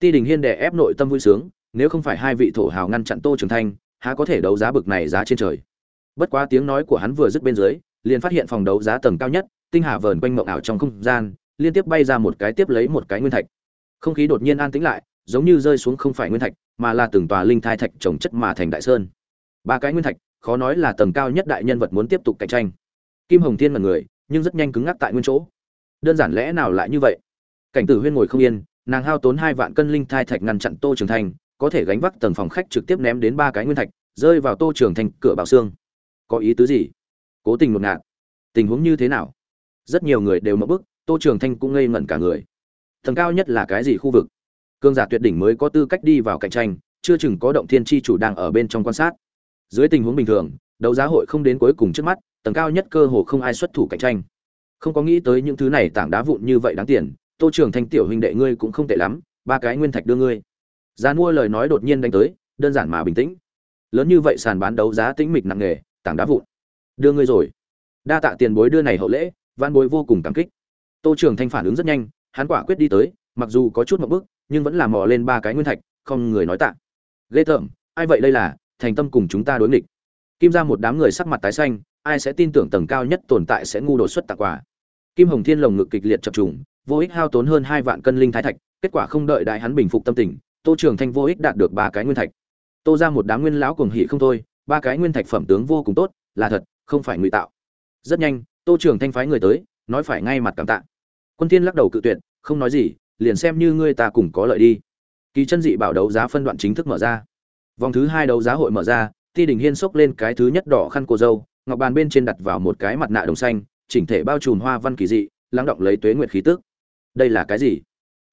ti đình hiên đè ép nội tâm vui sướng, nếu không phải hai vị thổ hào ngăn chặn tô trường thanh, há có thể đấu giá bực này giá trên trời. Bất quá tiếng nói của hắn vừa dứt bên dưới, liền phát hiện phòng đấu giá tầng cao nhất, tinh hà vờn quanh mộng ảo trong không gian, liên tiếp bay ra một cái tiếp lấy một cái nguyên thạch. Không khí đột nhiên an tĩnh lại, giống như rơi xuống không phải nguyên thạch, mà là từng tòa linh thai thạch trồng chất mà thành đại sơn. Ba cái nguyên thạch, khó nói là tầng cao nhất đại nhân vật muốn tiếp tục cạnh tranh. Kim hồng thiên là người, nhưng rất nhanh cứng ngắc tại nguyên chỗ. Đơn giản lẽ nào lại như vậy? Cảnh tử huyên ngồi không yên nàng hao tốn hai vạn cân linh thai thạch ngăn chặn tô trường thành, có thể gánh vác tầng phòng khách trực tiếp ném đến ba cái nguyên thạch, rơi vào tô trường thành cửa bảo xương. Có ý tứ gì? Cố tình ngột ngạt. Tình huống như thế nào? Rất nhiều người đều mập bức, tô trường thanh cũng ngây ngẩn cả người. Tầng cao nhất là cái gì khu vực? Cương giả tuyệt đỉnh mới có tư cách đi vào cạnh tranh, chưa chừng có động thiên tri chủ đang ở bên trong quan sát. Dưới tình huống bình thường, đấu giá hội không đến cuối cùng trước mắt, tầng cao nhất cơ hồ không ai xuất thủ cạnh tranh. Không có nghĩ tới những thứ này tảng đá vụn như vậy đáng tiền tô trường thanh tiểu huynh đệ ngươi cũng không tệ lắm ba cái nguyên thạch đưa ngươi. Gian mua lời nói đột nhiên đánh tới đơn giản mà bình tĩnh. Lớn như vậy sàn bán đấu giá tĩnh mịch nặng nghề, tảng đá vụn. Đưa ngươi rồi. Đa tạ tiền bối đưa này hậu lễ Van bối vô cùng cảm kích. Tô trường thanh phản ứng rất nhanh hắn quả quyết đi tới mặc dù có chút một bước nhưng vẫn làm mò lên ba cái nguyên thạch không người nói tạ. Ghê tởm ai vậy đây là thành tâm cùng chúng ta đối nghịch. Kim ra một đám người sắc mặt tái xanh ai sẽ tin tưởng tầng cao nhất tồn tại sẽ ngu đột xuất tặng quà. Kim hồng thiên lồng ngực kịch liệt chập trùng vô ích hao tốn hơn hai vạn cân linh thái thạch, kết quả không đợi đại hắn bình phục tâm tình, tô trường thanh vô ích đạt được ba cái nguyên thạch. Tô ra một đám nguyên lão cuồng hỉ không thôi, ba cái nguyên thạch phẩm tướng vô cùng tốt, là thật, không phải ngụy tạo. Rất nhanh, tô trường thanh phái người tới, nói phải ngay mặt cảm tạ. Quân thiên lắc đầu cự tuyệt, không nói gì, liền xem như ngươi ta cùng có lợi đi. Kỳ chân dị bảo đấu giá phân đoạn chính thức mở ra. Vòng thứ hai đấu giá hội mở ra, ti đình hiên xốc lên cái thứ nhất đỏ khăn cô dâu, ngọc bàn bên trên đặt vào một cái mặt nạ đồng xanh, chỉnh thể bao trùm hoa văn kỳ dị, lắng động lấy tuế nguyệt khí tức đây là cái gì?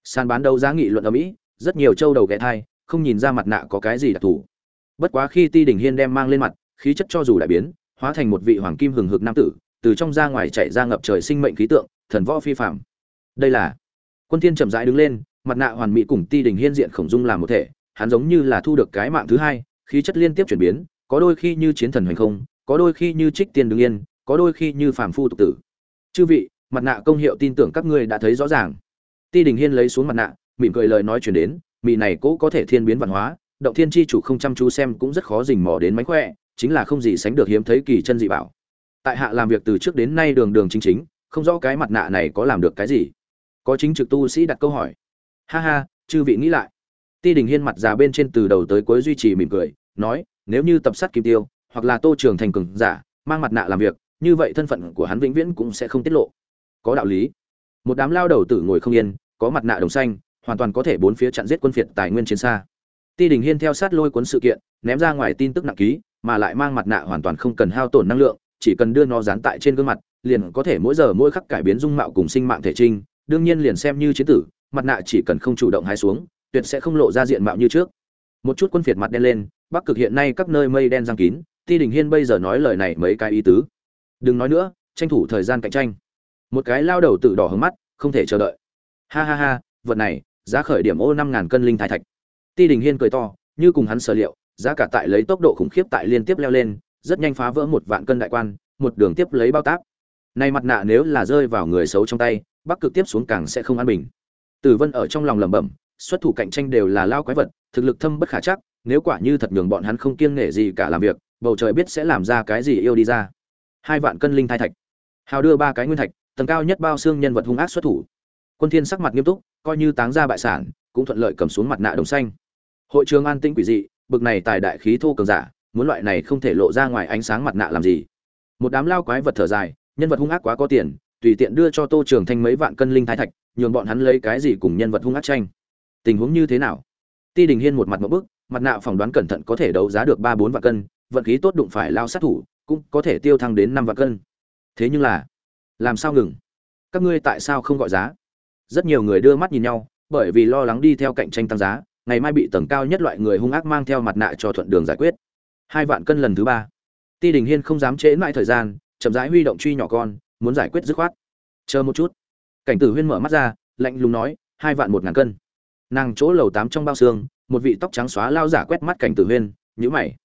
Sàn bán đấu giá nghị luận ở mỹ, rất nhiều châu đầu ghé thai, không nhìn ra mặt nạ có cái gì đặc thù. Bất quá khi ti đình hiên đem mang lên mặt, khí chất cho dù đại biến, hóa thành một vị hoàng kim hừng hực nam tử, từ trong ra ngoài chạy ra ngập trời sinh mệnh khí tượng, thần võ phi phạm đây là quân thiên chậm rãi đứng lên, mặt nạ hoàn mỹ cùng ti đình hiên diện khổng dung làm một thể, hắn giống như là thu được cái mạng thứ hai, khí chất liên tiếp chuyển biến, có đôi khi như chiến thần hoành không, có đôi khi như trích tiên đứng yên, có đôi khi như phàm phu tục tử. Chư vị mặt nạ công hiệu tin tưởng các ngươi đã thấy rõ ràng. Ti đình hiên lấy xuống mặt nạ, mỉm cười lời nói chuyển đến mị này cố có thể thiên biến văn hóa, động thiên chi chủ không chăm chú xem cũng rất khó dình mò đến mánh khỏe, chính là không gì sánh được hiếm thấy kỳ chân dị bảo. Tại hạ làm việc từ trước đến nay đường đường chính chính, không rõ cái mặt nạ này có làm được cái gì. Có chính trực tu sĩ đặt câu hỏi. Ha ha, chư vị nghĩ lại. Ti đình hiên mặt già bên trên từ đầu tới cuối duy trì mỉm cười, nói, nếu như tập sát kim tiêu, hoặc là tô trường thành cường giả, mang mặt nạ làm việc, như vậy thân phận của hắn vĩnh viễn cũng sẽ không tiết lộ có đạo lý. Một đám lao đầu tử ngồi không yên, có mặt nạ đồng xanh, hoàn toàn có thể bốn phía chặn giết quân phiệt tài nguyên chiến xa. Ti đình hiên theo sát lôi cuốn sự kiện, ném ra ngoài tin tức nặng ký, mà lại mang mặt nạ hoàn toàn không cần hao tổn năng lượng, chỉ cần đưa nó dán tại trên gương mặt, liền có thể mỗi giờ mỗi khắc cải biến dung mạo cùng sinh mạng thể trinh, đương nhiên liền xem như chiến tử, mặt nạ chỉ cần không chủ động hái xuống, tuyệt sẽ không lộ ra diện mạo như trước. Một chút quân phiệt mặt đen lên, bắc cực hiện nay các nơi mây đen giang kín, ti đình hiên bây giờ nói lời này mấy cái ý tứ. Đừng nói nữa, tranh thủ thời gian cạnh tranh một cái lao đầu tự đỏ hướng mắt, không thể chờ đợi. Ha ha ha, vật này, giá khởi điểm ô năm ngàn cân linh thái thạch. Ti đình hiên cười to, như cùng hắn sở liệu, giá cả tại lấy tốc độ khủng khiếp tại liên tiếp leo lên, rất nhanh phá vỡ một vạn cân đại quan, một đường tiếp lấy bao tác nay mặt nạ nếu là rơi vào người xấu trong tay, bắc cực tiếp xuống càng sẽ không an bình. Tử vân ở trong lòng lẩm bẩm, xuất thủ cạnh tranh đều là lao quái vật, thực lực thâm bất khả chắc, nếu quả như thật nhường bọn hắn không kiêng nể gì cả làm việc, bầu trời biết sẽ làm ra cái gì yêu đi ra. Hai vạn cân linh thai thạch. Hào đưa ba cái nguyên thạch tầng cao nhất bao xương nhân vật hung ác xuất thủ. Quân thiên sắc mặt nghiêm túc, coi như táng ra bại sản, cũng thuận lợi cầm xuống mặt nạ đồng xanh. Hội trường an tĩnh quỷ dị, bực này tài đại khí thô cường giả, muốn loại này không thể lộ ra ngoài ánh sáng mặt nạ làm gì? Một đám lao quái vật thở dài, nhân vật hung ác quá có tiền, tùy tiện đưa cho tô trường thanh mấy vạn cân linh thái thạch, nhường bọn hắn lấy cái gì cùng nhân vật hung ác tranh? Tình huống như thế nào? Ti đình hiên một mặt một bức, mặt nạ phỏng đoán cẩn thận có thể đấu giá được ba bốn vạn cân, vận khí tốt đụng phải lao sát thủ, cũng có thể tiêu thăng đến năm vạn cân. Thế nhưng là làm sao ngừng? Các ngươi tại sao không gọi giá? Rất nhiều người đưa mắt nhìn nhau, bởi vì lo lắng đi theo cạnh tranh tăng giá, ngày mai bị tầng cao nhất loại người hung ác mang theo mặt nạ cho thuận đường giải quyết. Hai vạn cân lần thứ ba. Ti đình hiên không dám trễ mãi thời gian, chậm rãi huy động truy nhỏ con, muốn giải quyết dứt khoát. Chờ một chút. Cảnh tử huyên mở mắt ra, lạnh lùng nói, hai vạn một ngàn cân. Nàng chỗ lầu tám trong bao xương, một vị tóc trắng xóa lao giả quét mắt cảnh tử huyên nhữ mày.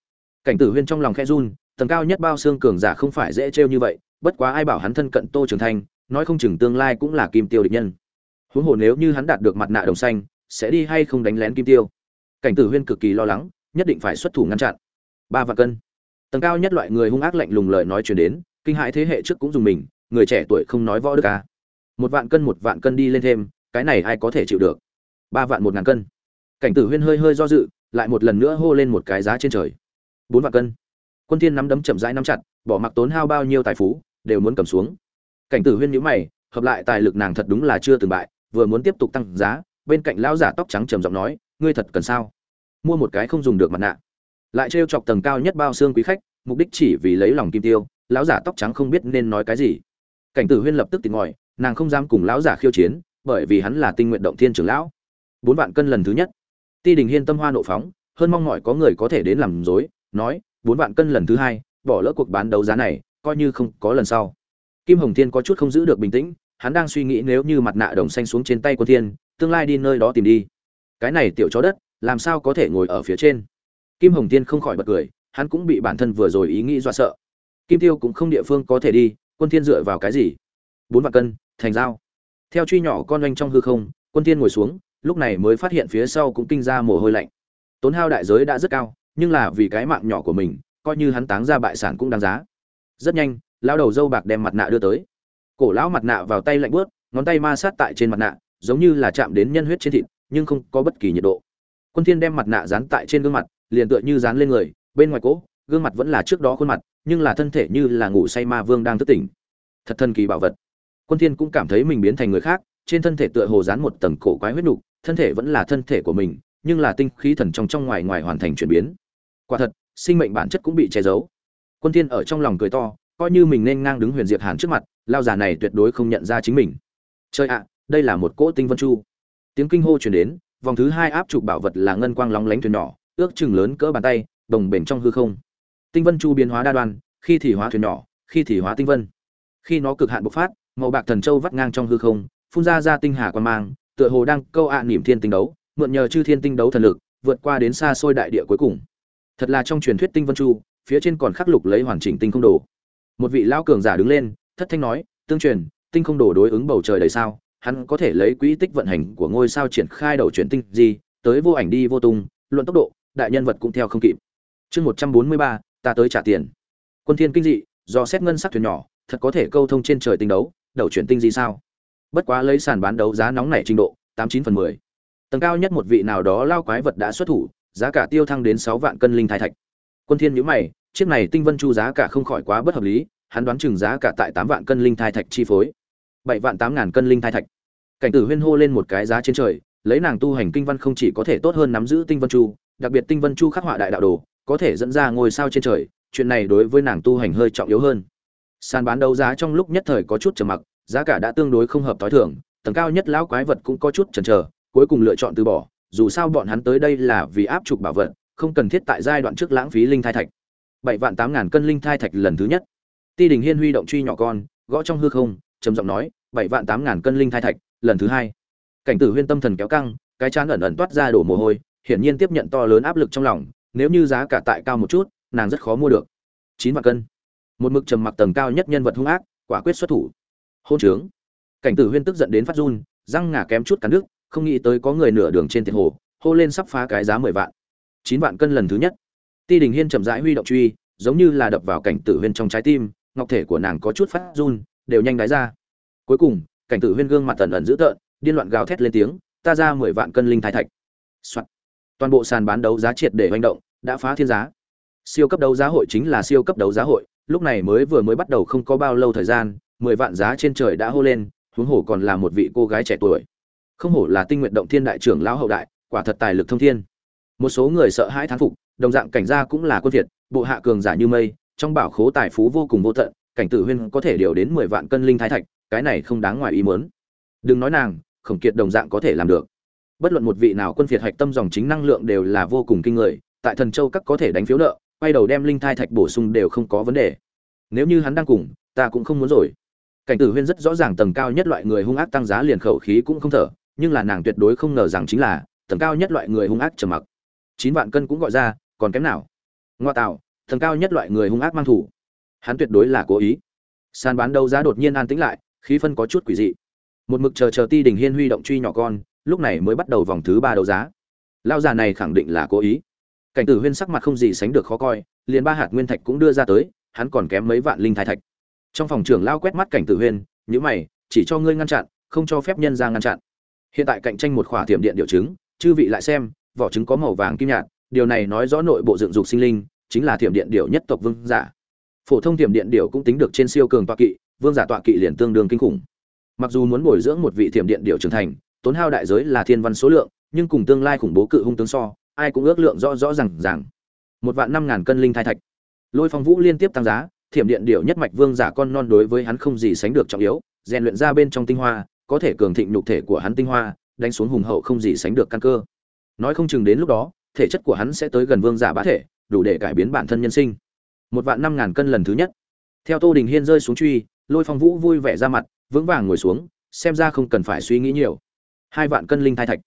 Cảnh tử huyên trong lòng khe run, tầng cao nhất bao xương cường giả không phải dễ trêu như vậy bất quá ai bảo hắn thân cận tô trường thanh, nói không chừng tương lai cũng là kim tiêu địch nhân. Huống hồ nếu như hắn đạt được mặt nạ đồng xanh, sẽ đi hay không đánh lén kim tiêu? Cảnh tử huyên cực kỳ lo lắng, nhất định phải xuất thủ ngăn chặn. Ba vạn cân. Tầng cao nhất loại người hung ác lạnh lùng lời nói truyền đến, kinh hãi thế hệ trước cũng dùng mình, người trẻ tuổi không nói võ đức à. một vạn cân một vạn cân đi lên thêm, cái này ai có thể chịu được? Ba vạn một ngàn cân. Cảnh tử huyên hơi hơi do dự, lại một lần nữa hô lên một cái giá trên trời. Bốn vạn cân. Quân thiên nắm đấm chậm rãi nắm chặt, bỏ mặc tốn hao bao nhiêu tài phú đều muốn cầm xuống. Cảnh tử huyên nhíu mày, hợp lại tài lực nàng thật đúng là chưa từng bại, vừa muốn tiếp tục tăng giá, bên cạnh lão giả tóc trắng trầm giọng nói, ngươi thật cần sao? Mua một cái không dùng được mặt nạ. Lại trêu chọc tầng cao nhất bao xương quý khách, mục đích chỉ vì lấy lòng kim tiêu, lão giả tóc trắng không biết nên nói cái gì. Cảnh tử huyên lập tức tìm ngòi nàng không dám cùng lão giả khiêu chiến, bởi vì hắn là tinh nguyện động thiên trưởng lão. Bốn vạn cân lần thứ nhất. Ti đình hiên tâm hoa nộ phóng, hơn mong mỏi có người có thể đến làm dối nói, bốn vạn cân lần thứ hai, bỏ lỡ cuộc bán đấu giá này coi như không có lần sau. Kim hồng thiên có chút không giữ được bình tĩnh, hắn đang suy nghĩ nếu như mặt nạ đồng xanh xuống trên tay quân thiên, tương lai đi nơi đó tìm đi. Cái này tiểu chó đất, làm sao có thể ngồi ở phía trên? Kim hồng thiên không khỏi bật cười, hắn cũng bị bản thân vừa rồi ý nghĩ dọa sợ. Kim tiêu cũng không địa phương có thể đi, quân thiên dựa vào cái gì? Bốn vạn cân, thành dao theo truy nhỏ con oanh trong hư không, quân thiên ngồi xuống, lúc này mới phát hiện phía sau cũng kinh ra mồ hôi lạnh. Tốn hao đại giới đã rất cao, nhưng là vì cái mạng nhỏ của mình, coi như hắn táng ra bại sản cũng đáng giá rất nhanh, lão đầu dâu bạc đem mặt nạ đưa tới. Cổ lão mặt nạ vào tay lạnh bướt ngón tay ma sát tại trên mặt nạ, giống như là chạm đến nhân huyết trên thịt, nhưng không có bất kỳ nhiệt độ. Quân thiên đem mặt nạ dán tại trên gương mặt, liền tựa như dán lên người, bên ngoài cỗ gương mặt vẫn là trước đó khuôn mặt, nhưng là thân thể như là ngủ say ma vương đang thức tỉnh. Thật thần kỳ bảo vật. Quân thiên cũng cảm thấy mình biến thành người khác, trên thân thể tựa hồ dán một tầng cổ quái huyết nục, thân thể vẫn là thân thể của mình, nhưng là tinh khí thần trong trong ngoài ngoài hoàn thành chuyển biến. Quả thật, sinh mệnh bản chất cũng bị che giấu quân thiên ở trong lòng cười to, coi như mình nên ngang đứng huyền diệt hàn trước mặt, lao giả này tuyệt đối không nhận ra chính mình. Trời ạ, đây là một cỗ tinh vân chu. Tiếng kinh hô truyền đến, vòng thứ hai áp trục bảo vật là ngân quang lóng lánh thuyền nhỏ, ước chừng lớn cỡ bàn tay, đồng bền trong hư không. Tinh vân chu biến hóa đa đoan, khi thì hóa thuyền nhỏ, khi thì hóa tinh vân. Khi nó cực hạn bộc phát, màu bạc thần châu vắt ngang trong hư không, phun ra ra tinh hà quan mang, tựa hồ đang câu ạ niệm thiên tinh đấu, mượn nhờ chư thiên tinh đấu thần lực, vượt qua đến xa xôi đại địa cuối cùng. Thật là trong truyền thuyết tinh vân chu phía trên còn khắc lục lấy hoàn chỉnh tinh không đồ. Một vị lão cường giả đứng lên, thất thanh nói, tương truyền, tinh không đồ đối ứng bầu trời đầy sao? Hắn có thể lấy quỹ tích vận hành của ngôi sao triển khai đầu chuyển tinh gì, tới vô ảnh đi vô tung, luận tốc độ, đại nhân vật cũng theo không kịp. Chương một trăm bốn mươi ba, ta tới trả tiền. Quân thiên kinh dị, do xét ngân sắc thuyền nhỏ, thật có thể câu thông trên trời tinh đấu, đầu chuyển tinh gì sao? Bất quá lấy sàn bán đấu giá nóng nảy trình độ, tám chín phần mười. Tầng cao nhất một vị nào đó lao quái vật đã xuất thủ, giá cả tiêu thăng đến sáu vạn cân linh thai thạch quân thiên nhíu mày, chiếc này tinh vân chu giá cả không khỏi quá bất hợp lý, hắn đoán chừng giá cả tại tám vạn cân linh thai thạch chi phối. Bảy vạn tám ngàn cân linh thai thạch. Cảnh tử huyên hô lên một cái giá trên trời, lấy nàng tu hành kinh văn không chỉ có thể tốt hơn nắm giữ tinh vân chu, đặc biệt tinh vân chu khắc họa đại đạo đồ, có thể dẫn ra ngôi sao trên trời, chuyện này đối với nàng tu hành hơi trọng yếu hơn. Sàn bán đấu giá trong lúc nhất thời có chút trầm mặc, giá cả đã tương đối không hợp tối thường, tầng cao nhất lão quái vật cũng có chút chần chờ, cuối cùng lựa chọn từ bỏ, dù sao bọn hắn tới đây là vì áp trục bảo vật không cần thiết tại giai đoạn trước lãng phí linh thai thạch. Bảy vạn tám ngàn cân linh thai thạch lần thứ nhất. Ti đình hiên huy động truy nhỏ con, gõ trong hư không, trầm giọng nói, bảy vạn tám ngàn cân linh thai thạch, lần thứ hai. Cảnh tử huyên tâm thần kéo căng, cái chán ẩn ẩn toát ra đổ mồ hôi, hiển nhiên tiếp nhận to lớn áp lực trong lòng, nếu như giá cả tại cao một chút, nàng rất khó mua được. Chín vạn cân. Một mực trầm mặc tầng cao nhất nhân vật hung ác, quả quyết xuất thủ. Hôn trướng. Cảnh tử huyên tức giận đến phát run, răng ngả kém chút cắn nước không nghĩ tới có người nửa đường trên tiền hồ, hô lên sắp phá cái giá mười vạn chín vạn cân lần thứ nhất. Ti đình hiên chậm rãi huy động truy, giống như là đập vào cảnh tử huyên trong trái tim, ngọc thể của nàng có chút phát run, đều nhanh đái ra. Cuối cùng, cảnh tử huyên gương mặt tần ẩn dữ tợn, điên loạn gào thét lên tiếng, ta ra mười vạn cân linh thái thạch、Soạn. toàn bộ sàn bán đấu giá triệt để manh động, đã phá thiên giá. Siêu cấp đấu giá hội chính là siêu cấp đấu giá hội, lúc này mới vừa mới bắt đầu không có bao lâu thời gian, mười vạn giá trên trời đã hô lên, huống hổ còn là một vị cô gái trẻ tuổi. Không hổ là tinh nguyện động thiên đại trưởng lão hậu đại, quả thật tài lực thông thiên một số người sợ hãi thán phục, đồng dạng cảnh gia cũng là quân việt, bộ hạ cường giả như mây, trong bảo khố tài phú vô cùng vô tận, cảnh tử huyên có thể điều đến mười vạn cân linh thái thạch, cái này không đáng ngoài ý muốn. Đừng nói nàng, khổng kiệt đồng dạng có thể làm được. Bất luận một vị nào quân việt hạch tâm dòng chính năng lượng đều là vô cùng kinh người, tại thần châu các có thể đánh phiếu nợ, quay đầu đem linh thai thạch bổ sung đều không có vấn đề. Nếu như hắn đang cùng, ta cũng không muốn rồi. Cảnh tử huyên rất rõ ràng tầng cao nhất loại người hung ác tăng giá liền khẩu khí cũng không thở, nhưng là nàng tuyệt đối không ngờ rằng chính là, tầng cao nhất loại người hung ác trầm mặc chín vạn cân cũng gọi ra, còn kém nào? Ngoa tạo tầng cao nhất loại người hung ác mang thủ. Hắn tuyệt đối là cố ý. Sàn bán đấu giá đột nhiên an tĩnh lại, khí phân có chút quỷ dị. Một mực chờ chờ ti đình hiên huy động truy nhỏ con, lúc này mới bắt đầu vòng thứ ba đấu giá. Lao già này khẳng định là cố ý. Cảnh tử huyên sắc mặt không gì sánh được khó coi, liền ba hạt nguyên thạch cũng đưa ra tới, hắn còn kém mấy vạn linh thái thạch. Trong phòng trưởng lao quét mắt cảnh tử huyên nhữ mày, chỉ cho ngươi ngăn chặn, không cho phép nhân ra ngăn chặn. Hiện tại cạnh tranh một khỏa tiệm điện điều chứng, chư vị lại xem vỏ trứng có màu vàng kim nhạt, điều này nói rõ nội bộ dựng dục sinh linh, chính là thiểm điện điểu nhất tộc vương giả. Phổ thông thiểm điện điểu cũng tính được trên siêu cường tọa kỵ, vương giả tọa kỵ liền tương đương kinh khủng. Mặc dù muốn bồi dưỡng một vị thiểm điện điểu trưởng thành, tốn hao đại giới là thiên văn số lượng, nhưng cùng tương lai khủng bố cự hung tướng so, ai cũng ước lượng rõ rõ rằng rằng một vạn năm ngàn cân linh thai thạch. Lôi phong vũ liên tiếp tăng giá, thiểm điện điểu nhất mạch vương giả con non đối với hắn không gì sánh được trọng yếu, rèn luyện ra bên trong tinh hoa, có thể cường thịnh nhục thể của hắn tinh hoa, đánh xuống hùng hậu không gì sánh được căn cơ nói không chừng đến lúc đó, thể chất của hắn sẽ tới gần vương giả bá thể, đủ để cải biến bản thân nhân sinh. Một vạn năm ngàn cân lần thứ nhất. Theo tô đình hiên rơi xuống truy, lôi phong vũ vui vẻ ra mặt, vững vàng ngồi xuống, xem ra không cần phải suy nghĩ nhiều. Hai vạn cân linh thai thạch.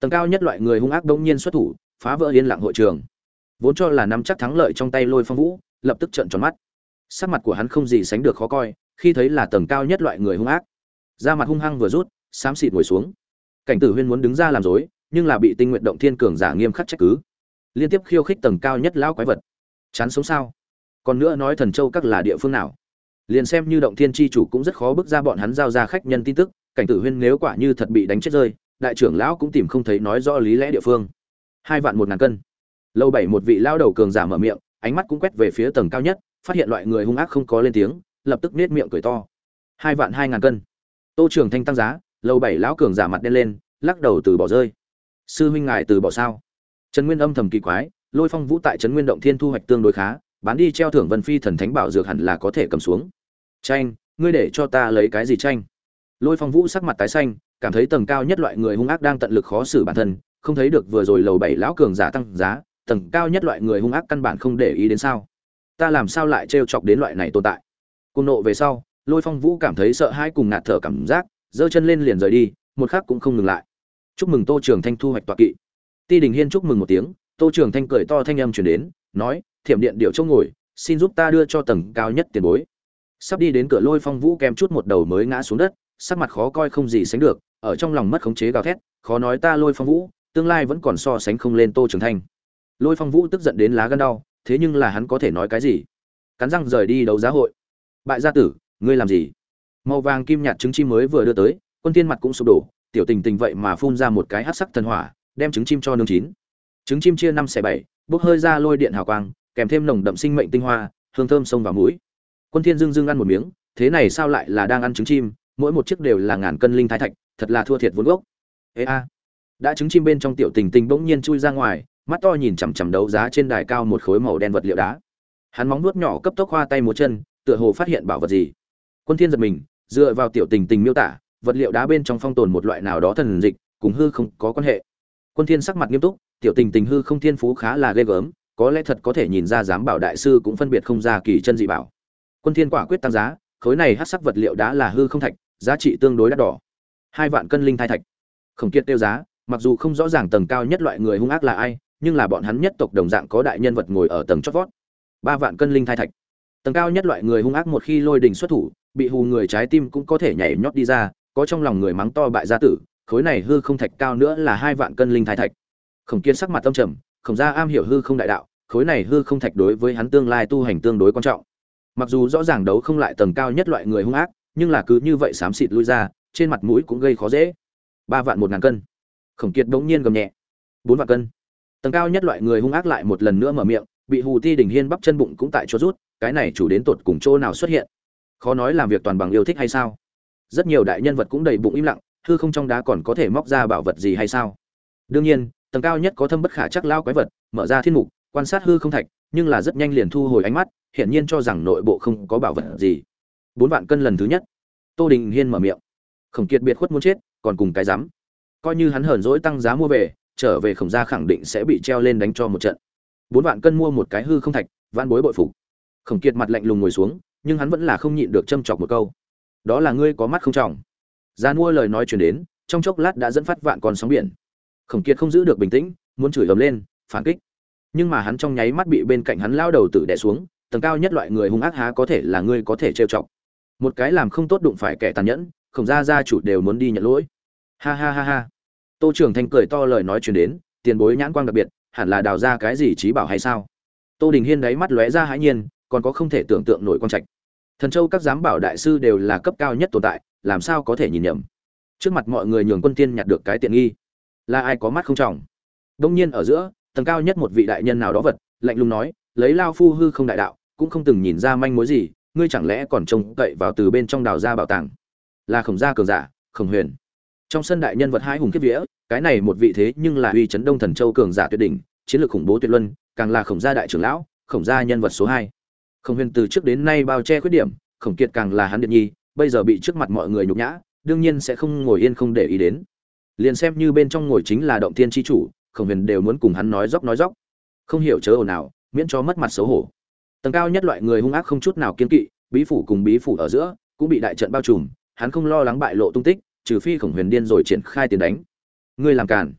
Tầng cao nhất loại người hung ác đông nhiên xuất thủ, phá vỡ yên lặng hội trường. Vốn cho là nắm chắc thắng lợi trong tay lôi phong vũ, lập tức trợn tròn mắt. Sắc mặt của hắn không gì sánh được khó coi, khi thấy là tầng cao nhất loại người hung ác. Da mặt hung hăng vừa rút, xám xịt ngồi xuống. Cảnh tử huyên muốn đứng ra làm dối nhưng là bị tinh nguyện động thiên cường giả nghiêm khắc trách cứ. Liên tiếp khiêu khích tầng cao nhất lão quái vật. Chán sống sao? Còn nữa nói thần châu các là địa phương nào? Liền xem như động thiên tri chủ cũng rất khó bước ra bọn hắn giao ra khách nhân tin tức, cảnh tử huyên nếu quả như thật bị đánh chết rơi, đại trưởng lão cũng tìm không thấy nói rõ lý lẽ địa phương. Hai vạn một ngàn cân. Lâu bảy một vị lao đầu cường giả mở miệng, ánh mắt cũng quét về phía tầng cao nhất, phát hiện loại người hung ác không có lên tiếng, lập tức nết miệng cười to. Hai vạn hai ngàn cân. Tô trường thanh tăng giá, lâu bảy lão cường giả mặt đen lên, lắc đầu từ bỏ rơi sư huynh ngài từ bỏ sao? Trần nguyên âm thầm kỳ quái, lôi phong vũ tại trấn nguyên động thiên thu hoạch tương đối khá, bán đi treo thưởng vân phi thần thánh bảo dược hẳn là có thể cầm xuống. Tranh, ngươi để cho ta lấy cái gì tranh? Lôi phong vũ sắc mặt tái xanh, cảm thấy tầng cao nhất loại người hung ác đang tận lực khó xử bản thân, không thấy được vừa rồi lầu bảy lão cường giả tăng giá, tầng cao nhất loại người hung ác căn bản không để ý đến sao? Ta làm sao lại trêu chọc đến loại này tồn tại? Cung nộ về sau, lôi phong vũ cảm thấy sợ hãi cùng ngạt thở cảm giác, giơ chân lên liền rời đi, một khắc cũng không ngừng lại chúc mừng tô trường thanh thu hoạch tọa kỵ. Ti đình hiên chúc mừng một tiếng, tô trường thanh cười to thanh âm chuyển đến, nói, thiểm điện điệu chỗ ngồi, xin giúp ta đưa cho tầng cao nhất tiền bối. Sắp đi đến cửa lôi phong vũ kèm chút một đầu mới ngã xuống đất, sắc mặt khó coi không gì sánh được, ở trong lòng mất khống chế gào thét, khó nói ta lôi phong vũ, tương lai vẫn còn so sánh không lên tô trường thanh. Lôi phong vũ tức giận đến lá gân đau, thế nhưng là hắn có thể nói cái gì? Cắn răng rời đi đấu giá hội. Bại gia tử, ngươi làm gì? Màu vàng kim nhạt trứng chim mới vừa đưa tới, quân tiên mặt cũng sụp đổ tiểu tình tình vậy mà phun ra một cái hắc sắc thần hỏa, đem trứng chim cho nướng chín. Trứng chim chia năm xẻ bảy, bốc hơi ra lôi điện hào quang, kèm thêm nồng đậm sinh mệnh tinh hoa, hương thơm sông vào mũi. Quân thiên Dương Dương ăn một miếng, thế này sao lại là đang ăn trứng chim? Mỗi một chiếc đều là ngàn cân linh thái thạch, thật là thua thiệt vốn gốc. Ê a. Đã trứng chim bên trong tiểu tình tình bỗng nhiên chui ra ngoài, mắt to nhìn chằm chằm đấu giá trên đài cao một khối màu đen vật liệu đá. Hắn móng nuốt nhỏ cấp tốc hoa tay múa chân, tựa hồ phát hiện bảo vật gì. Quân thiên giật mình, dựa vào tiểu tình tình miêu tả vật liệu đá bên trong phong tồn một loại nào đó thần dịch, cùng hư không có quan hệ. Quân thiên sắc mặt nghiêm túc, tiểu tình tình hư không thiên phú khá là ghê gớm, có lẽ thật có thể nhìn ra giám bảo đại sư cũng phân biệt không ra kỳ chân dị bảo. Quân thiên quả quyết tăng giá, khối này hắc sắc vật liệu đá là hư không thạch, giá trị tương đối đắt đỏ. Hai vạn cân linh thai thạch. Khổng kiệt tiêu giá, mặc dù không rõ ràng tầng cao nhất loại người hung ác là ai, nhưng là bọn hắn nhất tộc đồng dạng có đại nhân vật ngồi ở tầng chót vót. Ba vạn cân linh thai thạch. Tầng cao nhất loại người hung ác một khi lôi đình xuất thủ, bị hù người trái tim cũng có thể nhảy nhót đi ra có trong lòng người mắng to bại gia tử, khối này hư không thạch cao nữa là hai vạn cân linh thái thạch. Khổng kiên sắc mặt tâm trầm, khổng gia am hiểu hư không đại đạo, khối này hư không thạch đối với hắn tương lai tu hành tương đối quan trọng. Mặc dù rõ ràng đấu không lại tầng cao nhất loại người hung ác, nhưng là cứ như vậy xám xịt lui ra, trên mặt mũi cũng gây khó dễ. Ba vạn một ngàn cân. Khổng kiệt bỗng nhiên gầm nhẹ. Bốn vạn cân. Tầng cao nhất loại người hung ác lại một lần nữa mở miệng, bị hù ti đình hiên bắp chân bụng cũng tại chỗ rút, cái này chủ đến tột cùng chỗ nào xuất hiện? Khó nói làm việc toàn bằng yêu thích hay sao? Rất nhiều đại nhân vật cũng đầy bụng im lặng, hư không trong đá còn có thể móc ra bảo vật gì hay sao? Đương nhiên, tầng cao nhất có thâm bất khả chắc lao quái vật, mở ra thiên mục, quan sát hư không thạch, nhưng là rất nhanh liền thu hồi ánh mắt, hiển nhiên cho rằng nội bộ không có bảo vật gì. Bốn vạn cân lần thứ nhất. Tô đình hiên mở miệng. Khổng kiệt biệt khuất muốn chết, còn cùng cái rắm. Coi như hắn hờn dỗi tăng giá mua về, trở về khổng gia khẳng định sẽ bị treo lên đánh cho một trận. Bốn vạn cân mua một cái hư không thạch van bối bội phục. Khổng kiệt mặt lạnh lùng ngồi xuống, nhưng hắn vẫn là không nhịn được châm chọc một câu đó là ngươi có mắt không trọng. Gian mua lời nói chuyển đến, trong chốc lát đã dẫn phát vạn con sóng biển. Khổng kiệt không giữ được bình tĩnh, muốn chửi ầm lên, phản kích. Nhưng mà hắn trong nháy mắt bị bên cạnh hắn lao đầu tử đè xuống, tầng cao nhất loại người hung ác há có thể là ngươi có thể trêu chọc. Một cái làm không tốt đụng phải kẻ tàn nhẫn, khổng gia gia chủ đều muốn đi nhận lỗi. Ha ha ha ha. Tô trưởng thanh cười to lời nói chuyển đến, tiền bối nhãn quang đặc biệt, hẳn là đào ra cái gì trí bảo hay sao? Tô đình hiên đáy mắt lóe ra hãi nhiên, còn có không thể tưởng tượng nổi quan trạch thần châu các giám bảo đại sư đều là cấp cao nhất tồn tại, làm sao có thể nhìn nhầm? Trước mặt mọi người nhường quân tiên nhặt được cái tiện nghi. Là ai có mắt không trọng? Đông nhiên ở giữa, tầng cao nhất một vị đại nhân nào đó vật, lạnh lùng nói, lấy lao phu hư không đại đạo, cũng không từng nhìn ra manh mối gì, ngươi chẳng lẽ còn trông cậy vào từ bên trong đào ra bảo tàng? Là khổng gia cường giả, khổng huyền. Trong sân đại nhân vật hai hùng kiếp vía, cái này một vị thế nhưng là uy chấn đông thần châu cường giả tuyệt đỉnh, chiến lược khủng bố tuyệt luân, càng là khổng gia đại trưởng lão, khổng gia nhân vật số hai khổng huyền từ trước đến nay bao che khuyết điểm, khổng kiệt càng là hắn điện nhi, bây giờ bị trước mặt mọi người nhục nhã, đương nhiên sẽ không ngồi yên không để ý đến. Liền xem như bên trong ngồi chính là động thiên tri chủ, khổng huyền đều muốn cùng hắn nói dốc nói dốc. Không hiểu chớ ồn nào miễn cho mất mặt xấu hổ. Tầng cao nhất loại người hung ác không chút nào kiên kỵ, bí phủ cùng bí phủ ở giữa, cũng bị đại trận bao trùm, hắn không lo lắng bại lộ tung tích, trừ phi khổng huyền điên rồi triển khai tiền đánh. Ngươi làm cản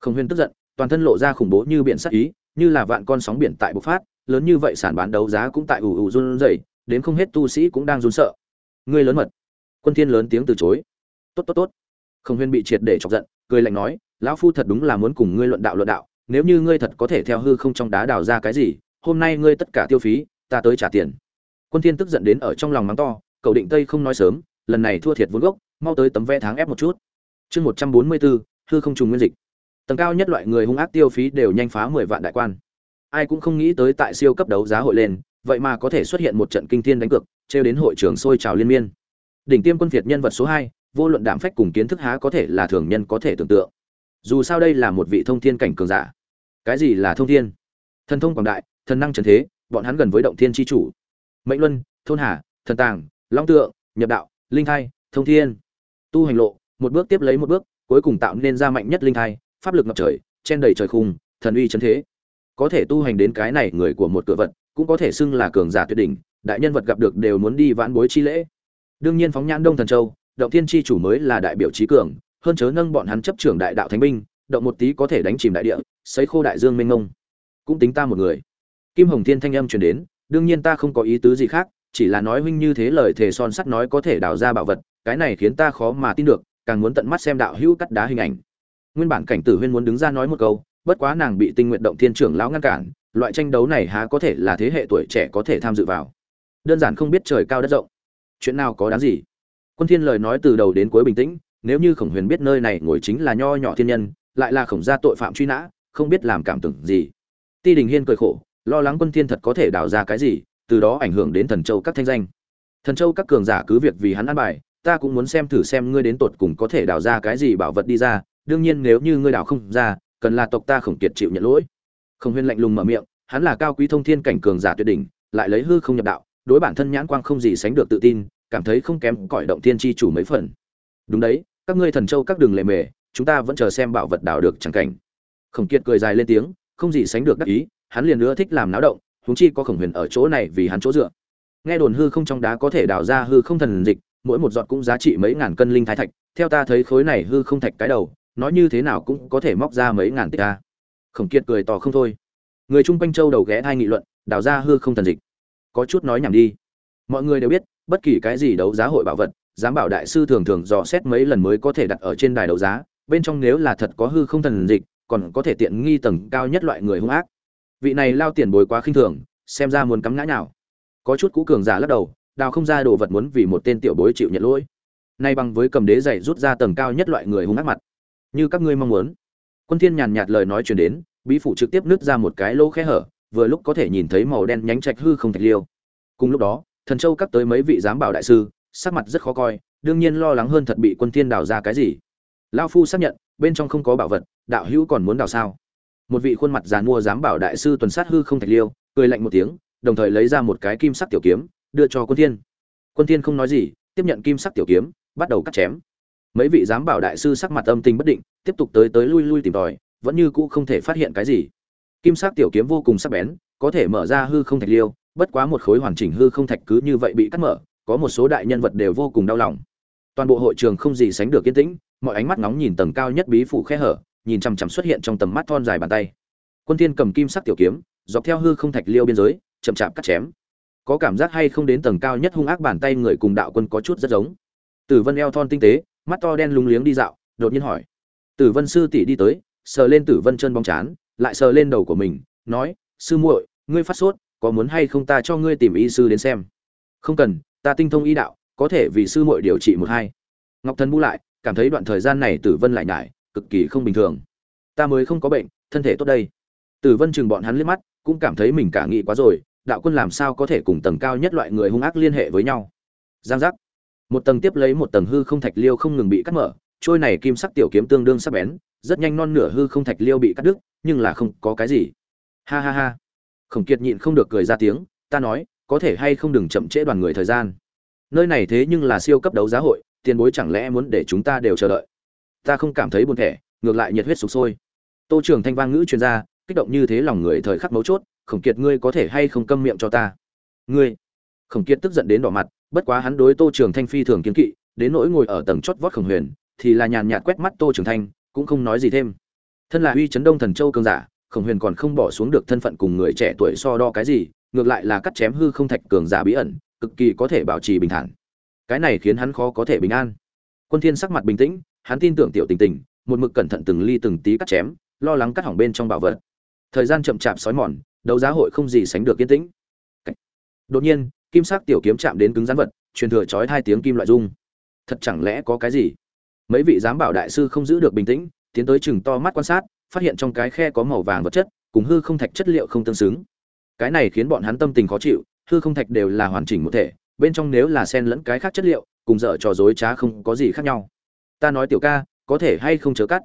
khổng huyền tức giận, toàn thân lộ ra khủng bố như biển sắc ý, như là vạn con sóng biển tại bộc phát lớn như vậy sản bán đấu giá cũng tại ủ ủ run rẩy đến không hết tu sĩ cũng đang run sợ. Ngươi lớn mật. Quân thiên lớn tiếng từ chối. Tốt tốt tốt. Không huyên bị triệt để chọc giận cười lạnh nói lão phu thật đúng là muốn cùng ngươi luận đạo luận đạo. Nếu như ngươi thật có thể theo hư không trong đá đào ra cái gì hôm nay ngươi tất cả tiêu phí ta tới trả tiền. Quân thiên tức giận đến ở trong lòng mắng to cầu định tây không nói sớm lần này thua thiệt vốn gốc mau tới tấm vé tháng ép một chút. Chương 144, hư không trùng nguyên dịch. Tầng cao nhất loại người hung ác tiêu phí đều nhanh phá 10 vạn đại quan ai cũng không nghĩ tới tại siêu cấp đấu giá hội lên vậy mà có thể xuất hiện một trận kinh thiên đánh cược treo đến hội trường sôi trào liên miên. Đỉnh tiêm quân việt nhân vật số 2, vô luận đảm phách cùng kiến thức há có thể là thường nhân có thể tưởng tượng. Dù sao đây là một vị thông thiên cảnh cường giả. Cái gì là thông thiên? Thần thông quảng đại thần năng trần thế bọn hắn gần với động thiên chi chủ. Mệnh luân thôn hà thần tàng long tượng nhập đạo linh thai thông thiên. Tu hành lộ một bước tiếp lấy một bước cuối cùng tạo nên ra mạnh nhất linh thai pháp lực ngập trời chen đầy trời khung thần uy trần thế có thể tu hành đến cái này người của một cửa vật, cũng có thể xưng là cường giả tuyệt đỉnh, đại nhân vật gặp được đều muốn đi vãn bối chi lễ. Đương nhiên phóng nhãn đông thần châu, động thiên chi chủ mới là đại biểu trí cường, hơn chớ nâng bọn hắn chấp trưởng đại đạo thánh binh, động một tí có thể đánh chìm đại địa, sấy khô đại dương mênh mông. Cũng tính ta một người. Kim hồng thiên thanh âm truyền đến, đương nhiên ta không có ý tứ gì khác, chỉ là nói huynh như thế lời thề son sắt nói có thể đào ra bảo vật, cái này khiến ta khó mà tin được, càng muốn tận mắt xem đạo hữu cắt đá hình ảnh. Nguyên bản cảnh tử huyên muốn đứng ra nói một câu bất quá nàng bị tinh nguyện động thiên trưởng lão ngăn cản, loại tranh đấu này há có thể là thế hệ tuổi trẻ có thể tham dự vào. Đơn giản không biết trời cao đất rộng. Chuyện nào có đáng gì? Quân thiên lời nói từ đầu đến cuối bình tĩnh, nếu như khổng huyền biết nơi này ngồi chính là nho nhỏ thiên nhân, lại là khổng gia tội phạm truy nã, không biết làm cảm tưởng gì. Ti đình hiên cười khổ, lo lắng quân thiên thật có thể đào ra cái gì, từ đó ảnh hưởng đến thần châu các thanh danh. Thần châu các cường giả cứ việc vì hắn ăn bài, ta cũng muốn xem thử xem ngươi đến tột cùng có thể đào ra cái gì bảo vật đi ra, đương nhiên nếu như ngươi đào không ra cần là tộc ta khổng kiệt chịu nhận lỗi. Khổng huyên lạnh lùng mở miệng, hắn là cao quý thông thiên cảnh cường giả tuyệt đỉnh, lại lấy hư không nhập đạo, đối bản thân nhãn quang không gì sánh được tự tin, cảm thấy không kém cõi động thiên tri chủ mấy phần. Đúng đấy, các ngươi thần châu các đường lề mề, chúng ta vẫn chờ xem bảo vật đào được chẳng cảnh. Khổng kiệt cười dài lên tiếng, không gì sánh được đắc ý, hắn liền nữa thích làm náo động, huống chi có khổng huyền ở chỗ này vì hắn chỗ dựa. Nghe đồn hư không trong đá có thể đào ra hư không thần dịch, mỗi một giọt cũng giá trị mấy ngàn cân linh thái thạch, theo ta thấy khối này hư không thạch cái đầu nói như thế nào cũng có thể móc ra mấy ngàn tích a khổng kiệt cười tỏ không thôi. Người chung quanh châu đầu ghé hai nghị luận, đào ra hư không thần dịch. Có chút nói nhảm đi. Mọi người đều biết, bất kỳ cái gì đấu giá hội bảo vật, giám bảo đại sư thường thường dò xét mấy lần mới có thể đặt ở trên đài đấu giá. Bên trong nếu là thật có hư không thần dịch, còn có thể tiện nghi tầng cao nhất loại người hung ác. Vị này lao tiền bồi quá khinh thường, xem ra muốn cắm ngã nào có chút cũ cường giả lắc đầu, đào không ra đồ vật muốn vì một tên tiểu bối chịu nhận lỗi. Nay bằng với cầm đế dày rút ra tầng cao nhất loại người hung ác mặt như các ngươi mong muốn. Quân thiên nhàn nhạt lời nói truyền đến, bí phủ trực tiếp nứt ra một cái lỗ khe hở, vừa lúc có thể nhìn thấy màu đen nhánh trạch hư không thạch liêu. Cùng lúc đó, thần châu cắt tới mấy vị giám bảo đại sư, sắc mặt rất khó coi, đương nhiên lo lắng hơn thật bị quân thiên đào ra cái gì. Lão phu xác nhận, bên trong không có bảo vật, đạo hữu còn muốn đào sao? Một vị khuôn mặt giàn mua giám bảo đại sư tuần sát hư không thạch liêu, cười lạnh một tiếng, đồng thời lấy ra một cái kim sắc tiểu kiếm, đưa cho quân thiên. Quân thiên không nói gì, tiếp nhận kim sắc tiểu kiếm, bắt đầu cắt chém mấy vị giám bảo đại sư sắc mặt âm tình bất định, tiếp tục tới tới lui lui tìm tòi, vẫn như cũ không thể phát hiện cái gì. Kim sắc tiểu kiếm vô cùng sắc bén, có thể mở ra hư không thạch liêu, bất quá một khối hoàn chỉnh hư không thạch cứ như vậy bị cắt mở, có một số đại nhân vật đều vô cùng đau lòng. Toàn bộ hội trường không gì sánh được yên tĩnh, mọi ánh mắt nóng nhìn tầng cao nhất bí phủ khe hở, nhìn chằm chằm xuất hiện trong tầm mắt thon dài bàn tay. Quân thiên cầm kim sắc tiểu kiếm, dọc theo hư không thạch liêu biên giới, chậm chạp cắt chém. Có cảm giác hay không đến tầng cao nhất hung ác bàn tay người cùng đạo quân có chút rất giống. Tử vân eo thon tinh tế mắt to đen lúng liếng đi dạo, đột nhiên hỏi. Tử vân sư tỷ đi tới, sờ lên tử vân chân bóng chán, lại sờ lên đầu của mình, nói, sư muội, ngươi phát sốt, có muốn hay không ta cho ngươi tìm y sư đến xem? Không cần, ta tinh thông y đạo, có thể vì sư muội điều trị một hai. Ngọc thần bu lại, cảm thấy đoạn thời gian này tử vân lại nhải, cực kỳ không bình thường. Ta mới không có bệnh, thân thể tốt đây. Tử vân chừng bọn hắn liếc mắt, cũng cảm thấy mình cả nghĩ quá rồi, đạo quân làm sao có thể cùng tầng cao nhất loại người hung ác liên hệ với nhau? Giang giác một tầng tiếp lấy một tầng hư không thạch liêu không ngừng bị cắt mở, trôi này kim sắc tiểu kiếm tương đương sắc bén, rất nhanh non nửa hư không thạch liêu bị cắt đứt, nhưng là không có cái gì. Ha ha ha. Khổng kiệt nhịn không được cười ra tiếng, ta nói, có thể hay không đừng chậm trễ đoàn người thời gian? Nơi này thế nhưng là siêu cấp đấu giá hội, tiền bối chẳng lẽ muốn để chúng ta đều chờ đợi? Ta không cảm thấy buồn thẻ, ngược lại nhiệt huyết sục sôi. Tô trưởng thanh vang ngữ chuyên gia, kích động như thế lòng người thời khắc mấu chốt, khổng kiệt ngươi có thể hay không câm miệng cho ta? Ngươi? Khổng kiệt tức giận đến đỏ mặt bất quá hắn đối tô trường thanh phi thường kiến kỵ, đến nỗi ngồi ở tầng chót vót khổng huyền, thì là nhàn nhạt quét mắt tô trường thanh, cũng không nói gì thêm. Thân là uy chấn đông thần châu cường giả, khổng huyền còn không bỏ xuống được thân phận cùng người trẻ tuổi so đo cái gì, ngược lại là cắt chém hư không thạch cường giả bí ẩn, cực kỳ có thể bảo trì bình thản. Cái này khiến hắn khó có thể bình an. Quân thiên sắc mặt bình tĩnh, hắn tin tưởng tiểu tình tình, một mực cẩn thận từng ly từng tí cắt chém, lo lắng cắt hỏng bên trong bảo vật. Thời gian chậm chạp sói mòn, đấu giá hội không gì sánh được yên tĩnh. Đột nhiên kim sắc tiểu kiếm chạm đến cứng rắn vật, truyền thừa chói hai tiếng kim loại rung thật chẳng lẽ có cái gì? Mấy vị giám bảo đại sư không giữ được bình tĩnh, tiến tới chừng to mắt quan sát, phát hiện trong cái khe có màu vàng vật chất, cùng hư không thạch chất liệu không tương xứng. Cái này khiến bọn hắn tâm tình khó chịu, hư không thạch đều là hoàn chỉnh một thể, bên trong nếu là xen lẫn cái khác chất liệu, cùng dở trò dối trá không có gì khác nhau. Ta nói tiểu ca, có thể hay không chớ cắt?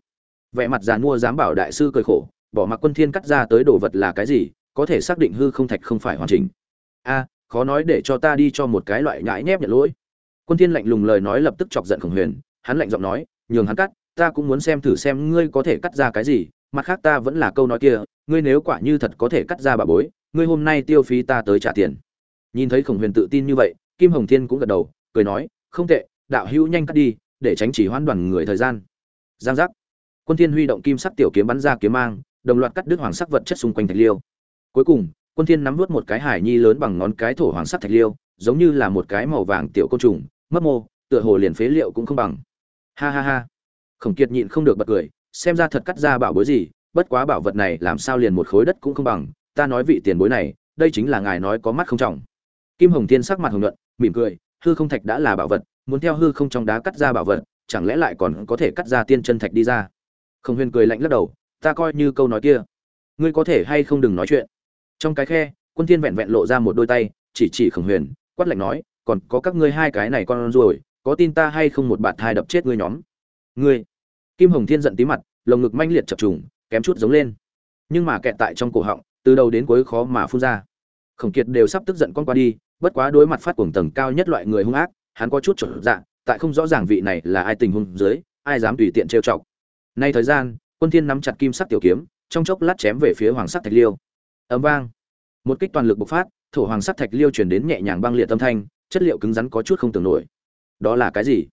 Vẻ mặt giàn mua dám bảo đại sư cười khổ, bỏ mặc quân thiên cắt ra tới đồ vật là cái gì, có thể xác định hư không thạch không phải hoàn chỉnh. A khó nói để cho ta đi cho một cái loại nhãi nhép nhận lỗi. Quân thiên lạnh lùng lời nói lập tức chọc giận khổng huyền, hắn lạnh giọng nói, nhường hắn cắt, ta cũng muốn xem thử xem ngươi có thể cắt ra cái gì, mặt khác ta vẫn là câu nói kia, ngươi nếu quả như thật có thể cắt ra bà bối, ngươi hôm nay tiêu phí ta tới trả tiền. Nhìn thấy khổng huyền tự tin như vậy, kim hồng thiên cũng gật đầu, cười nói, không tệ, đạo hữu nhanh cắt đi, để tránh chỉ hoãn đoàn người thời gian. Giang giác. Quân thiên huy động kim sắc tiểu kiếm bắn ra kiếm mang, đồng loạt cắt đứt hoàng sắc vật chất xung quanh thạch liêu. Cuối cùng quân thiên nắm vút một cái hải nhi lớn bằng ngón cái thổ hoàng sắc thạch liêu, giống như là một cái màu vàng tiểu côn trùng mất mô, tựa hồ liền phế liệu cũng không bằng. Ha ha ha. Khổng kiệt nhịn không được bật cười, xem ra thật cắt ra bảo bối gì, bất quá bảo vật này làm sao liền một khối đất cũng không bằng, ta nói vị tiền bối này, đây chính là ngài nói có mắt không trọng. Kim hồng thiên sắc mặt hồng nhuận, mỉm cười, hư không thạch đã là bảo vật, muốn theo hư không trong đá cắt ra bảo vật, chẳng lẽ lại còn có thể cắt ra tiên chân thạch đi ra? Không huyền cười lạnh lắc đầu, ta coi như câu nói kia. Ngươi có thể hay không đừng nói chuyện trong cái khe quân thiên vẹn vẹn lộ ra một đôi tay chỉ chỉ khổng huyền quát lạnh nói còn có các ngươi hai cái này con ruồi, có tin ta hay không một bạt thai đập chết ngươi nhóm? Ngươi? Kim hồng thiên giận tí mặt lồng ngực manh liệt chập trùng kém chút giống lên. Nhưng mà kẹt tại trong cổ họng từ đầu đến cuối khó mà phun ra. Khổng kiệt đều sắp tức giận con qua đi bất quá đối mặt phát cuồng tầng cao nhất loại người hung ác hắn có chút trở dạ tại không rõ ràng vị này là ai tình huống dưới ai dám tùy tiện trêu chọc. Nay thời gian quân thiên nắm chặt kim sắc tiểu kiếm trong chốc lát chém về phía hoàng sắc thạch liêu ấm vang. Một kích toàn lực bộc phát, thổ hoàng sắt thạch liêu truyền đến nhẹ nhàng băng liệt âm thanh, chất liệu cứng rắn có chút không tưởng nổi. Đó là cái gì?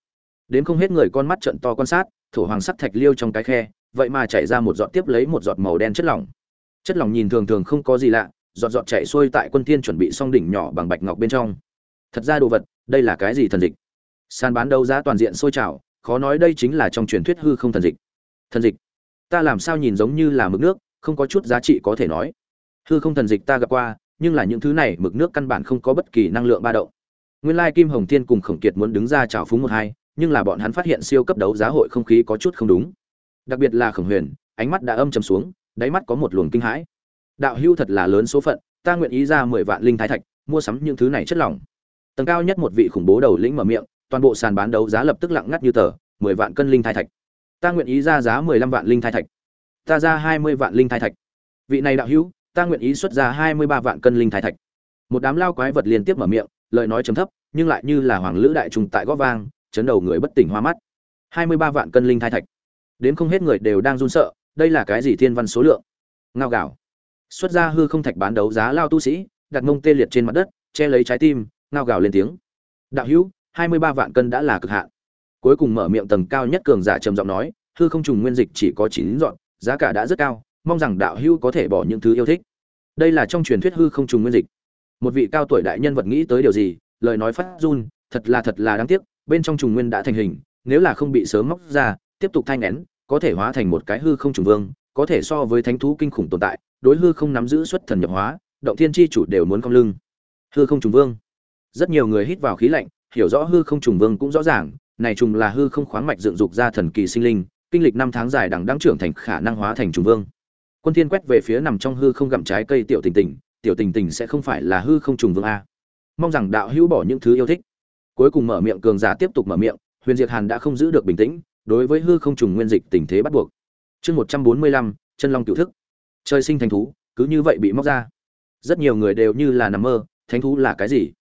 Đến không hết người con mắt trận to quan sát, thổ hoàng sắt thạch liêu trong cái khe, vậy mà chảy ra một giọt tiếp lấy một giọt màu đen chất lỏng. Chất lỏng nhìn thường thường không có gì lạ, giọt giọt chảy xuôi tại quân thiên chuẩn bị xong đỉnh nhỏ bằng bạch ngọc bên trong. Thật ra đồ vật, đây là cái gì thần dịch? Sàn bán đấu giá toàn diện sôi trào, khó nói đây chính là trong truyền thuyết hư không thần dịch. Thần dịch? Ta làm sao nhìn giống như là mực nước, không có chút giá trị có thể nói hư không thần dịch ta gặp qua, nhưng là những thứ này mực nước căn bản không có bất kỳ năng lượng ba động. Nguyên lai kim hồng thiên cùng khổng kiệt muốn đứng ra chào phúng một hai, nhưng là bọn hắn phát hiện siêu cấp đấu giá hội không khí có chút không đúng. Đặc biệt là khổng huyền, ánh mắt đã âm trầm xuống, đáy mắt có một luồng kinh hãi. Đạo hưu thật là lớn số phận, ta nguyện ý ra mười vạn linh thái thạch, mua sắm những thứ này chất lỏng. Tầng cao nhất một vị khủng bố đầu lĩnh mở miệng, toàn bộ sàn bán đấu giá lập tức lặng ngắt như tờ, mười vạn cân linh thái thạch. Ta nguyện ý ra giá mười lăm vạn linh thái thạch. Ta ra hai mươi vạn linh thái thạch. Vị này đạo hữu ta nguyện ý xuất ra hai mươi ba vạn cân linh thái thạch. Một đám lao quái vật liên tiếp mở miệng, lời nói chấm thấp, nhưng lại như là hoàng lữ đại trùng tại góp vang, chấn đầu người bất tỉnh hoa mắt. hai mươi ba vạn cân linh thái thạch. Đến không hết người đều đang run sợ, đây là cái gì thiên văn số lượng? Ngao gạo xuất ra hư không thạch bán đấu giá lao tu sĩ, đặt mông tê liệt trên mặt đất, che lấy trái tim, ngao gào lên tiếng. Đạo hữu, hai mươi ba vạn cân đã là cực hạn. Cuối cùng mở miệng tầng cao nhất cường giả trầm giọng nói, hư không trùng nguyên dịch chỉ có chín dọn, giá cả đã rất cao mong rằng đạo hữu có thể bỏ những thứ yêu thích. Đây là trong truyền thuyết hư không trùng nguyên dịch. Một vị cao tuổi đại nhân vật nghĩ tới điều gì, lời nói phát run, thật là thật là đáng tiếc, bên trong trùng nguyên đã thành hình, nếu là không bị sớm móc ra, tiếp tục thanh nén có thể hóa thành một cái hư không trùng vương, có thể so với thánh thú kinh khủng tồn tại, đối hư không nắm giữ xuất thần nhập hóa, động thiên chi chủ đều muốn cong lưng. Hư không trùng vương. Rất nhiều người hít vào khí lạnh, hiểu rõ hư không trùng vương cũng rõ ràng, này trùng là hư không khoáng mạch dựng dục ra thần kỳ sinh linh, kinh lịch năm tháng dài đằng đang trưởng thành khả năng hóa thành trùng vương quân thiên quét về phía nằm trong hư không gặm trái cây tiểu tình tình, tiểu tình tình sẽ không phải là hư không trùng vương a. Mong rằng đạo hữu bỏ những thứ yêu thích. Cuối cùng mở miệng cường giả tiếp tục mở miệng, huyền diệt hàn đã không giữ được bình tĩnh, đối với hư không trùng nguyên dịch tình thế bắt buộc. Chương một trăm bốn mươi lăm, chân long cựu thức. Trời sinh thánh thú, cứ như vậy bị móc ra. Rất nhiều người đều như là nằm mơ, thánh thú là cái gì?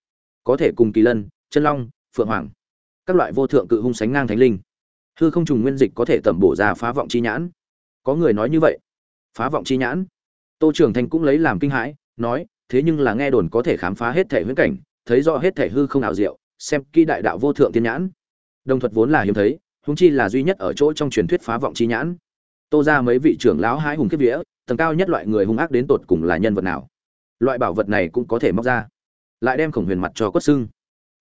Có thể cùng kỳ lân, chân long, phượng hoàng, các loại vô thượng cự hung sánh ngang thánh linh. Hư không trùng nguyên dịch có thể tẩm bổ ra phá vọng chi nhãn. Có người nói như vậy phá vọng chi nhãn. Tô trưởng thành cũng lấy làm kinh hãi, nói, thế nhưng là nghe đồn có thể khám phá hết thể huyễn cảnh, thấy rõ hết thể hư không ảo diệu, xem kỹ đại đạo vô thượng tiên nhãn. Đồng thuật vốn là hiếm thấy húng chi là duy nhất ở chỗ trong truyền thuyết phá vọng chi nhãn. Tô ra mấy vị trưởng lão hái hùng kiếp vía, tầng cao nhất loại người hung ác đến tột cùng là nhân vật nào? Loại bảo vật này cũng có thể móc ra. Lại đem khổng huyền mặt cho quất xưng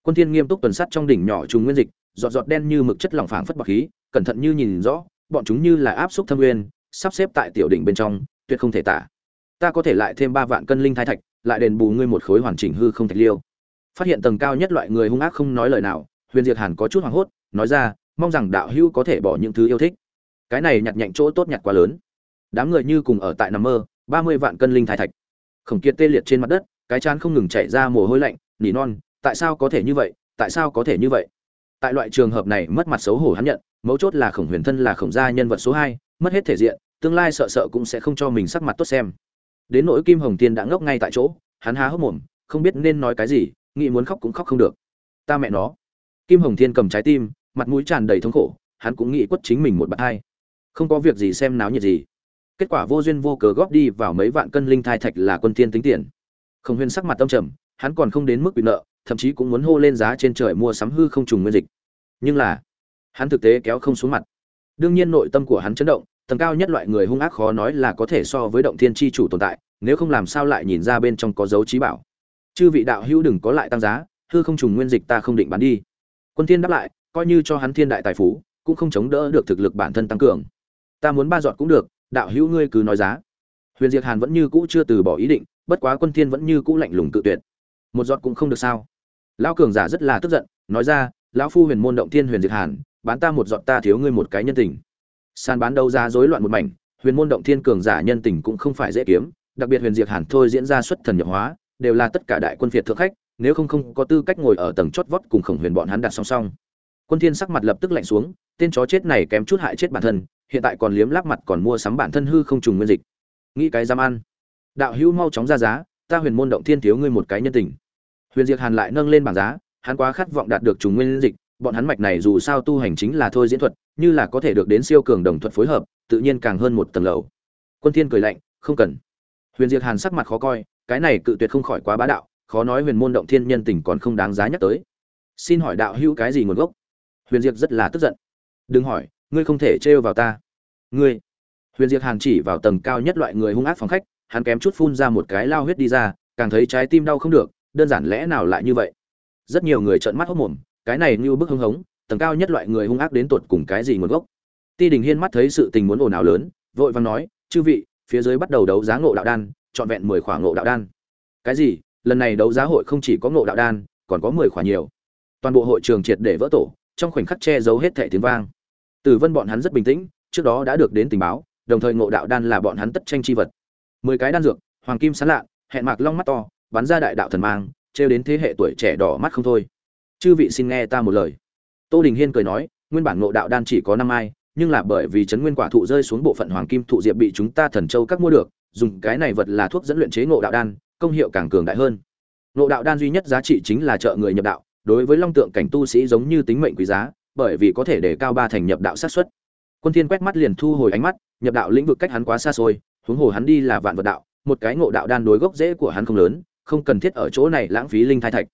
quân thiên nghiêm túc tuần sát trong đỉnh nhỏ trùng nguyên dịch, giọt giọt đen như mực chất lỏng phảng phất bọc khí, cẩn thận như nhìn rõ, bọn chúng như là áp xúc thâm nguyên sắp xếp tại tiểu đỉnh bên trong, tuyệt không thể tả. Ta có thể lại thêm ba vạn cân linh thai thạch, lại đền bù ngươi một khối hoàn chỉnh hư không thạch liêu. Phát hiện tầng cao nhất loại người hung ác không nói lời nào, huyền diệt hàn có chút hoảng hốt, nói ra, mong rằng đạo hữu có thể bỏ những thứ yêu thích. Cái này nhặt nhạnh chỗ tốt nhặt quá lớn. Đám người như cùng ở tại nằm mơ, ba mươi vạn cân linh thai thạch. Khổng kiệt tê liệt trên mặt đất, cái chán không ngừng chảy ra mồ hôi lạnh, nỉ non, tại sao có thể như vậy? Tại sao có thể như vậy? Tại loại trường hợp này mất mặt xấu hổ hắn nhận, mấu chốt là khổng huyền thân là khổng gia nhân vật số hai mất hết thể diện, tương lai sợ sợ cũng sẽ không cho mình sắc mặt tốt xem. Đến nỗi kim hồng tiên đã ngốc ngay tại chỗ, hắn há hốc mồm, không biết nên nói cái gì, nghĩ muốn khóc cũng khóc không được. Ta mẹ nó. Kim hồng thiên cầm trái tim, mặt mũi tràn đầy thống khổ, hắn cũng nghĩ quất chính mình một bạt hai. Không có việc gì xem náo nhiệt gì. Kết quả vô duyên vô cớ góp đi vào mấy vạn cân linh thai thạch là quân tiên tính tiền. Không huyên sắc mặt tâm trầm, hắn còn không đến mức bị nợ, thậm chí cũng muốn hô lên giá trên trời mua sắm hư không trùng nguyên dịch. Nhưng là, hắn thực tế kéo không xuống mặt đương nhiên nội tâm của hắn chấn động, tầng cao nhất loại người hung ác khó nói là có thể so với động thiên chi chủ tồn tại, nếu không làm sao lại nhìn ra bên trong có dấu trí bảo. Chư vị đạo hữu đừng có lại tăng giá, hư không trùng nguyên dịch ta không định bán đi. Quân thiên đáp lại, coi như cho hắn thiên đại tài phú, cũng không chống đỡ được thực lực bản thân tăng cường. Ta muốn ba dọn cũng được, đạo hữu ngươi cứ nói giá. Huyền diệt hàn vẫn như cũ chưa từ bỏ ý định, bất quá quân thiên vẫn như cũ lạnh lùng tự tuyệt. Một giọt cũng không được sao? Lão cường giả rất là tức giận, nói ra, lão phu huyền môn động thiên huyền diệt hàn bán ta một giọt ta thiếu ngươi một cái nhân tình. Sàn bán đấu giá rối loạn một mảnh, huyền môn động thiên cường giả nhân tình cũng không phải dễ kiếm, đặc biệt huyền diệt hàn thôi diễn ra xuất thần nhập hóa, đều là tất cả đại quân việt thượng khách, nếu không không có tư cách ngồi ở tầng chót vót cùng khổng huyền bọn hắn đặt song song. Quân thiên sắc mặt lập tức lạnh xuống, tên chó chết này kém chút hại chết bản thân, hiện tại còn liếm láp mặt còn mua sắm bản thân hư không trùng nguyên dịch. Nghĩ cái dám ăn. Đạo hữu mau chóng ra giá, ta huyền môn động thiên thiếu ngươi một cái nhân tình. Huyền diệt hàn lại nâng lên bảng giá, hắn quá khát vọng đạt được trùng nguyên dịch bọn hắn mạch này dù sao tu hành chính là thôi diễn thuật, như là có thể được đến siêu cường đồng thuật phối hợp, tự nhiên càng hơn một tầng lầu. Quân thiên cười lạnh, không cần. Huyền diệt hàn sắc mặt khó coi, cái này cự tuyệt không khỏi quá bá đạo, khó nói huyền môn động thiên nhân tình còn không đáng giá nhắc tới. Xin hỏi đạo hữu cái gì nguồn gốc? Huyền diệt rất là tức giận. Đừng hỏi, ngươi không thể trêu vào ta. Ngươi? Huyền diệt hàn chỉ vào tầng cao nhất loại người hung ác phòng khách, hắn kém chút phun ra một cái lao huyết đi ra, càng thấy trái tim đau không được, đơn giản lẽ nào lại như vậy? Rất nhiều người trợn mắt hốt mồm cái này như bức hưng hống, tầng cao nhất loại người hung ác đến tột cùng cái gì nguồn gốc? Ti đình hiên mắt thấy sự tình muốn ồn ào lớn, vội vàng nói, chư vị, phía dưới bắt đầu đấu giá ngộ đạo đan, trọn vẹn mười khoảng ngộ đạo đan. Cái gì? Lần này đấu giá hội không chỉ có ngộ đạo đan, còn có mười khoảng nhiều. Toàn bộ hội trường triệt để vỡ tổ, trong khoảnh khắc che giấu hết thẻ tiếng vang. Tử vân bọn hắn rất bình tĩnh, trước đó đã được đến tình báo, đồng thời ngộ đạo đan là bọn hắn tất tranh chi vật. Mười cái đan dược, hoàng kim sán lạ, hẹn mạc long mắt to, bắn ra đại đạo thần mang, trêu đến thế hệ tuổi trẻ đỏ mắt không thôi chư vị xin nghe ta một lời. Tô đình hiên cười nói, nguyên bản ngộ đạo đan chỉ có năm ai, nhưng là bởi vì chấn nguyên quả thụ rơi xuống bộ phận hoàng kim thụ diệp bị chúng ta thần châu các mua được, dùng cái này vật là thuốc dẫn luyện chế ngộ đạo đan, công hiệu càng cường đại hơn. Ngộ đạo đan duy nhất giá trị chính là trợ người nhập đạo, đối với long tượng cảnh tu sĩ giống như tính mệnh quý giá, bởi vì có thể để cao ba thành nhập đạo sát xuất quân thiên quét mắt liền thu hồi ánh mắt, nhập đạo lĩnh vực cách hắn quá xa xôi, huống hồ hắn đi là vạn vật đạo, một cái ngộ đạo đan đối gốc rễ của hắn không lớn, không cần thiết ở chỗ này lãng phí linh thai thạch.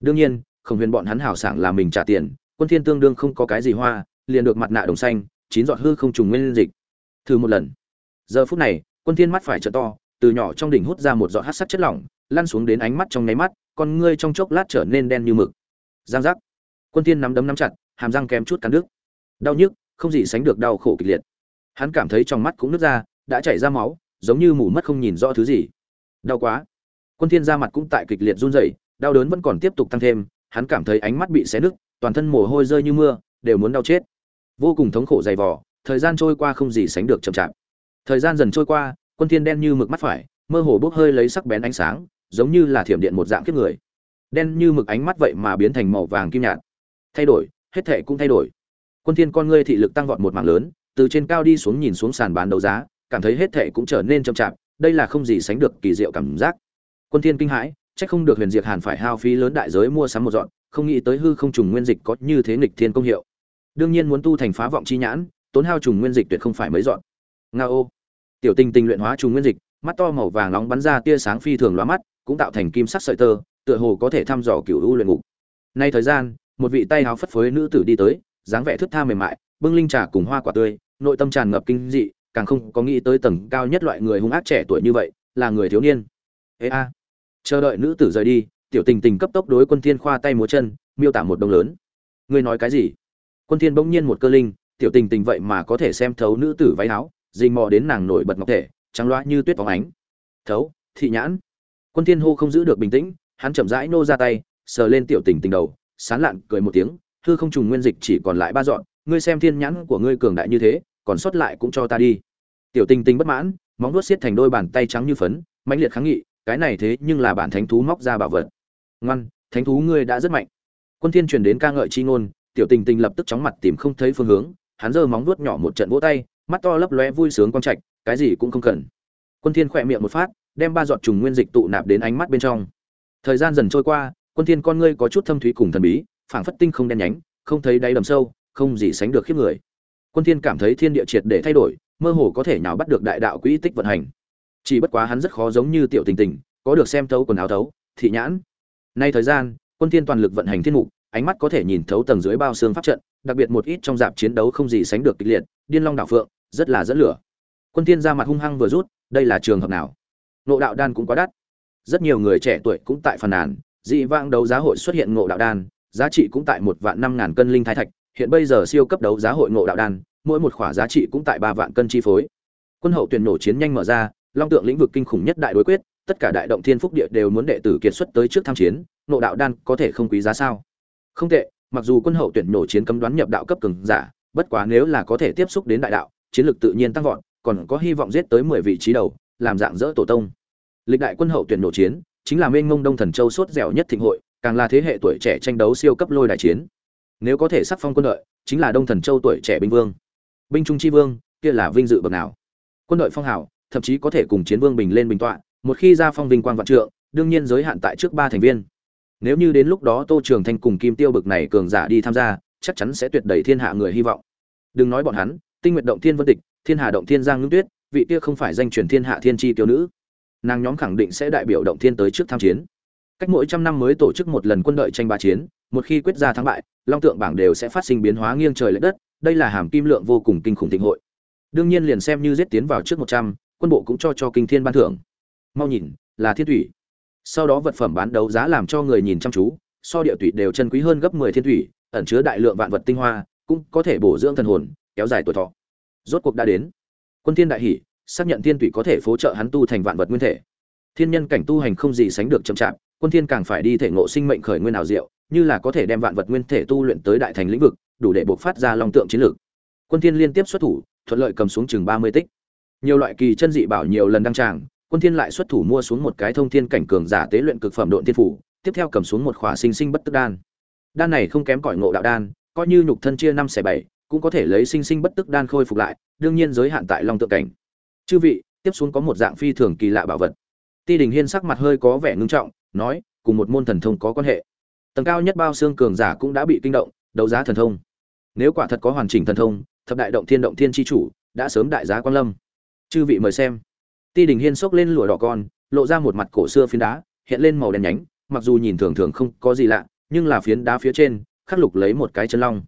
Đương nhiên không huyền bọn hắn hảo sảng là mình trả tiền, quân thiên tương đương không có cái gì hoa, liền được mặt nạ đồng xanh, chín giọt hư không trùng nguyên dịch. Thử một lần. Giờ phút này, quân thiên mắt phải trợ to, từ nhỏ trong đỉnh hút ra một giọt hắc sắc chất lỏng, lăn xuống đến ánh mắt trong nháy mắt, con ngươi trong chốc lát trở nên đen như mực. Giang giác. Quân thiên nắm đấm nắm chặt, hàm răng kém chút cắn đứt. Đau nhức, không gì sánh được đau khổ kịch liệt. Hắn cảm thấy trong mắt cũng nứt ra, đã chảy ra máu, giống như mù mất không nhìn rõ thứ gì. Đau quá. Quân thiên ra mặt cũng tại kịch liệt run rẩy, đau đớn vẫn còn tiếp tục tăng thêm hắn cảm thấy ánh mắt bị xé nứt, toàn thân mồ hôi rơi như mưa, đều muốn đau chết. Vô cùng thống khổ dày vò, thời gian trôi qua không gì sánh được chậm chạp. Thời gian dần trôi qua, quân thiên đen như mực mắt phải, mơ hồ bốc hơi lấy sắc bén ánh sáng, giống như là thiểm điện một dạng kiếp người. Đen như mực ánh mắt vậy mà biến thành màu vàng kim nhạt. Thay đổi, hết thảy cũng thay đổi. Quân thiên con ngươi thị lực tăng vọt một mảng lớn, từ trên cao đi xuống nhìn xuống sàn bán đấu giá, cảm thấy hết thảy cũng trở nên chậm chạp, đây là không gì sánh được kỳ diệu cảm giác. Quân thiên kinh hãi chắc không được huyền diệt hàn phải hao phí lớn đại giới mua sắm một dọn, không nghĩ tới hư không trùng nguyên dịch có như thế nghịch thiên công hiệu. Đương nhiên muốn tu thành phá vọng chi nhãn, tốn hao trùng nguyên dịch tuyệt không phải mấy dọn. Nga ô. Tiểu tình tình luyện hóa trùng nguyên dịch, mắt to màu vàng nóng bắn ra tia sáng phi thường lóa mắt, cũng tạo thành kim sắc sợi tơ, tựa hồ có thể thăm dò cửu u luyện ngục. Nay thời gian, một vị tay háo phất phới nữ tử đi tới, dáng vẻ thướt tha mềm mại, bưng linh trà cùng hoa quả tươi, nội tâm tràn ngập kinh dị, càng không có nghĩ tới tầng cao nhất loại người hung ác trẻ tuổi như vậy, là người thiếu niên. Ê a chờ đợi nữ tử rời đi, tiểu tình tình cấp tốc đối quân thiên khoa tay múa chân, miêu tả một đông lớn. Ngươi nói cái gì? Quân thiên bỗng nhiên một cơ linh, tiểu tình tình vậy mà có thể xem thấu nữ tử váy áo, dình mò đến nàng nổi bật ngọc thể, trắng loa như tuyết phóng ánh. Thấu, thị nhãn. Quân thiên hô không giữ được bình tĩnh, hắn chậm rãi nô ra tay, sờ lên tiểu tình tình đầu, sán lạn cười một tiếng, hư không trùng nguyên dịch chỉ còn lại ba dọn, ngươi xem thiên nhãn của ngươi cường đại như thế, còn sót lại cũng cho ta đi. Tiểu tình tình bất mãn, móng vuốt xiết thành đôi bàn tay trắng như phấn, mãnh liệt kháng nghị cái này thế nhưng là bản thánh thú móc ra bảo vật. Ngoan, thánh thú ngươi đã rất mạnh. Quân thiên truyền đến ca ngợi chi ngôn, tiểu tình tình lập tức chóng mặt tìm không thấy phương hướng, hắn giơ móng vuốt nhỏ một trận vỗ tay, mắt to lấp lóe vui sướng quang trạch, cái gì cũng không cần. Quân thiên khỏe miệng một phát, đem ba giọt trùng nguyên dịch tụ nạp đến ánh mắt bên trong. Thời gian dần trôi qua, quân thiên con ngươi có chút thâm thúy cùng thần bí, phảng phất tinh không đen nhánh, không thấy đáy đầm sâu, không gì sánh được khiếp người. Quân thiên cảm thấy thiên địa triệt để thay đổi, mơ hồ có thể nào bắt được đại đạo quỹ tích vận hành chỉ bất quá hắn rất khó giống như tiểu tình tình, có được xem thấu quần áo thấu, thị nhãn. Nay thời gian, quân thiên toàn lực vận hành thiên mục, ánh mắt có thể nhìn thấu tầng dưới bao xương pháp trận, đặc biệt một ít trong dạp chiến đấu không gì sánh được kịch liệt, điên long đảo phượng, rất là dẫn lửa. Quân thiên ra mặt hung hăng vừa rút, đây là trường hợp nào? Ngộ đạo đan cũng quá đắt. Rất nhiều người trẻ tuổi cũng tại phần nàn, dị vãng đấu giá hội xuất hiện ngộ đạo đan, giá trị cũng tại một vạn năm ngàn cân linh thái thạch, hiện bây giờ siêu cấp đấu giá hội ngộ đạo đan, mỗi một khỏa giá trị cũng tại ba vạn cân chi phối. Quân hậu tuyển nổ chiến nhanh mở ra long tượng lĩnh vực kinh khủng nhất đại đối quyết, tất cả đại động thiên phúc địa đều muốn đệ tử kiệt xuất tới trước tham chiến, nộ đạo đan có thể không quý giá sao? Không tệ, mặc dù quân hậu tuyển nổ chiến cấm đoán nhập đạo cấp cường giả, bất quá nếu là có thể tiếp xúc đến đại đạo, chiến lược tự nhiên tăng vọt, còn có hy vọng giết tới mười vị trí đầu, làm dạng dỡ tổ tông. Lịch đại quân hậu tuyển nổ chiến, chính là mênh ngông đông thần châu sốt dẻo nhất thịnh hội, càng là thế hệ tuổi trẻ tranh đấu siêu cấp lôi đại chiến. Nếu có thể sắc phong quân đội, chính là đông thần châu tuổi trẻ binh vương. Binh trung chi vương, kia là vinh dự bậc nào? Quân đội phong hào thậm chí có thể cùng chiến vương bình lên bình tọa, một khi ra phong vinh quang vạn trượng, đương nhiên giới hạn tại trước ba thành viên. Nếu như đến lúc đó tô trường thanh cùng kim tiêu bực này cường giả đi tham gia, chắc chắn sẽ tuyệt đẩy thiên hạ người hy vọng. Đừng nói bọn hắn, tinh nguyện động thiên vân tịch, thiên hà động thiên giang ngưng tuyết, vị kia không phải danh truyền thiên hạ thiên tri tiêu nữ. Nàng nhóm khẳng định sẽ đại biểu động thiên tới trước tham chiến. Cách mỗi trăm năm mới tổ chức một lần quân đội tranh ba chiến, một khi quyết ra thắng bại, long tượng bảng đều sẽ phát sinh biến hóa nghiêng trời lệch đất, đây là hàm kim lượng vô cùng kinh khủng thịnh hội. Đương nhiên liền xem như giết tiến vào trước một trăm quân bộ cũng cho cho kinh thiên ban thưởng. Mau nhìn, là thiên thủy. Sau đó vật phẩm bán đấu giá làm cho người nhìn chăm chú, so địa thủy đều chân quý hơn gấp mười thiên thủy, ẩn chứa đại lượng vạn vật tinh hoa, cũng có thể bổ dưỡng thần hồn, kéo dài tuổi thọ. Rốt cuộc đã đến. Quân thiên đại hỉ xác nhận thiên thủy có thể phối trợ hắn tu thành vạn vật nguyên thể. Thiên nhân cảnh tu hành không gì sánh được chậm chạp, quân thiên càng phải đi thể ngộ sinh mệnh khởi nguyên nào diệu, như là có thể đem vạn vật nguyên thể tu luyện tới đại thành lĩnh vực, đủ để bộc phát ra long tượng chiến lược. Quân thiên liên tiếp xuất thủ, thuận lợi cầm xuống chừng 30 tích nhiều loại kỳ chân dị bảo nhiều lần đăng tràng, quân thiên lại xuất thủ mua xuống một cái thông thiên cảnh cường giả tế luyện cực phẩm độn thiên phủ, tiếp theo cầm xuống một khỏa sinh sinh bất tức đan. Đan này không kém cỏi ngộ đạo đan, coi như nhục thân chia năm xẻ bảy, cũng có thể lấy sinh sinh bất tức đan khôi phục lại, đương nhiên giới hạn tại long tượng cảnh. Chư vị, tiếp xuống có một dạng phi thường kỳ lạ bảo vật. Ti đình hiên sắc mặt hơi có vẻ ngưng trọng, nói, cùng một môn thần thông có quan hệ. Tầng cao nhất bao xương cường giả cũng đã bị kinh động, đấu giá thần thông. Nếu quả thật có hoàn chỉnh thần thông, thập đại động thiên động thiên chi chủ, đã sớm đại giá quan lâm chư vị mời xem. Ti đình hiên xốc lên lụa đỏ con, lộ ra một mặt cổ xưa phiến đá, hiện lên màu đen nhánh, mặc dù nhìn thường thường không có gì lạ, nhưng là phiến đá phía trên, khắc lục lấy một cái chân long.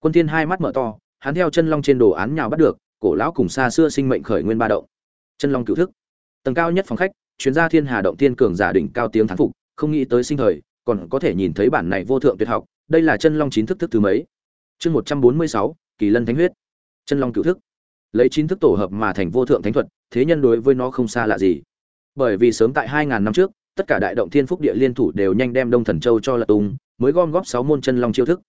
Quân thiên hai mắt mở to, hắn theo chân long trên đồ án nhào bắt được, cổ lão cùng xa xưa sinh mệnh khởi nguyên ba động. Chân long cửu thức. Tầng cao nhất phòng khách, chuyên gia thiên hà động tiên cường giả đỉnh cao tiếng thán phục, không nghĩ tới sinh thời, còn có thể nhìn thấy bản này vô thượng tuyệt học, đây là chân long chín thức thức thứ mấy? Chương một trăm bốn mươi sáu, kỳ lân thánh huyết. Chân long cửu thức lấy chín thức tổ hợp mà thành vô thượng thánh thuật, thế nhân đối với nó không xa lạ gì. Bởi vì sớm tại 2.000 năm trước, tất cả đại động thiên phúc địa liên thủ đều nhanh đem đông thần châu cho lật tung, mới gom góp sáu môn chân long chiêu thức.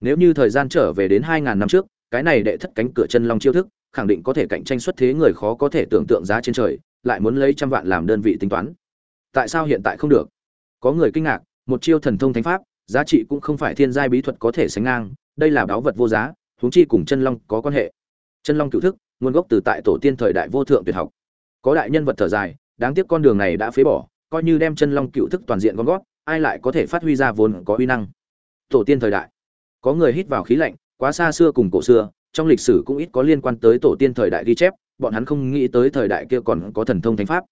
Nếu như thời gian trở về đến 2.000 năm trước, cái này đệ thất cánh cửa chân long chiêu thức, khẳng định có thể cạnh tranh xuất thế người khó có thể tưởng tượng giá trên trời, lại muốn lấy trăm vạn làm đơn vị tính toán. Tại sao hiện tại không được? Có người kinh ngạc, một chiêu thần thông thánh pháp, giá trị cũng không phải thiên giai bí thuật có thể sánh ngang, đây là báu vật vô giá, huống chi cùng chân long có quan hệ. Chân long cựu thức nguồn gốc từ tại tổ tiên thời đại vô thượng tuyệt học. Có đại nhân vật thở dài, đáng tiếc con đường này đã phế bỏ, coi như đem chân long cựu thức toàn diện gom gót ai lại có thể phát huy ra vốn có uy năng. Tổ tiên thời đại. Có người hít vào khí lạnh, quá xa xưa cùng cổ xưa, trong lịch sử cũng ít có liên quan tới tổ tiên thời đại ghi chép, bọn hắn không nghĩ tới thời đại kia còn có thần thông thánh pháp.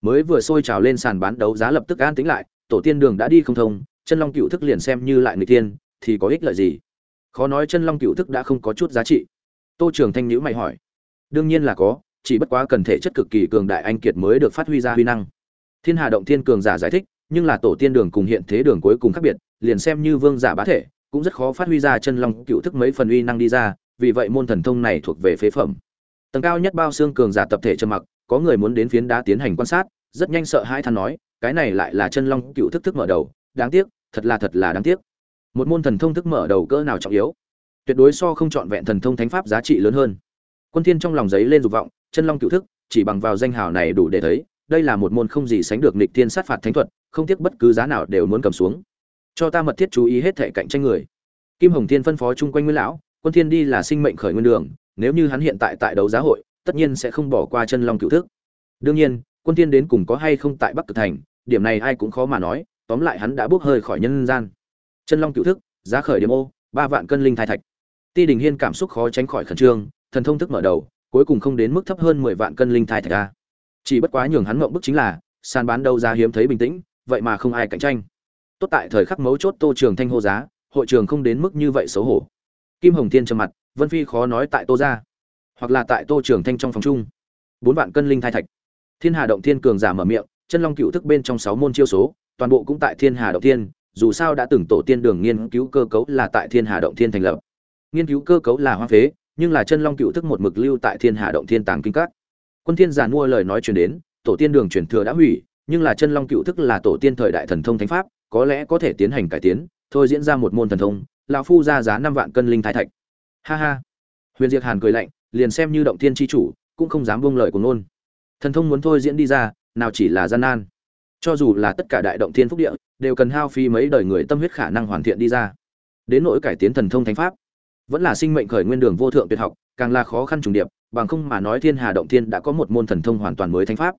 Mới vừa sôi trào lên sàn bán đấu giá lập tức an tính lại, tổ tiên đường đã đi không thông, chân long cựu thức liền xem như lại người tiên, thì có ích lợi gì? Khó nói chân long cựu thức đã không có chút giá trị. Tô trường thanh nhữ mày hỏi đương nhiên là có, chỉ bất quá cần thể chất cực kỳ cường đại anh kiệt mới được phát huy ra huy năng. Thiên hà động thiên cường giả giải thích, nhưng là tổ tiên đường cùng hiện thế đường cuối cùng khác biệt, liền xem như vương giả bá thể, cũng rất khó phát huy ra chân long cựu thức mấy phần uy năng đi ra, vì vậy môn thần thông này thuộc về phế phẩm. Tầng cao nhất bao xương cường giả tập thể trầm mặc, có người muốn đến phiến đá tiến hành quan sát, rất nhanh sợ hai than nói, cái này lại là chân long cựu thức thức mở đầu, đáng tiếc, thật là thật là đáng tiếc. Một môn thần thông thức mở đầu cỡ nào trọng yếu? Tuyệt đối so không chọn vẹn thần thông thánh pháp giá trị lớn hơn quân thiên trong lòng giấy lên dục vọng, chân long cửu thức, chỉ bằng vào danh hào này đủ để thấy, đây là một môn không gì sánh được nghịch thiên sát phạt thánh thuật, không tiếc bất cứ giá nào đều muốn cầm xuống. Cho ta mật thiết chú ý hết thể cạnh tranh người. Kim hồng thiên phân phó chung quanh nguyên lão, quân thiên đi là sinh mệnh khởi nguyên đường, nếu như hắn hiện tại tại đấu giá hội, tất nhiên sẽ không bỏ qua chân long cửu thức. Đương nhiên, quân thiên đến cùng có hay không tại bắc cực thành, điểm này ai cũng khó mà nói, tóm lại hắn đã bước hơi khỏi nhân gian. Chân long cửu thức, giá khởi điểm ô, ba vạn cân linh thai thạch. Ti đình hiên cảm xúc khó tránh khỏi khẩn trương thần thông thức mở đầu, cuối cùng không đến mức thấp hơn mười vạn cân linh thai thạch a. Chỉ bất quá nhường hắn ngậm bức chính là, sàn bán đấu giá hiếm thấy bình tĩnh, vậy mà không ai cạnh tranh. Tốt tại thời khắc mấu chốt tô trường thanh hô giá, hội trường không đến mức như vậy xấu hổ. Kim hồng thiên trầm mặt, vân phi khó nói tại tô gia, hoặc là tại tô trường thanh trong phòng chung. Bốn vạn cân linh thai thạch. Thiên hà động thiên cường giả mở miệng, chân long cựu thức bên trong sáu môn chiêu số, toàn bộ cũng tại thiên hà động thiên, dù sao đã từng tổ tiên đường nghiên cứu cơ cấu là tại thiên hà động thiên thành lập. Nghiên cứu cơ cấu là hoa phế nhưng là chân long cựu thức một mực lưu tại thiên hà động thiên tàng kinh các. Quân thiên giàn mua lời nói truyền đến, tổ tiên đường truyền thừa đã hủy, nhưng là chân long cựu thức là tổ tiên thời đại thần thông thánh pháp, có lẽ có thể tiến hành cải tiến, thôi diễn ra một môn thần thông, lão phu ra giá năm vạn cân linh thái thạch. Ha ha. Huyền diệt hàn cười lạnh, liền xem như động thiên chi chủ, cũng không dám buông lời của nôn thần thông muốn thôi diễn đi ra, nào chỉ là gian nan. Cho dù là tất cả đại động thiên phúc địa, đều cần hao phí mấy đời người tâm huyết khả năng hoàn thiện đi ra. Đến nỗi cải tiến thần thông thánh pháp vẫn là sinh mệnh khởi nguyên đường vô thượng tuyệt học, càng là khó khăn trùng điệp, bằng không mà nói thiên hà động thiên đã có một môn thần thông hoàn toàn mới thánh pháp.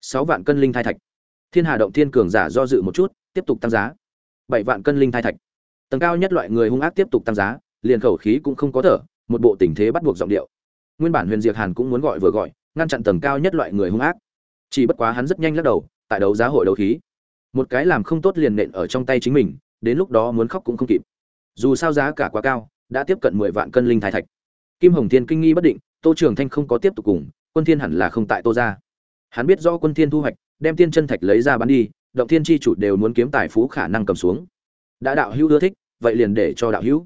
Sáu vạn cân linh thai thạch. Thiên hà động thiên cường giả do dự một chút, tiếp tục tăng giá. Bảy vạn cân linh thai thạch. Tầng cao nhất loại người hung ác tiếp tục tăng giá, liền khẩu khí cũng không có thở, một bộ tình thế bắt buộc giọng điệu. Nguyên bản huyền diệt hàn cũng muốn gọi vừa gọi, ngăn chặn tầng cao nhất loại người hung ác. Chỉ bất quá hắn rất nhanh lắc đầu, tại đấu giá hội đấu khí. Một cái làm không tốt liền nện ở trong tay chính mình, đến lúc đó muốn khóc cũng không kịp. Dù sao giá cả quá cao đã tiếp cận mười vạn cân linh thái thạch. Kim hồng thiên kinh nghi bất định, tô trường thanh không có tiếp tục cùng, quân thiên hẳn là không tại tô ra hắn biết rõ quân thiên thu hoạch, đem tiên chân thạch lấy ra bán đi, động thiên chi chủ đều muốn kiếm tài phú khả năng cầm xuống. Đã đạo hữu ưa thích, vậy liền để cho đạo hữu.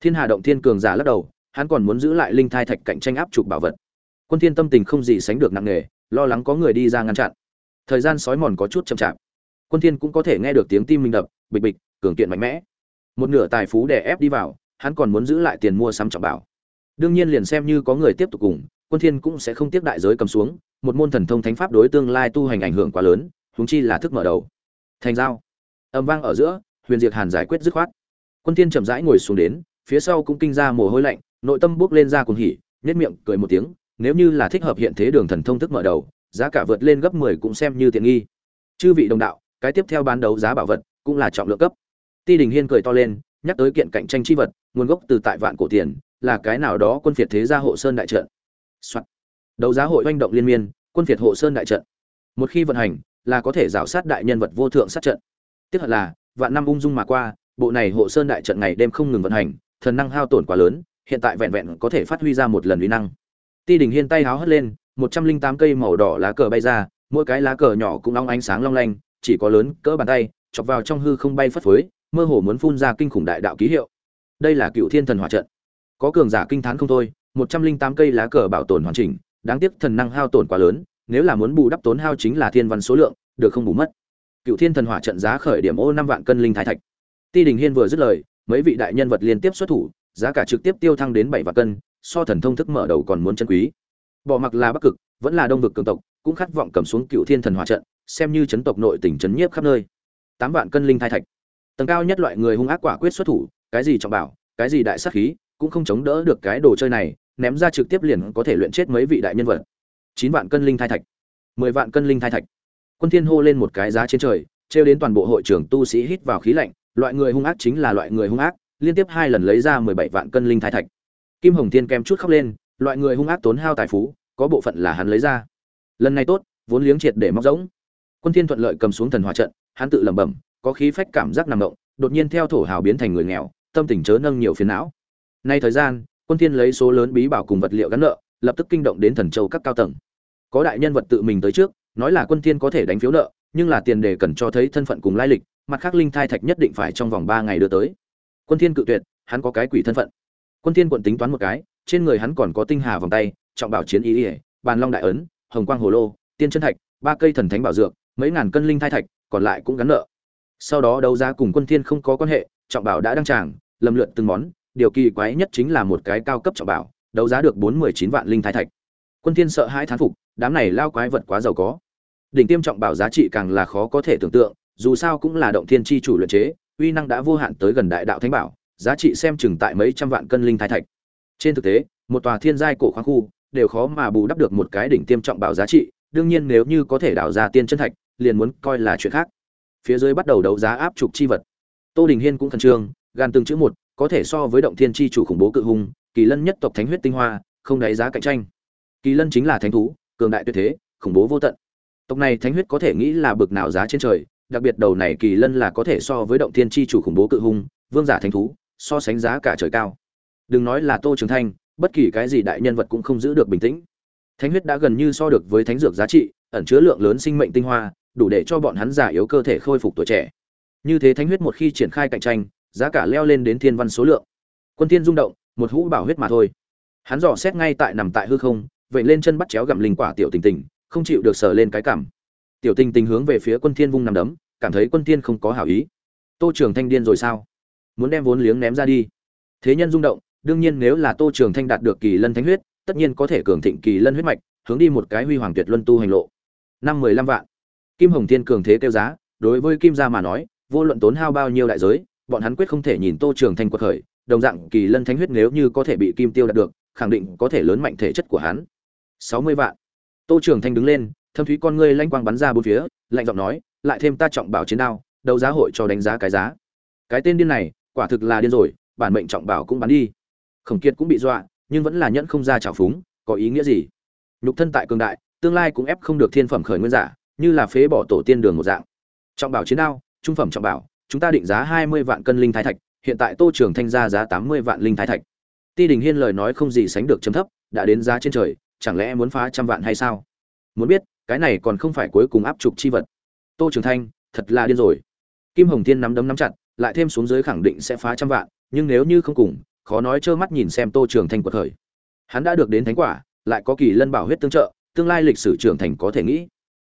Thiên hà động thiên cường giả lắc đầu, hắn còn muốn giữ lại linh thai thạch cạnh tranh áp trục bảo vật. Quân thiên tâm tình không gì sánh được nặng nề, lo lắng có người đi ra ngăn chặn. Thời gian sói mòn có chút chậm chạp. Quân thiên cũng có thể nghe được tiếng tim mình đập, bịch bịch, cường kiện mạnh mẽ. Một nửa tài phú đè ép đi vào hắn còn muốn giữ lại tiền mua sắm trọng bảo. Đương nhiên liền xem như có người tiếp tục cùng, quân thiên cũng sẽ không tiếc đại giới cầm xuống, một môn thần thông thánh pháp đối tương lai tu hành ảnh hưởng quá lớn, huống chi là thức mở đầu. Thành giao. Âm vang ở giữa, huyền diệt hàn giải quyết dứt khoát. Quân thiên chậm rãi ngồi xuống đến, phía sau cũng kinh ra mồ hôi lạnh, nội tâm bước lên ra cuồng hỉ, nhếch miệng cười một tiếng, nếu như là thích hợp hiện thế đường thần thông thức mở đầu, giá cả vượt lên gấp 10 cũng xem như tiện nghi. Chư vị đồng đạo, cái tiếp theo bán đấu giá bảo vật, cũng là trọng lượng cấp. Ti đình hiên cười to lên nhắc tới kiện cạnh tranh chi vật, nguồn gốc từ tại vạn cổ tiền, là cái nào đó quân phiệt thế gia hộ sơn đại trận. Soạn. đấu giá hội doanh động liên miên, quân phiệt hộ sơn đại trận. Một khi vận hành, là có thể rào sát đại nhân vật vô thượng sát trận. Tiếc thật là, vạn năm ung dung mà qua, bộ này hộ sơn đại trận ngày đêm không ngừng vận hành, thần năng hao tổn quá lớn, hiện tại vẹn vẹn có thể phát huy ra một lần uy năng. Ti đình hiên tay háo hất lên, một trăm linh tám cây màu đỏ lá cờ bay ra, mỗi cái lá cờ nhỏ cũng long ánh sáng long lanh, chỉ có lớn cỡ bàn tay, chọc vào trong hư không bay phất phới mơ hồ muốn phun ra kinh khủng đại đạo ký hiệu. Đây là cựu thiên thần hỏa trận. Có cường giả kinh thán không thôi, một trăm linh tám cây lá cờ bảo tồn hoàn chỉnh, đáng tiếc thần năng hao tổn quá lớn, nếu là muốn bù đắp tốn hao chính là thiên văn số lượng, được không bù mất. Cựu thiên thần hỏa trận giá khởi điểm ô năm vạn cân linh thái thạch. Ti đình hiên vừa dứt lời, mấy vị đại nhân vật liên tiếp xuất thủ, giá cả trực tiếp tiêu thăng đến bảy vạn cân, so thần thông thức mở đầu còn muốn chân quý. Bỏ mặc là bắc cực, vẫn là đông vực cường tộc, cũng khát vọng cầm xuống cựu thiên thần hỏa trận, xem như chấn tộc nội tỉnh chấn nhiếp khắp nơi. Tám vạn cân linh thái thạch tầng cao nhất loại người hung ác quả quyết xuất thủ, cái gì trọng bảo, cái gì đại sát khí, cũng không chống đỡ được cái đồ chơi này, ném ra trực tiếp liền có thể luyện chết mấy vị đại nhân vật. Chín vạn cân linh thai thạch, mười vạn cân linh thai thạch. Quân thiên hô lên một cái giá trên trời treo đến toàn bộ hội trưởng tu sĩ hít vào khí lạnh, loại người hung ác chính là loại người hung ác, liên tiếp hai lần lấy ra mười bảy vạn cân linh thai thạch. Kim hồng thiên kem chút khóc lên, loại người hung ác tốn hao tài phú, có bộ phận là hắn lấy ra. Lần này tốt, vốn liếng triệt để móc rỗng. Quân thiên thuận lợi cầm xuống thần hỏa trận, hắn tự lẩm bẩm có khí phách cảm giác nằm động, đột nhiên theo thổ hào biến thành người nghèo, tâm tình chớ nâng nhiều phiền não. Nay thời gian, quân thiên lấy số lớn bí bảo cùng vật liệu gắn nợ, lập tức kinh động đến thần châu các cao tầng. Có đại nhân vật tự mình tới trước, nói là quân thiên có thể đánh phiếu nợ, nhưng là tiền đề cần cho thấy thân phận cùng lai lịch, mặt khác linh thai thạch nhất định phải trong vòng 3 ngày đưa tới. Quân thiên cự tuyệt, hắn có cái quỷ thân phận. Quân thiên quận tính toán một cái, trên người hắn còn có tinh hà vòng tay, trọng bảo chiến ý ỉa bàn long đại ấn, hồng quang hồ lô, tiên chân thạch, ba cây thần thánh bảo dược, mấy ngàn cân linh thai thạch, còn lại cũng gắn nợ sau đó đấu giá cùng quân thiên không có quan hệ, trọng bảo đã đăng tràng lầm lượt từng món, điều kỳ quái nhất chính là một cái cao cấp trọng bảo, đấu giá được bốn mười chín vạn linh thái thạch. Quân thiên sợ hãi thán phục, đám này lao quái vật quá giàu có. Đỉnh tiêm trọng bảo giá trị càng là khó có thể tưởng tượng, dù sao cũng là động thiên chi chủ luyện chế, uy năng đã vô hạn tới gần đại đạo thánh bảo, giá trị xem chừng tại mấy trăm vạn cân linh thái thạch. Trên thực tế, một tòa thiên giai cổ khoáng khu, đều khó mà bù đắp được một cái đỉnh tiêm trọng bảo giá trị, đương nhiên nếu như có thể đào ra tiên chân thạch, liền muốn coi là chuyện khác phía dưới bắt đầu đấu giá áp trục chi vật. Tô đình hiên cũng thần trương, gan từng chữ một, có thể so với động thiên chi chủ khủng bố cự hùng, kỳ lân nhất tộc thánh huyết tinh hoa, không đáy giá cạnh tranh. Kỳ lân chính là thánh thú, cường đại tuyệt thế, khủng bố vô tận. Tộc này thánh huyết có thể nghĩ là bực nào giá trên trời, đặc biệt đầu này kỳ lân là có thể so với động thiên chi chủ khủng bố cự hùng, vương giả thánh thú, so sánh giá cả trời cao. Đừng nói là tô trường thanh, bất kỳ cái gì đại nhân vật cũng không giữ được bình tĩnh. Thánh huyết đã gần như so được với thánh dược giá trị, ẩn chứa lượng lớn sinh mệnh tinh hoa đủ để cho bọn hắn giả yếu cơ thể khôi phục tuổi trẻ. Như thế thánh huyết một khi triển khai cạnh tranh, giá cả leo lên đến thiên văn số lượng. Quân thiên rung động, một hũ bảo huyết mà thôi. Hắn dò xét ngay tại nằm tại hư không, vậy lên chân bắt chéo gặm linh quả tiểu tình tình, không chịu được sờ lên cái cằm tiểu tình tình hướng về phía quân thiên vung nằm đấm, cảm thấy quân thiên không có hảo ý. Tô trường thanh điên rồi sao? Muốn đem vốn liếng ném ra đi. Thế nhân rung động, đương nhiên nếu là tô trường thanh đạt được kỳ lân thánh huyết, tất nhiên có thể cường thịnh kỳ lân huyết mạch, hướng đi một cái huy hoàng tuyệt luân tu hành lộ. Năm mười lăm vạn kim hồng thiên cường thế kêu giá, đối với kim gia mà nói, vô luận tốn hao bao nhiêu đại giới, bọn hắn quyết không thể nhìn tô trường thanh quật khởi, đồng dạng kỳ lân thánh huyết nếu như có thể bị kim tiêu đạt được, khẳng định có thể lớn mạnh thể chất của hắn. Sáu mươi vạn. Tô trường thanh đứng lên, thâm thúy con ngươi lanh quang bắn ra bốn phía, lạnh giọng nói, lại thêm ta trọng bảo chiến đao, đấu giá hội cho đánh giá cái giá. Cái tên điên này, quả thực là điên rồi, bản mệnh trọng bảo cũng bắn đi. Khổng kiệt cũng bị dọa, nhưng vẫn là nhẫn không ra trào phúng, có ý nghĩa gì? Nhục thân tại cường đại, tương lai cũng ép không được thiên phẩm khởi nguyên giả như là phế bỏ tổ tiên đường một dạng. Trọng bảo chiến đao, trung phẩm trọng bảo, chúng ta định giá hai mươi vạn cân linh thái thạch, hiện tại tô trường thanh ra giá tám mươi vạn linh thái thạch. Ti đình hiên lời nói không gì sánh được chấm thấp, đã đến giá trên trời, chẳng lẽ muốn phá trăm vạn hay sao? Muốn biết, cái này còn không phải cuối cùng áp trục chi vật. Tô trường thanh, thật là điên rồi. Kim hồng thiên nắm đấm nắm chặt, lại thêm xuống dưới khẳng định sẽ phá trăm vạn, nhưng nếu như không cùng, khó nói trơ mắt nhìn xem tô trường thanh của thời hắn đã được đến thánh quả, lại có kỳ lân bảo huyết tương trợ, tương lai lịch sử trưởng thành có thể nghĩ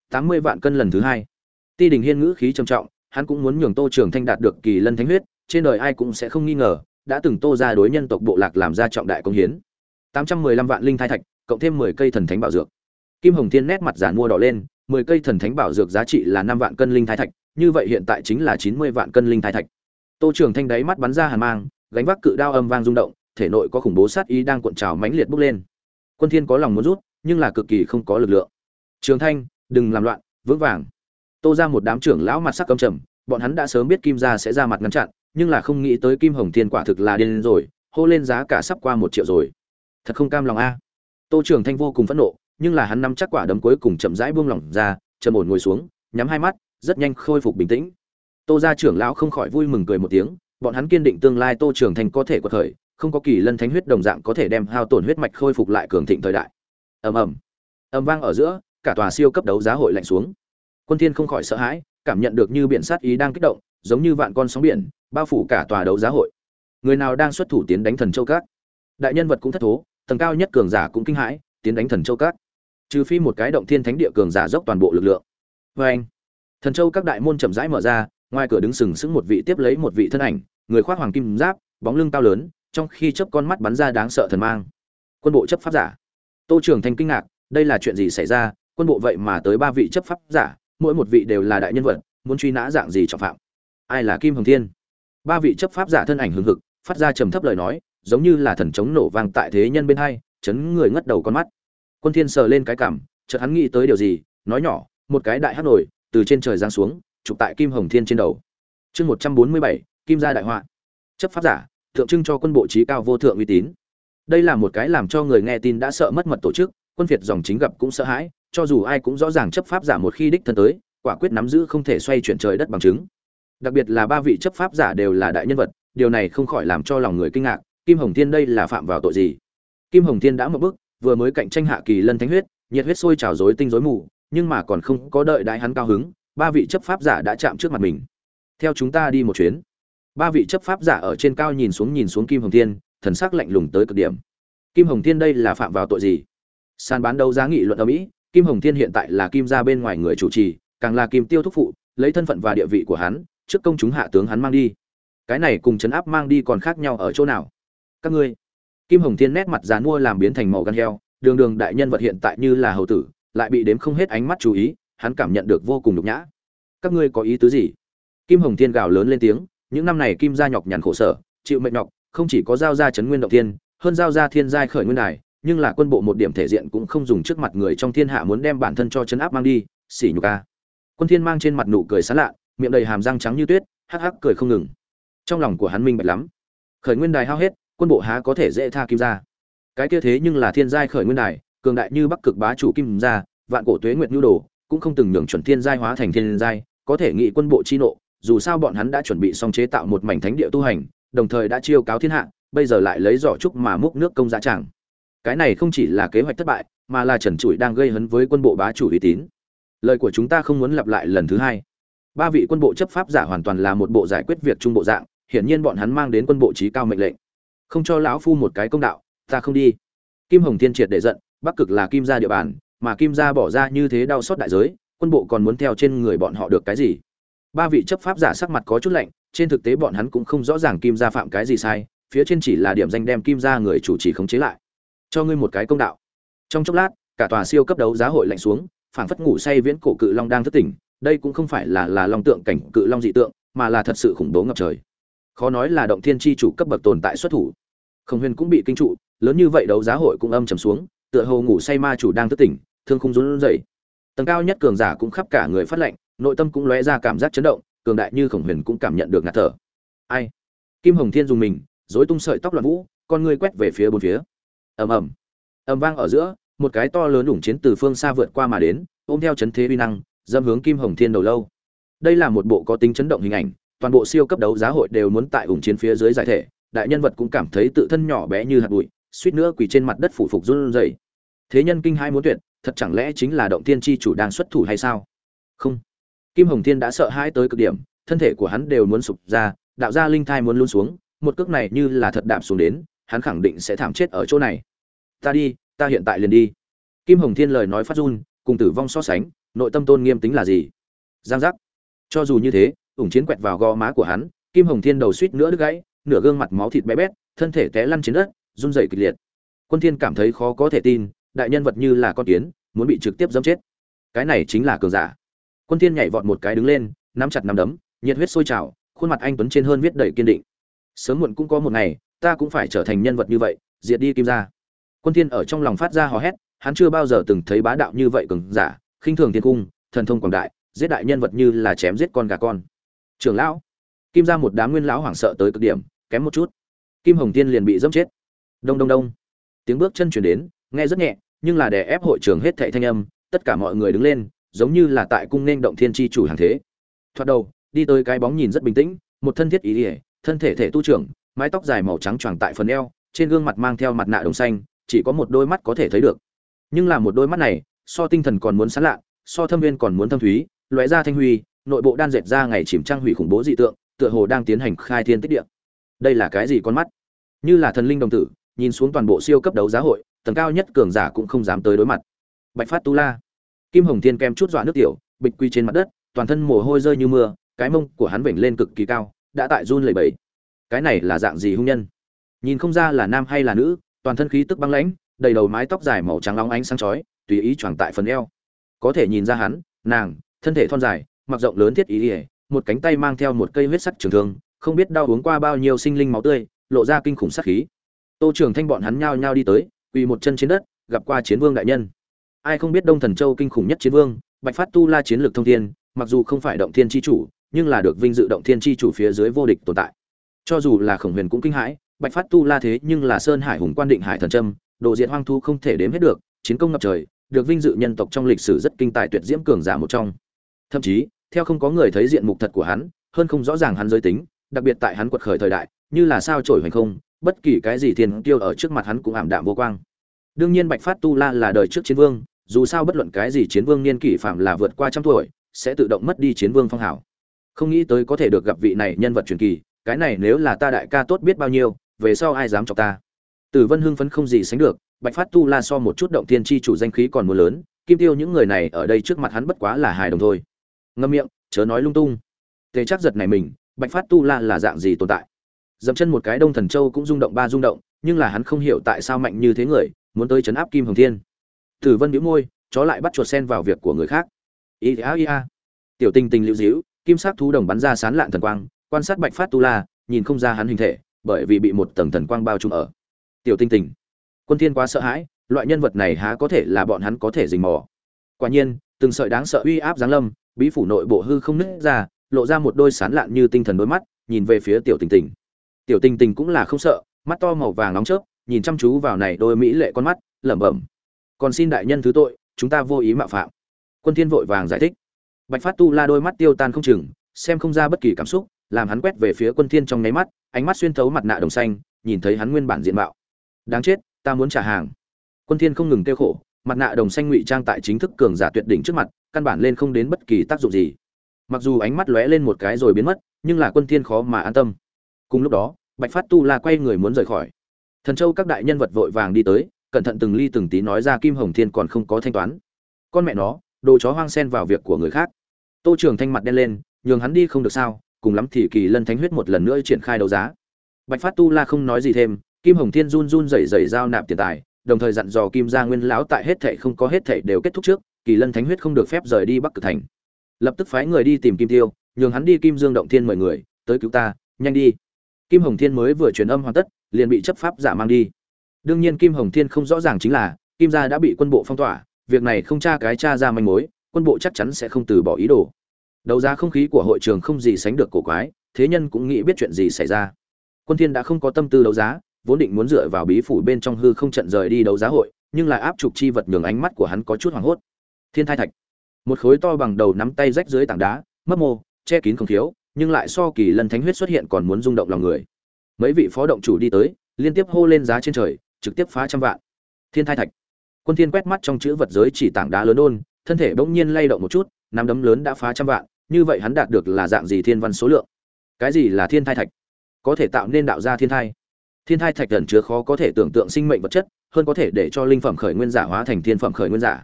tám mươi vạn cân lần thứ hai. Ti đình hiên ngữ khí trầm trọng, hắn cũng muốn nhường tô trường thanh đạt được kỳ lân thánh huyết, trên đời ai cũng sẽ không nghi ngờ, đã từng tô ra đối nhân tộc bộ lạc làm ra trọng đại công hiến. Tám trăm mười lăm vạn linh thai thạch, cộng thêm mười cây thần thánh bảo dược. Kim hồng thiên nét mặt giản mua đỏ lên, mười cây thần thánh bảo dược giá trị là năm vạn cân linh thai thạch, như vậy hiện tại chính là chín mươi vạn cân linh thai thạch. Tô trường thanh đáy mắt bắn ra hàn mang, gánh vác cự đao âm vang rung động, thể nội có khủng bố sát ý đang cuộn trào mãnh liệt bốc lên. Quân thiên có lòng muốn rút, nhưng là cực kỳ không có lực lượng. Trường thanh đừng làm loạn, vững vàng. Tô ra một đám trưởng lão mặt sắc cầm trầm, bọn hắn đã sớm biết kim gia sẽ ra mặt ngăn chặn, nhưng là không nghĩ tới kim hồng thiên quả thực là điên rồi, hô lên giá cả sắp qua một triệu rồi. Thật không cam lòng a. Tô trưởng thanh vô cùng phẫn nộ, nhưng là hắn nắm chắc quả đấm cuối cùng chậm rãi buông lỏng ra chậm ổn ngồi xuống, nhắm hai mắt, rất nhanh khôi phục bình tĩnh. Tô ra trưởng lão không khỏi vui mừng cười một tiếng, bọn hắn kiên định tương lai tô trưởng thanh có thể có thời không có kỳ lân thánh huyết đồng dạng có thể đem hao tổn huyết mạch khôi phục lại cường thịnh thời đại. Ầm ầm. Ầm vang ở giữa cả tòa siêu cấp đấu giá hội lạnh xuống. Quân thiên không khỏi sợ hãi cảm nhận được như biển sát ý đang kích động giống như vạn con sóng biển bao phủ cả tòa đấu giá hội. Người nào đang xuất thủ tiến đánh thần châu cát, đại nhân vật cũng thất thố tầng cao nhất cường giả cũng kinh hãi tiến đánh thần châu cát, trừ phi một cái động thiên thánh địa cường giả dốc toàn bộ lực lượng. Vê anh thần châu các đại môn chậm rãi mở ra ngoài cửa đứng sừng sững một vị tiếp lấy một vị thân ảnh người khoác hoàng kim giáp bóng lưng cao lớn trong khi chớp con mắt bắn ra đáng sợ thần mang. Quân bộ chấp pháp giả. Tô trưởng thành kinh ngạc đây là chuyện gì xảy ra? Quân bộ vậy mà tới ba vị chấp pháp giả, mỗi một vị đều là đại nhân vật, muốn truy nã dạng gì trọng phạm? Ai là kim hồng thiên? Ba vị chấp pháp giả thân ảnh hừng hực, phát ra trầm thấp lời nói, giống như là thần chống nổ vang tại thế nhân bên hai, chấn người ngất đầu con mắt. Quân thiên sờ lên cái cảm, chợt hắn nghĩ tới điều gì, nói nhỏ, một cái đại hắc nổi, từ trên trời giáng xuống, chụp tại kim hồng thiên trên đầu. Chương một trăm bốn mươi bảy, kim gia đại họa. Chấp pháp giả, tượng trưng cho quân bộ trí cao vô thượng uy tín. Đây là một cái làm cho người nghe tin đã sợ mất mật tổ chức quân phiệt dòng chính gặp cũng sợ hãi, cho dù ai cũng rõ ràng chấp pháp giả một khi đích thân tới, quả quyết nắm giữ không thể xoay chuyển trời đất bằng chứng. Đặc biệt là ba vị chấp pháp giả đều là đại nhân vật, điều này không khỏi làm cho lòng người kinh ngạc, kim hồng thiên đây là phạm vào tội gì? Kim hồng thiên đã một bước, vừa mới cạnh tranh hạ kỳ lân thánh huyết, nhiệt huyết sôi trào dối tinh dối mù, nhưng mà còn không có đợi đại hắn cao hứng, ba vị chấp pháp giả đã chạm trước mặt mình. Theo chúng ta đi một chuyến. Ba vị chấp pháp giả ở trên cao nhìn xuống nhìn xuống kim hồng thiên, thần sắc lạnh lùng tới cực điểm. Kim hồng thiên đây là phạm vào tội gì? Sàn bán đấu giá nghị luận ở mỹ, kim hồng thiên hiện tại là kim gia bên ngoài người chủ trì, càng là kim tiêu thúc phụ, lấy thân phận và địa vị của hắn, trước công chúng hạ tướng hắn mang đi. Cái này cùng chấn áp mang đi còn khác nhau ở chỗ nào? Các ngươi. Kim hồng thiên nét mặt dàn mua làm biến thành màu gan heo, đường đường đại nhân vật hiện tại như là hầu tử, lại bị đếm không hết ánh mắt chú ý, hắn cảm nhận được vô cùng nhục nhã. Các ngươi có ý tứ gì? Kim hồng thiên gào lớn lên tiếng, những năm này kim gia nhọc nhằn khổ sở, chịu mệnh nhọc, không chỉ có giao ra chấn nguyên động thiên, hơn giao ra thiên giai khởi nguyên đài nhưng là quân bộ một điểm thể diện cũng không dùng trước mặt người trong thiên hạ muốn đem bản thân cho chấn áp mang đi xỉ nhục a quân thiên mang trên mặt nụ cười sán lạ, miệng đầy hàm răng trắng như tuyết, hắc hắc cười không ngừng. Trong lòng của hắn minh bạch lắm. Khởi nguyên đài hao hết, quân bộ há có thể dễ tha kim gia. Cái kia thế nhưng là thiên giai khởi nguyên đài, cường đại như bắc cực bá chủ kim gia, vạn cổ tuế nguyệt nhu đồ, cũng không từng nhường chuẩn thiên giai hóa thành thiên giai, có thể nghị quân bộ chi nộ, dù sao bọn hắn đã chuẩn bị xong chế tạo một mảnh thánh địa tu hành, đồng thời đã chiêu cáo thiên hạ, bây giờ lại lấy giỏ trúc mà múc nước công giá chẳng cái này không chỉ là kế hoạch thất bại, mà là trần trụi đang gây hấn với quân bộ bá chủ uy tín. Lời của chúng ta không muốn lặp lại lần thứ hai. Ba vị quân bộ chấp pháp giả hoàn toàn là một bộ giải quyết việc trung bộ dạng, hiển nhiên bọn hắn mang đến quân bộ trí cao mệnh lệnh. Không cho lão phu một cái công đạo, ta không đi. Kim hồng thiên triệt để giận, bắc cực là kim gia địa bàn, mà kim gia bỏ ra như thế đau xót đại giới, quân bộ còn muốn theo trên người bọn họ được cái gì? Ba vị chấp pháp giả sắc mặt có chút lạnh, trên thực tế bọn hắn cũng không rõ ràng kim gia phạm cái gì sai, phía trên chỉ là điểm danh đem kim gia người chủ trì khống chế lại cho ngươi một cái công đạo. Trong chốc lát, cả tòa siêu cấp đấu giá hội lạnh xuống, phảng phất ngủ say viễn cổ cự long đang thức tỉnh, đây cũng không phải là là long tượng cảnh cự long dị tượng, mà là thật sự khủng bố ngập trời. Khó nói là động thiên chi chủ cấp bậc tồn tại xuất thủ. Không huyền cũng bị kinh trụ, lớn như vậy đấu giá hội cũng âm trầm xuống, tựa hồ ngủ say ma chủ đang thức tỉnh, thương không run rẩy. Tầng cao nhất cường giả cũng khắp cả người phát lệnh nội tâm cũng lóe ra cảm giác chấn động, cường đại như khổng huyền cũng cảm nhận được ngạt thở. Ai? Kim hồng thiên dùng mình dối tung sợi tóc loạn vũ, con ngươi quét về phía bốn phía ầm ầm. Ầm vang ở giữa, một cái to lớn đủng chiến từ phương xa vượt qua mà đến, ôm theo chấn thế uy năng, dâm hướng kim hồng thiên đầu lâu. Đây là một bộ có tính chấn động hình ảnh, toàn bộ siêu cấp đấu giá hội đều muốn tại ủng chiến phía dưới giải thể, đại nhân vật cũng cảm thấy tự thân nhỏ bé như hạt bụi, suýt nữa quỳ trên mặt đất phủ phục run rẩy. Thế nhân kinh hai muốn tuyệt, thật chẳng lẽ chính là động tiên chi chủ đang xuất thủ hay sao? Không. Kim hồng thiên đã sợ hãi tới cực điểm, thân thể của hắn đều muốn sụp ra, đạo gia linh thai muốn luôn xuống, một cước này như là thật đạp xuống đến hắn khẳng định sẽ thảm chết ở chỗ này. Ta đi, ta hiện tại liền đi. Kim hồng thiên lời nói phát run, cùng tử vong so sánh, nội tâm tôn nghiêm tính là gì? Giang giác. Cho dù như thế, ủng chiến quẹt vào gò má của hắn, kim hồng thiên đầu suýt nữa đứt gãy, nửa gương mặt máu thịt bé bét, thân thể té lăn trên đất, run rẩy kịch liệt. Quân thiên cảm thấy khó có thể tin, đại nhân vật như là con kiến, muốn bị trực tiếp dẫm chết. Cái này chính là cường giả. Quân thiên nhảy vọt một cái đứng lên, nắm chặt nắm đấm, nhiệt huyết sôi trào, khuôn mặt anh tuấn trên hơn viết đầy kiên định. Sớm muộn cũng có một ngày ta cũng phải trở thành nhân vật như vậy, diệt đi kim gia. Quân thiên ở trong lòng phát ra hò hét, hắn chưa bao giờ từng thấy bá đạo như vậy cường giả, khinh thường thiên cung, thần thông quảng đại, giết đại nhân vật như là chém giết con gà con. Trưởng lão, kim gia một đám nguyên lão hoảng sợ tới cực điểm, kém một chút. Kim hồng tiên liền bị dẫm chết. Đông đông đông. Tiếng bước chân truyền đến, nghe rất nhẹ, nhưng là để ép hội trường hết thảy thanh âm, tất cả mọi người đứng lên, giống như là tại cung nên động thiên chi chủ hàng thế. Thoát đầu, đi tới cái bóng nhìn rất bình tĩnh, một thân thiết ý ỉa thân thể thể tu trưởng mái tóc dài màu trắng choàng tại phần eo, trên gương mặt mang theo mặt nạ đồng xanh, chỉ có một đôi mắt có thể thấy được. Nhưng là một đôi mắt này, so tinh thần còn muốn sán lạ, so thâm viên còn muốn thâm thúy, lóe ra thanh huy, nội bộ đan dệt ra ngày chìm trang hủy khủng bố dị tượng, tựa hồ đang tiến hành khai thiên tích địa. Đây là cái gì con mắt? Như là thần linh đồng tử, nhìn xuống toàn bộ siêu cấp đấu giá hội, tầng cao nhất cường giả cũng không dám tới đối mặt. Bạch phát tu la. Kim hồng thiên kem chút dọa nước tiểu, bịch quy trên mặt đất, toàn thân mồ hôi rơi như mưa, cái mông của hắn vểnh lên cực kỳ cao, đã tại run lẩy bẩy cái này là dạng gì hung nhân? Nhìn không ra là nam hay là nữ, toàn thân khí tức băng lãnh, đầy đầu mái tóc dài màu trắng long ánh sáng chói, tùy ý choàng tại phần eo. Có thể nhìn ra hắn, nàng, thân thể thon dài, mặc rộng lớn thiết ý ỉa, một cánh tay mang theo một cây huyết sắc trường thương, không biết đau uống qua bao nhiêu sinh linh máu tươi, lộ ra kinh khủng sát khí. Tô trường thanh bọn hắn nhao nhao đi tới, quỳ một chân trên đất, gặp qua chiến vương đại nhân. Ai không biết đông thần châu kinh khủng nhất chiến vương, bạch phát tu la chiến lược thông thiên, mặc dù không phải động thiên chi chủ, nhưng là được vinh dự động thiên chi chủ phía dưới vô địch tồn tại cho dù là khổng huyền cũng kinh hãi, bạch phát tu la thế nhưng là sơn hải hùng quan định hải thần trâm độ diện hoang thu không thể đếm hết được, chiến công ngập trời, được vinh dự nhân tộc trong lịch sử rất kinh tài tuyệt diễm cường giả một trong. Thậm chí, theo không có người thấy diện mục thật của hắn, hơn không rõ ràng hắn giới tính, đặc biệt tại hắn quật khởi thời đại, như là sao trổi hoành không, bất kỳ cái gì thiên tiêu ở trước mặt hắn cũng ảm đạm vô quang. Đương nhiên bạch phát tu la là đời trước chiến vương, dù sao bất luận cái gì chiến vương niên kỷ phạm là vượt qua trăm tuổi, sẽ tự động mất đi chiến vương phong hảo không nghĩ tới có thể được gặp vị này nhân vật truyền kỳ cái này nếu là ta đại ca tốt biết bao nhiêu, về sau ai dám chọc ta? Tử vân hưng phấn không gì sánh được, bạch phát tu la so một chút động tiên tri chủ danh khí còn mưa lớn, kim tiêu những người này ở đây trước mặt hắn bất quá là hài đồng thôi. Ngâm miệng, chớ nói lung tung. Tề chắc giật này mình, bạch phát tu la là dạng gì tồn tại? Dậm chân một cái đông thần châu cũng rung động ba rung động, nhưng là hắn không hiểu tại sao mạnh như thế người, muốn tới chấn áp kim hồng thiên. Tử vân biễu môi, chó lại bắt chuột sen vào việc của người khác. Ý a ý a tiểu tình tình lưu dĩu kim sắc thú đồng bắn ra sán lạn thần quang quan sát bạch phát tu la, nhìn không ra hắn hình thể, bởi vì bị một tầng thần quang bao trùm ở. Tiểu tinh tình, quân thiên quá sợ hãi, loại nhân vật này há có thể là bọn hắn có thể dình mò. Quả nhiên, từng sợi đáng sợ uy áp giáng lâm, bí phủ nội bộ hư không nứt ra, lộ ra một đôi sán lạn như tinh thần đôi mắt, nhìn về phía tiểu tình tình. Tiểu tình tình cũng là không sợ, mắt to màu vàng nóng chớp, nhìn chăm chú vào này đôi mỹ lệ con mắt, lẩm bẩm. Còn xin đại nhân thứ tội, chúng ta vô ý mạo phạm. Quân thiên vội vàng giải thích. Bạch phát tu la đôi mắt tiêu tan không chừng, xem không ra bất kỳ cảm xúc làm hắn quét về phía quân thiên trong nháy mắt, ánh mắt xuyên thấu mặt nạ đồng xanh, nhìn thấy hắn nguyên bản diện mạo. Đáng chết, ta muốn trả hàng. Quân thiên không ngừng tiêu khổ, mặt nạ đồng xanh ngụy trang tại chính thức cường giả tuyệt đỉnh trước mặt, căn bản lên không đến bất kỳ tác dụng gì. Mặc dù ánh mắt lóe lên một cái rồi biến mất, nhưng là quân thiên khó mà an tâm. Cùng lúc đó, bạch phát tu la quay người muốn rời khỏi. Thần châu các đại nhân vật vội vàng đi tới, cẩn thận từng ly từng tí nói ra kim hồng thiên còn không có thanh toán. Con mẹ nó, đồ chó hoang xen vào việc của người khác. Tô trường thanh mặt đen lên, nhường hắn đi không được sao cùng lắm thì kỳ lân thánh huyết một lần nữa triển khai đấu giá. Bạch phát tu la không nói gì thêm, kim hồng thiên run run rẩy rẩy giao nạp tiền tài, đồng thời dặn dò kim gia nguyên lão tại hết thệ không có hết thệ đều kết thúc trước, kỳ lân thánh huyết không được phép rời đi bắc cực thành. Lập tức phái người đi tìm kim tiêu, nhường hắn đi kim dương động thiên mời người, tới cứu ta, nhanh đi. Kim hồng thiên mới vừa truyền âm hoàn tất, liền bị chấp pháp giả mang đi. Đương nhiên kim hồng thiên không rõ ràng chính là, kim gia đã bị quân bộ phong tỏa, việc này không tra cái tra ra manh mối, quân bộ chắc chắn sẽ không từ bỏ ý đồ đấu giá không khí của hội trường không gì sánh được cổ quái, thế nhân cũng nghĩ biết chuyện gì xảy ra. Quân thiên đã không có tâm tư đấu giá, vốn định muốn dựa vào bí phủ bên trong hư không trận rời đi đấu giá hội, nhưng lại áp trục chi vật nhường ánh mắt của hắn có chút hoảng hốt. Thiên thai thạch. Một khối to bằng đầu nắm tay rách dưới tảng đá, mấp mô, che kín không thiếu, nhưng lại so kỳ lần thánh huyết xuất hiện còn muốn rung động lòng người. Mấy vị phó động chủ đi tới, liên tiếp hô lên giá trên trời, trực tiếp phá trăm vạn. Thiên thai thạch. Quân thiên quét mắt trong chữ vật giới chỉ tảng đá lớn ôn thân thể bỗng nhiên lay động một chút nắm đấm lớn đã phá trăm vạn, như vậy hắn đạt được là dạng gì thiên văn số lượng? Cái gì là thiên thai thạch? Có thể tạo nên đạo ra thiên thai. Thiên thai thạch gần chứa khó có thể tưởng tượng sinh mệnh vật chất, hơn có thể để cho linh phẩm khởi nguyên giả hóa thành thiên phẩm khởi nguyên giả.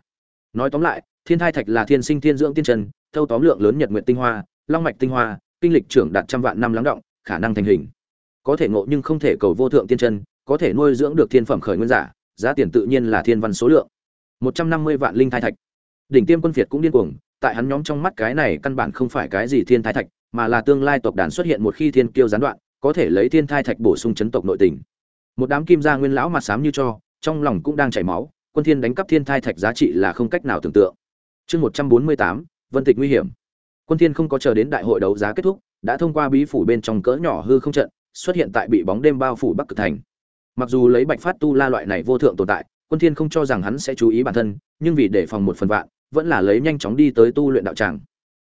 Nói tóm lại, thiên thai thạch là thiên sinh thiên dưỡng tiên trần thâu tóm lượng lớn nhật nguyện tinh hoa, long mạch tinh hoa, kinh lịch trưởng đạt trăm vạn năm lắng động, khả năng thành hình. Có thể ngộ nhưng không thể cầu vô thượng tiên chân, có thể nuôi dưỡng được thiên phẩm khởi nguyên giả, giá tiền tự nhiên là thiên văn số lượng. Một trăm năm mươi vạn linh thai thạch. Đỉnh tiêm quân việt cũng điên cuồng tại hắn nhóm trong mắt cái này căn bản không phải cái gì thiên thai thạch, mà là tương lai tộc đàn xuất hiện một khi thiên kiêu gián đoạn, có thể lấy thiên thai thạch bổ sung chấn tộc nội tình. Một đám kim gia nguyên lão mặt xám như cho, trong lòng cũng đang chảy máu, quân thiên đánh cắp thiên thai thạch giá trị là không cách nào tưởng tượng. Chương một trăm bốn mươi tám, vân tịch nguy hiểm. Quân thiên không có chờ đến đại hội đấu giá kết thúc, đã thông qua bí phủ bên trong cỡ nhỏ hư không trận, xuất hiện tại bị bóng đêm bao phủ bắc cực thành. Mặc dù lấy bạch phát tu la loại này vô thượng tồn tại, quân thiên không cho rằng hắn sẽ chú ý bản thân, nhưng vì để phòng một phần vạn vẫn là lấy nhanh chóng đi tới tu luyện đạo tràng.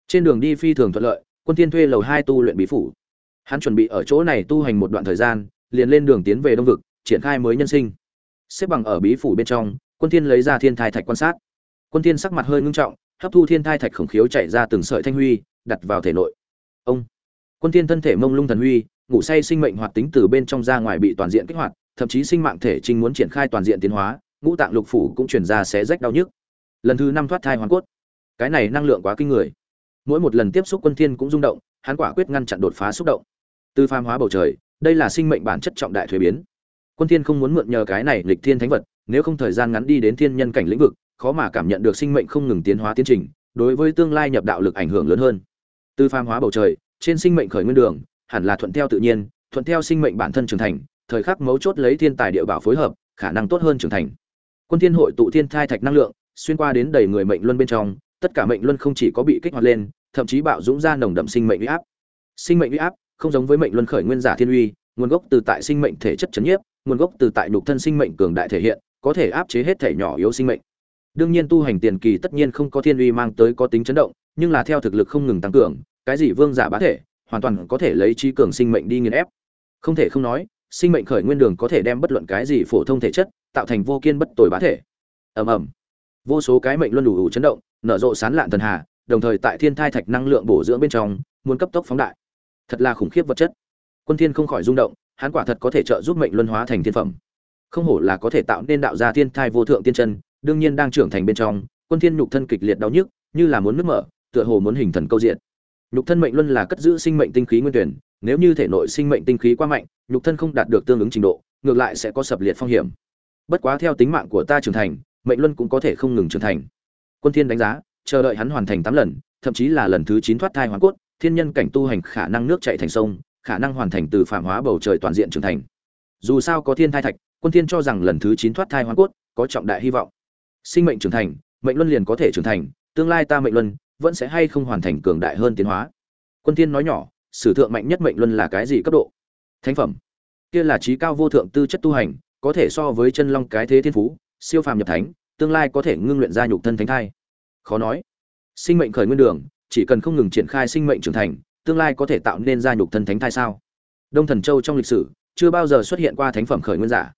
Trên đường đi phi thường thuận lợi, quân thiên thuê lầu hai tu luyện bí phủ. Hắn chuẩn bị ở chỗ này tu hành một đoạn thời gian, liền lên đường tiến về đông vực, triển khai mới nhân sinh. Xếp bằng ở bí phủ bên trong, quân thiên lấy ra thiên thai thạch quan sát. Quân thiên sắc mặt hơi ngưng trọng, hấp thu thiên thai thạch khổng khiếu chạy ra từng sợi thanh huy, đặt vào thể nội. Ông! Quân thiên thân thể mông lung thần huy, ngủ say sinh mệnh hoạt tính từ bên trong ra ngoài bị toàn diện kích hoạt, thậm chí sinh mạng thể trình muốn triển khai toàn diện tiến hóa, ngũ tạng lục phủ cũng chuyển ra xé rách đau nhức lần thứ năm thoát thai hoàn cốt. Cái này năng lượng quá kinh người. Mỗi một lần tiếp xúc quân thiên cũng rung động, hắn quả quyết ngăn chặn đột phá xúc động. Từ phàm hóa bầu trời, đây là sinh mệnh bản chất trọng đại thuế biến. Quân thiên không muốn mượn nhờ cái này lịch thiên thánh vật, nếu không thời gian ngắn đi đến thiên nhân cảnh lĩnh vực, khó mà cảm nhận được sinh mệnh không ngừng tiến hóa tiến trình, đối với tương lai nhập đạo lực ảnh hưởng lớn hơn. Từ phàm hóa bầu trời, trên sinh mệnh khởi nguyên đường, hẳn là thuận theo tự nhiên, thuận theo sinh mệnh bản thân trưởng thành, thời khắc mấu chốt lấy thiên tài địa bảo phối hợp, khả năng tốt hơn trưởng thành. Quân thiên hội tụ thiên thai thạch năng lượng xuyên qua đến đầy người mệnh luân bên trong, tất cả mệnh luân không chỉ có bị kích hoạt lên, thậm chí bạo dũng ra nồng đậm sinh mệnh uy áp. Sinh mệnh uy áp không giống với mệnh luân khởi nguyên giả thiên uy, nguồn gốc từ tại sinh mệnh thể chất chấn nhiếp, nguồn gốc từ tại nhục thân sinh mệnh cường đại thể hiện, có thể áp chế hết thể nhỏ yếu sinh mệnh. Đương nhiên tu hành tiền kỳ tất nhiên không có thiên uy mang tới có tính chấn động, nhưng là theo thực lực không ngừng tăng cường, cái gì vương giả bá thể, hoàn toàn có thể lấy trí cường sinh mệnh đi nghiền ép. Không thể không nói, sinh mệnh khởi nguyên đường có thể đem bất luận cái gì phổ thông thể chất, tạo thành vô kiên bất tồi bá thể. Ầm ầm vô số cái mệnh luân đủ đủ chấn động, nở rộ sán lạn thần hà, đồng thời tại thiên thai thạch năng lượng bổ dưỡng bên trong, muốn cấp tốc phóng đại. Thật là khủng khiếp vật chất. Quân thiên không khỏi rung động, hắn quả thật có thể trợ giúp mệnh luân hóa thành thiên phẩm. Không hổ là có thể tạo nên đạo gia thiên thai vô thượng tiên chân, đương nhiên đang trưởng thành bên trong, quân thiên nhục thân kịch liệt đau nhức, như là muốn nứt mở, tựa hồ muốn hình thần câu diện. Nhục thân mệnh luân là cất giữ sinh mệnh tinh khí nguyên tuyển, nếu như thể nội sinh mệnh tinh khí quá mạnh, nhục thân không đạt được tương ứng trình độ, ngược lại sẽ có sập liệt phong hiểm. Bất quá theo tính mạng của ta trưởng thành mệnh luân cũng có thể không ngừng trưởng thành. Quân thiên đánh giá, chờ đợi hắn hoàn thành tám lần, thậm chí là lần thứ chín thoát thai hoàn cốt, thiên nhân cảnh tu hành khả năng nước chảy thành sông, khả năng hoàn thành từ phạm hóa bầu trời toàn diện trưởng thành. Dù sao có thiên thai thạch, quân thiên cho rằng lần thứ chín thoát thai hoàn cốt có trọng đại hy vọng. Sinh mệnh trưởng thành, mệnh luân liền có thể trưởng thành, tương lai ta mệnh luân vẫn sẽ hay không hoàn thành cường đại hơn tiến hóa. Quân thiên nói nhỏ, sử thượng mạnh nhất mệnh luân là cái gì cấp độ? Thánh phẩm. Kia là trí cao vô thượng tư chất tu hành, có thể so với chân long cái thế thiên phú siêu phàm nhập thánh, tương lai có thể ngưng luyện ra nhục thân thánh thai. Khó nói. Sinh mệnh khởi nguyên đường, chỉ cần không ngừng triển khai sinh mệnh trưởng thành, tương lai có thể tạo nên ra nhục thân thánh thai sao? Đông thần châu trong lịch sử, chưa bao giờ xuất hiện qua thánh phẩm khởi nguyên giả.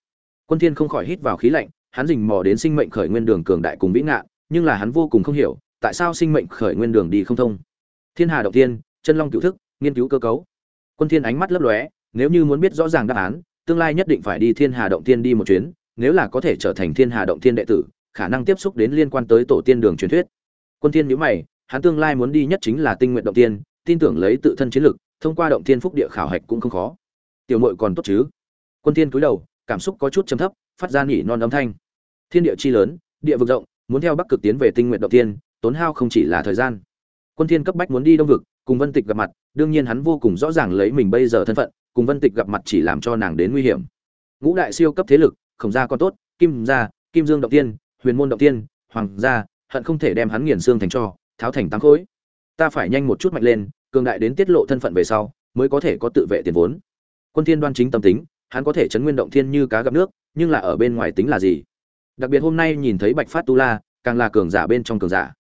Quân thiên không khỏi hít vào khí lạnh, hắn rình mò đến sinh mệnh khởi nguyên đường cường đại cùng vĩ ngạn nhưng là hắn vô cùng không hiểu, tại sao sinh mệnh khởi nguyên đường đi không thông? Thiên hà động tiên chân long cựu thức, nghiên cứu cơ cấu. Quân thiên ánh mắt lấp lóe, nếu như muốn biết rõ ràng đáp án, tương lai nhất định phải đi thiên hà động tiên đi một chuyến nếu là có thể trở thành thiên hà động thiên đệ tử, khả năng tiếp xúc đến liên quan tới tổ tiên đường truyền thuyết. Quân thiên nhíu mày, hắn tương lai muốn đi nhất chính là tinh nguyện động tiên, tin tưởng lấy tự thân chiến lực, thông qua động thiên phúc địa khảo hạch cũng không khó. Tiểu muội còn tốt chứ? Quân thiên cúi đầu, cảm xúc có chút trầm thấp, phát ra nhỉ non âm thanh. Thiên địa chi lớn, địa vực rộng, muốn theo bắc cực tiến về tinh nguyện động tiên, tốn hao không chỉ là thời gian. Quân thiên cấp bách muốn đi đông vực, cùng vân tịch gặp mặt, đương nhiên hắn vô cùng rõ ràng lấy mình bây giờ thân phận, cùng vân tịch gặp mặt chỉ làm cho nàng đến nguy hiểm. Ngũ đại siêu cấp thế lực khổng gia còn tốt, kim gia, kim dương động tiên, huyền môn động tiên, hoàng gia, hận không thể đem hắn nghiền xương thành cho, tháo thành tám khối. Ta phải nhanh một chút mạnh lên, cường đại đến tiết lộ thân phận về sau, mới có thể có tự vệ tiền vốn. Quân thiên đoan chính tâm tính, hắn có thể chấn nguyên động thiên như cá gặp nước, nhưng là ở bên ngoài tính là gì? Đặc biệt hôm nay nhìn thấy bạch phát tu la, càng là cường giả bên trong cường giả.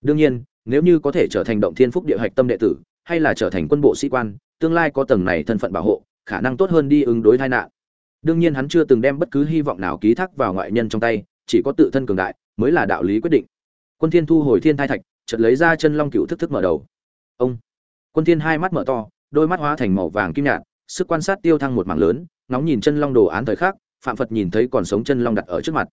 Đương nhiên, nếu như có thể trở thành động thiên phúc địa hạch tâm đệ tử, hay là trở thành quân bộ sĩ quan, tương lai có tầng này thân phận bảo hộ, khả năng tốt hơn đi ứng đối tai nạn đương nhiên hắn chưa từng đem bất cứ hy vọng nào ký thác vào ngoại nhân trong tay, chỉ có tự thân cường đại mới là đạo lý quyết định. Quân thiên thu hồi thiên thai thạch, chợt lấy ra chân long cựu thức thức mở đầu. Ông! Quân thiên hai mắt mở to, đôi mắt hóa thành màu vàng kim nhạt, sức quan sát tiêu thăng một mảng lớn nóng nhìn chân long đồ án thời khắc, phạm phật nhìn thấy còn sống chân long đặt ở trước mặt.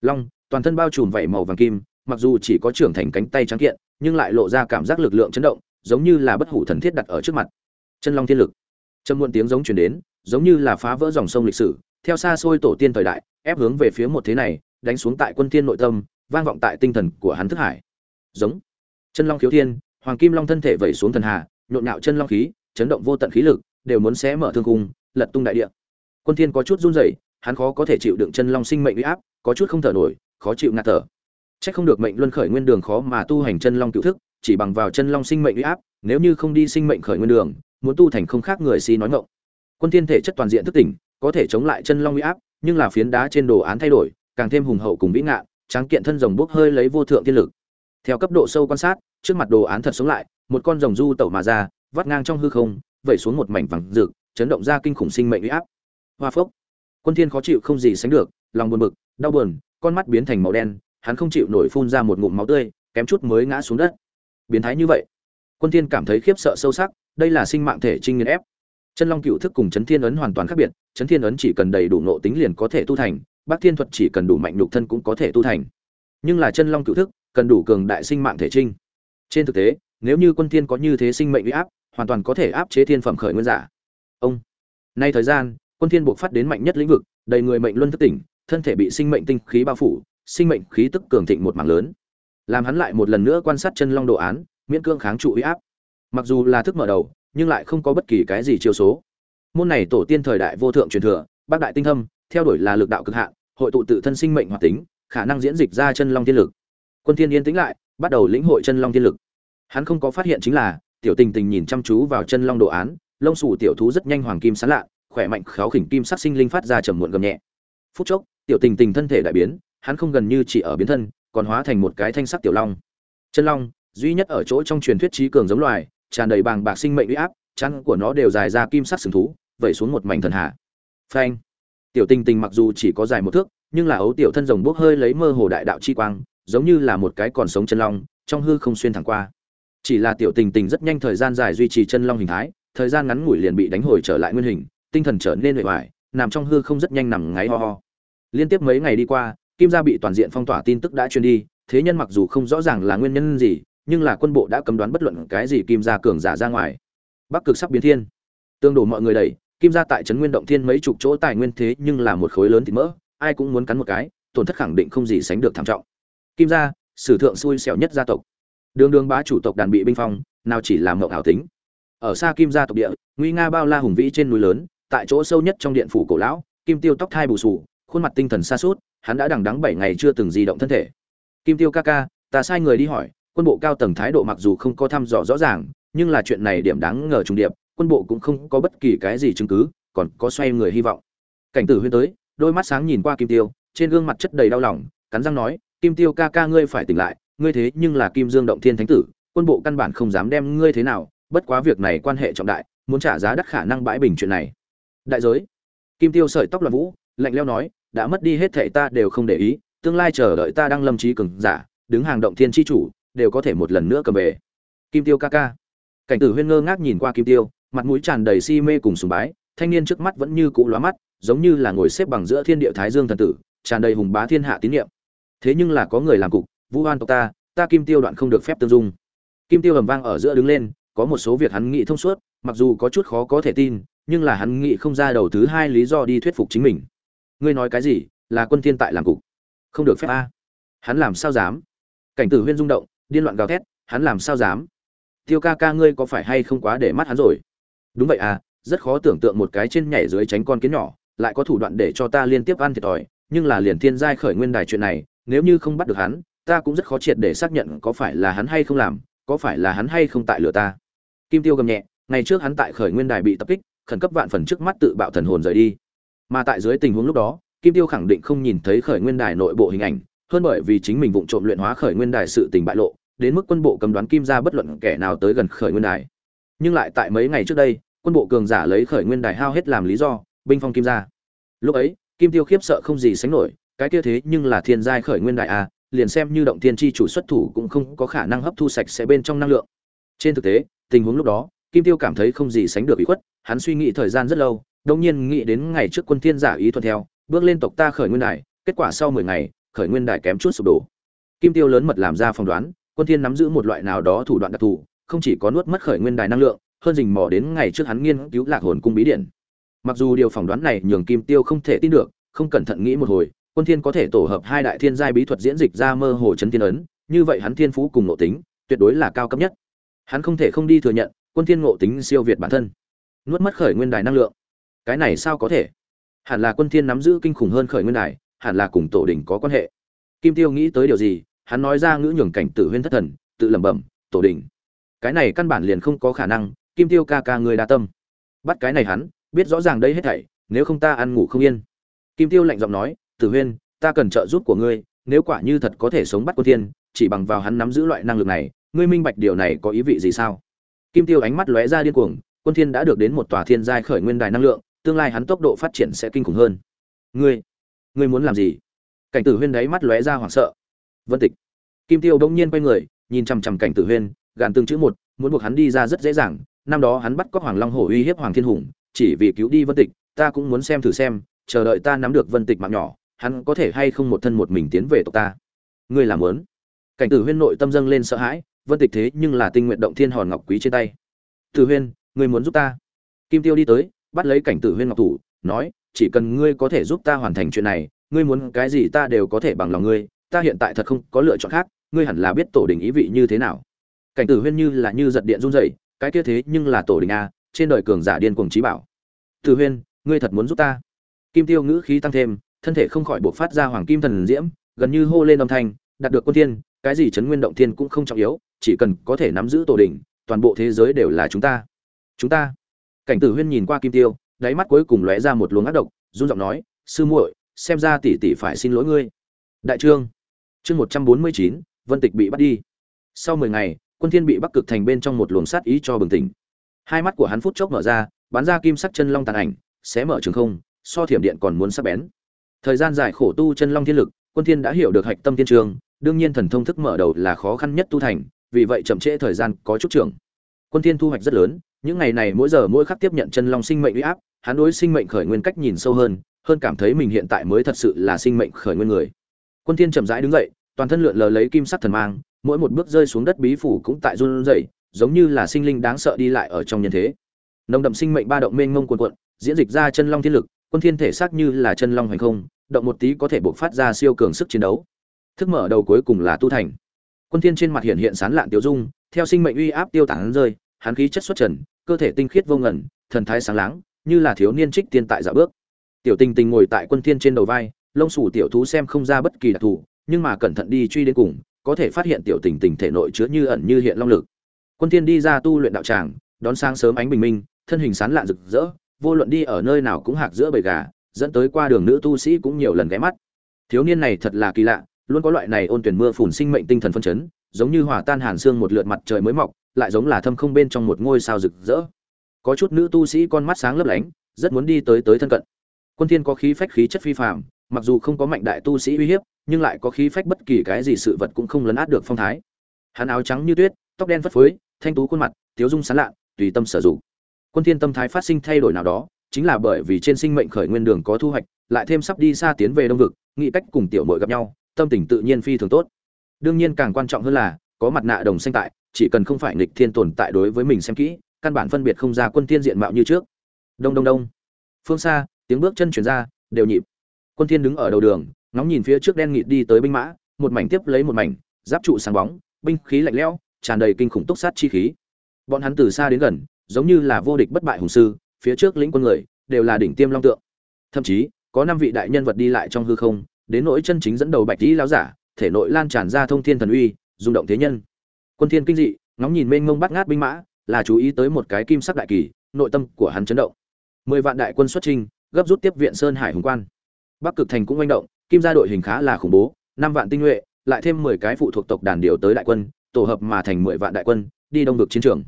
Long, toàn thân bao trùm vảy màu vàng kim, mặc dù chỉ có trưởng thành cánh tay trắng kiện, nhưng lại lộ ra cảm giác lực lượng chấn động, giống như là bất hủ thần thiết đặt ở trước mặt. Chân long thiên lực. Trầm muộn tiếng giống truyền đến giống như là phá vỡ dòng sông lịch sử, theo xa xôi tổ tiên thời đại, ép hướng về phía một thế này, đánh xuống tại quân thiên nội tâm, vang vọng tại tinh thần của hắn thức hải. Giống. Chân long khiếu thiên, hoàng kim long thân thể vẩy xuống thần hà, nhộn nhạo chân long khí, chấn động vô tận khí lực, đều muốn xé mở thương cung lật tung đại địa. Quân thiên có chút run rẩy, hắn khó có thể chịu đựng chân long sinh mệnh uy áp, có chút không thở nổi, khó chịu ngạt thở. Chắc không được mệnh luân khởi nguyên đường khó mà tu hành chân long cựu thức, chỉ bằng vào chân long sinh mệnh uy áp, nếu như không đi sinh mệnh khởi nguyên đường, muốn tu thành không khác người si nói ngọng quân thiên thể chất toàn diện thức tỉnh, có thể chống lại chân long uy áp, nhưng là phiến đá trên đồ án thay đổi, càng thêm hùng hậu cùng vĩ ngạn, tráng kiện thân rồng bốc hơi lấy vô thượng thiên lực. Theo cấp độ sâu quan sát, trước mặt đồ án thật sống lại, một con rồng du tẩu mà ra, vắt ngang trong hư không, vẩy xuống một mảnh vàng rực, chấn động ra kinh khủng sinh mệnh uy áp. Hoa phốc quân thiên khó chịu không gì sánh được, lòng buồn bực, đau buồn, con mắt biến thành màu đen, hắn không chịu nổi phun ra một ngụm máu tươi, kém chút mới ngã xuống đất. Biến thái như vậy. Quân thiên cảm thấy khiếp sợ sâu sắc, đây là sinh mạng thể trinh nghiền ép chân long cựu thức cùng chấn thiên ấn hoàn toàn khác biệt, chấn thiên ấn chỉ cần đầy đủ nộ tính liền có thể tu thành, bác thiên thuật chỉ cần đủ mạnh nhục thân cũng có thể tu thành. Nhưng là chân long cựu thức, cần đủ cường đại sinh mạng thể trinh. Trên thực tế, nếu như quân thiên có như thế sinh mệnh uy áp, hoàn toàn có thể áp chế thiên phẩm khởi nguyên giả. Ông, nay thời gian, quân thiên buộc phát đến mạnh nhất lĩnh vực, đầy người mệnh luân thức tỉnh, thân thể bị sinh mệnh tinh khí bao phủ, sinh mệnh khí tức cường thịnh một mảng lớn. Làm hắn lại một lần nữa quan sát chân long đồ án, miễn cương kháng trụ uy áp. Mặc dù là thức mở đầu nhưng lại không có bất kỳ cái gì chiêu số. Môn này tổ tiên thời đại vô thượng truyền thừa, bác đại tinh thâm, theo đuổi là lực đạo cực hạn, hội tụ tự thân sinh mệnh hoạt tính, khả năng diễn dịch ra chân long tiên lực. Quân thiên yên tĩnh lại, bắt đầu lĩnh hội chân long tiên lực. Hắn không có phát hiện chính là, tiểu tình tình nhìn chăm chú vào chân long đồ án, lông sủ tiểu thú rất nhanh hoàng kim sáng lạ, khỏe mạnh khéo khỉnh kim sắc sinh linh phát ra trầm muộn gầm nhẹ. Phút chốc, tiểu tình tình thân thể đại biến, hắn không gần như chỉ ở biến thân, còn hóa thành một cái thanh sắc tiểu long. Chân long, duy nhất ở chỗ trong truyền thuyết trí cường giống loài tràn đầy bàng bạc sinh mệnh uy áp chăn của nó đều dài ra kim sắc sừng thú, vẩy xuống một mảnh thần hạ. Phanh. Tiểu tình tình mặc dù chỉ có dài một thước, nhưng là ấu tiểu thân rồng bốc hơi lấy mơ hồ đại đạo chi quang, giống như là một cái còn sống chân long, trong hư không xuyên thẳng qua. Chỉ là tiểu tình tình rất nhanh thời gian dài duy trì chân long hình thái, thời gian ngắn ngủi liền bị đánh hồi trở lại nguyên hình, tinh thần trở nên huệ hoài nằm trong hư không rất nhanh nằm ngáy ho ho. Liên tiếp mấy ngày đi qua, kim gia bị toàn diện phong tỏa tin tức đã truyền đi, thế nhân mặc dù không rõ ràng là nguyên nhân gì nhưng là quân bộ đã cấm đoán bất luận cái gì kim gia cường giả ra ngoài. Bắc cực sắp biến thiên. Tương đổ mọi người đẩy, kim gia tại trấn nguyên động thiên mấy chục chỗ tài nguyên thế nhưng là một khối lớn thịt mỡ, ai cũng muốn cắn một cái, tổn thất khẳng định không gì sánh được thảm trọng. Kim gia, sử thượng xui xẻo nhất gia tộc. Đường đường bá chủ tộc đàn bị binh phong, nào chỉ làm mộng ảo tính. Ở xa kim gia tộc địa, nguy nga bao la hùng vĩ trên núi lớn, tại chỗ sâu nhất trong điện phủ cổ lão, kim tiêu tóc thai bù sù, khuôn mặt tinh thần xa suốt hắn đã đằng đắng bảy ngày chưa từng di động thân thể. Kim tiêu ca ca, ta sai người đi hỏi quân bộ cao tầng thái độ mặc dù không có thăm dò rõ ràng, nhưng là chuyện này điểm đáng ngờ trùng điệp, quân bộ cũng không có bất kỳ cái gì chứng cứ, còn có xoay người hy vọng. Cảnh tử huyên tới, đôi mắt sáng nhìn qua kim tiêu, trên gương mặt chất đầy đau lòng, cắn răng nói, kim tiêu ca ca ngươi phải tỉnh lại, ngươi thế nhưng là kim dương động thiên thánh tử, quân bộ căn bản không dám đem ngươi thế nào, bất quá việc này quan hệ trọng đại, muốn trả giá đắt khả năng bãi bình chuyện này. Đại giới, kim tiêu sợi tóc là vũ, lạnh leo nói, đã mất đi hết thệ ta đều không để ý, tương lai chờ đợi ta đang lâm trí cường giả, đứng hàng động thiên tri chủ đều có thể một lần nữa cầm về. Kim tiêu ca ca. Cảnh tử huyên ngơ ngác nhìn qua kim tiêu, mặt mũi tràn đầy si mê cùng sùng bái, thanh niên trước mắt vẫn như cũ lóa mắt, giống như là ngồi xếp bằng giữa thiên địa thái dương thần tử, tràn đầy hùng bá thiên hạ tín nhiệm thế nhưng là có người làm cục, vũ hoan tộc ta ta kim tiêu đoạn không được phép tương dung. Kim tiêu ầm vang ở giữa đứng lên, có một số việc hắn nghĩ thông suốt, mặc dù có chút khó có thể tin, nhưng là hắn nghĩ không ra đầu thứ hai lý do đi thuyết phục chính mình. Ngươi nói cái gì, là quân thiên tại làm cục. Không được phép a. Hắn làm sao dám? Cảnh tử huyên rung động điên loạn gào thét, hắn làm sao dám? Tiêu ca ca ngươi có phải hay không quá để mắt hắn rồi? Đúng vậy à rất khó tưởng tượng một cái trên nhảy dưới tránh con kiến nhỏ, lại có thủ đoạn để cho ta liên tiếp ăn thiệt thòi, nhưng là liền thiên giai khởi nguyên đài chuyện này, nếu như không bắt được hắn, ta cũng rất khó triệt để xác nhận có phải là hắn hay không làm, có phải là hắn hay không tại lừa ta. Kim tiêu gầm nhẹ, ngày trước hắn tại khởi nguyên đài bị tập kích, khẩn cấp vạn phần trước mắt tự bạo thần hồn rời đi. Mà tại dưới tình huống lúc đó, kim tiêu khẳng định không nhìn thấy khởi nguyên đài nội bộ hình ảnh, hơn bởi vì chính mình vụng trộm luyện hóa khởi nguyên đài sự tình bại lộ đến mức quân bộ cấm đoán kim ra bất luận kẻ nào tới gần khởi nguyên đài. Nhưng lại tại mấy ngày trước đây, quân bộ cường giả lấy khởi nguyên đài hao hết làm lý do, binh phong kim ra lúc ấy, kim tiêu khiếp sợ không gì sánh nổi, cái kia thế nhưng là thiên giai khởi nguyên đài a, liền xem như động thiên chi chủ xuất thủ cũng không có khả năng hấp thu sạch sẽ bên trong năng lượng. Trên thực tế, tình huống lúc đó, kim tiêu cảm thấy không gì sánh được bị khuất, hắn suy nghĩ thời gian rất lâu đông nhiên nghĩ đến ngày trước quân thiên giả ý thuận theo, bước lên tộc ta khởi nguyên đài, kết quả sau 10 ngày, khởi nguyên đài kém chút sụp đổ. Kim tiêu lớn mật làm ra phỏng đoán quân thiên nắm giữ một loại nào đó thủ đoạn đặc thù, không chỉ có nuốt mất khởi nguyên đài năng lượng, hơn rình mò đến ngày trước hắn nghiên cứu lạc hồn cung bí điển mặc dù điều phỏng đoán này nhường kim tiêu không thể tin được, không cẩn thận nghĩ một hồi, quân thiên có thể tổ hợp hai đại thiên giai bí thuật diễn dịch ra mơ hồ chấn thiên ấn, như vậy hắn thiên phú cùng nội tính, tuyệt đối là cao cấp nhất. Hắn không thể không đi thừa nhận, quân thiên ngộ tính siêu việt bản thân. Nuốt mất khởi nguyên đài năng lượng. Cái này sao có thể? Hẳn là quân thiên nắm giữ kinh khủng hơn khởi nguyên đài, hẳn là cùng tổ đỉnh có quan hệ. Kim tiêu nghĩ tới điều gì hắn nói ra ngữ nhường cảnh tử huyên thất thần tự lẩm bẩm tổ đình, cái này căn bản liền không có khả năng kim tiêu ca ca người đa tâm. Bắt cái này hắn biết rõ ràng đây hết thảy nếu không ta ăn ngủ không yên. Kim tiêu lạnh giọng nói tử huyên ta cần trợ giúp của ngươi nếu quả như thật có thể sống bắt quân thiên chỉ bằng vào hắn nắm giữ loại năng lực này ngươi minh bạch điều này có ý vị gì sao? Kim tiêu ánh mắt lóe ra điên cuồng quân thiên đã được đến một tòa thiên giai khởi nguyên đài năng lượng tương lai hắn tốc độ phát triển sẽ kinh khủng hơn. Ngươi ngươi muốn làm gì? Cảnh tử huyên đấy mắt lóe ra hoảng sợ vân tịch. Kim tiêu đông nhiên quay người, nhìn chằm chằm cảnh tử huyên, gàn từng chữ một, muốn buộc hắn đi ra rất dễ dàng. Năm đó hắn bắt cóc hoàng long hổ uy hiếp hoàng thiên hùng, chỉ vì cứu đi vân tịch, ta cũng muốn xem thử xem, chờ đợi ta nắm được vân tịch mạng nhỏ, hắn có thể hay không một thân một mình tiến về tộc ta. Ngươi làm muốn. Cảnh tử huyên nội tâm dâng lên sợ hãi, vân tịch thế nhưng là tinh nguyện động thiên hòn ngọc quý trên tay. Tử huyên, ngươi muốn giúp ta? Kim tiêu đi tới, bắt lấy cảnh tử huyên ngọc thủ, nói, chỉ cần ngươi có thể giúp ta hoàn thành chuyện này, ngươi muốn cái gì ta đều có thể bằng lòng ngươi ta hiện tại thật không có lựa chọn khác, ngươi hẳn là biết tổ đình ý vị như thế nào. Cảnh tử huyên như là như giật điện run rẩy, cái kia thế nhưng là tổ đình a, trên đời cường giả điên cuồng trí bảo. Tử huyên, ngươi thật muốn giúp ta? Kim tiêu ngữ khí tăng thêm, thân thể không khỏi buộc phát ra hoàng kim thần diễm, gần như hô lên âm thanh, đạt được quân thiên, cái gì chấn nguyên động thiên cũng không trọng yếu, chỉ cần có thể nắm giữ tổ đình, toàn bộ thế giới đều là chúng ta. Chúng ta. Cảnh tử huyên nhìn qua kim tiêu, đáy mắt cuối cùng lóe ra một luồng ác độc, run giọng nói, sư muội, xem ra tỷ tỷ phải xin lỗi ngươi. Đại trương chương một trăm bốn mươi chín, vân tịch bị bắt đi. Sau mười ngày, quân thiên bị bắc cực thành bên trong một luồng sát ý cho bừng tỉnh. Hai mắt của hắn phút chốc mở ra, bắn ra kim sắc chân long tàn ảnh, xé mở trường không, so thiểm điện còn muốn sắc bén. Thời gian dài khổ tu chân long thiên lực, quân thiên đã hiểu được hạch tâm thiên trường, đương nhiên thần thông thức mở đầu là khó khăn nhất tu thành, vì vậy chậm trễ thời gian có chút trưởng. Quân thiên thu hoạch rất lớn, những ngày này mỗi giờ mỗi khắc tiếp nhận chân long sinh mệnh uy áp, hắn đối sinh mệnh khởi nguyên cách nhìn sâu hơn hơn cảm thấy mình hiện tại mới thật sự là sinh mệnh khởi nguyên người quân thiên chậm rãi đứng dậy, toàn thân lượn lờ lấy kim sắc thần mang, mỗi một bước rơi xuống đất bí phủ cũng tại run rẩy, giống như là sinh linh đáng sợ đi lại ở trong nhân thế. Nồng đậm sinh mệnh ba động mênh mông cuồn cuộn, diễn dịch ra chân long thiên lực, quân thiên thể xác như là chân long hành không, động một tí có thể bộc phát ra siêu cường sức chiến đấu. Thức mở đầu cuối cùng là tu thành. Quân thiên trên mặt hiện hiện sán lạn tiêu dung, theo sinh mệnh uy áp tiêu tán rơi, hắn khí chất xuất trần, cơ thể tinh khiết vô ngần, thần thái sáng láng, như là thiếu niên trích tiên tại dạo bước. Tiểu tình tình ngồi tại quân thiên trên đầu vai lông sủ tiểu thú xem không ra bất kỳ đặc thù, nhưng mà cẩn thận đi truy đến cùng, có thể phát hiện tiểu tình tình thể nội chứa như ẩn như hiện long lực. Quân thiên đi ra tu luyện đạo tràng, đón sáng sớm ánh bình minh, thân hình sán lạn rực rỡ, vô luận đi ở nơi nào cũng hạc giữa bầy gà, dẫn tới qua đường nữ tu sĩ cũng nhiều lần ghé mắt. Thiếu niên này thật là kỳ lạ, luôn có loại này ôn tuyển mưa phùn sinh mệnh tinh thần phân chấn, giống như hòa tan hàn xương một lượt mặt trời mới mọc, lại giống là thâm không bên trong một ngôi sao rực rỡ. Có chút nữ tu sĩ con mắt sáng lấp lánh, rất muốn đi tới tới thân cận. Quân thiên có khí phách khí chất phi phàm mặc dù không có mạnh đại tu sĩ uy hiếp, nhưng lại có khí phách bất kỳ cái gì sự vật cũng không lấn át được phong thái. Hắn áo trắng như tuyết, tóc đen phất phới, thanh tú khuôn mặt, tiếu dung sán lạ tùy tâm sở dụng. Quân thiên tâm thái phát sinh thay đổi nào đó, chính là bởi vì trên sinh mệnh khởi nguyên đường có thu hoạch, lại thêm sắp đi xa tiến về đông vực, nghĩ cách cùng tiểu muội gặp nhau, tâm tình tự nhiên phi thường tốt. Đương nhiên càng quan trọng hơn là, có mặt nạ đồng xanh tại, chỉ cần không phải nghịch thiên tồn tại đối với mình xem kỹ, căn bản phân biệt không ra quân thiên diện mạo như trước. Đông đông đông. Phương xa, tiếng bước chân truyền ra, đều nhịp quân thiên đứng ở đầu đường ngóng nhìn phía trước đen nghịt đi tới binh mã một mảnh tiếp lấy một mảnh giáp trụ sáng bóng binh khí lạnh lẽo tràn đầy kinh khủng túc sát chi khí. Bọn hắn từ xa đến gần giống như là vô địch bất bại hùng sư phía trước lĩnh quân người đều là đỉnh tiêm long tượng. Thậm chí có năm vị đại nhân vật đi lại trong hư không đến nỗi chân chính dẫn đầu bạch tỷ lão giả thể nội lan tràn ra thông thiên thần uy rung động thế nhân. Quân thiên kinh dị ngóng nhìn mênh mông bắt ngát binh mã là chú ý tới một cái kim sắc đại kỳ nội tâm của hắn chấn động. Mười vạn đại quân xuất chinh, gấp rút tiếp viện sơn hải hùng quan bắc cực thành cũng manh động, kim gia đội hình khá là khủng bố, năm vạn tinh nhuệ, lại thêm mười cái phụ thuộc tộc đàn điều tới đại quân, tổ hợp mà thành mười vạn đại quân, đi đông vực chiến trường.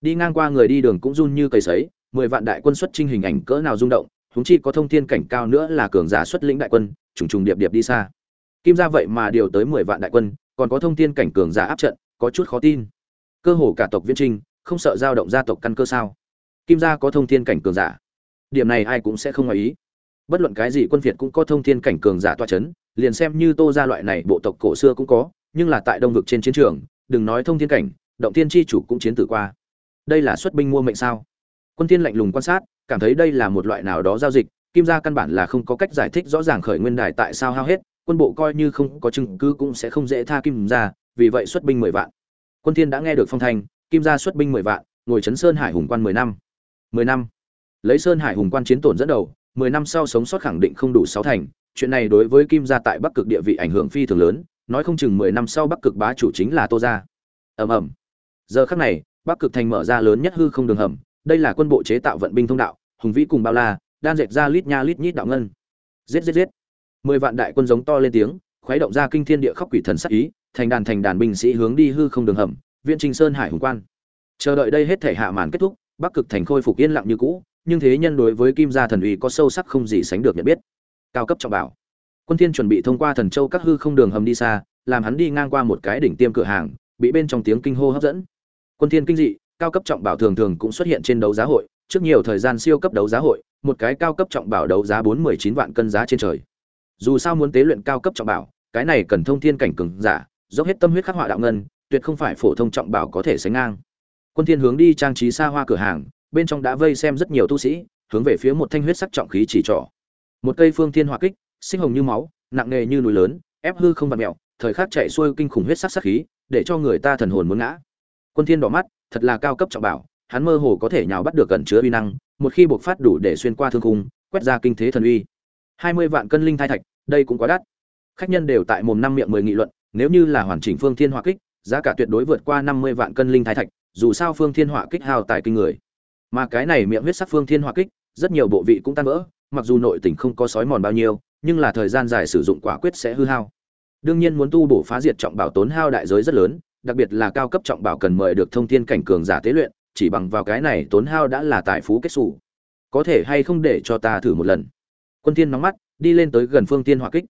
Đi ngang qua người đi đường cũng run như cây sấy, mười vạn đại quân xuất chinh hình ảnh cỡ nào rung động, huống chi có thông thiên cảnh cao nữa là cường giả xuất lĩnh đại quân, trùng trùng điệp điệp đi xa. Kim gia vậy mà điều tới mười vạn đại quân, còn có thông thiên cảnh cường giả áp trận, có chút khó tin. Cơ hồ cả tộc viên trinh, không sợ dao động gia tộc căn cơ sao? Kim gia có thông thiên cảnh cường giả? Điểm này ai cũng sẽ không ngoài ý bất luận cái gì quân việt cũng có thông thiên cảnh cường giả toa chấn, liền xem như tô gia loại này bộ tộc cổ xưa cũng có, nhưng là tại đông vực trên chiến trường, đừng nói thông thiên cảnh, động thiên tri chủ cũng chiến tử qua. Đây là xuất binh mua mệnh sao? Quân thiên lạnh lùng quan sát, cảm thấy đây là một loại nào đó giao dịch, kim gia căn bản là không có cách giải thích rõ ràng khởi nguyên đài tại sao hao hết, quân bộ coi như không có chứng cứ cũng sẽ không dễ tha kim gia, vì vậy xuất binh mười vạn. Quân thiên đã nghe được phong thanh, kim gia xuất binh mười vạn, ngồi chấn sơn hải hùng quan mười năm. Mười năm. Lấy sơn hải hùng quan chiến tổn dẫn đầu mười năm sau sống sót khẳng định không đủ sáu thành. Chuyện này đối với kim gia tại bắc cực địa vị ảnh hưởng phi thường lớn, nói không chừng mười năm sau bắc cực bá chủ chính là tô gia. Ầm ầm. Giờ khắc này, bắc cực thành mở ra lớn nhất hư không đường hầm, đây là quân bộ chế tạo vận binh thông đạo, hùng vĩ cùng bao la, đan dệt ra lít nha lít nhít đạo ngân. Giết giết giết. Mười vạn đại quân giống to lên tiếng, khuấy động ra kinh thiên địa khóc quỷ thần sắc ý, thành đàn thành đàn binh sĩ hướng đi hư không đường hầm viện trình sơn hải hùng quan. Chờ đợi đây hết thể hạ màn kết thúc, bắc cực thành khôi phục yên lặng như cũ nhưng thế nhân đối với kim gia thần uy có sâu sắc không gì sánh được nhận biết. Cao cấp trọng bảo. Quân thiên chuẩn bị thông qua thần châu các hư không đường hầm đi xa, làm hắn đi ngang qua một cái đỉnh tiêm cửa hàng, bị bên trong tiếng kinh hô hấp dẫn. Quân thiên kinh dị, cao cấp trọng bảo thường thường cũng xuất hiện trên đấu giá hội, trước nhiều thời gian siêu cấp đấu giá hội, một cái cao cấp trọng bảo đấu giá bốn mười chín vạn cân giá trên trời. Dù sao muốn tế luyện cao cấp trọng bảo, cái này cần thông thiên cảnh cường giả, dốc hết tâm huyết khắc họa đạo ngân, tuyệt không phải phổ thông trọng bảo có thể sánh ngang. Quân thiên hướng đi trang trí xa hoa cửa hàng bên trong đã vây xem rất nhiều tu sĩ, hướng về phía một thanh huyết sắc trọng khí chỉ trỏ. Một cây phương thiên hỏa kích, sinh hồng như máu, nặng nề như núi lớn, ép hư không vặn mèo, thời khắc chạy xuôi kinh khủng huyết sắc sắc khí, để cho người ta thần hồn muốn ngã. Quân thiên đỏ mắt, thật là cao cấp trọng bảo, hắn mơ hồ có thể nhào bắt được cẩn chứa uy năng, một khi bộc phát đủ để xuyên qua thương khung, quét ra kinh thế thần uy. 20 vạn cân linh thai thạch, đây cũng quá đắt. Khách nhân đều tại mồm năm miệng mười nghị luận, nếu như là hoàn chỉnh phương thiên hỏa kích, giá cả tuyệt đối vượt qua 50 vạn cân linh thai thạch, dù sao phương thiên hỏa kích hào tài kinh người mà cái này miệng huyết sắc phương thiên hỏa kích, rất nhiều bộ vị cũng tan vỡ, mặc dù nội tình không có sói mòn bao nhiêu, nhưng là thời gian dài sử dụng quả quyết sẽ hư hao. Đương nhiên muốn tu bổ phá diệt trọng bảo tốn hao đại giới rất lớn, đặc biệt là cao cấp trọng bảo cần mời được thông thiên cảnh cường giả tế luyện, chỉ bằng vào cái này tốn hao đã là tài phú kết xù. Có thể hay không để cho ta thử một lần? Quân thiên nóng mắt, đi lên tới gần phương thiên hỏa kích.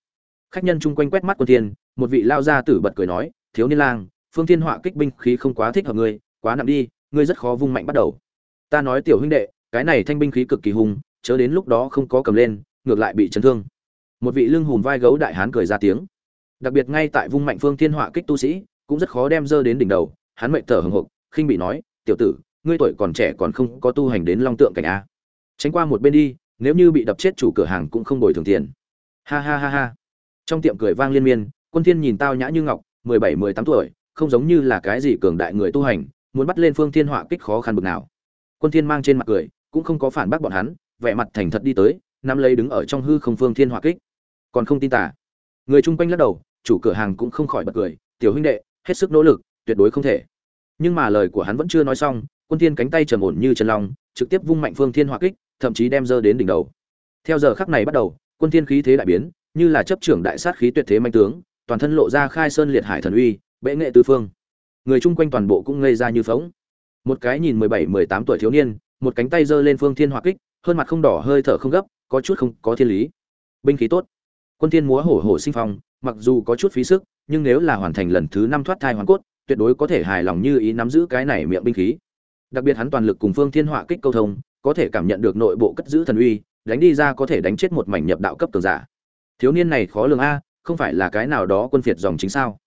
Khách nhân chung quanh quét mắt quân thiên, một vị lao gia tử bật cười nói, thiếu niên lang, phương thiên hỏa kích binh khí không quá thích hợp ngươi, quá nặng đi, ngươi rất khó vung mạnh bắt đầu ta nói tiểu huynh đệ, cái này thanh binh khí cực kỳ hung, chớ đến lúc đó không có cầm lên, ngược lại bị chấn thương. Một vị lưng hùm vai gấu đại hán cười ra tiếng. Đặc biệt ngay tại vung mạnh phương thiên hỏa kích tu sĩ, cũng rất khó đem dơ đến đỉnh đầu, hắn mệnh thở hừng hực, khinh bị nói, tiểu tử, ngươi tuổi còn trẻ còn không có tu hành đến long tượng cảnh a. Tránh qua một bên đi, nếu như bị đập chết chủ cửa hàng cũng không bồi thường tiền. Ha ha ha ha. Trong tiệm cười vang liên miên, quân thiên nhìn tao nhã như ngọc, mười bảy, mười tám tuổi, không giống như là cái gì cường đại người tu hành, muốn bắt lên phương thiên họa kích khó khăn bực nào quân thiên mang trên mặt cười, cũng không có phản bác bọn hắn, vẻ mặt thành thật đi tới, nắm lấy đứng ở trong hư không phương thiên hỏa kích. Còn không tin tả người chung quanh lắc đầu, chủ cửa hàng cũng không khỏi bật cười, tiểu huynh đệ, hết sức nỗ lực, tuyệt đối không thể. Nhưng mà lời của hắn vẫn chưa nói xong, quân thiên cánh tay trầm ổn như chân long, trực tiếp vung mạnh phương thiên hỏa kích, thậm chí đem dơ đến đỉnh đầu. Theo giờ khắc này bắt đầu, quân thiên khí thế đại biến, như là chấp trưởng đại sát khí tuyệt thế manh tướng, toàn thân lộ ra khai sơn liệt hải thần uy, bệ nghệ tứ phương. Người chung quanh toàn bộ cũng ngây ra như phóng một cái nhìn 17-18 tuổi thiếu niên, một cánh tay giơ lên phương thiên hỏa kích, hơn mặt không đỏ, hơi thở không gấp, có chút không có thiên lý. Binh khí tốt. Quân thiên múa hổ hổ sinh phong, mặc dù có chút phí sức, nhưng nếu là hoàn thành lần thứ năm thoát thai hoàn cốt, tuyệt đối có thể hài lòng như ý nắm giữ cái này miệng binh khí. Đặc biệt hắn toàn lực cùng phương thiên hỏa kích câu thông, có thể cảm nhận được nội bộ cất giữ thần uy, đánh đi ra có thể đánh chết một mảnh nhập đạo cấp cường giả. Thiếu niên này khó lường a, không phải là cái nào đó quân phiệt dòng chính sao?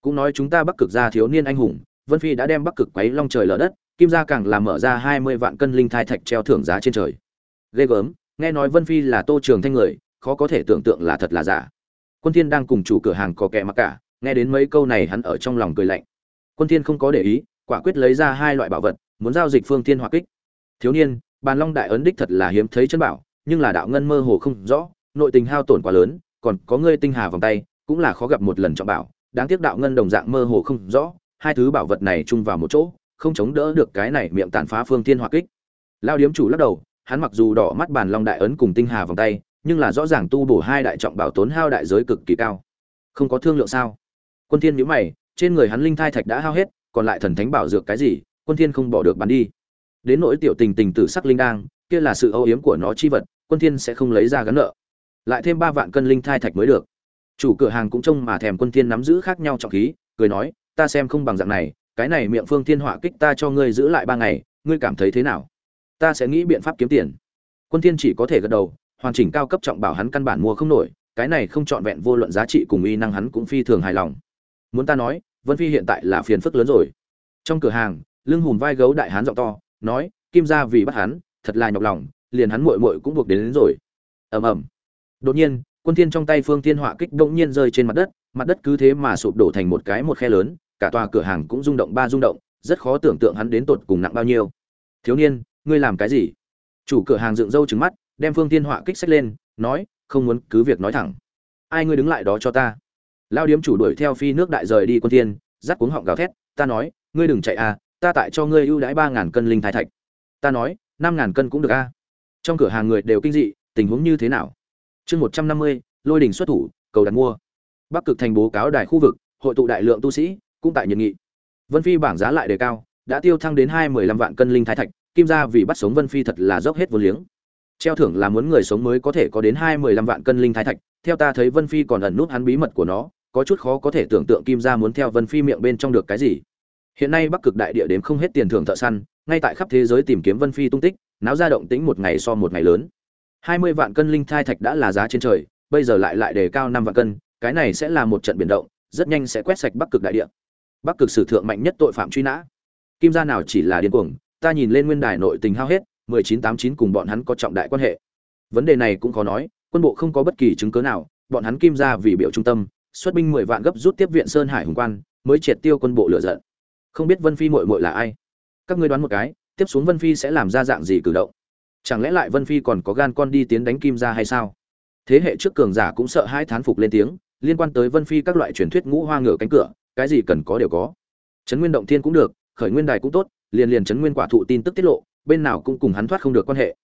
Cũng nói chúng ta bắc cực gia thiếu niên anh hùng, vân phi đã đem bắc cực quấy long trời lở đất kim gia càng làm mở ra hai mươi vạn cân linh thai thạch treo thưởng giá trên trời. Ghê gớm, nghe nói vân phi là tô trường thanh người, khó có thể tưởng tượng là thật là giả. Quân thiên đang cùng chủ cửa hàng có kẻ mặc cả, nghe đến mấy câu này hắn ở trong lòng cười lạnh. Quân thiên không có để ý, quả quyết lấy ra hai loại bảo vật, muốn giao dịch phương thiên hỏa kích. Thiếu niên, bàn long đại ấn đích thật là hiếm thấy chân bảo, nhưng là đạo ngân mơ hồ không rõ, nội tình hao tổn quá lớn, còn có ngươi tinh hà vòng tay, cũng là khó gặp một lần trọng bảo, đáng tiếc đạo ngân đồng dạng mơ hồ không rõ, hai thứ bảo vật này chung vào một chỗ không chống đỡ được cái này miệng tàn phá phương thiên hỏa kích. Lao điếm chủ lắc đầu, hắn mặc dù đỏ mắt bàn long đại ấn cùng tinh hà vòng tay, nhưng là rõ ràng tu bổ hai đại trọng bảo tốn hao đại giới cực kỳ cao. Không có thương lượng sao? Quân thiên nhíu mày, trên người hắn linh thai thạch đã hao hết, còn lại thần thánh bảo dược cái gì, quân thiên không bỏ được bán đi. Đến nỗi tiểu tình tình tử sắc linh đang kia là sự âu yếm của nó chi vật, quân thiên sẽ không lấy ra gắn nợ. Lại thêm ba vạn cân linh thai thạch mới được. Chủ cửa hàng cũng trông mà thèm quân thiên nắm giữ khác nhau trọng khí, cười nói, ta xem không bằng dạng này cái này miệng phương thiên họa kích ta cho ngươi giữ lại ba ngày ngươi cảm thấy thế nào? Ta sẽ nghĩ biện pháp kiếm tiền. Quân thiên chỉ có thể gật đầu hoàn chỉnh cao cấp trọng bảo hắn căn bản mua không nổi cái này không chọn vẹn vô luận giá trị cùng uy năng hắn cũng phi thường hài lòng. Muốn ta nói vân phi hiện tại là phiền phức lớn rồi. Trong cửa hàng lưng hùm vai gấu đại hán giọng to nói kim gia vì bắt hắn thật là nhọc lòng liền hắn muội muội cũng buộc đến, đến rồi. Ầm ầm. Đột nhiên quân thiên trong tay phương thiên họa kích động nhiên rơi trên mặt đất mặt đất cứ thế mà sụp đổ thành một cái một khe lớn cả tòa cửa hàng cũng rung động ba rung động, rất khó tưởng tượng hắn đến tột cùng nặng bao nhiêu. Thiếu niên, ngươi làm cái gì? Chủ cửa hàng dựng râu trừng mắt, đem phương thiên họa kích sách lên, nói, không muốn, cứ việc nói thẳng. Ai ngươi đứng lại đó cho ta. Lao điếm chủ đuổi theo phi nước đại rời đi quân thiên dắt cuống họng gào thét, ta nói, ngươi đừng chạy à ta tại cho ngươi ưu đãi ba ngàn cân linh thái thạch. Ta nói, năm ngàn cân cũng được a trong cửa hàng người đều kinh dị, tình huống như thế nào? Chương một trăm năm mươi, lôi đình xuất thủ, cầu đặt mua. Bắc cực thành bố cáo đài khu vực, hội tụ đại lượng tu sĩ cũng tại nhiệt nghị. Vân phi bảng giá lại đề cao, đã tiêu thăng đến hai mười lăm vạn cân linh thái thạch, kim gia vì bắt sống vân phi thật là dốc hết vô liếng. Treo thưởng là muốn người sống mới có thể có đến hai mười lăm vạn cân linh thái thạch, theo ta thấy vân phi còn ẩn nút hắn bí mật của nó, có chút khó có thể tưởng tượng kim gia muốn theo vân phi miệng bên trong được cái gì. Hiện nay bắc cực đại địa đếm không hết tiền thưởng thợ săn, ngay tại khắp thế giới tìm kiếm vân phi tung tích, náo ra động tĩnh một ngày so một ngày lớn. Hai mươi vạn cân linh thai thạch đã là giá trên trời, bây giờ lại lại đề cao năm vạn cân, cái này sẽ là một trận biển động, rất nhanh sẽ quét sạch bắc cực đại địa bắc cực sử thượng mạnh nhất tội phạm truy nã. Kim gia nào chỉ là điên cuồng, ta nhìn lên nguyên đài nội tình hao hết, mười chín tám chín cùng bọn hắn có trọng đại quan hệ. Vấn đề này cũng khó nói, quân bộ không có bất kỳ chứng cứ nào, bọn hắn kim gia vì biểu trung tâm, xuất binh mười vạn gấp rút tiếp viện sơn hải hùng quan, mới triệt tiêu quân bộ lựa giận. Không biết vân phi mội mội là ai? Các ngươi đoán một cái, tiếp xuống vân phi sẽ làm ra dạng gì cử động? Chẳng lẽ lại vân phi còn có gan con đi tiến đánh kim gia hay sao? Thế hệ trước cường giả cũng sợ hai thán phục lên tiếng, liên quan tới vân phi các loại truyền thuyết ngũ hoa ngựa cánh cửa cái gì cần có đều có. Trấn nguyên động thiên cũng được, khởi nguyên đài cũng tốt, liền liền trấn nguyên quả thụ tin tức tiết lộ, bên nào cũng cùng hắn thoát không được quan hệ.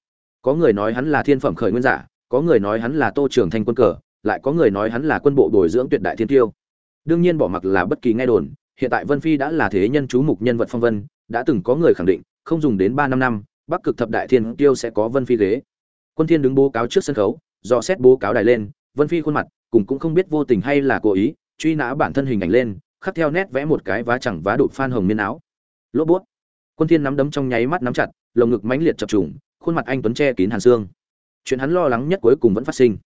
Có người nói hắn là thiên phẩm khởi nguyên giả, có người nói hắn là tô trưởng thanh quân cờ, lại có người nói hắn là quân bộ bồi dưỡng tuyệt đại thiên tiêu. Đương nhiên bỏ mặc là bất kỳ nghe đồn, hiện tại vân phi đã là thế nhân chú mục nhân vật phong vân, đã từng có người khẳng định, không dùng đến ba năm năm, bắc cực thập đại thiên tiêu sẽ có vân phi ghế. Quân thiên đứng bố cáo trước sân khấu, do xét bố cáo đài lên, vân phi khuôn mặt, cùng cũng không biết vô tình hay là cố ý, truy nã bản thân hình ảnh lên khắc theo nét vẽ một cái vá chẳng vá đụt phan hồng miên áo. Lỗ bút. Quân thiên nắm đấm trong nháy mắt nắm chặt, lồng ngực mãnh liệt chập trùng, khuôn mặt anh tuấn che kín hàn xương. Chuyện hắn lo lắng nhất cuối cùng vẫn phát sinh.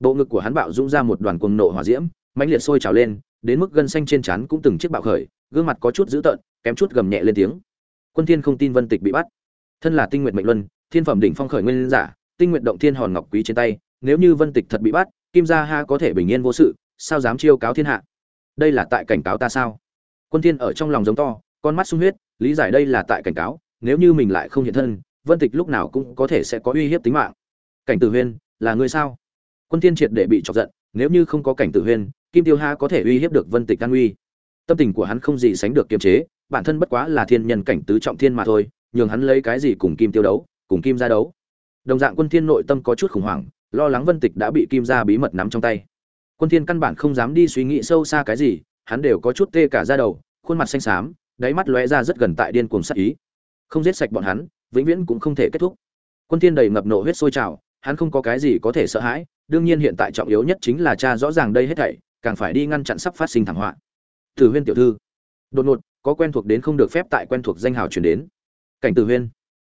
Bộ ngực của hắn bạo dũng ra một đoàn cuồng nộ hỏa diễm, mãnh liệt sôi trào lên, đến mức gân xanh trên trán cũng từng chiếc bạo khởi, gương mặt có chút dữ tợn, kém chút gầm nhẹ lên tiếng. Quân thiên không tin vân tịch bị bắt. Thân là tinh nguyện mệnh luân, thiên phẩm đỉnh phong khởi nguyên giả, tinh nguyện động thiên hòn ngọc quý trên tay, nếu như vân tịch thật bị bắt, kim gia ha có thể bình yên vô sự, sao dám chiêu cáo thiên hạ? Đây là tại cảnh cáo ta sao? Quân thiên ở trong lòng giống to, con mắt sung huyết, lý giải đây là tại cảnh cáo, nếu như mình lại không hiện thân, vân tịch lúc nào cũng có thể sẽ có uy hiếp tính mạng. Cảnh tử huyên là người sao? Quân thiên triệt để bị chọc giận, nếu như không có cảnh tử huyên kim tiêu ha có thể uy hiếp được vân tịch an uy tâm tình của hắn không gì sánh được kiềm chế, bản thân bất quá là thiên nhân cảnh tứ trọng thiên mà thôi, nhường hắn lấy cái gì cùng kim tiêu đấu, cùng kim ra đấu. Đồng dạng quân thiên nội tâm có chút khủng hoảng, lo lắng vân tịch đã bị kim gia bí mật nắm trong tay quân thiên căn bản không dám đi suy nghĩ sâu xa cái gì, hắn đều có chút tê cả da đầu, khuôn mặt xanh xám, đáy mắt lóe ra rất gần tại điên cuồng sát ý. Không giết sạch bọn hắn, vĩnh viễn cũng không thể kết thúc. Quân thiên đầy ngập nộ huyết sôi trào, hắn không có cái gì có thể sợ hãi, đương nhiên hiện tại trọng yếu nhất chính là cha rõ ràng đây hết thảy, càng phải đi ngăn chặn sắp phát sinh thảm họa. Tử huyên tiểu thư, đột ngột, có quen thuộc đến không được phép tại quen thuộc danh hào truyền đến. Cảnh tử huyên,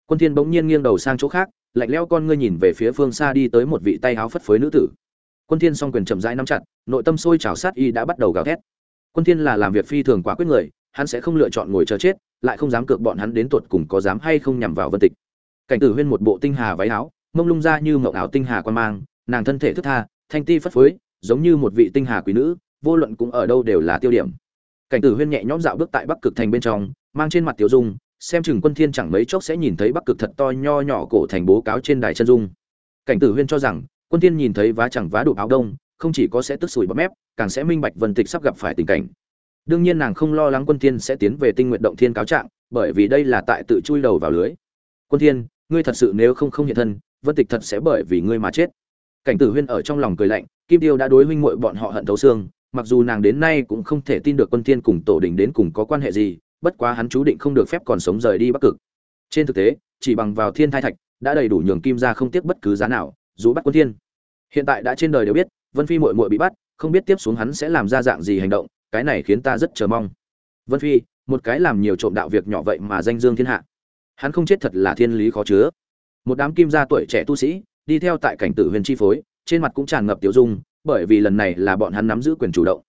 quân thiên bỗng nhiên nghiêng đầu sang chỗ khác, lạnh lẽo con ngươi nhìn về phía phương xa đi tới một vị tay áo phất phới nữ tử quân thiên song quyền chậm rãi nắm chặt, nội tâm sôi trào sát y đã bắt đầu gào thét. Quân thiên là làm việc phi thường quá quyết người, hắn sẽ không lựa chọn ngồi chờ chết, lại không dám cược bọn hắn đến tuột cùng có dám hay không nhằm vào vân tịch. Cảnh tử huyên một bộ tinh hà váy áo, mông lung ra như mộng áo tinh hà quan mang, nàng thân thể thức tha, thanh ti phất phới, giống như một vị tinh hà quý nữ, vô luận cũng ở đâu đều là tiêu điểm. Cảnh tử huyên nhẹ nhõm dạo bước tại bắc cực thành bên trong, mang trên mặt tiểu dung, xem chừng quân thiên chẳng mấy chốc sẽ nhìn thấy bắc cực thật to nho nhỏ cổ thành bố cáo trên đài chân dung. Cảnh tử huyên cho rằng quân thiên nhìn thấy vá chẳng vá đủ áo đông, không chỉ có sẽ tức sủi bọt mép, càng sẽ minh bạch vân tịch sắp gặp phải tình cảnh. Đương nhiên nàng không lo lắng quân thiên sẽ tiến về tinh nguyện động thiên cáo trạng, bởi vì đây là tại tự chui đầu vào lưới. Quân thiên, ngươi thật sự nếu không không hiện thân, vân tịch thật sẽ bởi vì ngươi mà chết. Cảnh tử huyên ở trong lòng cười lạnh, kim tiêu đã đối huynh muội bọn họ hận thấu xương, mặc dù nàng đến nay cũng không thể tin được quân thiên cùng tổ đình đến cùng có quan hệ gì, bất quá hắn chú định không được phép còn sống rời đi bắc cực. Trên thực tế, chỉ bằng vào thiên thai thạch, đã đầy đủ nhường kim gia không tiếc bất cứ giá nào dù bắt quân thiên. Hiện tại đã trên đời đều biết, vân phi muội muội bị bắt, không biết tiếp xuống hắn sẽ làm ra dạng gì hành động, cái này khiến ta rất chờ mong. Vân phi, một cái làm nhiều trộm đạo việc nhỏ vậy mà danh dương thiên hạ. Hắn không chết thật là thiên lý khó chứa. Một đám kim gia tuổi trẻ tu sĩ, đi theo tại cảnh tử huyền chi phối, trên mặt cũng tràn ngập tiểu dung, bởi vì lần này là bọn hắn nắm giữ quyền chủ động.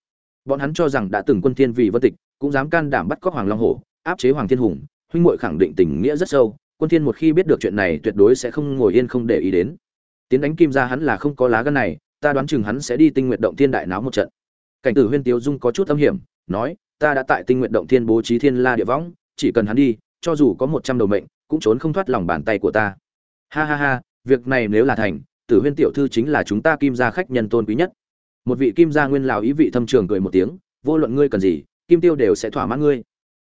Bọn hắn cho rằng đã từng quân thiên vì vân tịch, cũng dám can đảm bắt cóc hoàng long hổ, áp chế hoàng thiên hùng, huynh muội khẳng định tình nghĩa rất sâu, quân thiên một khi biết được chuyện này tuyệt đối sẽ không ngồi yên không để ý đến tiến đánh kim gia hắn là không có lá gan này, ta đoán chừng hắn sẽ đi tinh nguyện động thiên đại náo một trận. Cảnh tử huyên tiếu dung có chút âm hiểm, nói, ta đã tại tinh nguyện động thiên bố trí thiên la địa võng, chỉ cần hắn đi, cho dù có một trăm đầu mệnh, cũng trốn không thoát lòng bàn tay của ta. Ha ha ha, việc này nếu là thành, tử huyên tiểu thư chính là chúng ta kim gia khách nhân tôn quý nhất. Một vị kim gia nguyên lào ý vị thâm trường cười một tiếng, vô luận ngươi cần gì, kim tiêu đều sẽ thỏa mãn ngươi.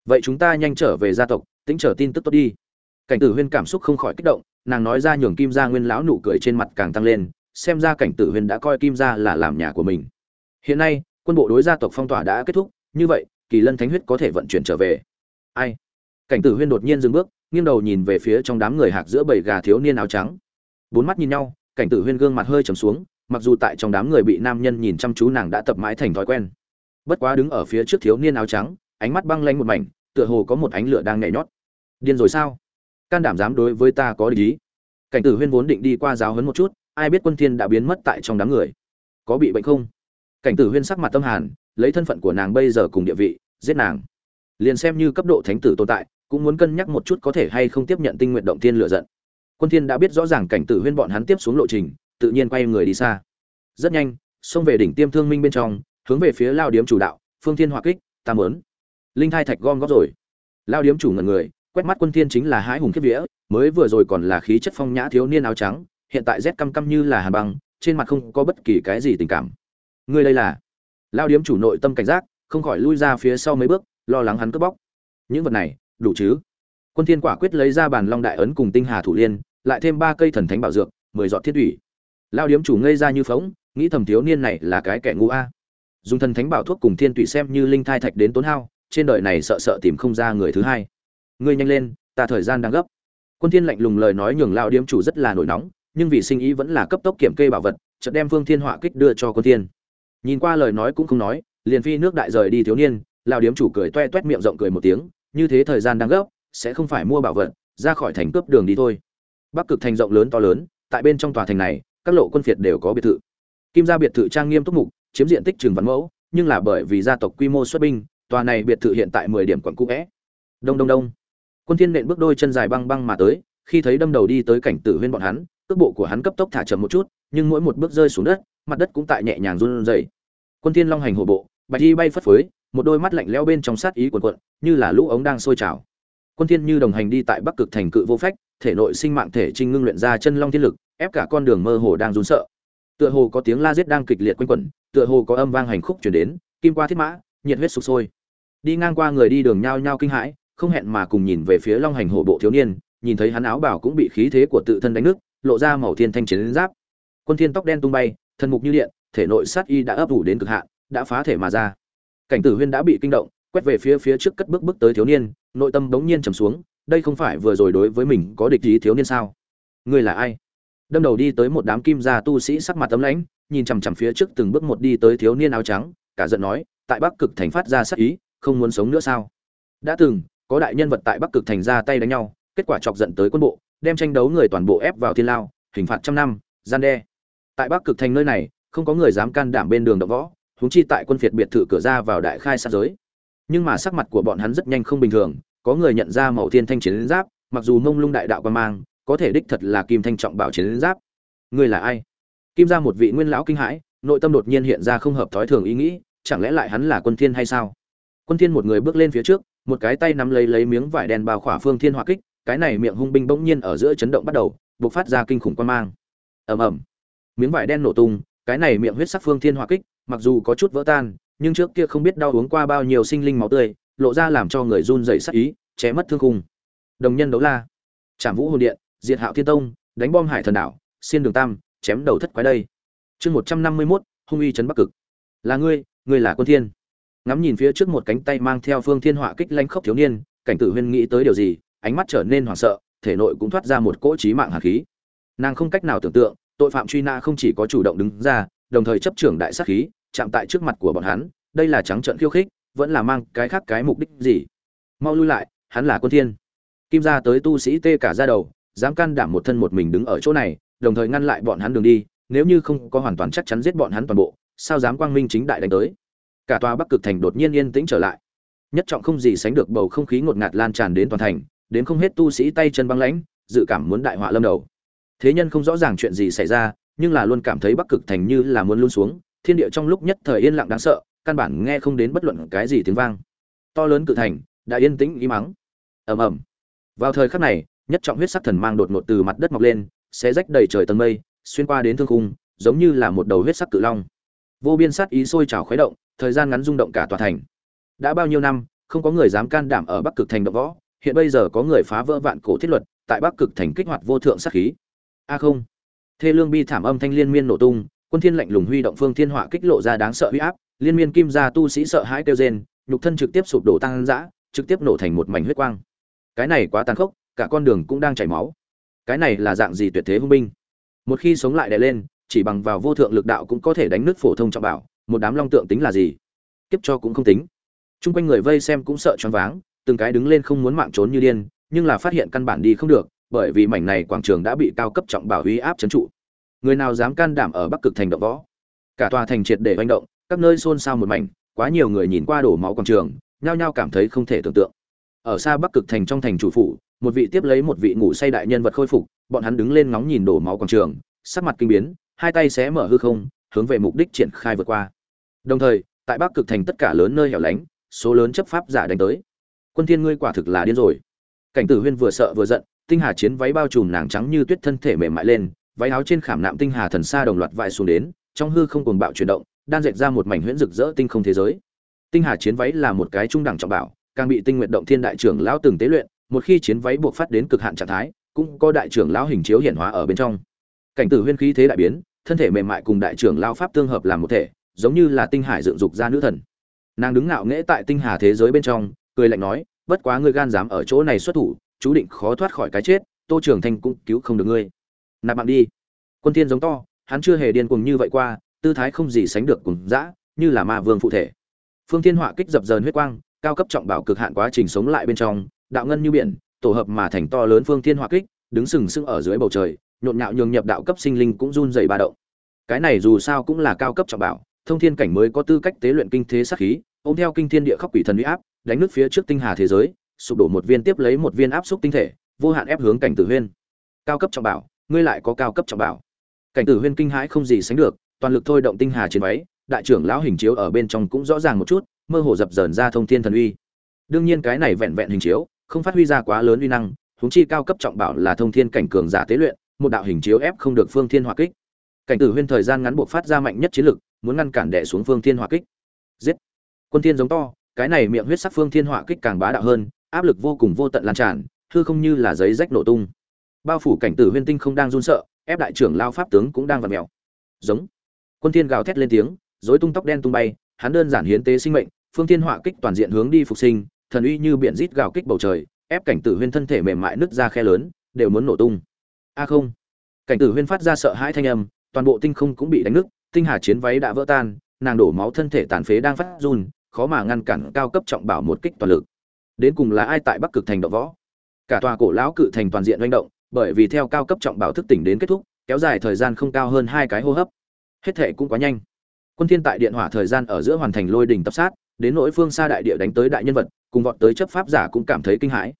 Vậy chúng ta nhanh trở về gia tộc, tính trở tin tức tốt đi. Cảnh tử huyên cảm xúc không khỏi kích động nàng nói ra nhường kim gia nguyên lão nụ cười trên mặt càng tăng lên, xem ra cảnh tử huyên đã coi kim gia là làm nhà của mình. Hiện nay, quân bộ đối gia tộc phong tỏa đã kết thúc, như vậy, kỳ lân thánh huyết có thể vận chuyển trở về. Ai? Cảnh tử huyên đột nhiên dừng bước, nghiêng đầu nhìn về phía trong đám người hạc giữa bầy gà thiếu niên áo trắng. Bốn mắt nhìn nhau, cảnh tử huyên gương mặt hơi trầm xuống, mặc dù tại trong đám người bị nam nhân nhìn chăm chú nàng đã tập mãi thành thói quen. Bất quá đứng ở phía trước thiếu niên áo trắng, ánh mắt băng lanh một mảnh, tựa hồ có một ánh lửa đang nhảy nhót. Điên rồi sao? Can đảm dám đối với ta có lý cảnh tử huyên vốn định đi qua giáo huấn một chút, ai biết quân thiên đã biến mất tại trong đám người. Có bị bệnh không? Cảnh tử huyên sắc mặt tâm hàn, lấy thân phận của nàng bây giờ cùng địa vị, giết nàng. Liền xem như cấp độ thánh tử tồn tại, cũng muốn cân nhắc một chút có thể hay không tiếp nhận tinh nguyện động thiên lựa giận. Quân thiên đã biết rõ ràng cảnh tử huyên bọn hắn tiếp xuống lộ trình, tự nhiên quay người đi xa. Rất nhanh, xông về đỉnh tiêm thương minh bên trong, hướng về phía lao điếm chủ đạo, phương thiên hỏa kích, ta muốn. Linh thai thạch gom góp rồi. Lao điếm chủ ngẩn người quét mắt quân thiên chính là hái hùng kiếp vía, mới vừa rồi còn là khí chất phong nhã thiếu niên áo trắng, hiện tại rét căm căm như là hàn băng, trên mặt không có bất kỳ cái gì tình cảm. Người đây là? Lao điếm chủ nội tâm cảnh giác, không khỏi lui ra phía sau mấy bước, lo lắng hắn cướp bóc. Những vật này, đủ chứ? Quân thiên quả quyết lấy ra bàn long đại ấn cùng tinh hà thủ liên, lại thêm ba cây thần thánh bảo dược, mười giọt thiết thủy. Lao điếm chủ ngây ra như phóng nghĩ thầm thiếu niên này là cái kẻ ngu a. Dùng thần thánh bảo thuốc cùng thiên tụy xem như linh thai thạch đến tốn hao, trên đời này sợ sợ tìm không ra người thứ hai ngươi nhanh lên, ta thời gian đang gấp. Quân thiên lạnh lùng lời nói nhường lao điếm chủ rất là nổi nóng, nhưng vì sinh ý vẫn là cấp tốc kiểm kê bảo vật, chợt đem phương thiên họa kích đưa cho quân thiên. Nhìn qua lời nói cũng không nói, liền phi nước đại rời đi thiếu niên lao điếm chủ cười toe toét miệng rộng cười một tiếng, như thế thời gian đang gấp, sẽ không phải mua bảo vật, ra khỏi thành cướp đường đi thôi. Bắc cực thành rộng lớn to lớn, tại bên trong tòa thành này, các lộ quân phiệt đều có biệt thự. Kim gia biệt thự trang nghiêm túc mục, chiếm diện tích trường văn mẫu, nhưng là bởi vì gia tộc quy mô xuất binh, tòa này biệt thự hiện tại mười điểm quận cũ vẽ. Đông đông đông quân thiên nện bước đôi chân dài băng băng mà tới, khi thấy đâm đầu đi tới cảnh tử huyên bọn hắn, cước bộ của hắn cấp tốc thả chậm một chút, nhưng mỗi một bước rơi xuống đất, mặt đất cũng tại nhẹ nhàng run rẩy. Quân thiên long hành hộ bộ, bạch y bay phất phới, một đôi mắt lạnh lẽo bên trong sát ý cuồn cuộn, như là lũ ống đang sôi trào. Quân thiên như đồng hành đi tại bắc cực thành cự vô phách, thể nội sinh mạng thể trinh ngưng luyện ra chân long thiên lực, ép cả con đường mơ hồ đang run sợ. Tựa hồ có tiếng la giết đang kịch liệt quanh quẩn, tựa hồ có âm vang hành khúc truyền đến, kim qua thiết mã, nhiệt huyết sục sôi. Đi ngang qua người đi đường nhao nhao kinh hãi không hẹn mà cùng nhìn về phía long hành hổ bộ thiếu niên, nhìn thấy hắn áo bảo cũng bị khí thế của tự thân đánh nước lộ ra màu thiên thanh chiến giáp. Quân thiên tóc đen tung bay, thân mục như điện, thể nội sát y đã ấp ủ đến cực hạn, đã phá thể mà ra. Cảnh tử huyên đã bị kinh động, quét về phía phía trước cất bước bước tới thiếu niên, nội tâm đống nhiên trầm xuống, đây không phải vừa rồi đối với mình có địch ý thiếu niên sao? Ngươi là ai? Đâm đầu đi tới một đám kim gia tu sĩ sắc mặt tấm lãnh, nhìn chằm chằm phía trước từng bước một đi tới thiếu niên áo trắng, cả giận nói, tại bắc cực thành phát ra sát ý, không muốn sống nữa sao? Đã từng có đại nhân vật tại bắc cực thành ra tay đánh nhau, kết quả chọc giận tới quân bộ, đem tranh đấu người toàn bộ ép vào thiên lao, hình phạt trăm năm, gian đe. Tại bắc cực thành nơi này, không có người dám can đảm bên đường động võ, huống chi tại quân phiệt biệt thự cửa ra vào đại khai sát giới. Nhưng mà sắc mặt của bọn hắn rất nhanh không bình thường, có người nhận ra màu thiên thanh chiến giáp, mặc dù mông lung đại đạo quan mang, có thể đích thật là kim thanh trọng bảo chiến giáp. Ngươi là ai? Kim ra một vị nguyên lão kinh hãi, nội tâm đột nhiên hiện ra không hợp thói thường ý nghĩ, chẳng lẽ lại hắn là quân thiên hay sao? Quân thiên một người bước lên phía trước một cái tay nắm lấy lấy miếng vải đen bao khỏa phương thiên hỏa kích, cái này miệng hung binh bỗng nhiên ở giữa chấn động bắt đầu, bộc phát ra kinh khủng quan mang. Ầm ầm. Miếng vải đen nổ tung, cái này miệng huyết sắc phương thiên hỏa kích, mặc dù có chút vỡ tan, nhưng trước kia không biết đau uống qua bao nhiêu sinh linh máu tươi, lộ ra làm cho người run rẩy sắc ý ché mất thương khung. Đồng nhân đấu la. Trảm vũ hồn điện, diệt hạo thiên tông, đánh bom hải thần đảo, xiên đường tam, chém đầu thất quái đây. Chương một trăm năm mươi mốt, hung uy trấn bắc cực. Là ngươi ngươi là quân thiên ngắm nhìn phía trước một cánh tay mang theo phương thiên họa kích lanh khốc thiếu niên, cảnh tử huyên nghĩ tới điều gì, ánh mắt trở nên hoảng sợ, thể nội cũng thoát ra một cỗ trí mạng hạt khí. Nàng không cách nào tưởng tượng, tội phạm truy nã không chỉ có chủ động đứng ra, đồng thời chấp trưởng đại sát khí, chạm tại trước mặt của bọn hắn, đây là trắng trợn khiêu khích, vẫn là mang cái khác cái mục đích gì? Mau lui lại, hắn là quân thiên. Kim gia tới tu sĩ tê cả ra đầu, dám can đảm một thân một mình đứng ở chỗ này, đồng thời ngăn lại bọn hắn đường đi, nếu như không có hoàn toàn chắc chắn giết bọn hắn toàn bộ, sao dám quang minh chính đại đánh tới? Cả tòa bắc cực thành đột nhiên yên tĩnh trở lại. Nhất trọng không gì sánh được bầu không khí ngột ngạt lan tràn đến toàn thành, đến không hết tu sĩ tay chân băng lãnh, dự cảm muốn đại họa lâm đầu. Thế nhân không rõ ràng chuyện gì xảy ra, nhưng là luôn cảm thấy bắc cực thành như là muốn luôn xuống, thiên địa trong lúc nhất thời yên lặng đáng sợ, căn bản nghe không đến bất luận cái gì tiếng vang. To lớn cự thành, đã yên tĩnh ý mắng ầm ầm. Vào thời khắc này, nhất trọng huyết sắc thần mang đột ngột từ mặt đất mọc lên sẽ rách đầy trời tầng mây, xuyên qua đến thương khung, giống như là một đầu huyết sắc cự long. Vô biên sát ý sôi trào khuấy động thời gian ngắn rung động cả tòa thành. Đã bao nhiêu năm, không có người dám can đảm ở bắc cực thành động võ. Hiện bây giờ có người phá vỡ vạn cổ thiết luật, tại bắc cực thành kích hoạt vô thượng sát khí. A không. Thê lương bi thảm âm thanh liên miên nổ tung, quân thiên lạnh lùng huy động phương thiên hỏa kích lộ ra đáng sợ uy áp, liên miên kim gia tu sĩ sợ hãi kêu rên, nhục thân trực tiếp sụp đổ tăng dã, trực tiếp nổ thành một mảnh huyết quang. Cái này quá tàn khốc, cả con đường cũng đang chảy máu. Cái này là dạng gì tuyệt thế hung binh? Một khi sống lại đè lên, chỉ bằng vào vô thượng lực đạo cũng có thể đánh nứt phổ thông trọng bảo một đám long tượng tính là gì? Kiếp cho cũng không tính. Chung quanh người vây xem cũng sợ choáng váng, từng cái đứng lên không muốn mạng trốn như điên, nhưng là phát hiện căn bản đi không được, bởi vì mảnh này quảng trường đã bị cao cấp trọng bảo uy áp trấn trụ. Người nào dám can đảm ở bắc cực thành động võ? Cả tòa thành triệt để manh động, các nơi xôn xao một mảnh, quá nhiều người nhìn qua đổ máu quảng trường, nhao nhao cảm thấy không thể tưởng tượng. Ở xa bắc cực thành trong thành chủ phủ, một vị tiếp lấy một vị ngủ say đại nhân vật khôi phục, bọn hắn đứng lên ngóng nhìn đổ máu quảng trường, sắc mặt kinh biến, hai tay xé mở hư không, hướng về mục đích triển khai vượt qua đồng thời, tại bắc cực thành tất cả lớn nơi hẻo lánh, số lớn chấp pháp giả đánh tới. Quân thiên ngươi quả thực là điên rồi. Cảnh tử huyên vừa sợ vừa giận, tinh hà chiến váy bao trùm nàng trắng như tuyết thân thể mềm mại lên, váy áo trên khảm nạm tinh hà thần sa đồng loạt vãi xuống đến, trong hư không cuồng bạo chuyển động, đan dệt ra một mảnh huyễn rực rỡ tinh không thế giới. Tinh hà chiến váy là một cái trung đẳng trọng bảo, càng bị tinh nguyện động thiên đại trưởng lão từng tế luyện, một khi chiến váy buộc phát đến cực hạn trạng thái, cũng có đại trưởng lão hình chiếu hiển hóa ở bên trong. Cảnh tử huyên khí thế đại biến, thân thể mềm mại cùng đại trưởng lão pháp tương hợp làm một thể giống như là tinh hải dựng dục ra nữ thần. Nàng đứng ngạo nghễ tại tinh hà thế giới bên trong, cười lạnh nói, bất quá ngươi gan dám ở chỗ này xuất thủ, chú định khó thoát khỏi cái chết, tô trường thanh cũng cứu không được ngươi. Nạp mạng đi. Quân thiên giống to, hắn chưa hề điên cuồng như vậy qua, tư thái không gì sánh được cùng dã, như là ma vương phụ thể. Phương thiên họa kích dập dờn huyết quang, cao cấp trọng bảo cực hạn quá trình sống lại bên trong, đạo ngân như biển, tổ hợp mà thành to lớn phương thiên họa kích, đứng sừng sững ở dưới bầu trời, nhộn nhạo nhường nhập đạo cấp sinh linh cũng run dày ba động. Cái này dù sao cũng là cao cấp trọng bảo thông thiên cảnh mới có tư cách tế luyện kinh thế sát khí, ôm theo kinh thiên địa khắc quỷ thần uy áp, đánh nứt phía trước tinh hà thế giới, sụp đổ một viên tiếp lấy một viên áp xúc tinh thể, vô hạn ép hướng cảnh tử huyên. Cao cấp trọng bảo, ngươi lại có cao cấp trọng bảo. Cảnh tử huyên kinh hãi không gì sánh được, toàn lực thôi động tinh hà chiến váy đại trưởng lão hình chiếu ở bên trong cũng rõ ràng một chút, mơ hồ dập dờn ra thông thiên thần uy. Đương nhiên cái này vẹn vẹn hình chiếu, không phát huy ra quá lớn uy năng, huống chi cao cấp trọng bảo là thông thiên cảnh cường giả tế luyện, một đạo hình chiếu ép không được phương thiên hỏa kích cảnh tử huyên thời gian ngắn buộc phát ra mạnh nhất chiến lực, muốn ngăn cản đệ xuống phương thiên hỏa kích. Giết! Quân thiên giống to, cái này miệng huyết sắc phương thiên hỏa kích càng bá đạo hơn, áp lực vô cùng vô tận lan tràn, hư không như là giấy rách nổ tung. Bao phủ cảnh tử huyên tinh không đang run sợ, ép đại trưởng lao pháp tướng cũng đang vặn mèo. Giống! Quân thiên gào thét lên tiếng, rối tung tóc đen tung bay, hắn đơn giản hiến tế sinh mệnh, phương thiên hỏa kích toàn diện hướng đi phục sinh, thần uy như biển rít gào kích bầu trời, ép cảnh tử huyên thân thể mềm mại nứt ra khe lớn, đều muốn nổ tung. A không! Cảnh tử huyên phát ra sợ hãi thanh âm toàn bộ tinh không cũng bị đánh nứt, tinh hà chiến váy đã vỡ tan, nàng đổ máu thân thể tàn phế đang phát run, khó mà ngăn cản cao cấp trọng bảo một kích toàn lực. Đến cùng là ai tại bắc cực thành động võ? Cả tòa cổ lão cự thành toàn diện hoành động, bởi vì theo cao cấp trọng bảo thức tỉnh đến kết thúc, kéo dài thời gian không cao hơn hai cái hô hấp. Hết thể cũng quá nhanh. Quân thiên tại điện hỏa thời gian ở giữa hoàn thành lôi đỉnh tập sát, đến nỗi phương xa đại địa đánh tới đại nhân vật, cùng vọt tới chấp pháp giả cũng cảm thấy kinh hãi.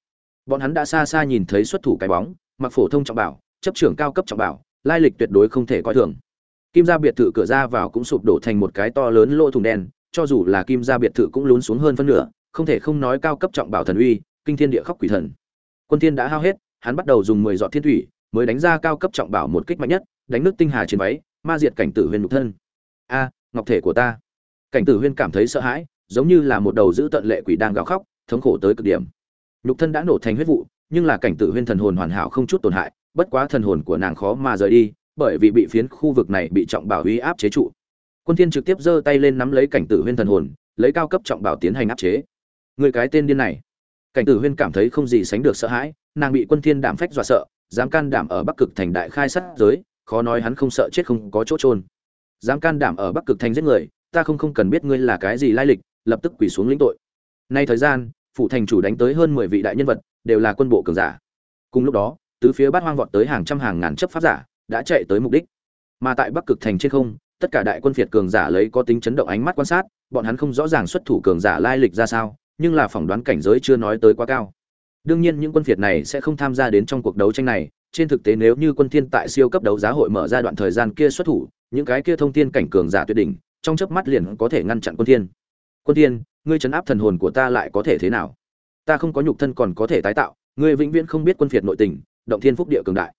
Bọn hắn đã xa xa nhìn thấy xuất thủ cái bóng, mặc phổ thông trọng bảo, chấp trưởng cao cấp trọng bảo lai lịch tuyệt đối không thể coi thường. Kim gia biệt thự cửa ra vào cũng sụp đổ thành một cái to lớn lỗ thủng đen, cho dù là kim gia biệt thự cũng lún xuống hơn phân nửa, không thể không nói cao cấp trọng bảo thần uy, kinh thiên địa khóc quỷ thần. Quân thiên đã hao hết, hắn bắt đầu dùng 10 giọt thiên thủy, mới đánh ra cao cấp trọng bảo một kích mạnh nhất, đánh nước tinh hà trên váy, ma diệt cảnh tử huyền nhục thân. A, ngọc thể của ta. Cảnh tử huyên cảm thấy sợ hãi, giống như là một đầu giữ tận lệ quỷ đang gào khóc, thống khổ tới cực điểm. Nhục thân đã nổ thành huyết vụ, nhưng là cảnh tử huyên thần hồn hoàn hảo không chút tổn hại bất quá thần hồn của nàng khó mà rời đi, bởi vì bị phiến khu vực này bị trọng bảo uy áp chế trụ. Quân thiên trực tiếp giơ tay lên nắm lấy cảnh tử huyên thần hồn, lấy cao cấp trọng bảo tiến hành áp chế. Người cái tên điên này. Cảnh tử huyên cảm thấy không gì sánh được sợ hãi, nàng bị quân thiên đảm phách dọa sợ, dám can đảm ở bắc cực thành đại khai sát giới, khó nói hắn không sợ chết không có chỗ trôn dám can đảm ở bắc cực thành giết người, ta không không cần biết ngươi là cái gì lai lịch, lập tức quỳ xuống lĩnh tội. Nay thời gian phụ thành chủ đánh tới hơn mười vị đại nhân vật, đều là quân bộ cường giả. Cùng lúc đó tứ phía bát hoang vọt tới hàng trăm hàng ngàn chấp pháp giả, đã chạy tới mục đích. Mà tại bắc cực thành trên không, tất cả đại quân phiệt cường giả lấy có tính chấn động ánh mắt quan sát, bọn hắn không rõ ràng xuất thủ cường giả lai lịch ra sao, nhưng là phỏng đoán cảnh giới chưa nói tới quá cao. Đương nhiên những quân phiệt này sẽ không tham gia đến trong cuộc đấu tranh này, trên thực tế nếu như quân thiên tại siêu cấp đấu giá hội mở ra đoạn thời gian kia xuất thủ, những cái kia thông thiên cảnh cường giả tuyệt đỉnh, trong chớp mắt liền có thể ngăn chặn quân thiên. Quân thiên, ngươi chấn áp thần hồn của ta lại có thể thế nào? Ta không có nhục thân còn có thể tái tạo, ngươi vĩnh viễn không biết quân phiệt nội tình động thiên phúc địa cường đại.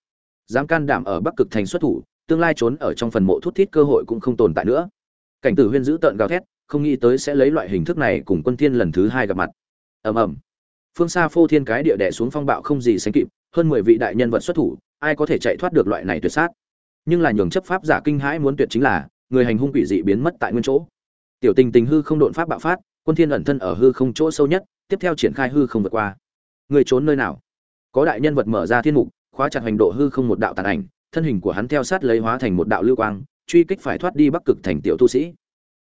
Dám can đảm ở bắc cực thành xuất thủ, tương lai trốn ở trong phần mộ thút thít cơ hội cũng không tồn tại nữa. Cảnh tử huyên giữ tợn gào thét, không nghĩ tới sẽ lấy loại hình thức này cùng quân thiên lần thứ hai gặp mặt. Ầm ầm. Phương xa phô thiên cái địa đè xuống phong bạo không gì sánh kịp, hơn mười vị đại nhân vật xuất thủ, ai có thể chạy thoát được loại này tuyệt sát? Nhưng là nhường chấp pháp giả kinh hãi muốn tuyệt chính là, người hành hung quỷ dị biến mất tại nguyên chỗ. Tiểu tình tình hư không đột pháp bạo phát, quân thiên ẩn thân ở hư không chỗ sâu nhất, tiếp theo triển khai hư không vượt qua. Người trốn nơi nào? Có đại nhân vật mở ra thiên mục, khóa chặt hành độ hư không một đạo tàn ảnh, thân hình của hắn theo sát lấy hóa thành một đạo lưu quang, truy kích phải thoát đi bắc cực thành tiểu tu sĩ.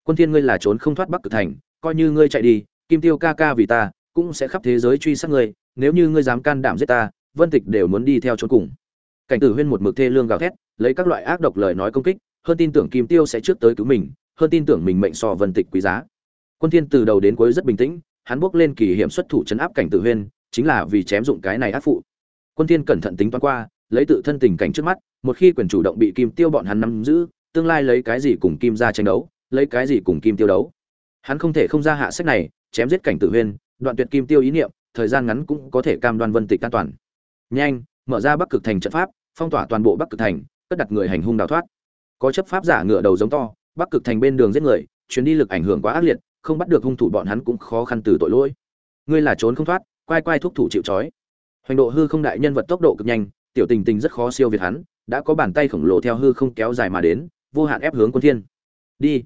Quân thiên ngươi là trốn không thoát bắc cực thành, coi như ngươi chạy đi, kim tiêu ca ca vì ta, cũng sẽ khắp thế giới truy sát ngươi, nếu như ngươi dám can đảm giết ta, vân tịch đều muốn đi theo trốn cùng. Cảnh tử huyên một mực thê lương gào thét, lấy các loại ác độc lời nói công kích, hơn tin tưởng kim tiêu sẽ trước tới cứu mình, hơn tin tưởng mình mệnh so vân tịch quý giá. Quân thiên từ đầu đến cuối rất bình tĩnh, hắn bước lên kỳ hiểm xuất thủ chấn áp cảnh tử huyên chính là vì chém dụng cái này ác phụ. Quân thiên cẩn thận tính toán qua, lấy tự thân tình cảnh trước mắt, một khi quyền chủ động bị kim tiêu bọn hắn nắm giữ, tương lai lấy cái gì cùng kim ra tranh đấu, lấy cái gì cùng kim tiêu đấu. Hắn không thể không ra hạ sách này, chém giết cảnh tử huyên, đoạn tuyệt kim tiêu ý niệm, thời gian ngắn cũng có thể cam đoan vân tịch an toàn. Nhanh, mở ra bắc cực thành trận pháp, phong tỏa toàn bộ bắc cực thành, cất đặt người hành hung đào thoát. Có chấp pháp giả ngựa đầu giống to, bắc cực thành bên đường giết người, chuyến đi lực ảnh hưởng quá ác liệt, không bắt được hung thủ bọn hắn cũng khó khăn từ tội lỗi. Ngươi là trốn không thoát quay quay thúc thủ chịu trói. Hoành độ hư không đại nhân vật tốc độ cực nhanh, tiểu tình tình rất khó siêu việt hắn, đã có bàn tay khổng lồ theo hư không kéo dài mà đến, vô hạn ép hướng quân thiên. Đi.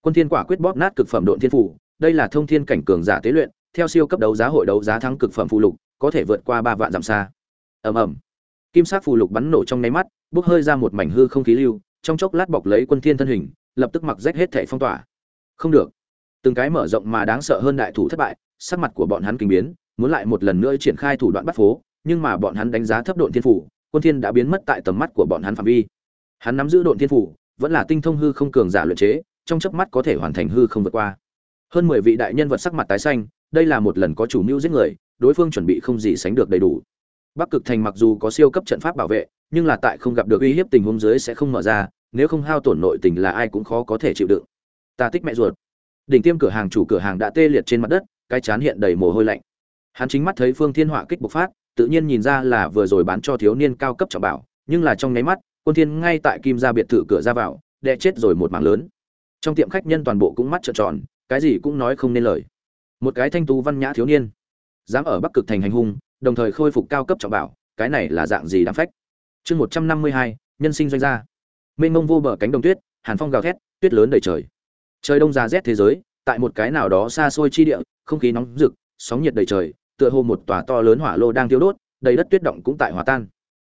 Quân thiên quả quyết bóp nát cực phẩm độn thiên phủ, đây là thông thiên cảnh cường giả tế luyện, theo siêu cấp đấu giá hội đấu giá thắng cực phẩm phù lục, có thể vượt qua ba vạn dặm xa. Ầm ầm. Kim sắc phù lục bắn nổ trong nháy mắt, bốc hơi ra một mảnh hư không khí lưu, trong chốc lát bọc lấy quân thiên thân hình, lập tức mặc rách hết thể phong tỏa. Không được. Từng cái mở rộng mà đáng sợ hơn đại thủ thất bại, sắc mặt của bọn hắn kinh biến muốn lại một lần nữa triển khai thủ đoạn bắt phố, nhưng mà bọn hắn đánh giá thấp độn thiên phủ, quân thiên đã biến mất tại tầm mắt của bọn hắn phạm vi. Hắn nắm giữ độn thiên phủ, vẫn là tinh thông hư không cường giả luyện chế, trong chớp mắt có thể hoàn thành hư không vượt qua. Hơn mười vị đại nhân vật sắc mặt tái xanh, đây là một lần có chủ mưu giết người, đối phương chuẩn bị không gì sánh được đầy đủ. Bắc cực thành mặc dù có siêu cấp trận pháp bảo vệ, nhưng là tại không gặp được uy hiếp tình huống dưới sẽ không mở ra, nếu không hao tổn nội tình là ai cũng khó có thể chịu đựng. Ta tích mẹ ruột. Đỉnh tiêm cửa hàng chủ cửa hàng đã tê liệt trên mặt đất, cái chán hiện đầy mồ hôi lạnh hắn chính mắt thấy phương thiên họa kích bộc phát, tự nhiên nhìn ra là vừa rồi bán cho thiếu niên cao cấp trọng bảo, nhưng là trong nháy mắt, quân thiên ngay tại kim gia biệt thự cửa ra vào, đè chết rồi một mảng lớn. Trong tiệm khách nhân toàn bộ cũng mắt trợn tròn, cái gì cũng nói không nên lời. Một cái thanh tú văn nhã thiếu niên, dám ở bắc cực thành hành hung, đồng thời khôi phục cao cấp trọng bảo, cái này là dạng gì đáng phách? Chương một trăm năm mươi hai, nhân sinh doanh gia. Mênh mông vô bờ cánh đồng tuyết, hàn phong gào thét, tuyết lớn đầy trời. Trời đông giá rét thế giới, tại một cái nào đó xa xôi chi địa, không khí nóng rực, sóng nhiệt đầy trời tựa hồ một tòa to lớn hỏa lô đang thiêu đốt, đầy đất tuyết động cũng tại hòa tan.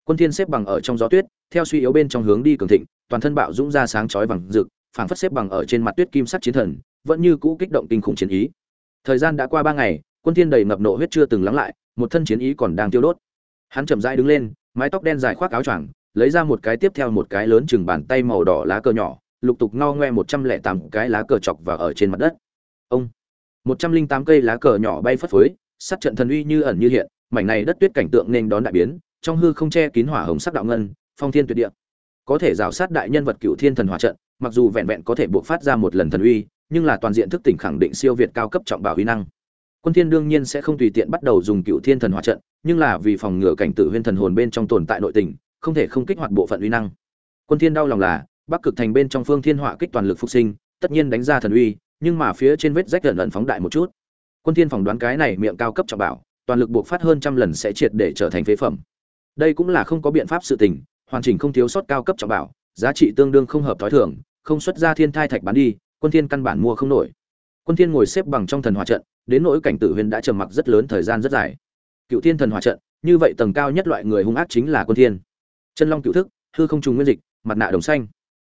Quân thiên xếp bằng ở trong gió tuyết, theo suy yếu bên trong hướng đi cường thịnh, toàn thân bạo dũng ra sáng chói vàng rực, phảng phất xếp bằng ở trên mặt tuyết kim sắc chiến thần, vẫn như cũ kích động kinh khủng chiến ý. Thời gian đã qua ba ngày, quân thiên đầy ngập nộ huyết chưa từng lắng lại, một thân chiến ý còn đang tiêu đốt. Hắn chậm rãi đứng lên, mái tóc đen dài khoác áo choàng, lấy ra một cái tiếp theo một cái lớn chừng bàn tay màu đỏ lá cờ nhỏ, lục tục ngo ngoe một trăm lẻ tám cái lá cờ chọc vào ở trên mặt đất. Ông! Một trăm linh tám cây lá cờ nhỏ bay phất phới sát trận thần uy như ẩn như hiện, mảnh này đất tuyết cảnh tượng nên đón đại biến, trong hư không che kín hỏa hồng sắc đạo ngân, phong thiên tuyệt địa. Có thể rào sát đại nhân vật cựu thiên thần hỏa trận, mặc dù vẹn vẹn có thể buộc phát ra một lần thần uy, nhưng là toàn diện thức tỉnh khẳng định siêu việt cao cấp trọng bảo uy năng. Quân thiên đương nhiên sẽ không tùy tiện bắt đầu dùng cựu thiên thần hỏa trận, nhưng là vì phòng ngừa cảnh tử huyên thần hồn bên trong tồn tại nội tình, không thể không kích hoạt bộ phận uy năng. Quân thiên đau lòng là, bắc cực thành bên trong phương thiên hỏa kích toàn lực phục sinh, tất nhiên đánh ra thần uy, nhưng mà phía trên vết rách gần ẩn phóng đại một chút quân thiên phỏng đoán cái này miệng cao cấp trọng bảo, toàn lực buộc phát hơn trăm lần sẽ triệt để trở thành phế phẩm. Đây cũng là không có biện pháp sự tình, hoàn chỉnh không thiếu sót cao cấp trọng bảo, giá trị tương đương không hợp thói thường, không xuất ra thiên thai thạch bán đi, quân thiên căn bản mua không nổi. Quân thiên ngồi xếp bằng trong thần hỏa trận, đến nỗi cảnh tử huyền đã trầm mặc rất lớn thời gian rất dài. Cựu thiên thần hỏa trận, như vậy tầng cao nhất loại người hung ác chính là quân thiên. Chân long cựu thức, hư không trùng nguyên dịch, mặt nạ đồng xanh.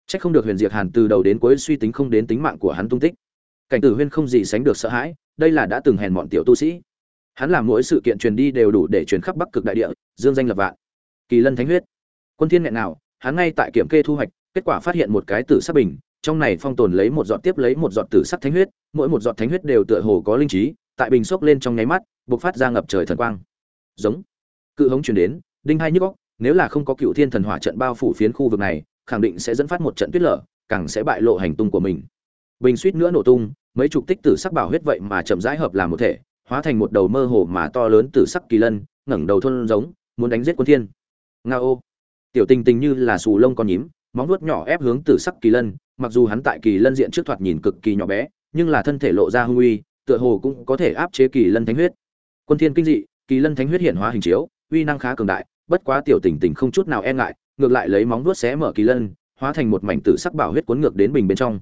Trách không được huyền diệt hàn từ đầu đến cuối suy tính không đến tính mạng của hắn tung tích. Cảnh tử huyên không gì sánh được sợ hãi đây là đã từng hèn mọn tiểu tu sĩ. Hắn làm mỗi sự kiện truyền đi đều đủ để truyền khắp bắc cực đại địa, dương danh lập vạn. Kỳ lân thánh huyết. Quân thiên nghẹn nào hắn ngay tại kiểm kê thu hoạch, kết quả phát hiện một cái tử sắc bình, trong này phong tồn lấy một giọt tiếp lấy một giọt tử sắc thánh huyết, mỗi một giọt thánh huyết đều tựa hồ có linh trí, tại bình xốc lên trong nháy mắt, bộc phát ra ngập trời thần quang. Giống. Cự hống truyền đến, đinh hai nhức óc, nếu là không có cựu thiên thần hỏa trận bao phủ phiến khu vực này, khẳng định sẽ dẫn phát một trận tuyết lở, càng sẽ bại lộ hành tung của mình. Bình suýt nữa nổ tung mấy chục tích tử sắc bảo huyết vậy mà chậm rãi hợp làm một thể, hóa thành một đầu mơ hồ mà to lớn tử sắc kỳ lân, ngẩng đầu thôn giống, muốn đánh giết quân thiên. Nga ô. Tiểu tình tình như là sù lông con nhím, móng vuốt nhỏ ép hướng tử sắc kỳ lân, mặc dù hắn tại kỳ lân diện trước thoạt nhìn cực kỳ nhỏ bé, nhưng là thân thể lộ ra hung uy, tựa hồ cũng có thể áp chế kỳ lân thánh huyết. Quân thiên kinh dị, kỳ lân thánh huyết hiện hóa hình chiếu, uy năng khá cường đại, bất quá tiểu tình tình không chút nào e ngại, ngược lại lấy móng vuốt xé mở kỳ lân, hóa thành một mảnh tử sắc bảo huyết cuốn ngược đến bình bên trong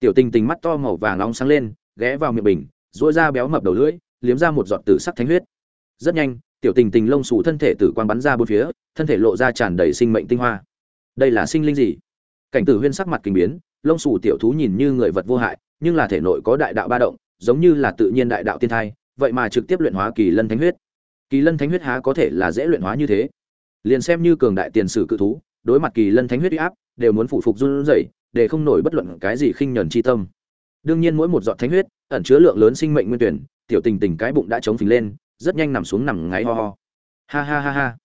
tiểu tình tình mắt to màu vàng nóng sáng lên, ghé vào miệng bình dỗi ra béo mập đầu lưỡi, liếm ra một giọt tử sắc thánh huyết. Rất nhanh, tiểu tình tình lông xù thân thể tử quang bắn ra bốn phía, thân thể lộ ra tràn đầy sinh mệnh tinh hoa. Đây là sinh linh gì? Cảnh tử huyên sắc mặt kinh biến, lông xù tiểu thú nhìn như người vật vô hại, nhưng là thể nội có đại đạo ba động, giống như là tự nhiên đại đạo tiên thai, vậy mà trực tiếp luyện hóa kỳ lân thánh huyết. Kỳ lân thánh huyết há có thể là dễ luyện hóa như thế? Liền xem như cường đại tiền sử cự thú, đối mặt kỳ lân thánh huyết uy áp, đều muốn phụ phục run rẩy để không nổi bất luận cái gì khinh nhẫn chi tâm. Đương nhiên mỗi một giọt thánh huyết ẩn chứa lượng lớn sinh mệnh nguyên tuyển, tiểu tình tình cái bụng đã chống phình lên, rất nhanh nằm xuống nằm ngáy ho ho. Ha ha ha ha.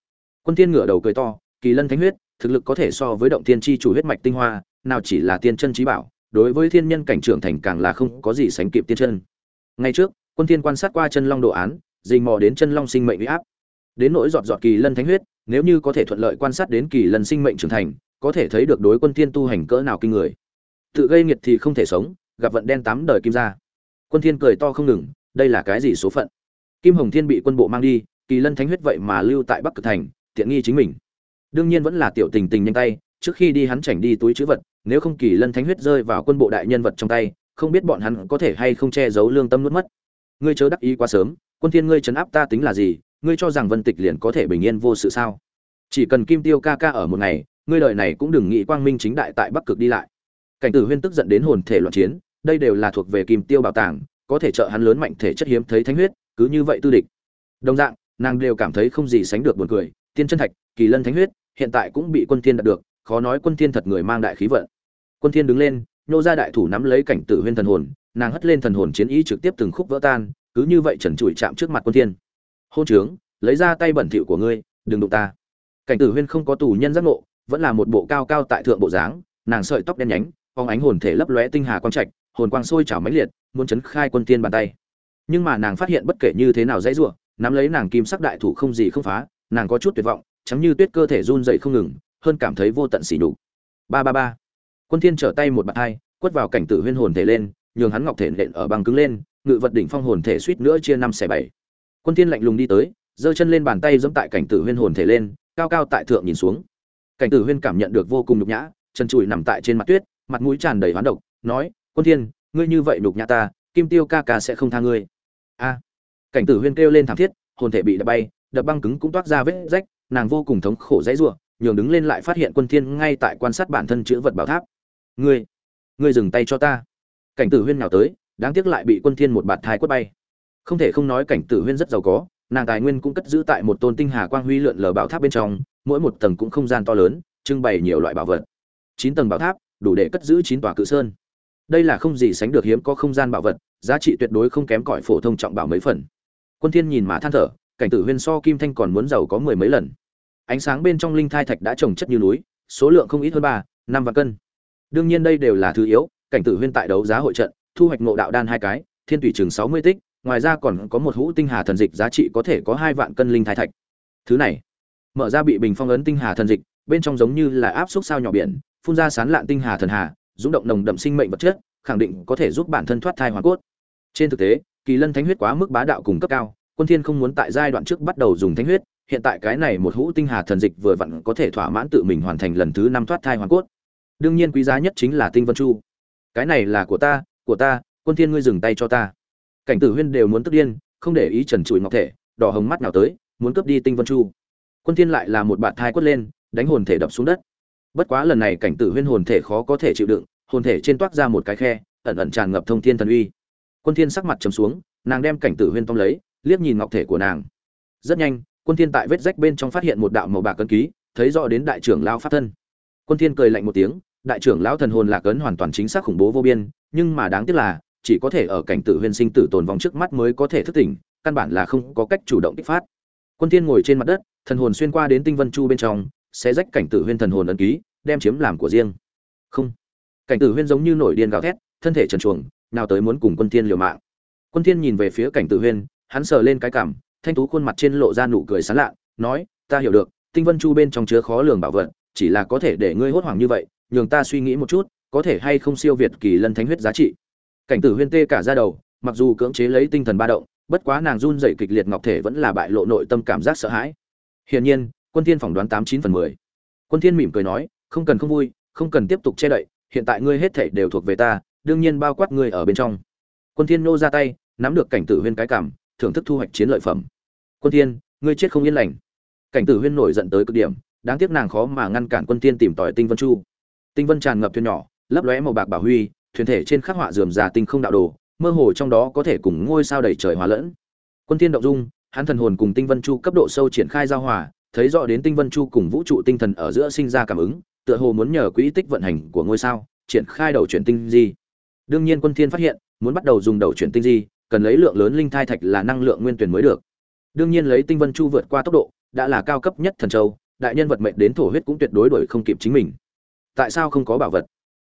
Quân tiên ngửa đầu cười to, kỳ lân thánh huyết, thực lực có thể so với động tiên chi chủ huyết mạch tinh hoa, nào chỉ là tiên chân trí bảo, đối với thiên nhân cảnh trưởng thành càng là không có gì sánh kịp tiên chân. Ngay trước, quân tiên quan sát qua chân long đồ án rình mò đến chân long sinh mệnh uy áp. Đến nỗi giọt giọt kỳ lân thánh huyết, nếu như có thể thuận lợi quan sát đến kỳ lân sinh mệnh trưởng thành có thể thấy được đối quân thiên tu hành cỡ nào kinh người. Tự gây nghiệt thì không thể sống, gặp vận đen tám đời kim ra quân thiên cười to không ngừng, đây là cái gì số phận? Kim hồng thiên bị quân bộ mang đi, kỳ lân thánh huyết vậy mà lưu tại bắc cực thành, tiện nghi chính mình. Đương nhiên vẫn là tiểu tình tình nhanh tay, trước khi đi hắn chảnh đi túi chữ vật, nếu không kỳ lân thánh huyết rơi vào quân bộ đại nhân vật trong tay, không biết bọn hắn có thể hay không che giấu lương tâm nuốt mất. Ngươi chớ đắc ý quá sớm, quân thiên ngươi chấn áp ta tính là gì, ngươi cho rằng vân tịch liền có thể bình yên vô sự sao? Chỉ cần kim tiêu ca ca ở một ngày ngươi đời này cũng đừng nghĩ quang minh chính đại tại bắc cực đi lại. Cảnh tử huyên tức giận đến hồn thể loạn chiến, đây đều là thuộc về kim tiêu bảo tàng, có thể trợ hắn lớn mạnh thể chất hiếm thấy thánh huyết, cứ như vậy tư địch. Đồng dạng, nàng đều cảm thấy không gì sánh được buồn cười, tiên chân thạch, kỳ lân thánh huyết, hiện tại cũng bị quân thiên đạt được, khó nói quân thiên thật người mang đại khí vận. Quân thiên đứng lên, nô ra đại thủ nắm lấy cảnh tử huyên thần hồn, nàng hất lên thần hồn chiến ý trực tiếp từng khúc vỡ tan, cứ như vậy trần trụi chạm trước mặt quân thiên. Hôn trướng, lấy ra tay bẩn thỉu của ngươi, đừng đụng ta. Cảnh tử huyên không có tù nhân giác ngộ vẫn là một bộ cao cao tại thượng bộ dáng, nàng sợi tóc đen nhánh phóng ánh hồn thể lấp lóe tinh hà quang trạch, hồn quang sôi trào mãnh liệt, muốn chấn khai quân tiên bàn tay. Nhưng mà nàng phát hiện bất kể như thế nào dãy rủa, nắm lấy nàng kim sắc đại thủ không gì không phá, nàng có chút tuyệt vọng chấm như tuyết cơ thể run dậy không ngừng, hơn cảm thấy vô tận sỉ nhục. Ba ba ba. Quân thiên trở tay một bàn hai, quất vào cảnh tử huyên hồn thể lên, nhường hắn ngọc thể nện ở băng cứng lên, ngự vật đỉnh phong hồn thể suýt nữa chia năm xẻ bảy. Quân thiên lạnh lùng đi tới, giơ chân lên bàn tay giẫm tại cảnh tử huyên hồn thể lên, cao cao tại thượng nhìn xuống cảnh tử huyên cảm nhận được vô cùng nhục nhã, chân trụi nằm tại trên mặt tuyết, mặt mũi tràn đầy hoán độc, nói, quân thiên, ngươi như vậy nhục nhã ta, kim tiêu ca ca sẽ không tha ngươi. A. Cảnh tử huyên kêu lên thảm thiết, hồn thể bị đập bay, đập băng cứng cũng toát ra vết rách, nàng vô cùng thống khổ dãy rủa, nhường đứng lên lại phát hiện quân thiên ngay tại quan sát bản thân chữ vật bảo tháp. Ngươi ngươi dừng tay cho ta. Cảnh tử huyên nào tới, đáng tiếc lại bị quân thiên một bạt thai quất bay. Không thể không nói cảnh tử huyên rất giàu có nàng tài nguyên cũng cất giữ tại một tôn tinh hà quang huy lượn lờ bảo tháp bên trong, mỗi một tầng cũng không gian to lớn, trưng bày nhiều loại bảo vật. Chín tầng bảo tháp, đủ để cất giữ chín tòa cự sơn. Đây là không gì sánh được hiếm có không gian bảo vật, giá trị tuyệt đối không kém cỏi phổ thông trọng bảo mấy phần. Quân thiên nhìn mà than thở, cảnh tử huyên so kim thanh còn muốn giàu có mười mấy lần. Ánh sáng bên trong linh thai thạch đã trồng chất như núi, số lượng không ít hơn ba, năm vạn cân. Đương nhiên đây đều là thứ yếu, cảnh tử huyên tại đấu giá hội trận, thu hoạch ngộ đạo đan hai cái, thiên tùy trường sáu mươi tích ngoài ra còn có một hũ tinh hà thần dịch giá trị có thể có hai vạn cân linh thai thạch. Thứ này, mở ra bị bình phong ấn tinh hà thần dịch, bên trong giống như là áp suất sao nhỏ biển, phun ra sán lạn tinh hà thần hà, rung động nồng đậm sinh mệnh vật chất, khẳng định có thể giúp bản thân thoát thai hoàn cốt. Trên thực tế, kỳ lân thánh huyết quá mức bá đạo cùng cấp cao, quân thiên không muốn tại giai đoạn trước bắt đầu dùng thánh huyết, hiện tại cái này một hũ tinh hà thần dịch vừa vặn có thể thỏa mãn tự mình hoàn thành lần thứ năm thoát thai hoàn cốt. Đương nhiên quý giá nhất chính là tinh vân chu. Cái này là của ta của ta, quân thiên ngươi dừng tay cho ta cảnh tử huyên đều muốn tức điên, không để ý trần trụi ngọc thể, đỏ hồng mắt nào tới, muốn cướp đi tinh vân chu. Quân thiên lại là một bạt thai quất lên, đánh hồn thể đập xuống đất. Bất quá lần này cảnh tử huyên hồn thể khó có thể chịu đựng, hồn thể trên toát ra một cái khe, ẩn ẩn tràn ngập thông thiên thần uy. Quân thiên sắc mặt trầm xuống, nàng đem cảnh tử huyên tông lấy, liếc nhìn ngọc thể của nàng. Rất nhanh, quân thiên tại vết rách bên trong phát hiện một đạo màu bạc cấn ký, thấy rõ đến đại trưởng lão pháp thân. Quân thiên cười lạnh một tiếng, đại trưởng lão thần hồn lạc ấn hoàn toàn chính xác khủng bố vô biên, nhưng mà đáng tiếc là chỉ có thể ở cảnh tử huyên sinh tử tồn vong trước mắt mới có thể thức tỉnh, căn bản là không có cách chủ động kích phát. Quân thiên ngồi trên mặt đất, thần hồn xuyên qua đến tinh vân chu bên trong, sẽ rách cảnh tử huyên thần hồn ấn ký, đem chiếm làm của riêng. Không. Cảnh tử huyên giống như nổi điên gào thét, thân thể trần truồng, nào tới muốn cùng quân thiên liều mạng. Quân thiên nhìn về phía cảnh tử huyên hắn sờ lên cái cằm thanh tú khuôn mặt trên lộ ra nụ cười sán lạ, nói, ta hiểu được, tinh vân chu bên trong chứa khó lường bảo vật, chỉ là có thể để ngươi hốt hoảng như vậy, nhường ta suy nghĩ một chút, có thể hay không siêu việt kỳ lân thánh huyết giá trị cảnh tử huyên tê cả ra đầu, mặc dù cưỡng chế lấy tinh thần ba động, bất quá nàng run rẩy kịch liệt ngọc thể vẫn là bại lộ nội tâm cảm giác sợ hãi. Hiển nhiên, quân thiên phỏng đoán tám chín phần mười. Quân thiên mỉm cười nói, không cần không vui, không cần tiếp tục che đậy, hiện tại ngươi hết thảy đều thuộc về ta, đương nhiên bao quát ngươi ở bên trong. Quân thiên nô ra tay, nắm được cảnh tử huyên cái cảm, thưởng thức thu hoạch chiến lợi phẩm. Quân thiên, ngươi chết không yên lành. Cảnh tử huyên nổi giận tới cực điểm, đáng tiếc nàng khó mà ngăn cản quân thiên tìm tỏi tinh vân chu. Tinh vân tràn ngập thuyền nhỏ, lấp lóe màu bạc bảo huy thuyền thể trên khắc họa rườm rà tinh không đạo đồ, mơ hồ trong đó có thể cùng ngôi sao đầy trời hòa lẫn. Quân thiên động dung, hắn thần hồn cùng tinh vân chu cấp độ sâu triển khai giao hòa, thấy rõ đến tinh vân chu cùng vũ trụ tinh thần ở giữa sinh ra cảm ứng, tựa hồ muốn nhờ quỹ tích vận hành của ngôi sao, triển khai đầu chuyển tinh di. Đương nhiên quân thiên phát hiện, muốn bắt đầu dùng đầu chuyển tinh di, cần lấy lượng lớn linh thai thạch là năng lượng nguyên tuyển mới được. Đương nhiên lấy tinh vân chu vượt qua tốc độ, đã là cao cấp nhất thần châu, đại nhân vật mệnh đến thổ huyết cũng tuyệt đối đuổi không kịp chính mình. Tại sao không có bảo vật?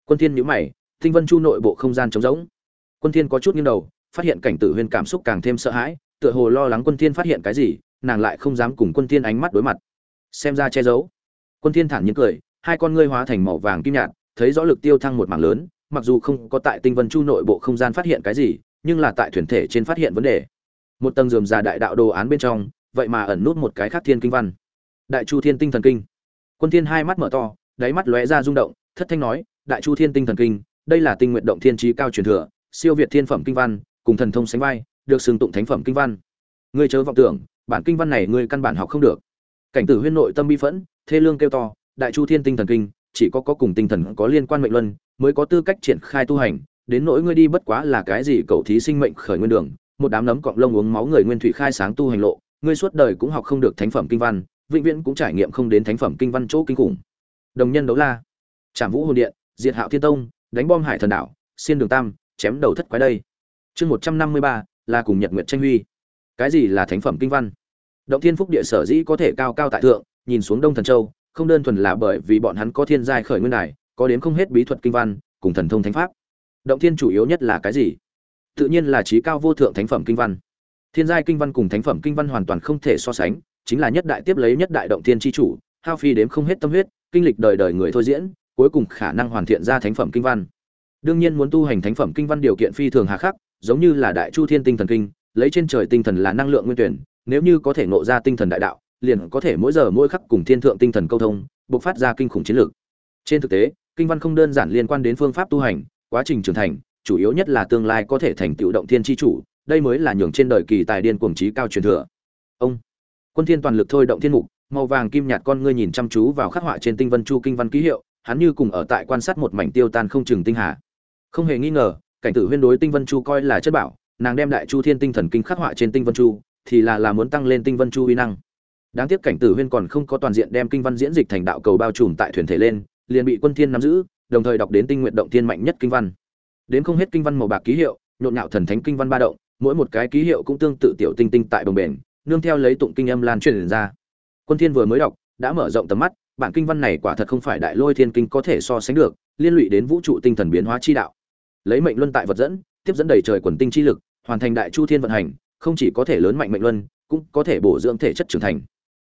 Quân thiên nhíu mày tinh vân chu nội bộ không gian trống rỗng. Quân thiên có chút nghiêng đầu, phát hiện cảnh tử huyên cảm xúc càng thêm sợ hãi, tựa hồ lo lắng quân thiên phát hiện cái gì, nàng lại không dám cùng quân thiên ánh mắt đối mặt. Xem ra che giấu. Quân thiên thản nhiên cười, hai con ngươi hóa thành màu vàng kim nhạt, thấy rõ lực tiêu thăng một mảng lớn, mặc dù không có tại tinh vân chu nội bộ không gian phát hiện cái gì, nhưng là tại thuyền thể trên phát hiện vấn đề. Một tầng dườm già đại đạo đồ án bên trong, vậy mà ẩn nút một cái khác thiên kinh văn. Đại chu thiên tinh thần kinh. Quân thiên hai mắt mở to, đáy mắt lóe ra rung động, thất thanh nói, đại chu thiên tinh thần kinh đây là tinh nguyện động thiên trí cao truyền thừa, siêu việt thiên phẩm kinh văn, cùng thần thông sánh vai, được xưng tụng thánh phẩm kinh văn. Ngươi chớ vọng tưởng, bản kinh văn này ngươi căn bản học không được. Cảnh tử huyên nội tâm bi phẫn, thê lương kêu to, đại chu thiên tinh thần kinh, chỉ có có cùng tinh thần có liên quan mệnh luân, mới có tư cách triển khai tu hành, đến nỗi ngươi đi bất quá là cái gì cầu thí sinh mệnh khởi nguyên đường, một đám nấm cọng lông uống máu người nguyên thủy khai sáng tu hành lộ, ngươi suốt đời cũng học không được thánh phẩm kinh văn, vĩnh viễn cũng trải nghiệm không đến thánh phẩm kinh văn chỗ kinh khủng. Đồng nhân đấu la. Trảm vũ hồn điện, diệt hạo thiên tông đánh bom hải thần đảo, xiên đường tam, chém đầu thất quái đây. Chương một trăm năm mươi ba, là cùng nhật nguyệt tranh huy. Cái gì là thánh phẩm kinh văn? Động thiên phúc địa sở dĩ có thể cao cao tại thượng, nhìn xuống đông thần châu, không đơn thuần là bởi vì bọn hắn có thiên giai khởi nguyên đài, có đến không hết bí thuật kinh văn, cùng thần thông thánh pháp. Động thiên chủ yếu nhất là cái gì? Tự nhiên là trí cao vô thượng thánh phẩm kinh văn. Thiên giai kinh văn cùng thánh phẩm kinh văn hoàn toàn không thể so sánh, chính là nhất đại tiếp lấy nhất đại động thiên tri chủ, hao phi đếm không hết tâm huyết, kinh lịch đời đời người thôi diễn cuối cùng khả năng hoàn thiện ra thánh phẩm kinh văn. Đương nhiên muốn tu hành thánh phẩm kinh văn điều kiện phi thường hà khắc, giống như là đại chu thiên tinh thần kinh, lấy trên trời tinh thần là năng lượng nguyên tuyển, nếu như có thể ngộ ra tinh thần đại đạo, liền có thể mỗi giờ mỗi khắc cùng thiên thượng tinh thần câu thông, bộc phát ra kinh khủng chiến lược. Trên thực tế, kinh văn không đơn giản liên quan đến phương pháp tu hành, quá trình trưởng thành, chủ yếu nhất là tương lai có thể thành tựu động thiên chi chủ, đây mới là nhường trên đời kỳ tài điên cuồng trí cao truyền thừa. Ông, quân thiên toàn lực thôi động thiên mục, màu vàng kim nhạt con ngươi nhìn chăm chú vào khắc họa trên tinh vân chu kinh văn ký hiệu hắn như cùng ở tại quan sát một mảnh tiêu tan không chừng tinh hà. Không hề nghi ngờ, cảnh tử huyên đối tinh vân chu coi là chất bảo, nàng đem đại chu thiên tinh thần kinh khắc họa trên tinh vân chu, thì là là muốn tăng lên tinh vân chu uy năng. Đáng tiếc cảnh tử huyên còn không có toàn diện đem kinh văn diễn dịch thành đạo cầu bao trùm tại thuyền thể lên, liền bị quân thiên nắm giữ, đồng thời đọc đến tinh nguyện động thiên mạnh nhất kinh văn. Đến không hết kinh văn màu bạc ký hiệu, nhộn nhạo thần thánh kinh văn ba động, mỗi một cái ký hiệu cũng tương tự tiểu tinh tinh tại đồng bền nương theo lấy tụng kinh âm lan truyền ra. Quân thiên vừa mới đọc, đã mở rộng tầm mắt bản kinh văn này quả thật không phải đại lôi thiên kinh có thể so sánh được, liên lụy đến vũ trụ tinh thần biến hóa chi đạo. Lấy mệnh luân tại vật dẫn, tiếp dẫn đầy trời quần tinh chi lực, hoàn thành đại chu thiên vận hành, không chỉ có thể lớn mạnh mệnh luân, cũng có thể bổ dưỡng thể chất trưởng thành.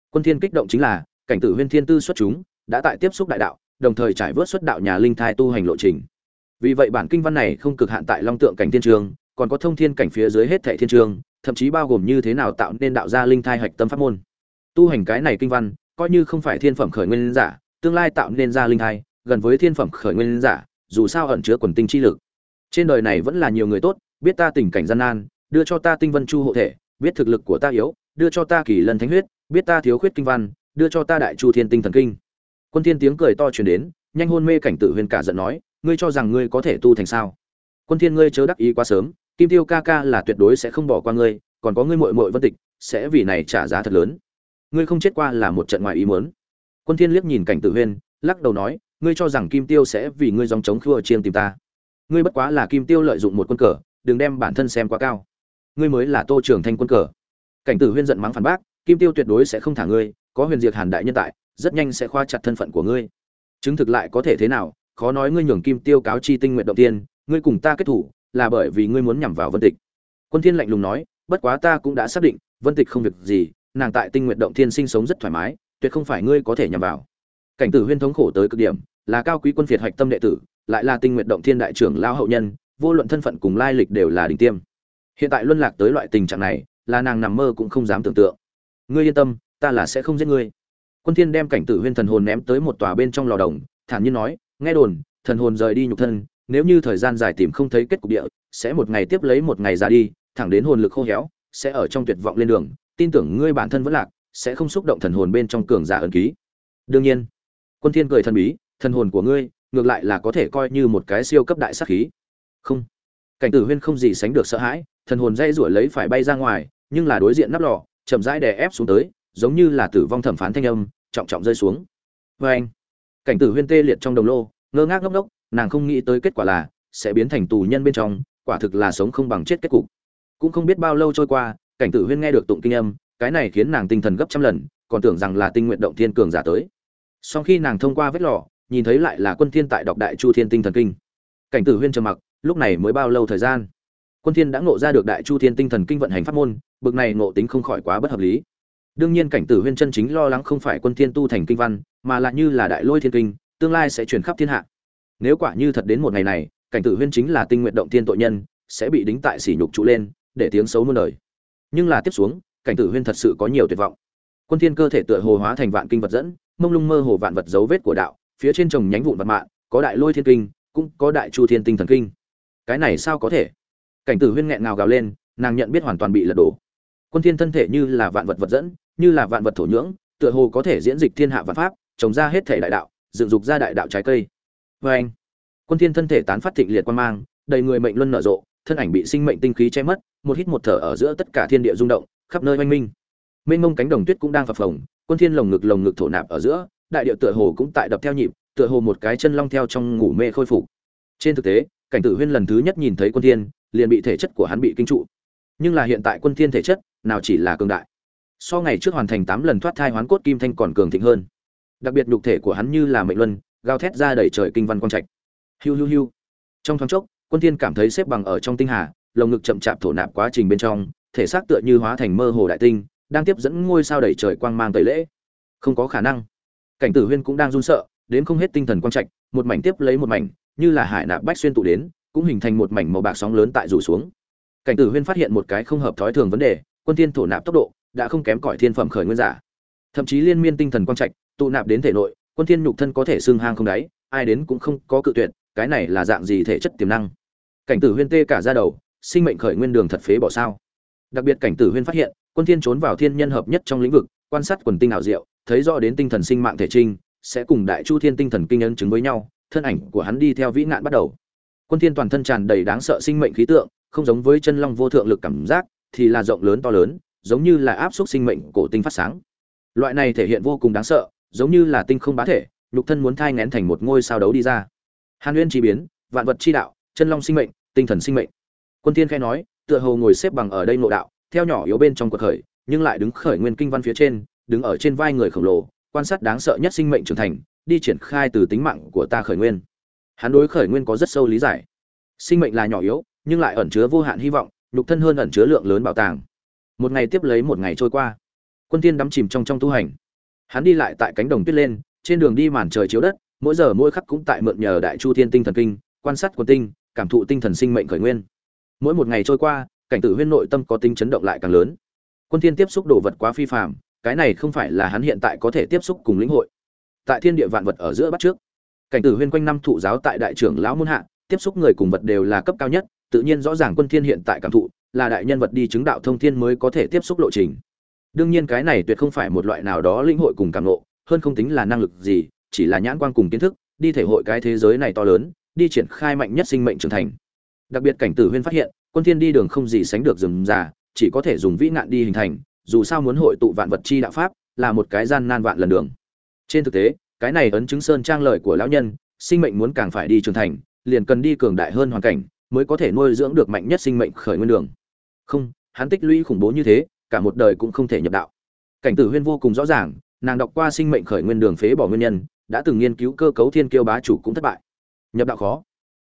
Quân thiên kích động chính là, cảnh tử huyên thiên tư xuất chúng, đã tại tiếp xúc đại đạo, đồng thời trải vớt xuất đạo nhà linh thai tu hành lộ trình. Vì vậy bản kinh văn này không cực hạn tại long tượng cảnh thiên trường, còn có thông thiên cảnh phía dưới hết thệ thiên trường, thậm chí bao gồm như thế nào tạo nên đạo gia linh thai hạch tâm pháp môn. Tu hành cái này kinh văn coi như không phải thiên phẩm khởi nguyên giả, tương lai tạo nên ra linh thai, gần với thiên phẩm khởi nguyên giả, dù sao ẩn chứa quần tinh chi lực. Trên đời này vẫn là nhiều người tốt, biết ta tình cảnh gian nan, đưa cho ta tinh vân chu hộ thể, biết thực lực của ta yếu, đưa cho ta kỳ lân thánh huyết, biết ta thiếu khuyết kinh văn, đưa cho ta đại chu thiên tinh thần kinh. Quân thiên tiếng cười to truyền đến, nhanh hôn mê cảnh tử huyền cả giận nói, ngươi cho rằng ngươi có thể tu thành sao? Quân thiên ngươi chớ đắc ý quá sớm, kim tiêu ca ca là tuyệt đối sẽ không bỏ qua ngươi, còn có ngươi muội muội vân tịch, sẽ vì này trả giá thật lớn ngươi không chết qua là một trận ngoài ý muốn. Quân thiên liếc nhìn cảnh tử huyên, lắc đầu nói, ngươi cho rằng kim tiêu sẽ vì ngươi dòng chống khua chiêm tìm ta. Ngươi bất quá là kim tiêu lợi dụng một quân cờ, đừng đem bản thân xem quá cao. Ngươi mới là tô trưởng thanh quân cờ. Cảnh tử huyên giận mắng phản bác, kim tiêu tuyệt đối sẽ không thả ngươi, có huyền diệt hàn đại nhân tại, rất nhanh sẽ khoa chặt thân phận của ngươi. Chứng thực lại có thể thế nào, khó nói ngươi nhường kim tiêu cáo chi tinh nguyện động tiên, ngươi cùng ta kết thủ, là bởi vì ngươi muốn nhằm vào vân tịch. Quân thiên lạnh lùng nói, bất quá ta cũng đã xác định, vân tịch không việc gì nàng tại tinh nguyện động thiên sinh sống rất thoải mái, tuyệt không phải ngươi có thể nhằm vào. Cảnh tử huyên thống khổ tới cực điểm, là cao quý quân phiệt hạch tâm đệ tử, lại là tinh nguyện động thiên đại trưởng lao hậu nhân, vô luận thân phận cùng lai lịch đều là đỉnh tiêm. Hiện tại luân lạc tới loại tình trạng này, là nàng nằm mơ cũng không dám tưởng tượng. Ngươi yên tâm, ta là sẽ không giết ngươi. Quân thiên đem cảnh tử huyên thần hồn ném tới một tòa bên trong lò đồng, thản nhiên nói, nghe đồn, thần hồn rời đi nhục thân, nếu như thời gian dài tìm không thấy kết cục địa, sẽ một ngày tiếp lấy một ngày ra đi, thẳng đến hồn lực khô héo, sẽ ở trong tuyệt vọng lên đường tin tưởng ngươi bản thân vẫn lạc, sẽ không xúc động thần hồn bên trong cường giả ẩn ký. Đương nhiên, quân thiên cười thần bí, thần hồn của ngươi, ngược lại là có thể coi như một cái siêu cấp đại sát khí. Không. Cảnh tử huyên không gì sánh được sợ hãi, thần hồn dây rủi lấy phải bay ra ngoài, nhưng là đối diện nắp lò, chậm rãi đè ép xuống tới, giống như là tử vong thẩm phán thanh âm, trọng trọng rơi xuống. Với anh, cảnh tử huyên tê liệt trong đồng lô, ngơ ngác ngốc ngốc, nàng không nghĩ tới kết quả là, sẽ biến thành tù nhân bên trong, quả thực là sống không bằng chết kết cục. Cũng không biết bao lâu trôi qua cảnh tử huyên nghe được tụng kinh âm, cái này khiến nàng tinh thần gấp trăm lần, còn tưởng rằng là tinh nguyện động thiên cường giả tới. Sau khi nàng thông qua vết lò, nhìn thấy lại là quân thiên tại đọc đại chu thiên tinh thần kinh. Cảnh tử huyên trầm mặc, lúc này mới bao lâu thời gian? Quân thiên đã ngộ ra được đại chu thiên tinh thần kinh vận hành pháp môn, bực này ngộ tính không khỏi quá bất hợp lý. Đương nhiên cảnh tử huyên chân chính lo lắng không phải quân thiên tu thành kinh văn, mà là như là đại lôi thiên kinh, tương lai sẽ truyền khắp thiên hạ. Nếu quả như thật đến một ngày này, cảnh tử huyên chính là tinh nguyện động thiên tội nhân, sẽ bị đính tại sỉ nhục trụ lên, để tiếng xấu muôn đời nhưng là tiếp xuống, cảnh tử huyên thật sự có nhiều tuyệt vọng. Quân thiên cơ thể tựa hồ hóa thành vạn kinh vật dẫn, mông lung mơ hồ vạn vật dấu vết của đạo, phía trên trồng nhánh vụn vật mạng có đại lôi thiên kinh, cũng có đại chu thiên tinh thần kinh. Cái này sao có thể? Cảnh tử huyên nghẹn ngào gào lên, nàng nhận biết hoàn toàn bị lật đổ. Quân thiên thân thể như là vạn vật vật dẫn, như là vạn vật thổ nhưỡng, tựa hồ có thể diễn dịch thiên hạ vạn pháp, trồng ra hết thể đại đạo, dựng dục ra đại đạo trái cây. Với anh, quân thiên thân thể tán phát thịnh liệt quan mang, đầy người mệnh luân nở rộ, thân ảnh bị sinh mệnh tinh khí che mất một hít một thở ở giữa tất cả thiên địa rung động, khắp nơi oanh minh. Mênh mông cánh đồng tuyết cũng đang phập phồng, quân thiên lồng ngực lồng ngực thổ nạp ở giữa, đại địa tựa hồ cũng tại đập theo nhịp, tựa hồ một cái chân long theo trong ngủ mê khôi phục. Trên thực tế, cảnh tử huyên lần thứ nhất nhìn thấy quân thiên, liền bị thể chất của hắn bị kinh trụ. Nhưng là hiện tại quân thiên thể chất, nào chỉ là cường đại. So ngày trước hoàn thành 8 lần thoát thai hoán cốt kim thanh còn cường thịnh hơn. Đặc biệt nhục thể của hắn như là mệnh luân, gào thét ra đầy trời kinh văn quang trạch. Hiu hiu hiu. Trong thoáng chốc, quân thiên cảm thấy xếp bằng ở trong tinh hà lồng ngực chậm chạp thổ nạp quá trình bên trong, thể xác tựa như hóa thành mơ hồ đại tinh, đang tiếp dẫn ngôi sao đầy trời quang mang tẩy lễ. Không có khả năng. Cảnh tử huyên cũng đang run sợ, đến không hết tinh thần quang trạch, một mảnh tiếp lấy một mảnh, như là hải nạp bách xuyên tụ đến, cũng hình thành một mảnh màu bạc sóng lớn tại rủ xuống. Cảnh tử huyên phát hiện một cái không hợp thói thường vấn đề, quân thiên thổ nạp tốc độ đã không kém cỏi thiên phẩm khởi nguyên giả. Thậm chí liên miên tinh thần quang trạch, tụ nạp đến thể nội, quân thiên nhục thân có thể xương hang không đáy, ai đến cũng không có cự tuyệt, cái này là dạng gì thể chất tiềm năng? Cảnh tử huyên tê cả ra đầu sinh mệnh khởi nguyên đường thật phế bỏ sao? Đặc biệt cảnh tử huyên phát hiện, quân thiên trốn vào thiên nhân hợp nhất trong lĩnh vực, quan sát quần tinh ảo diệu, thấy rõ đến tinh thần sinh mạng thể trinh, sẽ cùng đại chu thiên tinh thần kinh ấn chứng với nhau, thân ảnh của hắn đi theo vĩ nạn bắt đầu. Quân thiên toàn thân tràn đầy đáng sợ sinh mệnh khí tượng, không giống với chân long vô thượng lực cảm giác, thì là rộng lớn to lớn, giống như là áp suất sinh mệnh cổ tinh phát sáng. Loại này thể hiện vô cùng đáng sợ, giống như là tinh không bá thể, nhục thân muốn thai ngén thành một ngôi sao đấu đi ra. Hàn nguyên chi biến, vạn vật chi đạo, chân long sinh mệnh, tinh thần sinh mệnh quân thiên khai nói, tựa hồ ngồi xếp bằng ở đây nội đạo, theo nhỏ yếu bên trong cuộc khởi, nhưng lại đứng khởi nguyên kinh văn phía trên, đứng ở trên vai người khổng lồ, quan sát đáng sợ nhất sinh mệnh trưởng thành, đi triển khai từ tính mạng của ta khởi nguyên. Hắn đối khởi nguyên có rất sâu lý giải. Sinh mệnh là nhỏ yếu, nhưng lại ẩn chứa vô hạn hy vọng, nhục thân hơn ẩn chứa lượng lớn bảo tàng. Một ngày tiếp lấy một ngày trôi qua. Quân tiên đắm chìm trong trong tu hành. Hắn đi lại tại cánh đồng tuyết lên, trên đường đi màn trời chiếu đất, mỗi giờ mỗi khắc cũng tại mượn nhờ đại chu thiên tinh thần kinh, quan sát quân tinh, cảm thụ tinh thần sinh mệnh khởi nguyên mỗi một ngày trôi qua, cảnh tử huyên nội tâm có tinh chấn động lại càng lớn. Quân thiên tiếp xúc đồ vật quá phi phàm, cái này không phải là hắn hiện tại có thể tiếp xúc cùng lĩnh hội. Tại thiên địa vạn vật ở giữa bắt trước, cảnh tử huyên quanh năm thụ giáo tại đại trưởng lão môn hạ, tiếp xúc người cùng vật đều là cấp cao nhất, tự nhiên rõ ràng quân thiên hiện tại cảm thụ, là đại nhân vật đi chứng đạo thông thiên mới có thể tiếp xúc lộ trình. Đương nhiên cái này tuyệt không phải một loại nào đó lĩnh hội cùng cảm ngộ, hơn không tính là năng lực gì, chỉ là nhãn quan cùng kiến thức, đi thể hội cái thế giới này to lớn, đi triển khai mạnh nhất sinh mệnh trưởng thành đặc biệt cảnh tử huyên phát hiện, quân thiên đi đường không gì sánh được rừng già chỉ có thể dùng vĩ ngạn đi hình thành, dù sao muốn hội tụ vạn vật chi đạo pháp, là một cái gian nan vạn lần đường. Trên thực tế, cái này ấn chứng sơn trang lời của lão nhân, sinh mệnh muốn càng phải đi trưởng thành, liền cần đi cường đại hơn hoàn cảnh, mới có thể nuôi dưỡng được mạnh nhất sinh mệnh khởi nguyên đường. Không, hắn tích lũy khủng bố như thế, cả một đời cũng không thể nhập đạo. Cảnh tử huyên vô cùng rõ ràng, nàng đọc qua sinh mệnh khởi nguyên đường phế bỏ nguyên nhân, đã từng nghiên cứu cơ cấu thiên kiêu bá chủ cũng thất bại. Nhập đạo khó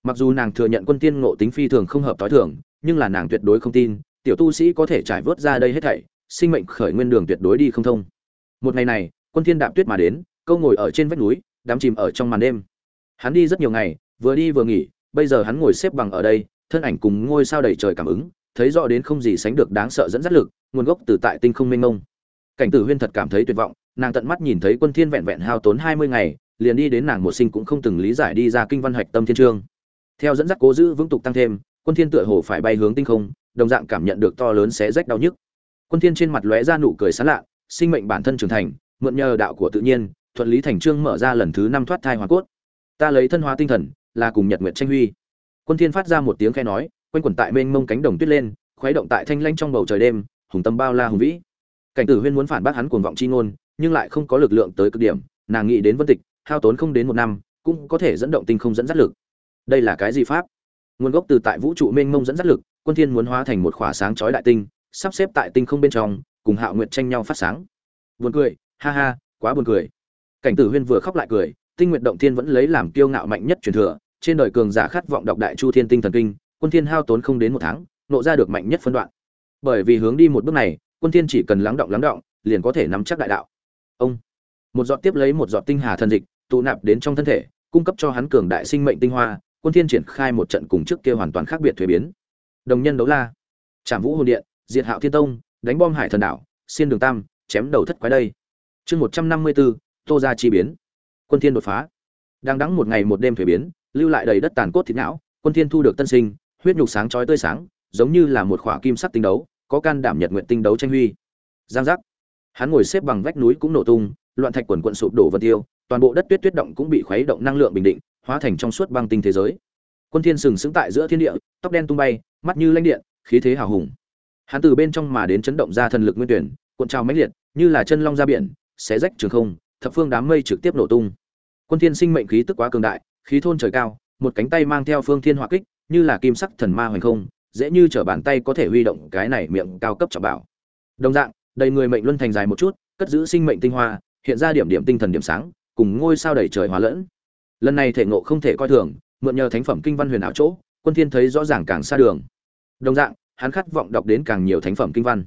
mặc dù nàng thừa nhận quân tiên ngộ tính phi thường không hợp tối thường, nhưng là nàng tuyệt đối không tin, tiểu tu sĩ có thể trải vớt ra đây hết thảy, sinh mệnh khởi nguyên đường tuyệt đối đi không thông. Một ngày này, quân thiên đạp tuyết mà đến, câu ngồi ở trên vách núi, đắm chìm ở trong màn đêm. Hắn đi rất nhiều ngày, vừa đi vừa nghỉ, bây giờ hắn ngồi xếp bằng ở đây, thân ảnh cùng ngôi sao đầy trời cảm ứng, thấy rõ đến không gì sánh được đáng sợ dẫn dắt lực, nguồn gốc từ tại tinh không mênh mông. Cảnh tử huyên thật cảm thấy tuyệt vọng, nàng tận mắt nhìn thấy quân thiên vẹn vẹn hao tốn 20 ngày, liền đi đến nàng một sinh cũng không từng lý giải đi ra kinh văn hạch tâm thiên trương theo dẫn dắt cố giữ vững tục tăng thêm, quân thiên tựa hồ phải bay hướng tinh không, đồng dạng cảm nhận được to lớn xé rách đau nhức. Quân thiên trên mặt lóe ra nụ cười sán lạ, sinh mệnh bản thân trưởng thành, mượn nhờ đạo của tự nhiên, thuận lý thành trương mở ra lần thứ năm thoát thai hoàn cốt. Ta lấy thân hóa tinh thần, là cùng nhật nguyệt tranh huy. Quân thiên phát ra một tiếng khẽ nói, quanh quẩn tại mênh mông cánh đồng tuyết lên, khuấy động tại thanh lãnh trong bầu trời đêm, hùng tâm bao la hùng vĩ. Cảnh tử huyên muốn phản bác hắn cuồng vọng chi ngôn, nhưng lại không có lực lượng tới cực điểm, nàng nghĩ đến vân tịch, hao tốn không đến một năm, cũng có thể dẫn động tinh không dẫn dắt lực đây là cái gì pháp? Nguồn gốc từ tại vũ trụ mênh mông dẫn dắt lực, quân thiên muốn hóa thành một khỏa sáng chói đại tinh, sắp xếp tại tinh không bên trong, cùng hạo nguyệt tranh nhau phát sáng. Buồn cười, ha ha, quá buồn cười. Cảnh tử huyên vừa khóc lại cười, tinh nguyệt động thiên vẫn lấy làm kiêu ngạo mạnh nhất truyền thừa, trên đời cường giả khát vọng đọc đại chu thiên tinh thần kinh, quân thiên hao tốn không đến một tháng, nộ ra được mạnh nhất phân đoạn. Bởi vì hướng đi một bước này, quân thiên chỉ cần lắng động lắng động, liền có thể nắm chắc đại đạo. Ông. Một giọt tiếp lấy một giọt tinh hà thần dịch, tụ nạp đến trong thân thể, cung cấp cho hắn cường đại sinh mệnh tinh hoa quân thiên triển khai một trận cùng trước kia hoàn toàn khác biệt thuế biến. Đồng nhân đấu la. Trảm vũ hồn điện, diệt hạo thiên tông, đánh bom hải thần đảo, xiên đường tam, chém đầu thất quái đây. Chương một trăm năm mươi bốn tô ra chi biến. Quân thiên đột phá. Đang đắng một ngày một đêm thuế biến, lưu lại đầy đất tàn cốt thịt não, quân thiên thu được tân sinh, huyết nhục sáng chói tươi sáng, giống như là một khỏa kim sắc tinh đấu, có can đảm nhật nguyện tinh đấu tranh huy. Giang giác. Hắn ngồi xếp bằng vách núi cũng nổ tung, loạn thạch quần quận sụp đổ vân tiêu, toàn bộ đất tuyết tuyết động cũng bị khuấy động năng lượng bình định hóa thành trong suốt băng tinh thế giới. Quân thiên sừng sững tại giữa thiên địa, tóc đen tung bay, mắt như lãnh điện, khí thế hào hùng. Hắn từ bên trong mà đến chấn động ra thần lực nguyên tuyển, cuộn trào mãnh liệt, như là chân long ra biển, xé rách trường không, thập phương đám mây trực tiếp nổ tung. Quân thiên sinh mệnh khí tức quá cường đại, khí thôn trời cao, một cánh tay mang theo phương thiên hỏa kích, như là kim sắc thần ma hoành không, dễ như trở bàn tay có thể huy động cái này miệng cao cấp trọng bảo. Đồng dạng, đầy người mệnh luân thành dài một chút, cất giữ sinh mệnh tinh hoa, hiện ra điểm điểm tinh thần điểm sáng, cùng ngôi sao đầy trời hòa lẫn lần này thể ngộ không thể coi thường, mượn nhờ thánh phẩm kinh văn huyền ảo chỗ, quân thiên thấy rõ ràng càng xa đường. Đồng dạng, hắn khát vọng đọc đến càng nhiều thánh phẩm kinh văn.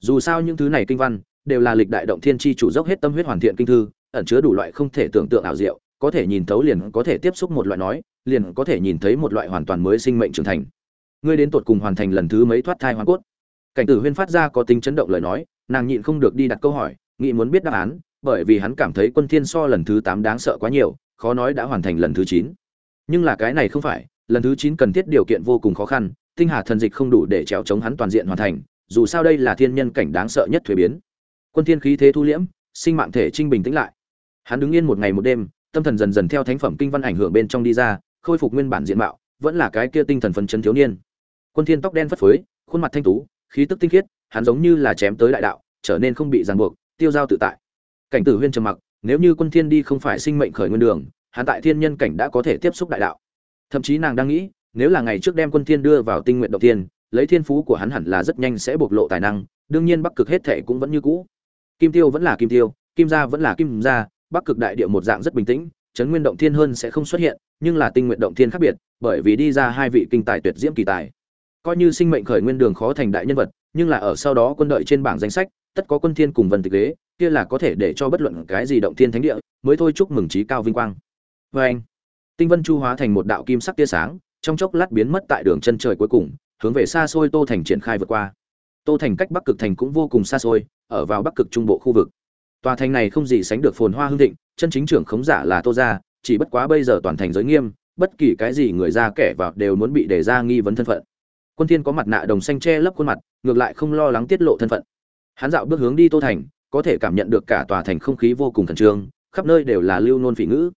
Dù sao những thứ này kinh văn, đều là lịch đại động thiên chi chủ dốc hết tâm huyết hoàn thiện kinh thư, ẩn chứa đủ loại không thể tưởng tượng ảo diệu, có thể nhìn thấu liền có thể tiếp xúc một loại nói, liền có thể nhìn thấy một loại hoàn toàn mới sinh mệnh trưởng thành. Ngươi đến tột cùng hoàn thành lần thứ mấy thoát thai hoàn cốt? Cảnh tử huyên phát ra có tính chấn động lời nói, nàng nhịn không được đi đặt câu hỏi, nghĩ muốn biết đáp án, bởi vì hắn cảm thấy quân thiên so lần thứ tám đáng sợ quá nhiều khó nói đã hoàn thành lần thứ chín. Nhưng là cái này không phải, lần thứ chín cần thiết điều kiện vô cùng khó khăn, tinh hà thần dịch không đủ để trèo chống hắn toàn diện hoàn thành, dù sao đây là thiên nhân cảnh đáng sợ nhất thuế biến. Quân thiên khí thế thu liễm, sinh mạng thể trinh bình tĩnh lại. Hắn đứng yên một ngày một đêm, tâm thần dần dần theo thánh phẩm kinh văn ảnh hưởng bên trong đi ra, khôi phục nguyên bản diện mạo, vẫn là cái kia tinh thần phấn chấn thiếu niên. Quân thiên tóc đen phất phới, khuôn mặt thanh tú, khí tức tinh khiết, hắn giống như là chém tới đại đạo, trở nên không bị ràng buộc, tiêu giao tự tại. Cảnh tử huyên trầm mặc nếu như quân thiên đi không phải sinh mệnh khởi nguyên đường, hắn tại thiên nhân cảnh đã có thể tiếp xúc đại đạo. Thậm chí nàng đang nghĩ, nếu là ngày trước đem quân thiên đưa vào tinh nguyện đầu tiên lấy thiên phú của hắn hẳn là rất nhanh sẽ bộc lộ tài năng, đương nhiên bắc cực hết thể cũng vẫn như cũ. Kim tiêu vẫn là kim tiêu, kim gia vẫn là kim gia, bắc cực đại địa một dạng rất bình tĩnh, chấn nguyên động thiên hơn sẽ không xuất hiện, nhưng là tinh nguyện động thiên khác biệt, bởi vì đi ra hai vị kinh tài tuyệt diễm kỳ tài. Coi như sinh mệnh khởi nguyên đường khó thành đại nhân vật, nhưng là ở sau đó quân đợi trên bảng danh sách tất có quân thiên cùng vân tịch ghế kia là có thể để cho bất luận cái gì động thiên thánh địa, mới thôi chúc mừng trí cao vinh quang. Với anh, tinh vân chu hóa thành một đạo kim sắc tia sáng, trong chốc lát biến mất tại đường chân trời cuối cùng, hướng về xa xôi tô thành triển khai vượt qua. Tô thành cách bắc cực thành cũng vô cùng xa xôi, ở vào bắc cực trung bộ khu vực. Tòa thành này không gì sánh được phồn hoa hương thịnh, chân chính trưởng khống giả là tô gia, chỉ bất quá bây giờ toàn thành giới nghiêm, bất kỳ cái gì người ra kẻ vào đều muốn bị đề ra nghi vấn thân phận. Quân thiên có mặt nạ đồng xanh che lấp khuôn mặt, ngược lại không lo lắng tiết lộ thân phận hắn dạo bước hướng đi tô thành, có thể cảm nhận được cả tòa thành không khí vô cùng khẩn trương, khắp nơi đều là lưu nôn phỉ ngữ.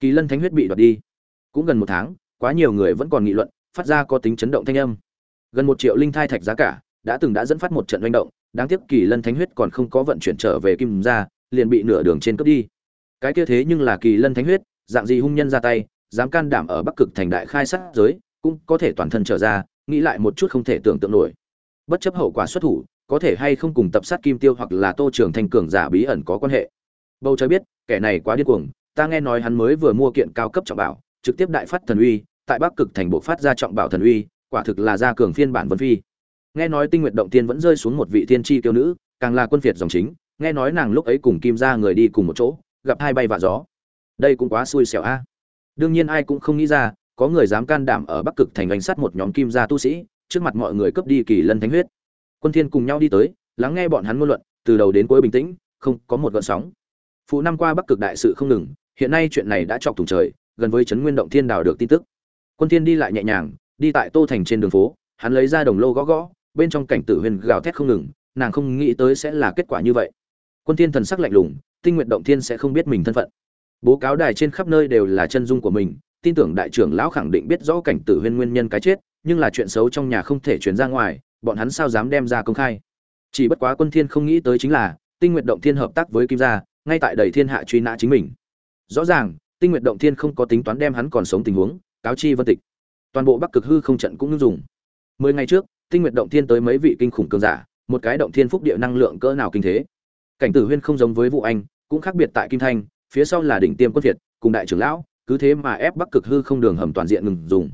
Kỳ lân thánh huyết bị đoạt đi. Cũng gần một tháng, quá nhiều người vẫn còn nghị luận, phát ra có tính chấn động thanh âm. Gần một triệu linh thai thạch giá cả, đã từng đã dẫn phát một trận manh động, đáng tiếc kỳ lân thánh huyết còn không có vận chuyển trở về kim ra liền bị nửa đường trên cướp đi. Cái kia thế nhưng là kỳ lân thánh huyết, dạng gì hung nhân ra tay, dám can đảm ở bắc cực thành đại khai sát giới, cũng có thể toàn thân trở ra, nghĩ lại một chút không thể tưởng tượng nổi. Bất chấp hậu quả xuất thủ có thể hay không cùng tập sát kim tiêu hoặc là tô trường thành cường giả bí ẩn có quan hệ. Bầu trời biết, kẻ này quá điên cuồng, ta nghe nói hắn mới vừa mua kiện cao cấp trọng bảo, trực tiếp đại phát thần uy, tại bắc cực thành bộ phát ra trọng bảo thần uy, quả thực là gia cường phiên bản vân phi. Nghe nói tinh nguyện động tiên vẫn rơi xuống một vị tiên tri tiêu nữ, càng là quân phiệt dòng chính, nghe nói nàng lúc ấy cùng kim ra người đi cùng một chỗ, gặp hai bay vạ gió. Đây cũng quá xui xẻo a. Đương nhiên ai cũng không nghĩ ra, có người dám can đảm ở bắc cực thành đánh sát một nhóm kim gia tu sĩ, trước mặt mọi người cướp đi kỳ lân thánh huyết quân thiên cùng nhau đi tới, lắng nghe bọn hắn ngôn luận, từ đầu đến cuối bình tĩnh, không có một gợn sóng. Phụ năm qua bắc cực đại sự không ngừng, hiện nay chuyện này đã chọc thủng trời, gần với chấn nguyên động thiên đào được tin tức. Quân thiên đi lại nhẹ nhàng, đi tại tô thành trên đường phố, hắn lấy ra đồng lô gõ gõ, bên trong cảnh tử huyền gào thét không ngừng, nàng không nghĩ tới sẽ là kết quả như vậy. Quân thiên thần sắc lạnh lùng, tinh nguyện động thiên sẽ không biết mình thân phận. Bố cáo đài trên khắp nơi đều là chân dung của mình, tin tưởng đại trưởng lão khẳng định biết rõ cảnh tử huyên nguyên nhân cái chết, nhưng là chuyện xấu trong nhà không thể truyền ra ngoài bọn hắn sao dám đem ra công khai? Chỉ bất quá quân thiên không nghĩ tới chính là, tinh nguyệt động thiên hợp tác với kim gia, ngay tại đầy thiên hạ truy nã chính mình. Rõ ràng, tinh nguyệt động thiên không có tính toán đem hắn còn sống tình huống, cáo chi vân tịch. Toàn bộ bắc cực hư không trận cũng ngưng dùng. Mười ngày trước, tinh nguyệt động thiên tới mấy vị kinh khủng cường giả, một cái động thiên phúc địa năng lượng cỡ nào kinh thế. Cảnh tử huyên không giống với vụ anh, cũng khác biệt tại kim thanh, phía sau là đỉnh tiêm quân việt, cùng đại trưởng lão, cứ thế mà ép bắc cực hư không đường hầm toàn diện ngừng dùng.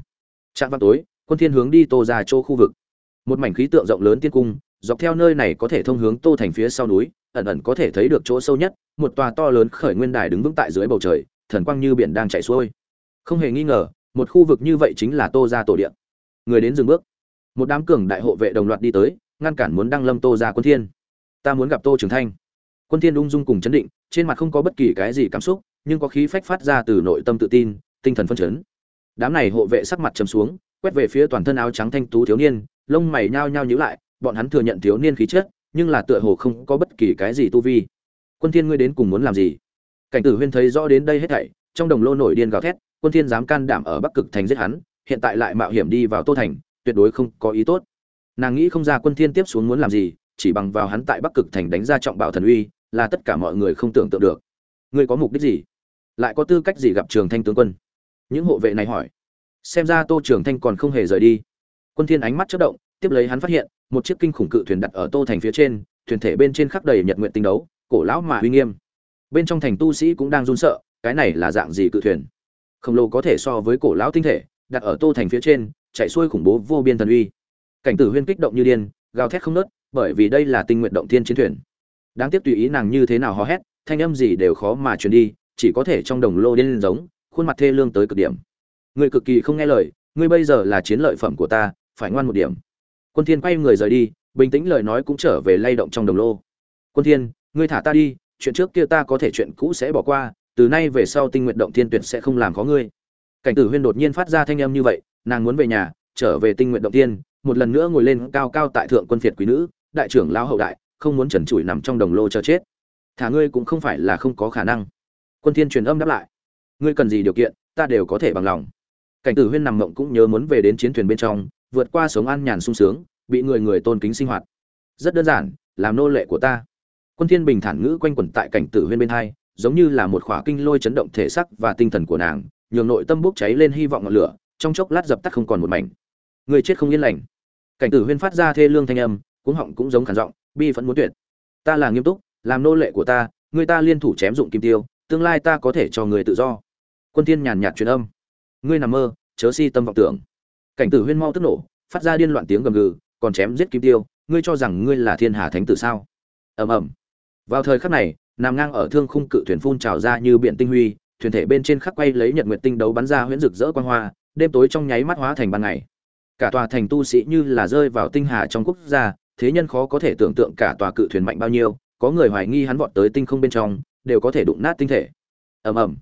Trạng văn tối, quân thiên hướng đi tô ra chỗ khu vực một mảnh khí tượng rộng lớn tiên cung, dọc theo nơi này có thể thông hướng tô thành phía sau núi, ẩn ẩn có thể thấy được chỗ sâu nhất, một tòa to lớn khởi nguyên đài đứng vững tại dưới bầu trời, thần quang như biển đang chảy xuôi. Không hề nghi ngờ, một khu vực như vậy chính là tô ra tổ điện người đến dừng bước. Một đám cường đại hộ vệ đồng loạt đi tới, ngăn cản muốn đăng lâm tô ra quân thiên. Ta muốn gặp tô trường thanh. Quân thiên ung dung cùng chấn định, trên mặt không có bất kỳ cái gì cảm xúc, nhưng có khí phách phát ra từ nội tâm tự tin, tinh thần phân chấn. Đám này hộ vệ sắc mặt trầm xuống, quét về phía toàn thân áo trắng thanh tú thiếu niên lông mày nhao nhao nhíu lại, bọn hắn thừa nhận thiếu niên khí chất, nhưng là tựa hồ không có bất kỳ cái gì tu vi. Quân thiên ngươi đến cùng muốn làm gì? Cảnh tử huyên thấy rõ đến đây hết thảy, trong đồng lô nổi điên gào thét, quân thiên dám can đảm ở bắc cực thành giết hắn, hiện tại lại mạo hiểm đi vào tô thành, tuyệt đối không có ý tốt. Nàng nghĩ không ra quân thiên tiếp xuống muốn làm gì, chỉ bằng vào hắn tại bắc cực thành đánh ra trọng bảo thần uy, là tất cả mọi người không tưởng tượng được. Ngươi có mục đích gì? Lại có tư cách gì gặp trường thanh tướng quân? Những hộ vệ này hỏi. Xem ra tô trường thanh còn không hề rời đi quân thiên ánh mắt chớp động, tiếp lấy hắn phát hiện, một chiếc kinh khủng cự thuyền đặt ở tô thành phía trên, thuyền thể bên trên khắc đầy nhật nguyện tinh đấu, cổ lão mà uy nghiêm. Bên trong thành tu sĩ cũng đang run sợ, cái này là dạng gì cự thuyền? Không lâu có thể so với cổ lão tinh thể, đặt ở tô thành phía trên, chạy xuôi khủng bố vô biên thần uy. Cảnh tử huyên kích động như điên, gào thét không nớt bởi vì đây là tinh nguyện động thiên chiến thuyền. Đáng tiếc tùy ý nàng như thế nào hò hét, thanh âm gì đều khó mà truyền đi, chỉ có thể trong đồng lô điên giống, khuôn mặt thê lương tới cực điểm. Người cực kỳ không nghe lời, ngươi bây giờ là chiến lợi phẩm của ta phải ngoan một điểm. Quân thiên quay người rời đi, bình tĩnh lời nói cũng trở về lay động trong đồng lô. Quân thiên, ngươi thả ta đi, chuyện trước kia ta có thể chuyện cũ sẽ bỏ qua, từ nay về sau tinh nguyện động thiên tuyệt sẽ không làm khó ngươi. Cảnh tử huyên đột nhiên phát ra thanh âm như vậy, nàng muốn về nhà, trở về tinh nguyện động thiên, một lần nữa ngồi lên cao cao tại thượng quân phiệt quý nữ, đại trưởng lão hậu đại, không muốn trần trụi nằm trong đồng lô chờ chết. Thả ngươi cũng không phải là không có khả năng. Quân thiên truyền âm đáp lại. Ngươi cần gì điều kiện, ta đều có thể bằng lòng. Cảnh tử huyên nằm mộng cũng nhớ muốn về đến chiến thuyền bên trong vượt qua sống an nhàn sung sướng, bị người người tôn kính sinh hoạt. Rất đơn giản, làm nô lệ của ta. Quân thiên bình thản ngữ quanh quẩn tại cảnh tử huyên bên hai, giống như là một khỏa kinh lôi chấn động thể xác và tinh thần của nàng, nhường nội tâm bốc cháy lên hy vọng ngọn lửa, trong chốc lát dập tắt không còn một mảnh. Người chết không yên lành. Cảnh tử huyên phát ra thê lương thanh âm, cuống họng cũng giống khản giọng, bi vẫn muốn tuyệt. Ta là nghiêm túc, làm nô lệ của ta, người ta liên thủ chém dụng kim tiêu, tương lai ta có thể cho người tự do. Quân thiên nhàn nhạt truyền âm. Ngươi nằm mơ, chớ si tâm vọng tưởng cảnh tử huyên mau tức nổ, phát ra điên loạn tiếng gầm gừ, còn chém giết kim tiêu, ngươi cho rằng ngươi là thiên hà thánh tử sao? Ầm ầm. Vào thời khắc này nằm ngang ở thương khung cự thuyền phun trào ra như biển tinh huy, thuyền thể bên trên khắc quay lấy nhật nguyệt tinh đấu bắn ra huyễn rực rỡ quang hoa, đêm tối trong nháy mắt hóa thành ban ngày. Cả tòa thành tu sĩ như là rơi vào tinh hà trong quốc gia, thế nhân khó có thể tưởng tượng cả tòa cự thuyền mạnh bao nhiêu, có người hoài nghi hắn vọt tới tinh không bên trong, đều có thể đụng nát tinh thể. Ầm ầm.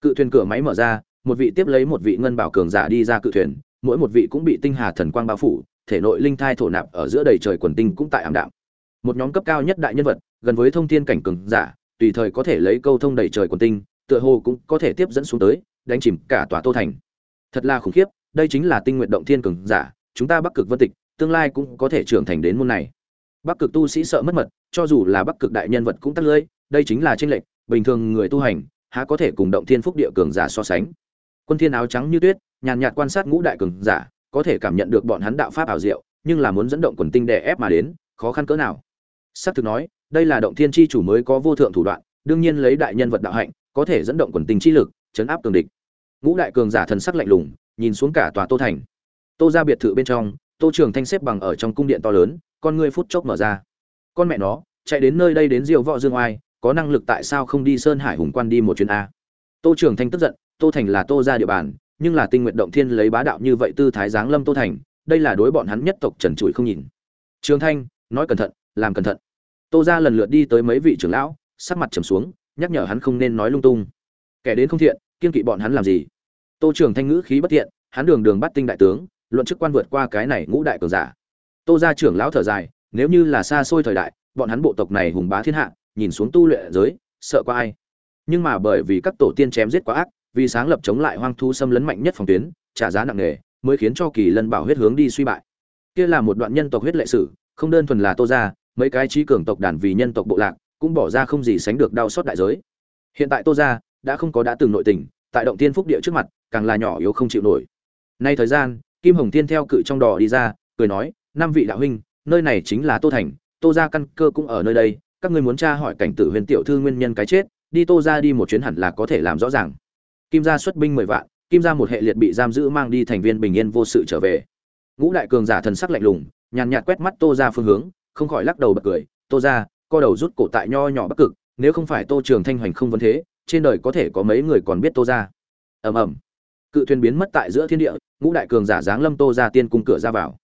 Cự thuyền cửa máy mở ra, một vị tiếp lấy một vị ngân bảo cường giả đi ra cự thuyền mỗi một vị cũng bị tinh hà thần quang bao phủ, thể nội linh thai thổ nạp ở giữa đầy trời quần tinh cũng tại ảm đạm. Một nhóm cấp cao nhất đại nhân vật, gần với thông thiên cảnh cường giả, tùy thời có thể lấy câu thông đầy trời quần tinh, tựa hồ cũng có thể tiếp dẫn xuống tới, đánh chìm cả tòa tô thành. Thật là khủng khiếp, đây chính là tinh nguyện động thiên cường giả, chúng ta bắc cực vân tịch, tương lai cũng có thể trưởng thành đến môn này. Bắc cực tu sĩ sợ mất mật, cho dù là bắc cực đại nhân vật cũng tắt lưỡi, đây chính là tranh lệch, bình thường người tu hành, há có thể cùng động thiên phúc địa cường giả so sánh. Quân thiên áo trắng như tuyết nhàn nhạt quan sát ngũ đại cường giả, có thể cảm nhận được bọn hắn đạo pháp ảo diệu, nhưng là muốn dẫn động quần tinh đè ép mà đến, khó khăn cỡ nào. Sắc thực nói, đây là động thiên chi chủ mới có vô thượng thủ đoạn, đương nhiên lấy đại nhân vật đạo hạnh, có thể dẫn động quần tinh chi lực, chấn áp cường địch. Ngũ đại cường giả thần sắc lạnh lùng, nhìn xuống cả tòa tô thành. Tô gia biệt thự bên trong, tô trường thanh xếp bằng ở trong cung điện to lớn, con ngươi phút chốc mở ra. Con mẹ nó, chạy đến nơi đây đến diêu võ dương oai, có năng lực tại sao không đi sơn hải hùng quan đi một chuyến a? Tô trường thanh tức giận, tô thành là tô gia địa bàn nhưng là tinh nguyện động thiên lấy bá đạo như vậy tư thái giáng lâm tô thành, đây là đối bọn hắn nhất tộc trần trụi không nhìn. Trường thanh, nói cẩn thận, làm cẩn thận. Tô ra lần lượt đi tới mấy vị trưởng lão, sắc mặt trầm xuống, nhắc nhở hắn không nên nói lung tung. Kẻ đến không thiện kiên kỵ bọn hắn làm gì? Tô trường thanh ngữ khí bất thiện, hắn đường đường bắt tinh đại tướng, luận chức quan vượt qua cái này ngũ đại cường giả. Tô ra trưởng lão thở dài, nếu như là xa xôi thời đại, bọn hắn bộ tộc này hùng bá thiên hạ, nhìn xuống tu luyện giới, sợ qua ai? Nhưng mà bởi vì các tổ tiên chém giết quá ác vì sáng lập chống lại hoang thu xâm lấn mạnh nhất phòng tuyến, trả giá nặng nề, mới khiến cho kỳ lân bảo huyết hướng đi suy bại. Kia là một đoạn nhân tộc huyết lệ sử, không đơn thuần là tô ra mấy cái trí cường tộc đàn vì nhân tộc bộ lạc, cũng bỏ ra không gì sánh được đau xót đại giới. Hiện tại tô gia đã không có đã từng nội tình, tại động tiên phúc địa trước mặt, càng là nhỏ yếu không chịu nổi. Nay thời gian, kim hồng tiên theo cự trong đò đi ra, cười nói, năm vị đạo huynh, nơi này chính là tô thành, tô gia căn cơ cũng ở nơi đây, các ngươi muốn tra hỏi cảnh tử huyền tiểu thư nguyên nhân cái chết, đi tô gia đi một chuyến hẳn là có thể làm rõ ràng kim gia xuất binh mười vạn, kim gia một hệ liệt bị giam giữ mang đi thành viên bình yên vô sự trở về. Ngũ đại cường giả thần sắc lạnh lùng, nhàn nhạt quét mắt tô gia phương hướng, không khỏi lắc đầu bật cười. Tô gia, co đầu rút cổ tại nho nhỏ bắc cực, nếu không phải tô trường thanh hoành không vấn thế, trên đời có thể có mấy người còn biết tô gia? Ầm ầm. Cự thuyền biến mất tại giữa thiên địa, ngũ đại cường giả giáng lâm tô gia tiên cung cửa ra vào.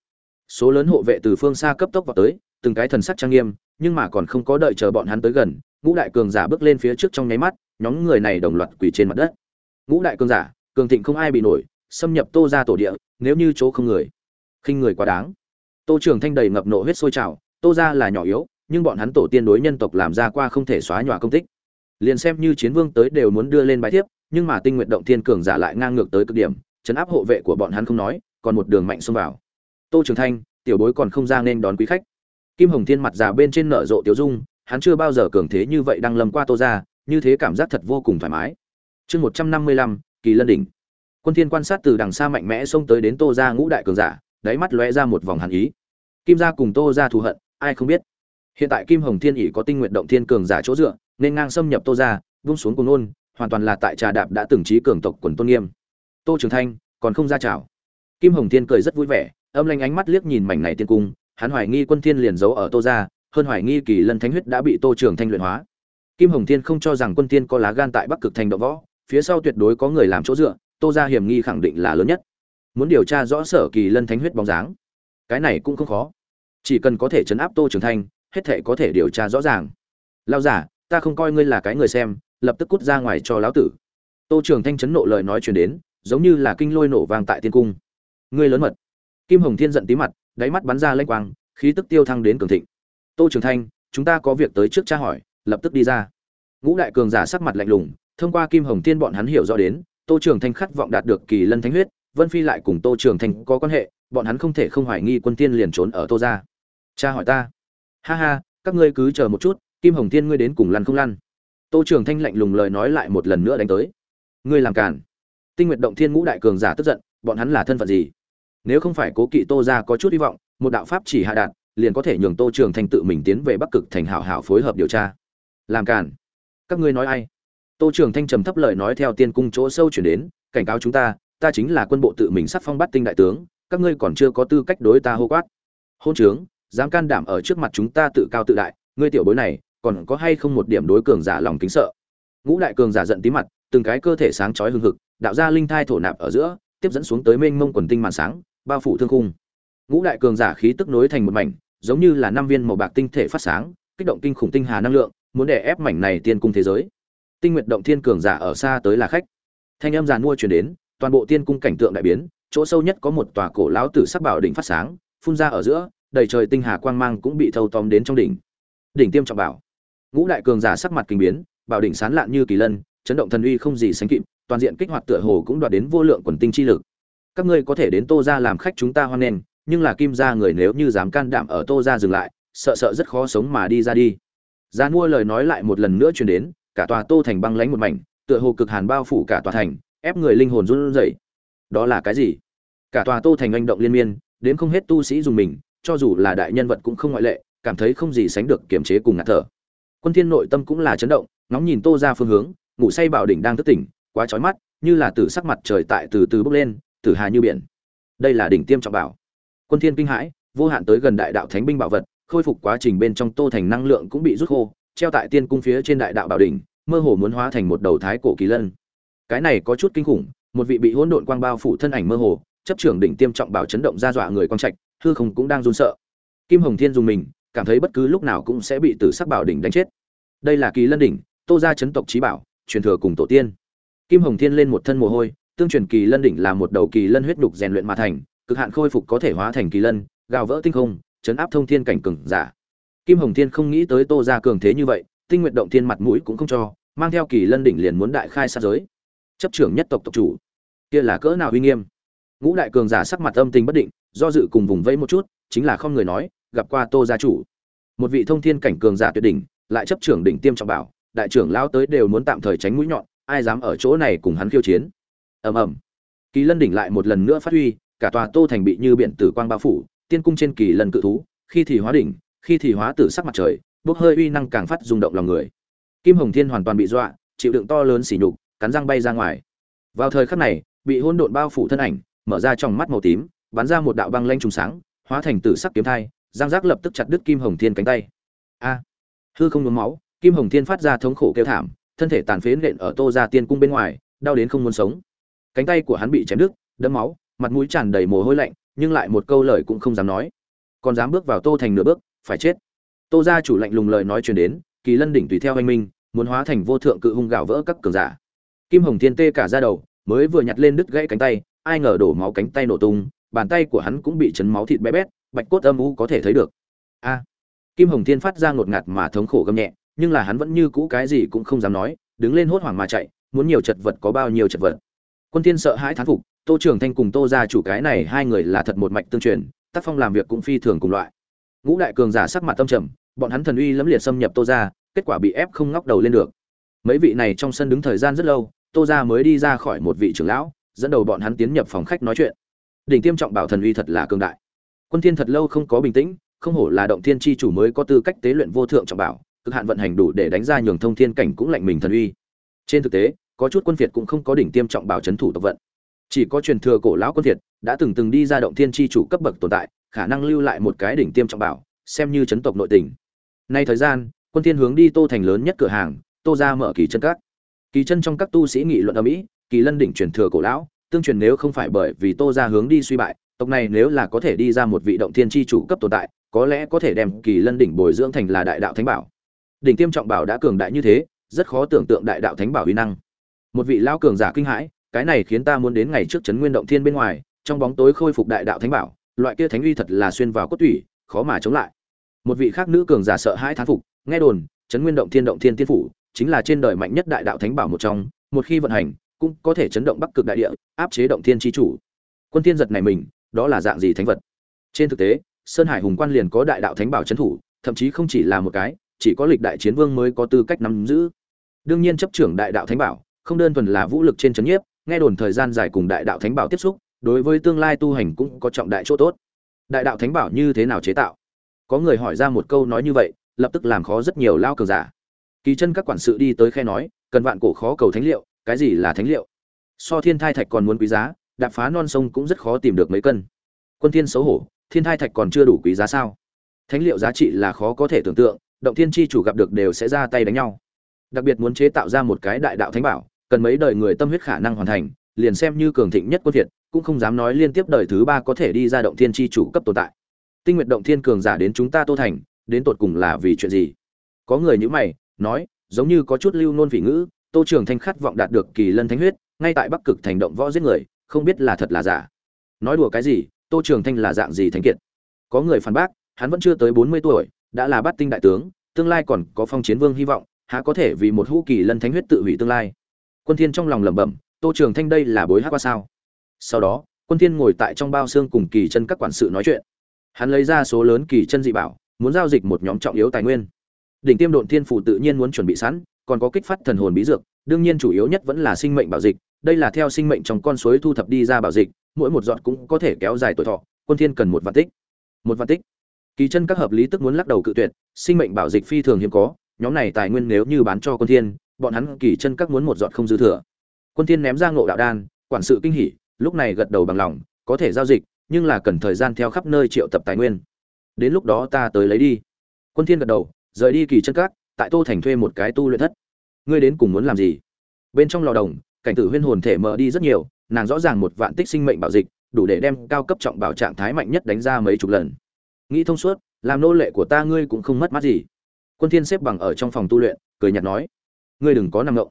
Số lớn hộ vệ từ phương xa cấp tốc vào tới, từng cái thần sắc trang nghiêm, nhưng mà còn không có đợi chờ bọn hắn tới gần, ngũ đại cường giả bước lên phía trước trong nháy mắt, nhóm người này đồng loạt quỳ trên mặt đất ngũ đại cường giả, cường thịnh không ai bị nổi, xâm nhập tô ra tổ địa, nếu như chỗ không người. Khinh người quá đáng. Tô trường thanh đầy ngập nộ huyết sôi trào, tô ra là nhỏ yếu, nhưng bọn hắn tổ tiên đối nhân tộc làm ra qua không thể xóa nhòa công tích. Liền xem như chiến vương tới đều muốn đưa lên bài thiếp, nhưng mà tinh nguyện động thiên cường giả lại ngang ngược tới cực điểm chấn áp hộ vệ của bọn hắn không nói, còn một đường mạnh xông vào. Tô trường thanh, tiểu bối còn không ra nên đón quý khách. Kim hồng thiên mặt già bên trên nở rộ tiểu dung, hắn chưa bao giờ cường thế như vậy đang lầm qua tô ra như thế cảm giác thật vô cùng thoải mái chương một trăm năm mươi lăm, kỳ lân đỉnh. Quân thiên quan sát từ đằng xa mạnh mẽ xông tới đến tô ra ngũ đại cường giả, đáy mắt lóe ra một vòng hàn ý. Kim gia cùng tô ra thù hận, ai không biết. Hiện tại kim hồng thiên ỉ có tinh nguyện động thiên cường giả chỗ dựa, nên ngang xâm nhập tô ra vung xuống cùng nôn hoàn toàn là tại trà đạp đã từng trí cường tộc quần tôn nghiêm. Tô trường thanh, còn không ra chào. Kim hồng thiên cười rất vui vẻ, âm lanh ánh mắt liếc nhìn mảnh này tiên cung, hắn hoài nghi quân thiên liền giấu ở tô ra hơn hoài nghi kỳ lân thánh huyết đã bị tô trường thanh luyện hóa. Kim hồng thiên không cho rằng quân thiên có lá gan tại bắc cực thành động võ phía sau tuyệt đối có người làm chỗ dựa, tô ra hiểm nghi khẳng định là lớn nhất. Muốn điều tra rõ sở kỳ lân thánh huyết bóng dáng, cái này cũng không khó. Chỉ cần có thể chấn áp tô trường thanh, hết thể có thể điều tra rõ ràng. Lao giả, ta không coi ngươi là cái người xem, lập tức cút ra ngoài cho lão tử. Tô trường thanh chấn nộ lời nói truyền đến, giống như là kinh lôi nổ vang tại tiên cung. Ngươi lớn mật. Kim hồng thiên giận tí mặt, đáy mắt bắn ra lênh quang, khí tức tiêu thăng đến cường thịnh. Tô trường thanh, chúng ta có việc tới trước tra hỏi, lập tức đi ra. Ngũ đại cường giả sắc mặt lạnh lùng thông qua kim hồng thiên bọn hắn hiểu rõ đến, tô trường thanh khát vọng đạt được kỳ lân thánh huyết, vân phi lại cùng tô trường thanh có quan hệ, bọn hắn không thể không hoài nghi quân tiên liền trốn ở tô ra cha hỏi ta, ha ha, các ngươi cứ chờ một chút, kim hồng thiên ngươi đến cùng lăn không lăn? Tô trường thanh lạnh lùng lời nói lại một lần nữa đánh tới, ngươi làm cản tinh Nguyệt động thiên ngũ đại cường giả tức giận, bọn hắn là thân phận gì? Nếu không phải cố kỵ tô ra có chút hy vọng, một đạo pháp chỉ hạ đạt liền có thể nhường tô trường thanh tự mình tiến về bắc cực thành hảo hảo phối hợp điều tra. Làm cản các ngươi nói ai? Tô trường thanh trầm thấp lời nói theo tiên cung chỗ sâu chuyển đến, cảnh cáo chúng ta ta chính là quân bộ tự mình sắp phong bắt tinh đại tướng, các ngươi còn chưa có tư cách đối ta hô quát. Hôn trướng, dám can đảm ở trước mặt chúng ta tự cao tự đại, ngươi tiểu bối này, còn có hay không một điểm đối cường giả lòng kính sợ? Ngũ đại cường giả giận tím mặt, từng cái cơ thể sáng chói hừng hực, đạo ra linh thai thổ nạp ở giữa, tiếp dẫn xuống tới mênh mông quần tinh màn sáng, bao phủ thương khung. Ngũ đại cường giả khí tức nối thành một mảnh, giống như là năm viên màu bạc tinh thể phát sáng, kích động kinh khủng tinh hà năng lượng, muốn đè ép mảnh này tiên cung thế giới tinh nguyệt động thiên cường giả ở xa tới là khách. Thanh âm giàn mua truyền đến, toàn bộ tiên cung cảnh tượng đại biến, chỗ sâu nhất có một tòa cổ lão tử sắc bảo đỉnh phát sáng, phun ra ở giữa, đầy trời tinh hà quang mang cũng bị thâu tóm đến trong đỉnh. Đỉnh tiêm trọng bảo. Ngũ đại cường giả sắc mặt kinh biến, bảo đỉnh sán lạn như kỳ lân, chấn động thần uy không gì sánh kịp, toàn diện kích hoạt tựa hồ cũng đoạt đến vô lượng quần tinh chi lực. Các ngươi có thể đến tô ra làm khách chúng ta hoan nghênh, nhưng là kim gia người nếu như dám can đảm ở tô ra dừng lại, sợ sợ rất khó sống mà đi ra đi. Gian mua lời nói lại một lần nữa truyền đến cả tòa tô thành băng lánh một mảnh, tựa hồ cực hàn bao phủ cả tòa thành, ép người linh hồn run rẩy. Đó là cái gì? Cả tòa tô thành anh động liên miên, đến không hết tu sĩ dùng mình, cho dù là đại nhân vật cũng không ngoại lệ, cảm thấy không gì sánh được kiềm chế cùng ngạt thở. Quân thiên nội tâm cũng là chấn động, ngóng nhìn tô ra phương hướng, ngủ say bảo đỉnh đang thức tỉnh, quá chói mắt, như là từ sắc mặt trời tại từ từ bốc lên, tử hà như biển. Đây là đỉnh tiêm trọng bảo. Quân thiên kinh hãi, vô hạn tới gần đại đạo thánh binh bảo vật, khôi phục quá trình bên trong tô thành năng lượng cũng bị rút khô treo tại tiên cung phía trên đại đạo bảo đỉnh, mơ hồ muốn hóa thành một đầu thái cổ kỳ lân. Cái này có chút kinh khủng, một vị bị hỗn độn quang bao phủ thân ảnh mơ hồ, chấp trưởng đỉnh tiêm trọng bảo chấn động ra dọa người quang trạch, hư không cũng đang run sợ. Kim hồng thiên dùng mình, cảm thấy bất cứ lúc nào cũng sẽ bị tử sắc bảo đỉnh đánh chết. Đây là kỳ lân đỉnh, tô gia chấn tộc chí bảo, truyền thừa cùng tổ tiên. Kim hồng thiên lên một thân mồ hôi, tương truyền kỳ lân đỉnh là một đầu kỳ lân huyết đục rèn luyện mà thành, cực hạn khôi phục có thể hóa thành kỳ lân, gào vỡ tinh không, chấn áp thông thiên cảnh cường giả kim hồng thiên không nghĩ tới tô gia cường thế như vậy, tinh nguyện động thiên mặt mũi cũng không cho, mang theo kỳ lân đỉnh liền muốn đại khai sát giới. Chấp trưởng nhất tộc tộc chủ. Kia là cỡ nào uy nghiêm? Ngũ đại cường giả sắc mặt âm tình bất định, do dự cùng vùng vẫy một chút, chính là không người nói, gặp qua tô gia chủ. Một vị thông thiên cảnh cường giả tuyệt đỉnh, lại chấp trưởng đỉnh tiêm trọng bảo, đại trưởng lao tới đều muốn tạm thời tránh mũi nhọn, ai dám ở chỗ này cùng hắn khiêu chiến? Ầm ầm. Kỳ lân đỉnh lại một lần nữa phát huy, cả tòa tô thành bị như biển tử quang bao phủ, tiên cung trên kỳ lân cự thú, khi thì hóa đỉnh khi thì hóa tử sắc mặt trời, bốc hơi uy năng càng phát rung động lòng người. Kim hồng thiên hoàn toàn bị dọa, chịu đựng to lớn xỉ nhục, cắn răng bay ra ngoài. Vào thời khắc này, bị hôn độn bao phủ thân ảnh, mở ra trong mắt màu tím, bắn ra một đạo băng lanh trùng sáng, hóa thành tử sắc kiếm thai giang giác lập tức chặt đứt kim hồng thiên cánh tay. A! Hư không nhuốm máu, kim hồng thiên phát ra thống khổ kêu thảm, thân thể tàn phế nện ở tô ra tiên cung bên ngoài, đau đến không muốn sống. Cánh tay của hắn bị chém đứt, đẫm máu, mặt mũi tràn đầy mồ hôi lạnh, nhưng lại một câu lời cũng không dám nói. Còn dám bước vào tô thành nửa bước phải chết. Tô gia chủ lạnh lùng lời nói truyền đến, kỳ lân đỉnh tùy theo anh minh, muốn hóa thành vô thượng cự hung gạo vỡ các cường giả. Kim hồng thiên tê cả ra đầu, mới vừa nhặt lên đứt gãy cánh tay, ai ngờ đổ máu cánh tay nổ tung, bàn tay của hắn cũng bị chấn máu thịt bé bét, bạch cốt âm u có thể thấy được. A! Kim hồng thiên phát ra ngột ngạt mà thống khổ gầm nhẹ, nhưng là hắn vẫn như cũ cái gì cũng không dám nói, đứng lên hốt hoảng mà chạy, muốn nhiều chật vật có bao nhiêu chật vật. Quân thiên sợ hãi thán phục, tô trường thanh cùng tô gia chủ cái này hai người là thật một mạch tương truyền, tác phong làm việc cũng phi thường cùng loại ngũ đại cường giả sắc mặt tâm trầm, bọn hắn thần uy lẫm liệt xâm nhập tô gia, kết quả bị ép không ngóc đầu lên được. Mấy vị này trong sân đứng thời gian rất lâu, tô gia mới đi ra khỏi một vị trưởng lão, dẫn đầu bọn hắn tiến nhập phòng khách nói chuyện. Đỉnh tiêm trọng bảo thần uy thật là cường đại. Quân thiên thật lâu không có bình tĩnh, không hổ là động thiên chi chủ mới có tư cách tế luyện vô thượng trọng bảo, cực hạn vận hành đủ để đánh ra nhường thông thiên cảnh cũng lạnh mình thần uy. Trên thực tế, có chút quân việt cũng không có đỉnh tiêm trọng bảo chấn thủ tộc vận. Chỉ có truyền thừa cổ lão quân việt đã từng từng đi ra động thiên chi chủ cấp bậc tồn tại khả năng lưu lại một cái đỉnh tiêm trọng bảo, xem như chấn tộc nội tình. Nay thời gian, quân thiên hướng đi tô thành lớn nhất cửa hàng, tô ra mở kỳ chân các. Kỳ chân trong các tu sĩ nghị luận ở mỹ, kỳ lân đỉnh truyền thừa cổ lão, tương truyền nếu không phải bởi vì tô ra hướng đi suy bại, tộc này nếu là có thể đi ra một vị động thiên chi chủ cấp tồn tại, có lẽ có thể đem kỳ lân đỉnh bồi dưỡng thành là đại đạo thánh bảo. Đỉnh tiêm trọng bảo đã cường đại như thế, rất khó tưởng tượng đại đạo thánh bảo uy năng. Một vị lao cường giả kinh hãi, cái này khiến ta muốn đến ngày trước chấn nguyên động thiên bên ngoài, trong bóng tối khôi phục đại đạo thánh bảo loại kia thánh uy thật là xuyên vào cốt tủy, khó mà chống lại. Một vị khác nữ cường giả sợ hãi thán phục, nghe đồn, chấn nguyên động thiên động thiên tiên phủ chính là trên đời mạnh nhất đại đạo thánh bảo một trong, một khi vận hành, cũng có thể chấn động bắc cực đại địa, áp chế động thiên chi chủ. Quân thiên giật này mình, đó là dạng gì thánh vật? Trên thực tế, sơn hải hùng quan liền có đại đạo thánh bảo chấn thủ, thậm chí không chỉ là một cái, chỉ có lịch đại chiến vương mới có tư cách nắm giữ. Đương nhiên chấp trưởng đại đạo thánh bảo, không đơn thuần là vũ lực trên chấn nhiếp, nghe đồn thời gian dài cùng đại đạo thánh bảo tiếp xúc đối với tương lai tu hành cũng có trọng đại chỗ tốt. Đại đạo thánh bảo như thế nào chế tạo? Có người hỏi ra một câu nói như vậy, lập tức làm khó rất nhiều lao cường giả. Kỳ chân các quản sự đi tới khe nói, cần vạn cổ khó cầu thánh liệu, cái gì là thánh liệu? So thiên thai thạch còn muốn quý giá, đạp phá non sông cũng rất khó tìm được mấy cân. Quân thiên xấu hổ, thiên thai thạch còn chưa đủ quý giá sao? Thánh liệu giá trị là khó có thể tưởng tượng, động thiên chi chủ gặp được đều sẽ ra tay đánh nhau. Đặc biệt muốn chế tạo ra một cái đại đạo thánh bảo, cần mấy đời người tâm huyết khả năng hoàn thành liền xem như cường thịnh nhất quân việt, cũng không dám nói liên tiếp đời thứ ba có thể đi ra động thiên chi chủ cấp tồn tại. Tinh nguyện động thiên cường giả đến chúng ta tô thành, đến tột cùng là vì chuyện gì? Có người như mày, nói, giống như có chút lưu nôn vị ngữ, tô trường thanh khát vọng đạt được kỳ lân thánh huyết, ngay tại bắc cực thành động võ giết người, không biết là thật là giả. Nói đùa cái gì, tô trường thanh là dạng gì thánh kiệt? Có người phản bác, hắn vẫn chưa tới bốn mươi tuổi, đã là bát tinh đại tướng, tương lai còn có phong chiến vương hy vọng, há có thể vì một hũ kỳ lân thánh huyết tự hủy tương lai? Quân thiên trong lòng lẩm bẩm tô trường thanh đây là bối hát qua sao? Sau đó, quân thiên ngồi tại trong bao xương cùng kỳ chân các quản sự nói chuyện. Hắn lấy ra số lớn kỳ chân dị bảo, muốn giao dịch một nhóm trọng yếu tài nguyên. Đỉnh tiêm độn thiên phủ tự nhiên muốn chuẩn bị sẵn, còn có kích phát thần hồn bí dược, đương nhiên chủ yếu nhất vẫn là sinh mệnh bảo dịch. Đây là theo sinh mệnh trong con suối thu thập đi ra bảo dịch, mỗi một giọt cũng có thể kéo dài tuổi thọ. Quân thiên cần một vạn tích. Một vạn tích. Kỳ chân các hợp lý tức muốn lắc đầu cự tuyệt, sinh mệnh bảo dịch phi thường hiếm có, nhóm này tài nguyên nếu như bán cho quân thiên, bọn hắn kỳ chân các muốn một giọt không dư thừa quân thiên ném ra ngộ đạo đan quản sự kinh hỉ lúc này gật đầu bằng lòng có thể giao dịch nhưng là cần thời gian theo khắp nơi triệu tập tài nguyên. Đến lúc đó ta tới lấy đi. Quân thiên gật đầu rời đi kỳ chân cát, tại tô thành thuê một cái tu luyện thất. Ngươi đến cùng muốn làm gì? Bên trong lò đồng cảnh tử huyên hồn thể mở đi rất nhiều nàng rõ ràng một vạn tích sinh mệnh bảo dịch đủ để đem cao cấp trọng bảo trạng thái mạnh nhất đánh ra mấy chục lần. Nghĩ thông suốt làm nô lệ của ta ngươi cũng không mất mát gì. Quân thiên xếp bằng ở trong phòng tu luyện cười nhạt nói. Ngươi đừng có nằm ngộng.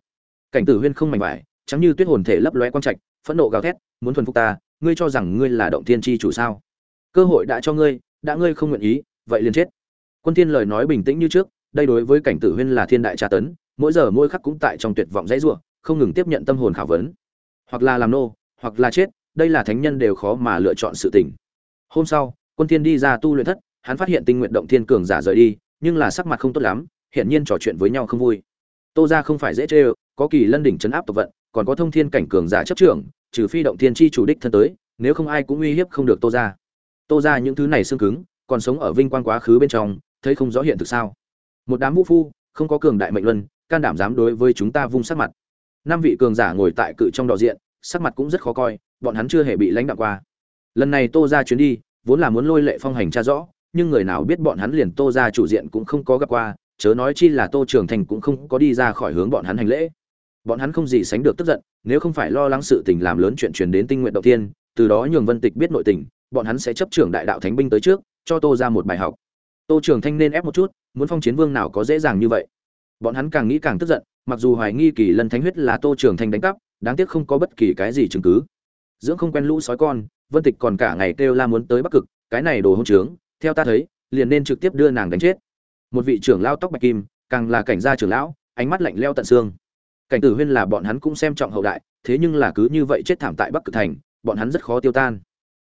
Cảnh tử huyên không mảnh vải chẳng như tuyết hồn thể lấp lóe quang trạch phẫn nộ gào thét muốn thuần phục ta ngươi cho rằng ngươi là động thiên chi chủ sao? Cơ hội đã cho ngươi đã ngươi không nguyện ý vậy liền chết. Quân thiên lời nói bình tĩnh như trước đây đối với cảnh tử huyên là thiên đại tra tấn mỗi giờ mỗi khắc cũng tại trong tuyệt vọng dãy rủa không ngừng tiếp nhận tâm hồn khảo vấn. Hoặc là làm nô hoặc là chết đây là thánh nhân đều khó mà lựa chọn sự tình. Hôm sau quân thiên đi ra tu luyện thất hắn phát hiện tinh nguyện động thiên cường giả rời đi nhưng là sắc mặt không tốt lắm hiện nhiên trò chuyện với nhau không vui. Tô gia không phải dễ chơi, có kỳ lân đỉnh chấn áp tộc vận còn có thông thiên cảnh cường giả chấp trưởng, trừ phi động thiên chi chủ đích thân tới, nếu không ai cũng uy hiếp không được tô ra tô ra những thứ này xương cứng, còn sống ở vinh quang quá khứ bên trong, thấy không rõ hiện thực sao? Một đám vũ phu, không có cường đại mệnh luân, can đảm dám đối với chúng ta vung sắc mặt. Năm vị cường giả ngồi tại cự trong đỏ diện, sắc mặt cũng rất khó coi, bọn hắn chưa hề bị lãnh đạo qua. Lần này tô ra chuyến đi, vốn là muốn lôi lệ phong hành tra rõ, nhưng người nào biết bọn hắn liền tô ra chủ diện cũng không có gặp qua, chớ nói chi là tô trường thành cũng không có đi ra khỏi hướng bọn hắn hành lễ bọn hắn không gì sánh được tức giận, nếu không phải lo lắng sự tình làm lớn chuyện truyền đến tinh nguyện đầu tiên, từ đó nhường vân tịch biết nội tình, bọn hắn sẽ chấp trưởng đại đạo thánh binh tới trước, cho tô ra một bài học. Tô trường thanh nên ép một chút, muốn phong chiến vương nào có dễ dàng như vậy. Bọn hắn càng nghĩ càng tức giận, mặc dù hoài nghi kỳ lân thánh huyết là tô trường thanh đánh cắp, đáng tiếc không có bất kỳ cái gì chứng cứ. Dưỡng không quen lũ sói con, vân tịch còn cả ngày kêu la muốn tới bắc cực, cái này đồ hôn trướng, theo ta thấy, liền nên trực tiếp đưa nàng đánh chết. Một vị trưởng lao tóc bạch kim, càng là cảnh gia trưởng lão, ánh mắt lạnh leo tận xương cảnh tử huyên là bọn hắn cũng xem trọng hậu đại, thế nhưng là cứ như vậy chết thảm tại bắc cực thành, bọn hắn rất khó tiêu tan.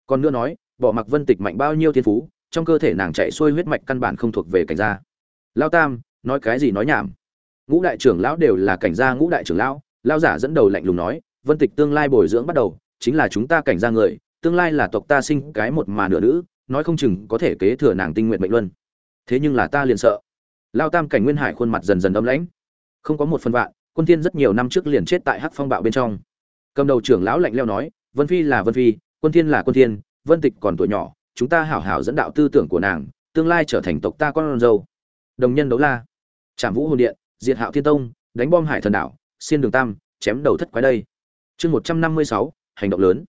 Còn nữa nói, bỏ mặc vân tịch mạnh bao nhiêu thiên phú, trong cơ thể nàng chạy xuôi huyết mạch căn bản không thuộc về cảnh gia. Lao tam, nói cái gì nói nhảm? Ngũ đại trưởng lão đều là cảnh gia ngũ đại trưởng lão lao giả dẫn đầu lạnh lùng nói, vân tịch tương lai bồi dưỡng bắt đầu, chính là chúng ta cảnh gia người, tương lai là tộc ta sinh cái một mà nửa nữ, nói không chừng có thể kế thừa nàng tinh nguyện mệnh luân. Thế nhưng là ta liền sợ. Lao tam cảnh nguyên hải khuôn mặt dần dần âm lãnh. Không có một phần vạn quân thiên rất nhiều năm trước liền chết tại hắc phong bạo bên trong. Cầm đầu trưởng lão lạnh lẽo nói, vân phi là vân phi, quân thiên là quân thiên, vân tịch còn tuổi nhỏ, chúng ta hảo hảo dẫn đạo tư tưởng của nàng, tương lai trở thành tộc ta con dâu. Đồng nhân đấu la. Trảm vũ hồn điện, diệt hạo thiên tông, đánh bom hải thần đảo, xiên đường tam, chém đầu thất quái đây. Chương một trăm năm mươi sáu, hành động lớn.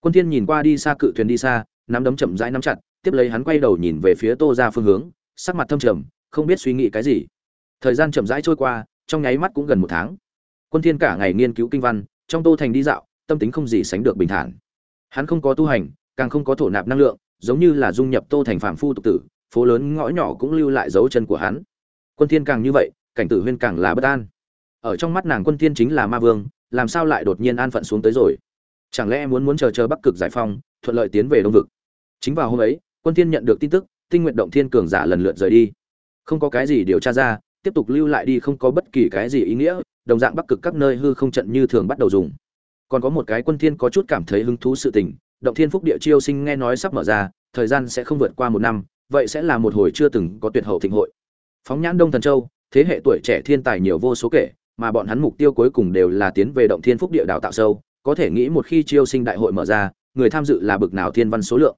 Quân thiên nhìn qua đi xa cự thuyền đi xa, nắm đấm chậm rãi nắm chặt, tiếp lấy hắn quay đầu nhìn về phía tô ra phương hướng, sắc mặt thâm trầm, không biết suy nghĩ cái gì. Thời gian chậm rãi trôi qua trong nháy mắt cũng gần một tháng. Quân thiên cả ngày nghiên cứu kinh văn, trong tô thành đi dạo, tâm tính không gì sánh được bình thản. Hắn không có tu hành, càng không có thổ nạp năng lượng, giống như là dung nhập tô thành phàm phu tục tử, phố lớn ngõ nhỏ cũng lưu lại dấu chân của hắn. Quân thiên càng như vậy, cảnh tử huyên càng là bất an. Ở trong mắt nàng quân thiên chính là ma vương, làm sao lại đột nhiên an phận xuống tới rồi? Chẳng lẽ muốn muốn chờ chờ bắc cực giải phong thuận lợi tiến về đông vực? Chính vào hôm ấy, quân thiên nhận được tin tức, tinh nguyện động thiên cường giả lần lượt rời đi. Không có cái gì điều tra ra tiếp tục lưu lại đi không có bất kỳ cái gì ý nghĩa, đồng dạng bắc cực các nơi hư không trận như thường bắt đầu dùng. Còn có một cái quân thiên có chút cảm thấy hứng thú sự tình, động thiên phúc địa chiêu sinh nghe nói sắp mở ra, thời gian sẽ không vượt qua một năm, vậy sẽ là một hồi chưa từng có tuyệt hậu thịnh hội. Phóng nhãn đông thần châu, thế hệ tuổi trẻ thiên tài nhiều vô số kể, mà bọn hắn mục tiêu cuối cùng đều là tiến về động thiên phúc địa đào tạo sâu, có thể nghĩ một khi chiêu sinh đại hội mở ra, người tham dự là bực nào thiên văn số lượng.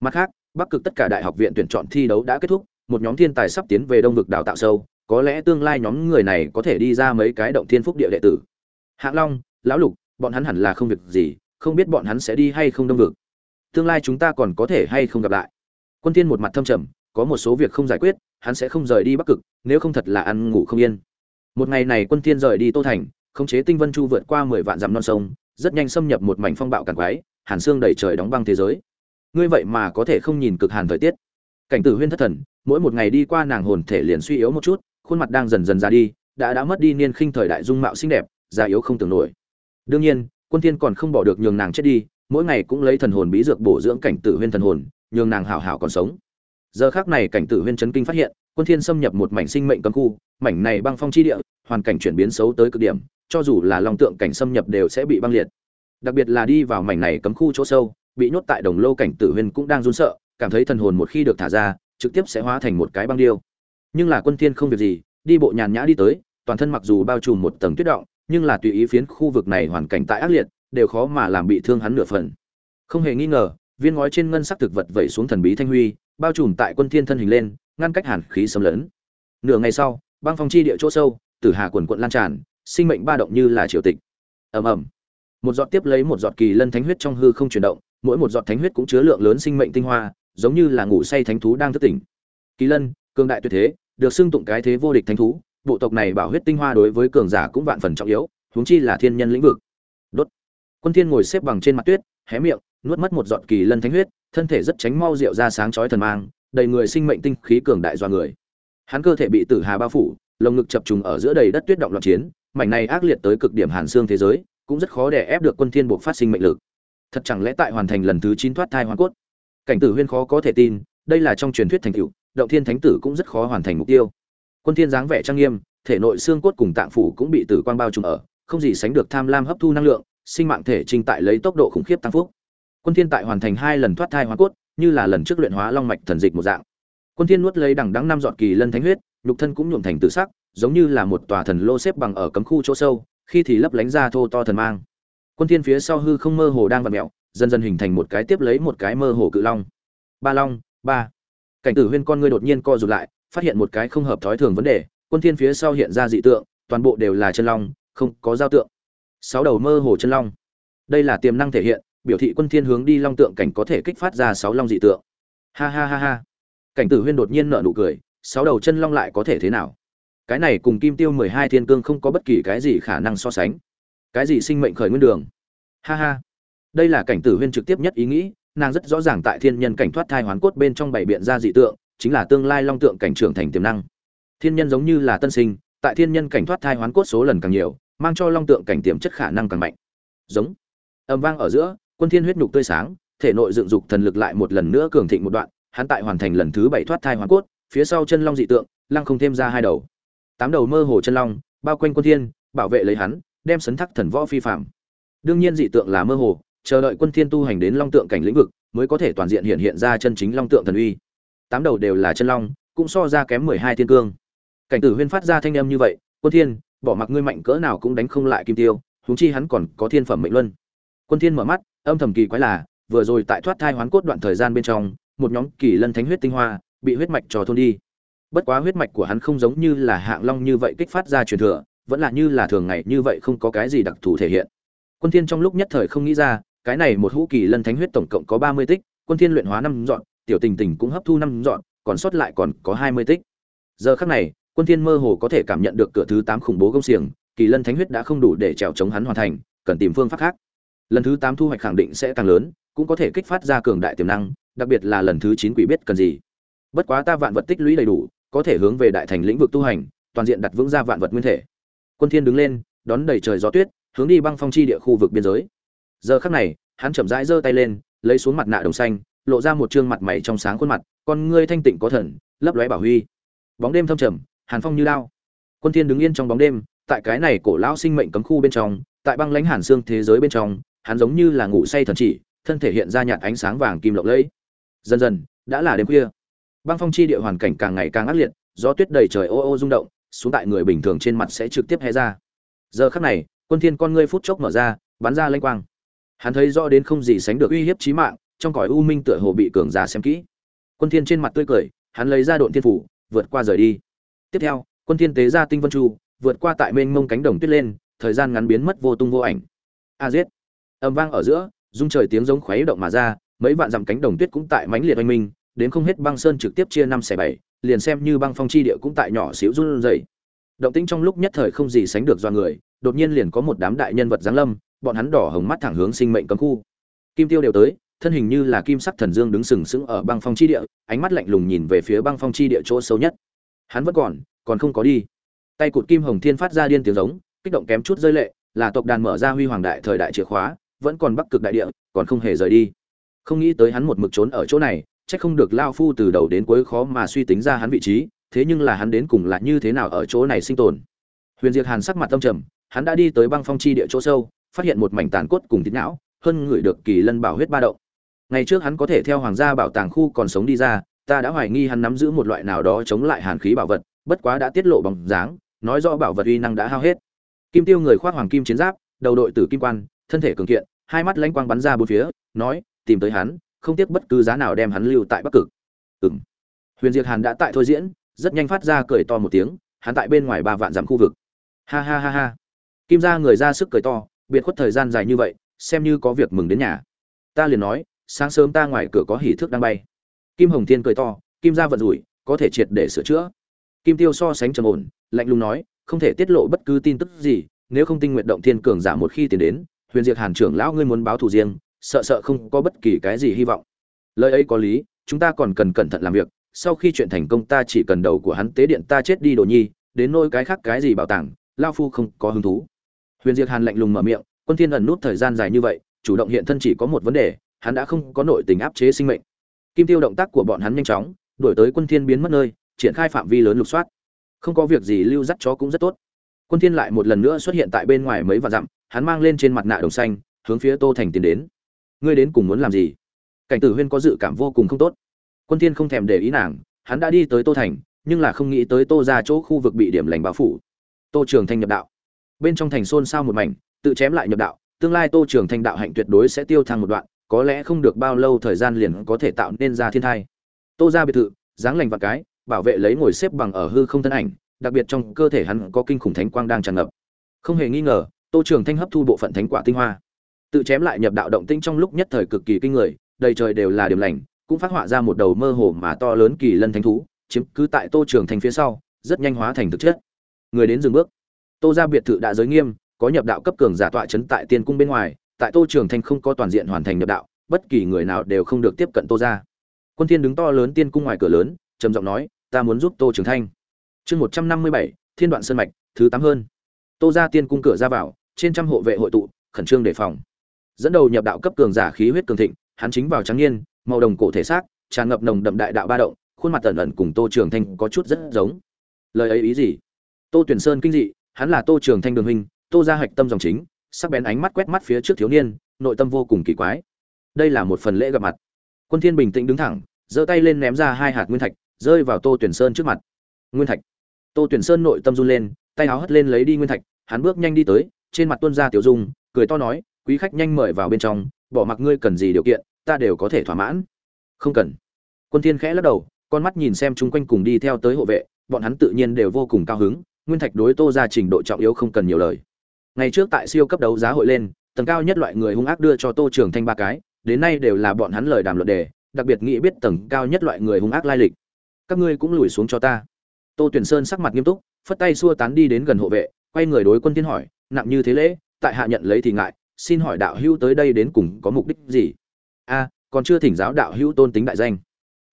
Mặt khác, bắc cực tất cả đại học viện tuyển chọn thi đấu đã kết thúc, một nhóm thiên tài sắp tiến về đông vực đào tạo sâu có lẽ tương lai nhóm người này có thể đi ra mấy cái động thiên phúc địa đệ tử. Hạng long, lão lục, bọn hắn hẳn là không việc gì, không biết bọn hắn sẽ đi hay không đông vực. Tương lai chúng ta còn có thể hay không gặp lại. Quân thiên một mặt thâm trầm, có một số việc không giải quyết, hắn sẽ không rời đi bắc cực, nếu không thật là ăn ngủ không yên. Một ngày này quân thiên rời đi tô thành, khống chế tinh vân chu vượt qua mười vạn dặm non sông, rất nhanh xâm nhập một mảnh phong bạo càn quái, hàn xương đầy trời đóng băng thế giới. Ngươi vậy mà có thể không nhìn cực hàn thời tiết. Cảnh tử huyên thất thần, mỗi một ngày đi qua nàng hồn thể liền suy yếu một chút khuôn mặt đang dần dần ra đi, đã đã mất đi niên khinh thời đại dung mạo xinh đẹp, già yếu không tưởng nổi. Đương nhiên, quân thiên còn không bỏ được nhường nàng chết đi, mỗi ngày cũng lấy thần hồn bí dược bổ dưỡng cảnh tử huyên thần hồn, nhường nàng hảo hảo còn sống. Giờ khắc này cảnh tử huyên chấn kinh phát hiện, quân thiên xâm nhập một mảnh sinh mệnh cấm khu, mảnh này băng phong chi địa, hoàn cảnh chuyển biến xấu tới cực điểm, cho dù là long tượng cảnh xâm nhập đều sẽ bị băng liệt. Đặc biệt là đi vào mảnh này cấm khu chỗ sâu, bị nhốt tại đồng lô cảnh tử huyên cũng đang run sợ, cảm thấy thần hồn một khi được thả ra, trực tiếp sẽ hóa thành một cái băng điêu nhưng là quân thiên không việc gì, đi bộ nhàn nhã đi tới, toàn thân mặc dù bao trùm một tầng tuyết động, nhưng là tùy ý phiến khu vực này hoàn cảnh tại ác liệt, đều khó mà làm bị thương hắn nửa phần. Không hề nghi ngờ, viên ngói trên ngân sắc thực vật vẩy xuống thần bí thanh huy, bao trùm tại quân thiên thân hình lên, ngăn cách hàn khí xâm lấn. Nửa ngày sau, băng phong chi địa chỗ sâu, tử hà quần quận lan tràn, sinh mệnh ba động như là triều tịch. Ầm ầm. Một giọt tiếp lấy một giọt kỳ lân thánh huyết trong hư không chuyển động, mỗi một giọt thánh huyết cũng chứa lượng lớn sinh mệnh tinh hoa, giống như là ngủ say thánh thú đang thức tỉnh. Kỳ lân, cường đại tuyệt thế được xưng tụng cái thế vô địch thánh thú, bộ tộc này bảo huyết tinh hoa đối với cường giả cũng vạn phần trọng yếu, huống chi là thiên nhân lĩnh vực. Đốt. Quân thiên ngồi xếp bằng trên mặt tuyết, hé miệng, nuốt mất một giọt kỳ lân thánh huyết, thân thể rất tránh mau rượu ra sáng chói thần mang, đầy người sinh mệnh tinh khí cường đại do người. Hắn cơ thể bị tử hà bao phủ, lồng ngực chập trùng ở giữa đầy đất tuyết động loạn chiến, mảnh này ác liệt tới cực điểm hàn xương thế giới, cũng rất khó để ép được quân thiên buộc phát sinh mệnh lực. Thật chẳng lẽ tại hoàn thành lần thứ chín thoát thai hoàn cốt? Cảnh tử huyên khó có thể tin, đây là trong truyền thuyết thành tựu động thiên thánh tử cũng rất khó hoàn thành mục tiêu. Quân thiên dáng vẻ trang nghiêm, thể nội xương cốt cùng tạng phủ cũng bị tử quang bao trùm ở, không gì sánh được tham lam hấp thu năng lượng, sinh mạng thể trình tại lấy tốc độ khủng khiếp tăng phúc. Quân thiên tại hoàn thành hai lần thoát thai hóa cốt, như là lần trước luyện hóa long mạch thần dịch một dạng. Quân thiên nuốt lấy đằng đẵng năm giọt kỳ lân thánh huyết, nhục thân cũng nhuộm thành tử sắc, giống như là một tòa thần lô xếp bằng ở cấm khu chỗ sâu, khi thì lấp lánh ra thô to thần mang. Quân thiên phía sau hư không mơ hồ đang vặn mèo dần dần hình thành một cái tiếp lấy một cái mơ hồ cự long. Ba long, ba cảnh tử huyên con ngươi đột nhiên co rụt lại, phát hiện một cái không hợp thói thường vấn đề, quân thiên phía sau hiện ra dị tượng, toàn bộ đều là chân long, không có giao tượng. Sáu đầu mơ hồ chân long. Đây là tiềm năng thể hiện, biểu thị quân thiên hướng đi long tượng cảnh có thể kích phát ra sáu long dị tượng. Ha ha ha ha. Cảnh tử huyên đột nhiên nở nụ cười, sáu đầu chân long lại có thể thế nào? Cái này cùng kim tiêu mười hai thiên cương không có bất kỳ cái gì khả năng so sánh. Cái gì sinh mệnh khởi nguyên đường? Ha ha. Đây là cảnh tử huyên trực tiếp nhất ý nghĩ nàng rất rõ ràng tại thiên nhân cảnh thoát thai hoán cốt bên trong bảy biện ra dị tượng, chính là tương lai long tượng cảnh trưởng thành tiềm năng. Thiên nhân giống như là tân sinh, tại thiên nhân cảnh thoát thai hoán cốt số lần càng nhiều, mang cho long tượng cảnh tiềm chất khả năng càng mạnh. Giống. Âm vang ở giữa, quân thiên huyết nhục tươi sáng, thể nội dựng dục thần lực lại một lần nữa cường thịnh một đoạn, hắn tại hoàn thành lần thứ bảy thoát thai hoán cốt, phía sau chân long dị tượng, lăng không thêm ra hai đầu. Tám đầu mơ hồ chân long, bao quanh quân thiên, bảo vệ lấy hắn, đem sấn thắc thần võ phi phàm. đương nhiên dị tượng là mơ hồ chờ đợi quân thiên tu hành đến long tượng cảnh lĩnh vực, mới có thể toàn diện hiện hiện ra chân chính long tượng thần uy. Tám đầu đều là chân long, cũng so ra kém mười hai thiên cương. Cảnh tử huyên phát ra thanh âm như vậy, quân thiên, bỏ mặc ngươi mạnh cỡ nào cũng đánh không lại kim tiêu, huống chi hắn còn có thiên phẩm mệnh luân. Quân thiên mở mắt, âm thầm kỳ quái là, vừa rồi tại thoát thai hoán cốt đoạn thời gian bên trong, một nhóm kỳ lân thánh huyết tinh hoa bị huyết mạch trò thôn đi. Bất quá huyết mạch của hắn không giống như là hạng long như vậy kích phát ra truyền thừa, vẫn là như là thường ngày như vậy không có cái gì đặc thù thể hiện. Quân thiên trong lúc nhất thời không nghĩ ra cái này một hũ kỳ lân thánh huyết tổng cộng có 30 tích, quân thiên luyện hóa năm dọn, tiểu tình tình cũng hấp thu năm dọn, còn sót lại còn có 20 tích. Giờ khắc này, quân thiên mơ hồ có thể cảm nhận được cửa thứ 8 khủng bố công xiềng, kỳ lân thánh huyết đã không đủ để trèo chống hắn hoàn thành, cần tìm phương pháp khác. Lần thứ 8 thu hoạch khẳng định sẽ càng lớn, cũng có thể kích phát ra cường đại tiềm năng, đặc biệt là lần thứ 9 quỷ biết cần gì. Bất quá ta vạn vật tích lũy đầy đủ, có thể hướng về đại thành lĩnh vực tu hành, toàn diện đặt vững ra vạn vật nguyên thể. Quân thiên đứng lên, đón đầy trời gió tuyết, hướng đi băng phong chi địa khu vực biên giới giờ khắc này, hắn chậm rãi giơ tay lên, lấy xuống mặt nạ đồng xanh, lộ ra một trương mặt mày trong sáng khuôn mặt, con ngươi thanh tịnh có thần, lấp lóe bảo huy. Bóng đêm thâm trầm, hàn phong như lao. Quân thiên đứng yên trong bóng đêm, tại cái này cổ lão sinh mệnh cấm khu bên trong, tại băng lãnh hàn xương thế giới bên trong, hắn giống như là ngủ say thần chỉ, thân thể hiện ra nhạt ánh sáng vàng kim lộng lẫy. Dần dần, đã là đêm khuya. Băng phong chi địa hoàn cảnh càng ngày càng ác liệt, gió tuyết đầy trời ô ô rung động, xuống tại người bình thường trên mặt sẽ trực tiếp hé ra. Giờ khắc này, quân thiên con ngươi phút chốc mở ra, bắn ra lanh quang hắn thấy rõ đến không gì sánh được uy hiếp chí mạng, trong cõi u minh tựa hồ bị cường giả xem kỹ. Quân thiên trên mặt tươi cười, hắn lấy ra độn thiên phủ, vượt qua rời đi. Tiếp theo, quân thiên tế ra tinh vân chu, vượt qua tại mênh mông cánh đồng tuyết lên, thời gian ngắn biến mất vô tung vô ảnh. A giết. Âm vang ở giữa dung trời tiếng giống khuấy động mà ra, mấy vạn dặm cánh đồng tuyết cũng tại mãnh liệt oanh minh, đến không hết băng sơn trực tiếp chia năm xẻ bảy, liền xem như băng phong chi địa cũng tại nhỏ xíu run rẩy. Động tĩnh trong lúc nhất thời không gì sánh được do người, đột nhiên liền có một đám đại nhân vật giáng lâm bọn hắn đỏ hồng mắt thẳng hướng sinh mệnh cấm khu. Kim tiêu đều tới, thân hình như là kim sắc thần dương đứng sừng sững ở băng phong chi địa, ánh mắt lạnh lùng nhìn về phía băng phong chi địa chỗ sâu nhất. Hắn vẫn còn còn không có đi. Tay cụt kim hồng thiên phát ra điên tiếng giống, kích động kém chút rơi lệ, là tộc đàn mở ra huy hoàng đại thời đại chìa khóa, vẫn còn bắc cực đại địa, còn không hề rời đi. Không nghĩ tới hắn một mực trốn ở chỗ này, chắc không được lao phu từ đầu đến cuối khó mà suy tính ra hắn vị trí, thế nhưng là hắn đến cùng là như thế nào ở chỗ này sinh tồn. Huyền diệt hàn sắc mặt tâm trầm, hắn đã đi tới băng phong chi địa chỗ sâu phát hiện một mảnh tàn cốt cùng thịt não, hơn người được kỳ lân bảo huyết ba động. Ngày trước hắn có thể theo hoàng gia bảo tàng khu còn sống đi ra, ta đã hoài nghi hắn nắm giữ một loại nào đó chống lại hàn khí bảo vật, bất quá đã tiết lộ bằng dáng, nói rõ bảo vật uy năng đã hao hết. Kim tiêu người khoác hoàng kim chiến giáp, đầu đội tử kim quan, thân thể cường kiện, hai mắt lãnh quang bắn ra bốn phía, nói, tìm tới hắn, không tiếc bất cứ giá nào đem hắn lưu tại bắc cực. Ừng huyền diệt hàn đã tại thôi diễn, rất nhanh phát ra cười to một tiếng, hắn tại bên ngoài ba vạn dặm khu vực. Ha ha ha ha. Kim gia người ra sức cười to biệt khuất thời gian dài như vậy, xem như có việc mừng đến nhà. Ta liền nói, sáng sớm ta ngoài cửa có hỉ thước đang bay. Kim hồng thiên cười to, kim ra vận rủi, có thể triệt để sửa chữa. Kim tiêu so sánh trầm ổn, lạnh lùng nói, không thể tiết lộ bất cứ tin tức gì, nếu không tinh nguyện động thiên cường giả một khi tiến đến, huyền diệt hàn trưởng lão ngươi muốn báo thù riêng, sợ sợ không có bất kỳ cái gì hy vọng. Lời ấy có lý, chúng ta còn cần cẩn thận làm việc, sau khi chuyện thành công ta chỉ cần đầu của hắn tế điện ta chết đi đồ nhi, đến nôi cái khác cái gì bảo tàng lao phu không có hứng thú huyền diệt hàn lạnh lùng mở miệng, quân thiên ẩn nút thời gian dài như vậy, chủ động hiện thân chỉ có một vấn đề, hắn đã không có nội tình áp chế sinh mệnh. Kim tiêu động tác của bọn hắn nhanh chóng, đuổi tới quân thiên biến mất nơi, triển khai phạm vi lớn lục soát. Không có việc gì lưu dắt chó cũng rất tốt. Quân thiên lại một lần nữa xuất hiện tại bên ngoài mấy vạn dặm, hắn mang lên trên mặt nạ đồng xanh, hướng phía tô thành tiến đến. Ngươi đến cùng muốn làm gì? Cảnh tử huyên có dự cảm vô cùng không tốt. Quân thiên không thèm để ý nàng, hắn đã đi tới tô thành, nhưng là không nghĩ tới tô ra chỗ khu vực bị điểm lành bao phủ. Tô trường thanh nhập đạo bên trong thành xôn xao một mảnh, tự chém lại nhập đạo, tương lai tô trường thanh đạo hạnh tuyệt đối sẽ tiêu thăng một đoạn, có lẽ không được bao lâu thời gian liền có thể tạo nên ra thiên thai. Tô ra biệt thự, dáng lành vạn cái, bảo vệ lấy ngồi xếp bằng ở hư không thân ảnh, đặc biệt trong cơ thể hắn có kinh khủng thánh quang đang tràn ngập. Không hề nghi ngờ, tô trường thanh hấp thu bộ phận thánh quả tinh hoa. Tự chém lại nhập đạo động tinh trong lúc nhất thời cực kỳ kinh người, đầy trời đều là điểm lành, cũng phát họa ra một đầu mơ hồ mà to lớn kỳ lân thánh thú, chiếm cứ tại tô trường thanh phía sau, rất nhanh hóa thành thực chất. Người đến dừng bước tô gia biệt thự đã giới nghiêm, có nhập đạo cấp cường giả tọa chấn tại tiên cung bên ngoài, tại tô trường thanh không có toàn diện hoàn thành nhập đạo, bất kỳ người nào đều không được tiếp cận tô gia. quân thiên đứng to lớn tiên cung ngoài cửa lớn, trầm giọng nói, ta muốn giúp tô trường thanh. Chương một trăm năm mươi bảy, thiên đoạn sơn mạch, thứ tám hơn. Tô gia tiên cung cửa ra vào, trên trăm hộ vệ hội tụ, khẩn trương đề phòng. Dẫn đầu nhập đạo cấp cường giả khí huyết cường thịnh, hắn chính vào trắng niên, màu đồng cổ thể xác, tràn ngập nồng đậm đại đạo ba động, khuôn mặt ẩn ẩn cùng tô trường thanh có chút rất giống. Lời ấy ý gì? Tô tuyển sơn kinh dị hắn là tô trường thanh đường hình tô ra hạch tâm dòng chính, sắc bén ánh mắt quét mắt phía trước thiếu niên, nội tâm vô cùng kỳ quái. Đây là một phần lễ gặp mặt. Quân thiên bình tĩnh đứng thẳng, giơ tay lên ném ra hai hạt nguyên thạch, rơi vào tô tuyển sơn trước mặt. Nguyên thạch. Tô tuyển sơn nội tâm run lên, tay áo hất lên lấy đi nguyên thạch, hắn bước nhanh đi tới, trên mặt tuôn ra tiểu dung, cười to nói, quý khách nhanh mời vào bên trong, bỏ mặc ngươi cần gì điều kiện, ta đều có thể thỏa mãn. Không cần. Quân thiên khẽ lắc đầu, con mắt nhìn xem chung quanh cùng đi theo tới hộ vệ, bọn hắn tự nhiên đều vô cùng cao hứng nguyên thạch đối tô ra trình độ trọng yếu không cần nhiều lời. Ngày trước tại siêu cấp đấu giá hội lên, tầng cao nhất loại người hung ác đưa cho tô trường thanh ba cái, đến nay đều là bọn hắn lời đàm luận đề, đặc biệt nghĩ biết tầng cao nhất loại người hung ác lai lịch. Các ngươi cũng lùi xuống cho ta. Tô tuyển sơn sắc mặt nghiêm túc, phất tay xua tán đi đến gần hộ vệ, quay người đối quân tiến hỏi, nặng như thế lễ, tại hạ nhận lấy thì ngại, xin hỏi đạo hữu tới đây đến cùng có mục đích gì? A, còn chưa thỉnh giáo đạo hữu tôn tính đại danh.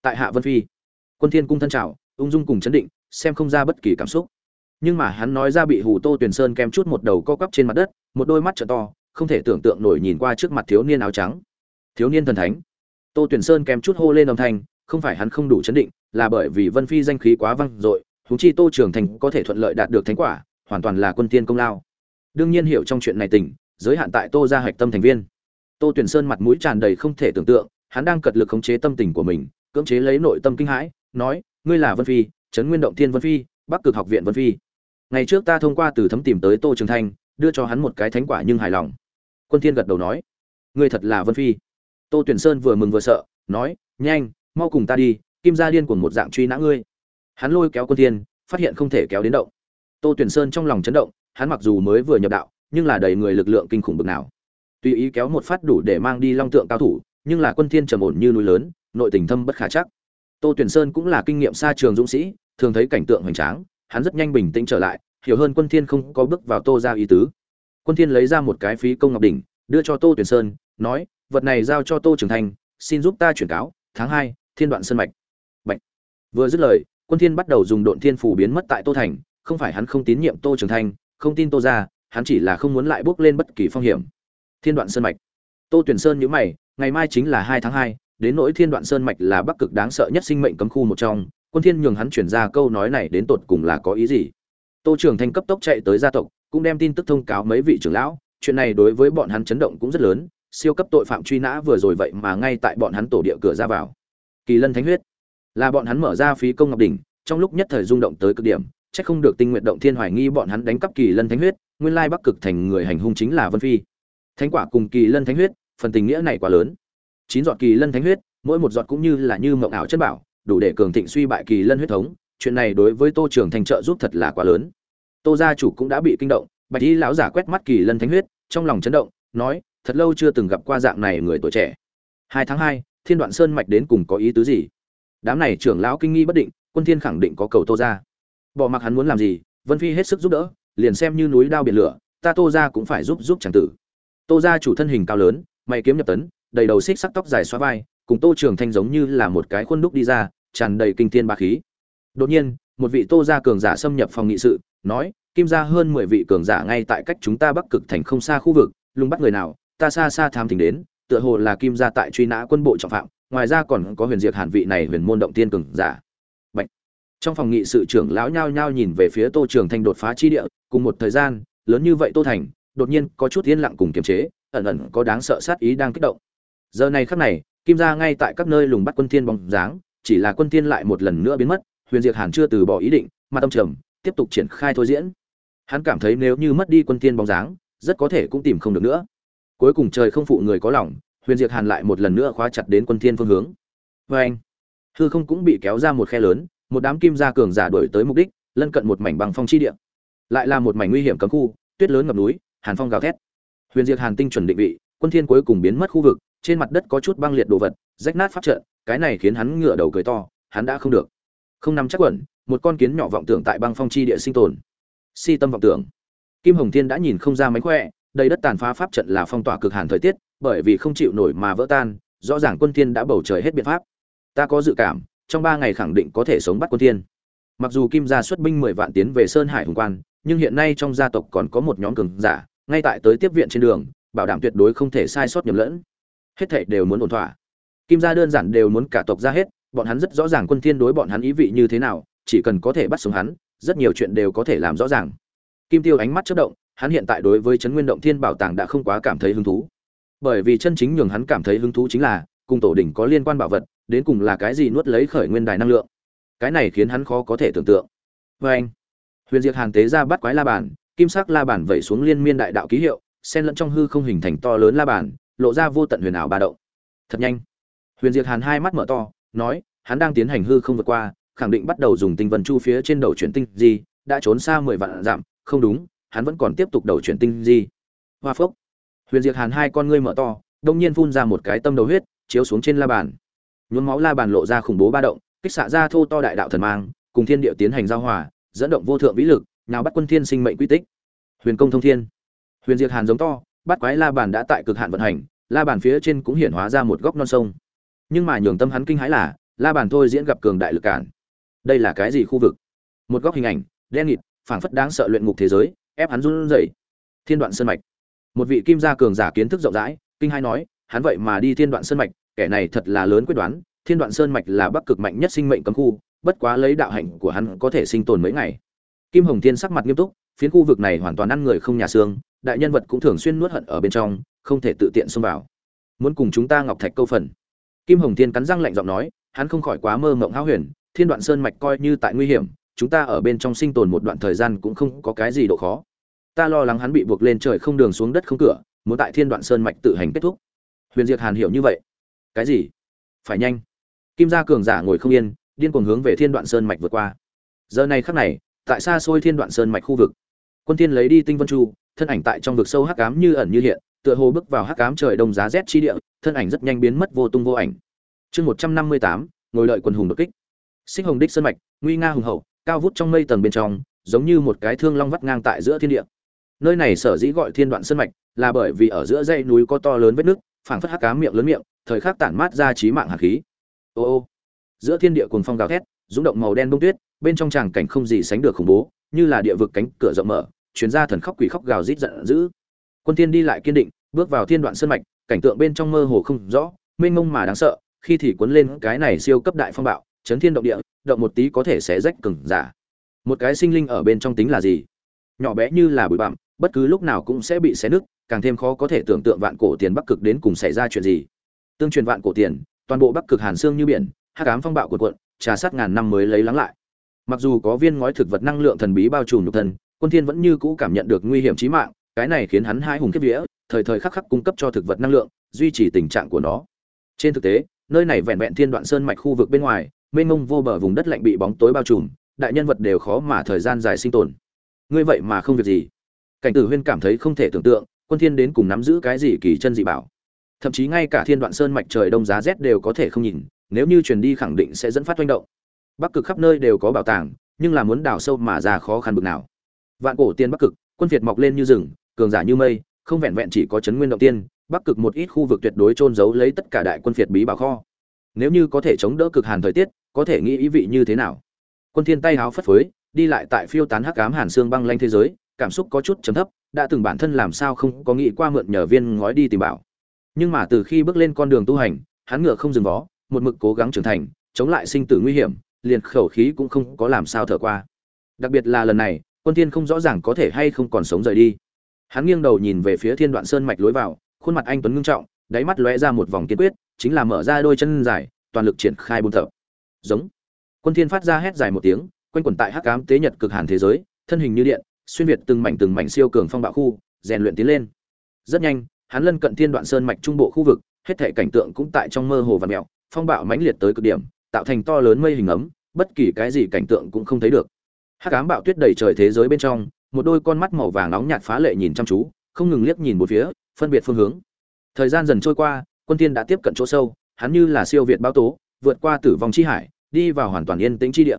Tại hạ vân phi. Quân thiên cung thân trào ung dung cùng chấn định, xem không ra bất kỳ cảm xúc nhưng mà hắn nói ra bị hù tô tuyền sơn kem chút một đầu co cắp trên mặt đất một đôi mắt trợ to không thể tưởng tượng nổi nhìn qua trước mặt thiếu niên áo trắng. Thiếu niên thần thánh. Tô tuyền sơn kem chút hô lên âm thanh không phải hắn không đủ chấn định là bởi vì vân phi danh khí quá văng, dội chúng chi tô trường thành có thể thuận lợi đạt được thánh quả hoàn toàn là quân tiên công lao. Đương nhiên hiểu trong chuyện này tình giới hạn tại tô gia hạch tâm thành viên. Tô Tuyền sơn mặt mũi tràn đầy không thể tưởng tượng hắn đang cật lực khống chế tâm tình của mình cưỡng chế lấy nội tâm kinh hãi nói ngươi là vân phi trấn nguyên động thiên vân phi bắc cực học viện vân phi ngày trước ta thông qua từ thấm tìm tới tô trường thanh, đưa cho hắn một cái thánh quả nhưng hài lòng. Quân thiên gật đầu nói, ngươi thật là vân phi. Tô tuyển sơn vừa mừng vừa sợ, nói, nhanh, mau cùng ta đi, kim gia điên cuồng một dạng truy nã ngươi. Hắn lôi kéo quân thiên, phát hiện không thể kéo đến động. Tô tuyển sơn trong lòng chấn động, hắn mặc dù mới vừa nhập đạo, nhưng là đầy người lực lượng kinh khủng bực nào. Tùy ý kéo một phát đủ để mang đi long tượng cao thủ, nhưng là quân thiên trầm ổn như núi lớn, nội tình thâm bất khả chắc. Tô tuyển sơn cũng là kinh nghiệm xa trường dũng sĩ, thường thấy cảnh tượng hoành tráng hắn rất nhanh bình tĩnh trở lại, hiểu hơn quân thiên không có bước vào tô ra ý tứ. Quân thiên lấy ra một cái phí công ngọc đỉnh, đưa cho tô tuyển sơn, nói, vật này giao cho tô trường thành, xin giúp ta chuyển cáo, tháng hai, thiên đoạn sơn mạch. Bạch. vừa dứt lời, quân thiên bắt đầu dùng độn thiên phủ biến mất tại tô thành, không phải hắn không tín nhiệm tô trường thành, không tin tô ra hắn chỉ là không muốn lại bước lên bất kỳ phong hiểm. Thiên đoạn sơn mạch. Tô tuyển sơn nhíu mày, ngày mai chính là hai tháng hai, đến nỗi thiên đoạn sơn mạch là bắc cực đáng sợ nhất sinh mệnh cấm khu một trong quân thiên nhường hắn chuyển ra câu nói này đến tột cùng là có ý gì? Tô trường thanh cấp tốc chạy tới gia tộc, cũng đem tin tức thông cáo mấy vị trưởng lão. Chuyện này đối với bọn hắn chấn động cũng rất lớn, siêu cấp tội phạm truy nã vừa rồi vậy mà ngay tại bọn hắn tổ địa cửa ra vào. Kỳ lân thánh huyết, là bọn hắn mở ra phí công ngọc đỉnh, trong lúc nhất thời rung động tới cực điểm, chắc không được tinh nguyện động thiên hoài nghi bọn hắn đánh cắp kỳ lân thánh huyết, nguyên lai bắc cực thành người hành hung chính là vân phi. Thánh quả cùng kỳ lân thánh huyết, phần tình nghĩa này quá lớn. Chín giọt kỳ lân thánh huyết, mỗi một giọt cũng như là như mộng ảo chất bảo đủ để cường thịnh suy bại kỳ lân huyết thống, chuyện này đối với tô trường thành trợ giúp thật là quá lớn. Tô gia chủ cũng đã bị kinh động, bạch y lão giả quét mắt kỳ lân thánh huyết, trong lòng chấn động, nói, thật lâu chưa từng gặp qua dạng này người tuổi trẻ. Hai tháng hai, thiên đoạn sơn mạch đến cùng có ý tứ gì? Đám này trưởng lão kinh nghi bất định, quân thiên khẳng định có cầu tô gia. Bỏ mặc hắn muốn làm gì, vân phi hết sức giúp đỡ, liền xem như núi đao biển lửa, ta tô gia cũng phải giúp giúp chàng tử. Tô gia chủ thân hình cao lớn, mày kiếm nhập tấn, đầy đầu xích sắc tóc dài xóa vai, cùng tô trường thanh giống như là một cái khuôn đúc đi ra tràn đầy kinh thiên ba khí. Đột nhiên, một vị tô gia cường giả xâm nhập phòng nghị sự, nói, kim gia hơn mười vị cường giả ngay tại cách chúng ta bắc cực thành không xa khu vực, lùng bắt người nào, ta xa xa tham thính đến, tựa hồ là kim gia tại truy nã quân bộ trọng phạm, ngoài ra còn có huyền diệt hàn vị này huyền môn động tiên cường giả. Bạch. trong phòng nghị sự trưởng lão nhao nhao nhìn về phía tô trường thanh đột phá chi địa, cùng một thời gian, lớn như vậy tô thành, đột nhiên có chút yên lặng cùng kiềm chế, ẩn ẩn có đáng sợ sát ý đang kích động. Giờ này khắc này, kim gia ngay tại các nơi lùng bắt quân thiên bóng dáng chỉ là quân thiên lại một lần nữa biến mất, huyền diệt hàn chưa từ bỏ ý định, mà tâm trầm, tiếp tục triển khai thôi diễn. Hắn cảm thấy nếu như mất đi quân thiên bóng dáng, rất có thể cũng tìm không được nữa. Cuối cùng trời không phụ người có lòng, huyền diệt hàn lại một lần nữa khóa chặt đến quân thiên phương hướng. Vê anh hư không cũng bị kéo ra một khe lớn, một đám kim gia cường giả đuổi tới mục đích, lân cận một mảnh bằng phong chi địa. Lại là một mảnh nguy hiểm cấm khu, tuyết lớn ngập núi, hàn phong gào thét. Huyền diệt hàn tinh chuẩn định vị, quân thiên cuối cùng biến mất khu vực, trên mặt đất có chút băng liệt đồ vật, rách nát pháp trận cái này khiến hắn ngửa đầu cười to, hắn đã không được. Không nằm chắc quẩn, một con kiến nhỏ vọng tưởng tại băng phong chi địa sinh tồn. Si tâm vọng tưởng. Kim hồng thiên đã nhìn không ra mánh khỏe, đầy đất tàn phá pháp trận là phong tỏa cực hàn thời tiết, bởi vì không chịu nổi mà vỡ tan, rõ ràng quân thiên đã bầu trời hết biện pháp. Ta có dự cảm, trong ba ngày khẳng định có thể sống bắt quân thiên. Mặc dù kim gia xuất binh mười vạn tiến về sơn hải hùng quan, nhưng hiện nay trong gia tộc còn có một nhóm cường giả, ngay tại tới tiếp viện trên đường, bảo đảm tuyệt đối không thể sai sót nhầm lẫn. Hết thảy đều muốn ổn thỏa kim gia đơn giản đều muốn cả tộc ra hết, bọn hắn rất rõ ràng quân thiên đối bọn hắn ý vị như thế nào, chỉ cần có thể bắt sống hắn, rất nhiều chuyện đều có thể làm rõ ràng. Kim tiêu ánh mắt chớp động, hắn hiện tại đối với chấn nguyên động thiên bảo tàng đã không quá cảm thấy hứng thú. Bởi vì chân chính nhường hắn cảm thấy hứng thú chính là, cùng tổ đỉnh có liên quan bảo vật, đến cùng là cái gì nuốt lấy khởi nguyên đài năng lượng. Cái này khiến hắn khó có thể tưởng tượng. Với anh, huyền diệt hàn tế ra bắt quái la bàn, kim sắc la bàn vẩy xuống liên miên đại đạo ký hiệu, xen lẫn trong hư không hình thành to lớn la bàn, lộ ra vô tận huyền ảo ba động. Thật nhanh huyền diệt hàn hai mắt mở to, nói, hắn đang tiến hành hư không vượt qua, khẳng định bắt đầu dùng tinh vân chu phía trên đầu chuyển tinh di, đã trốn xa mười vạn dặm, không đúng, hắn vẫn còn tiếp tục đầu chuyển tinh di. Hoa phốc huyền diệt hàn hai con ngươi mở to, đông nhiên phun ra một cái tâm đầu huyết, chiếu xuống trên la bàn. Nhuốm máu la bàn lộ ra khủng bố ba động, kích xạ ra thô to đại đạo thần mang, cùng thiên địa tiến hành giao hòa, dẫn động vô thượng vĩ lực, nào bắt quân thiên sinh mệnh quy tích. Huyền công thông thiên. Huyền diệt hàn giống to, bắt quái la bàn đã tại cực hạn vận hành, la bàn phía trên cũng hiển hóa ra một góc non sông nhưng mà nhường tâm hắn kinh hãi là, la bàn thôi diễn gặp cường đại lực cản. Đây là cái gì khu vực? Một góc hình ảnh, đen nghịt, phảng phất đáng sợ luyện ngục thế giới, ép hắn run rẩy. Thiên đoạn sơn mạch. Một vị kim gia cường giả kiến thức rộng rãi, kinh hai nói, hắn vậy mà đi thiên đoạn sơn mạch, kẻ này thật là lớn quyết đoán, thiên đoạn sơn mạch là bắc cực mạnh nhất sinh mệnh cấm khu, bất quá lấy đạo hạnh của hắn có thể sinh tồn mấy ngày. Kim hồng thiên sắc mặt nghiêm túc, phiến khu vực này hoàn toàn ăn người không nhà xương, đại nhân vật cũng thường xuyên nuốt hận ở bên trong, không thể tự tiện xông vào. Muốn cùng chúng ta ngọc thạch câu phần kim hồng thiên cắn răng lạnh giọng nói, hắn không khỏi quá mơ mộng hao huyền, thiên đoạn sơn mạch coi như tại nguy hiểm, chúng ta ở bên trong sinh tồn một đoạn thời gian cũng không có cái gì độ khó. Ta lo lắng hắn bị buộc lên trời không đường xuống đất không cửa, muốn tại thiên đoạn sơn mạch tự hành kết thúc. Huyền diệt hàn hiểu như vậy. Cái gì? Phải nhanh. Kim gia cường giả ngồi không yên, điên cuồng hướng về thiên đoạn sơn mạch vượt qua. Giờ này khắc này, tại xa xôi thiên đoạn sơn mạch khu vực, quân thiên lấy đi tinh vân chu, thân ảnh tại trong vực sâu hắc ám như ẩn như hiện tựa hồ bước vào hắc ám trời đông giá rét chi địa, thân ảnh rất nhanh biến mất vô tung vô ảnh. Chương một trăm năm mươi tám, ngồi đợi quần hùng đột kích. Sinh hồng đích sơn mạch, nguy nga hùng hậu, cao vút trong mây tầng bên trong, giống như một cái thương long vắt ngang tại giữa thiên địa. Nơi này sở dĩ gọi thiên đoạn sơn mạch, là bởi vì ở giữa dãy núi có to lớn vết nước phảng phất hắc ám miệng lớn miệng, thời khắc tản mát ra chí mạng hàn khí. Ô ô. Giữa thiên địa cuồng phong gào thét, rung động màu đen bông tuyết, bên trong tràng cảnh không gì sánh được khủng bố, như là địa vực cánh cửa rộng mở, truyền ra thần khóc quỷ khóc gào rít giận dữ quân thiên đi lại kiên định, bước vào thiên đoạn sơn mạch, cảnh tượng bên trong mơ hồ không rõ, mênh mông mà đáng sợ, khi thì cuốn lên cái này siêu cấp đại phong bạo, chấn thiên động địa, động một tí có thể xé rách cứng giả. Một cái sinh linh ở bên trong tính là gì? Nhỏ bé như là bụi bặm, bất cứ lúc nào cũng sẽ bị xé nứt, càng thêm khó có thể tưởng tượng vạn cổ tiền bắc cực đến cùng xảy ra chuyện gì. Tương truyền vạn cổ tiền, toàn bộ bắc cực hàn xương như biển, hắc ám phong bạo của cuộn, trà sát ngàn năm mới lấy lắng lại. Mặc dù có viên ngói thực vật năng lượng thần bí bao trùm nhục thân, quân thiên vẫn như cũ cảm nhận được nguy hiểm chí mạng cái này khiến hắn hai hùng kiếp vía, thời thời khắc khắc cung cấp cho thực vật năng lượng, duy trì tình trạng của nó. Trên thực tế, nơi này vẹn vẹn thiên đoạn sơn mạch khu vực bên ngoài, mênh mông vô bờ vùng đất lạnh bị bóng tối bao trùm, đại nhân vật đều khó mà thời gian dài sinh tồn. Ngươi vậy mà không việc gì. Cảnh tử huyên cảm thấy không thể tưởng tượng, quân thiên đến cùng nắm giữ cái gì kỳ chân dị bảo. Thậm chí ngay cả thiên đoạn sơn mạch trời đông giá rét đều có thể không nhìn, nếu như truyền đi khẳng định sẽ dẫn phát hoành động. Bắc cực khắp nơi đều có bảo tàng, nhưng là muốn đào sâu mà ra khó khăn bực nào. Vạn cổ tiên bắc cực quân việt mọc lên như rừng, cường giả như mây, không vẹn vẹn chỉ có chấn nguyên động tiên, bắc cực một ít khu vực tuyệt đối trôn giấu lấy tất cả đại quân việt bí bảo kho. Nếu như có thể chống đỡ cực hàn thời tiết, có thể nghĩ ý vị như thế nào? Quân thiên tay háo phất phới, đi lại tại phiêu tán hắc ám hàn xương băng lanh thế giới, cảm xúc có chút trầm thấp, đã từng bản thân làm sao không có nghĩ qua mượn nhờ viên ngói đi tìm bảo. Nhưng mà từ khi bước lên con đường tu hành, hắn ngựa không dừng vó, một mực cố gắng trưởng thành, chống lại sinh tử nguy hiểm, liền khẩu khí cũng không có làm sao thở qua. Đặc biệt là lần này quân thiên không rõ ràng có thể hay không còn sống rời đi. Hắn nghiêng đầu nhìn về phía thiên đoạn sơn mạch lối vào, khuôn mặt anh tuấn ngưng trọng, đáy mắt lóe ra một vòng kiên quyết, chính là mở ra đôi chân dài, toàn lực triển khai buôn tập. Giống. Quân thiên phát ra hét dài một tiếng, quanh quẩn tại hắc ám tế nhật cực hàn thế giới, thân hình như điện, xuyên việt từng mảnh từng mảnh siêu cường phong bạo khu, rèn luyện tiến lên. Rất nhanh, hắn lân cận thiên đoạn sơn mạch trung bộ khu vực, hết thảy cảnh tượng cũng tại trong mơ hồ và mèo phong bạo mãnh liệt tới cực điểm, tạo thành to lớn mây hình ấm, bất kỳ cái gì cảnh tượng cũng không thấy được hắc ám bạo tuyết đầy trời thế giới bên trong, một đôi con mắt màu vàng nóng nhạt phá lệ nhìn chăm chú, không ngừng liếc nhìn một phía, phân biệt phương hướng. Thời gian dần trôi qua, quân tiên đã tiếp cận chỗ sâu, hắn như là siêu việt báo tố, vượt qua tử vong chi hải, đi vào hoàn toàn yên tĩnh chi địa.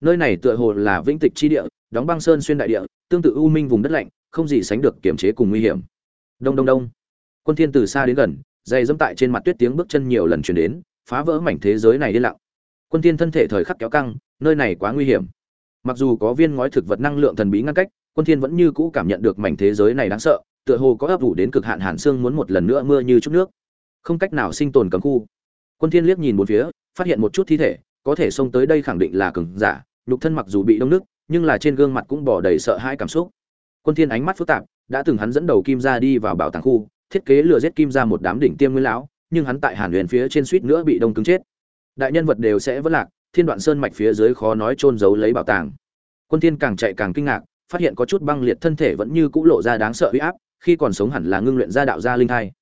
Nơi này tựa hồ là vĩnh tịch chi địa, đóng băng sơn xuyên đại địa, tương tự u minh vùng đất lạnh, không gì sánh được kiểm chế cùng nguy hiểm. Đông đông đông. Quân thiên từ xa đến gần, dày dẫm tại trên mặt tuyết tiếng bước chân nhiều lần truyền đến, phá vỡ mảnh thế giới này đi lặng. Quân thiên thân thể thời khắc kéo căng, nơi này quá nguy hiểm mặc dù có viên ngói thực vật năng lượng thần bí ngăn cách, quân thiên vẫn như cũ cảm nhận được mảnh thế giới này đáng sợ, tựa hồ có ấp ủ đến cực hạn hàn xương muốn một lần nữa mưa như chút nước. Không cách nào sinh tồn cấm khu. Quân thiên liếc nhìn bốn phía, phát hiện một chút thi thể, có thể xông tới đây khẳng định là cường giả, nhục thân mặc dù bị đông nước, nhưng là trên gương mặt cũng bỏ đầy sợ hãi cảm xúc. Quân thiên ánh mắt phức tạp, đã từng hắn dẫn đầu kim gia đi vào bảo tàng khu, thiết kế lừa giết kim gia một đám đỉnh tiêm nguyên lão, nhưng hắn tại hàn huyền phía trên suýt nữa bị đông cứng chết. Đại nhân vật đều sẽ vỡ lạc thiên đoạn sơn mạch phía dưới khó nói trôn giấu lấy bảo tàng. Quân thiên càng chạy càng kinh ngạc, phát hiện có chút băng liệt thân thể vẫn như cũ lộ ra đáng sợ uy áp, khi còn sống hẳn là ngưng luyện ra đạo gia linh thai.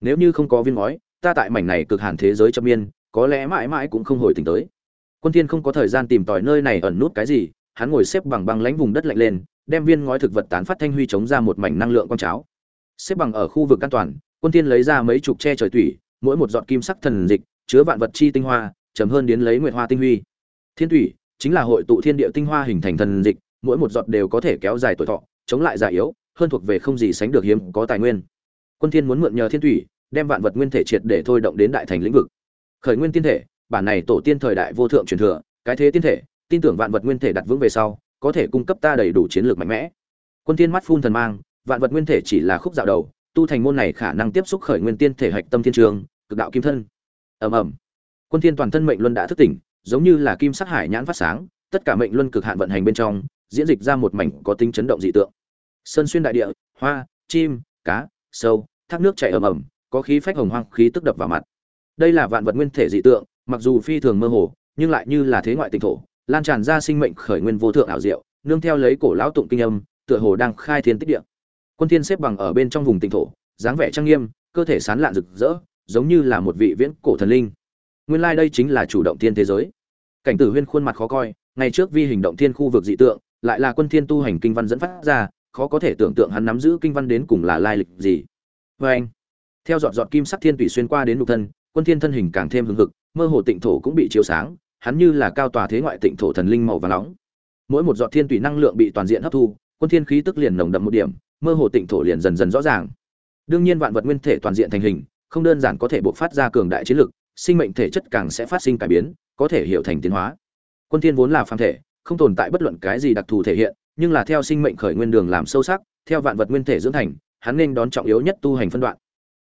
Nếu như không có viên ngói, ta tại mảnh này cực hàn thế giới châm biên có lẽ mãi mãi cũng không hồi tỉnh tới. Quân thiên không có thời gian tìm tòi nơi này ẩn nút cái gì, hắn ngồi xếp bằng băng lãnh vùng đất lạnh lên, đem viên ngói thực vật tán phát thanh huy chống ra một mảnh năng lượng quang cháo. Xếp bằng ở khu vực an toàn, quân thiên lấy ra mấy chục che trời thủy mỗi một giọt kim sắc thần dịch, chứa vạn vật chi tinh hoa chấm hơn đến lấy nguyệt hoa tinh huy. Thiên thủy, chính là hội tụ thiên địa tinh hoa hình thành thần dịch, mỗi một giọt đều có thể kéo dài tuổi thọ, chống lại già yếu, hơn thuộc về không gì sánh được hiếm có tài nguyên. Quân thiên muốn mượn nhờ thiên thủy, đem vạn vật nguyên thể triệt để thôi động đến đại thành lĩnh vực. Khởi nguyên tiên thể, bản này tổ tiên thời đại vô thượng truyền thừa, cái thế tiên thể, tin tưởng vạn vật nguyên thể đặt vững về sau, có thể cung cấp ta đầy đủ chiến lược mạnh mẽ. Quân thiên mắt phun thần mang, vạn vật nguyên thể chỉ là khúc dạo đầu, tu thành môn này khả năng tiếp xúc khởi nguyên tiên thể hạch tâm thiên trường, cực đạo kim thân. Ầm ầm quân thiên toàn thân mệnh luân đã thức tỉnh, giống như là kim sắc hải nhãn phát sáng, tất cả mệnh luân cực hạn vận hành bên trong, diễn dịch ra một mảnh có tính chấn động dị tượng. Sơn xuyên đại địa, hoa, chim, cá, sâu, thác nước chảy ầm ầm, có khí phách hồng hoang, khí tức đập vào mặt. Đây là vạn vật nguyên thể dị tượng, mặc dù phi thường mơ hồ, nhưng lại như là thế ngoại tinh thổ, lan tràn ra sinh mệnh khởi nguyên vô thượng ảo diệu, nương theo lấy cổ lão tụng kinh âm, tựa hồ đang khai thiên tích địa. Quân thiên xếp bằng ở bên trong vùng tinh thổ, dáng vẻ trang nghiêm, cơ thể sán lạn rực rỡ, giống như là một vị viễn cổ thần linh nguyên lai like đây chính là chủ động thiên thế giới. Cảnh tử huyên khuôn mặt khó coi, ngày trước vi hình động thiên khu vực dị tượng, lại là quân thiên tu hành kinh văn dẫn phát ra, khó có thể tưởng tượng hắn nắm giữ kinh văn đến cùng là lai lịch gì. Với anh, theo giọt giọt kim sắc thiên tùy xuyên qua đến nhục thân, quân thiên thân hình càng thêm hưng hực, mơ hồ tịnh thổ cũng bị chiếu sáng, hắn như là cao tòa thế ngoại tịnh thổ thần linh màu vàng nóng. Mỗi một giọt thiên tùy năng lượng bị toàn diện hấp thu, quân thiên khí tức liền nồng đậm một điểm, mơ hồ tịnh thổ liền dần dần rõ ràng. Đương nhiên vạn vật nguyên thể toàn diện thành hình, không đơn giản có thể bộc phát ra cường đại chiến lực sinh mệnh thể chất càng sẽ phát sinh cải biến, có thể hiểu thành tiến hóa. Quân thiên vốn là phàm thể, không tồn tại bất luận cái gì đặc thù thể hiện, nhưng là theo sinh mệnh khởi nguyên đường làm sâu sắc, theo vạn vật nguyên thể dưỡng thành, hắn nên đón trọng yếu nhất tu hành phân đoạn.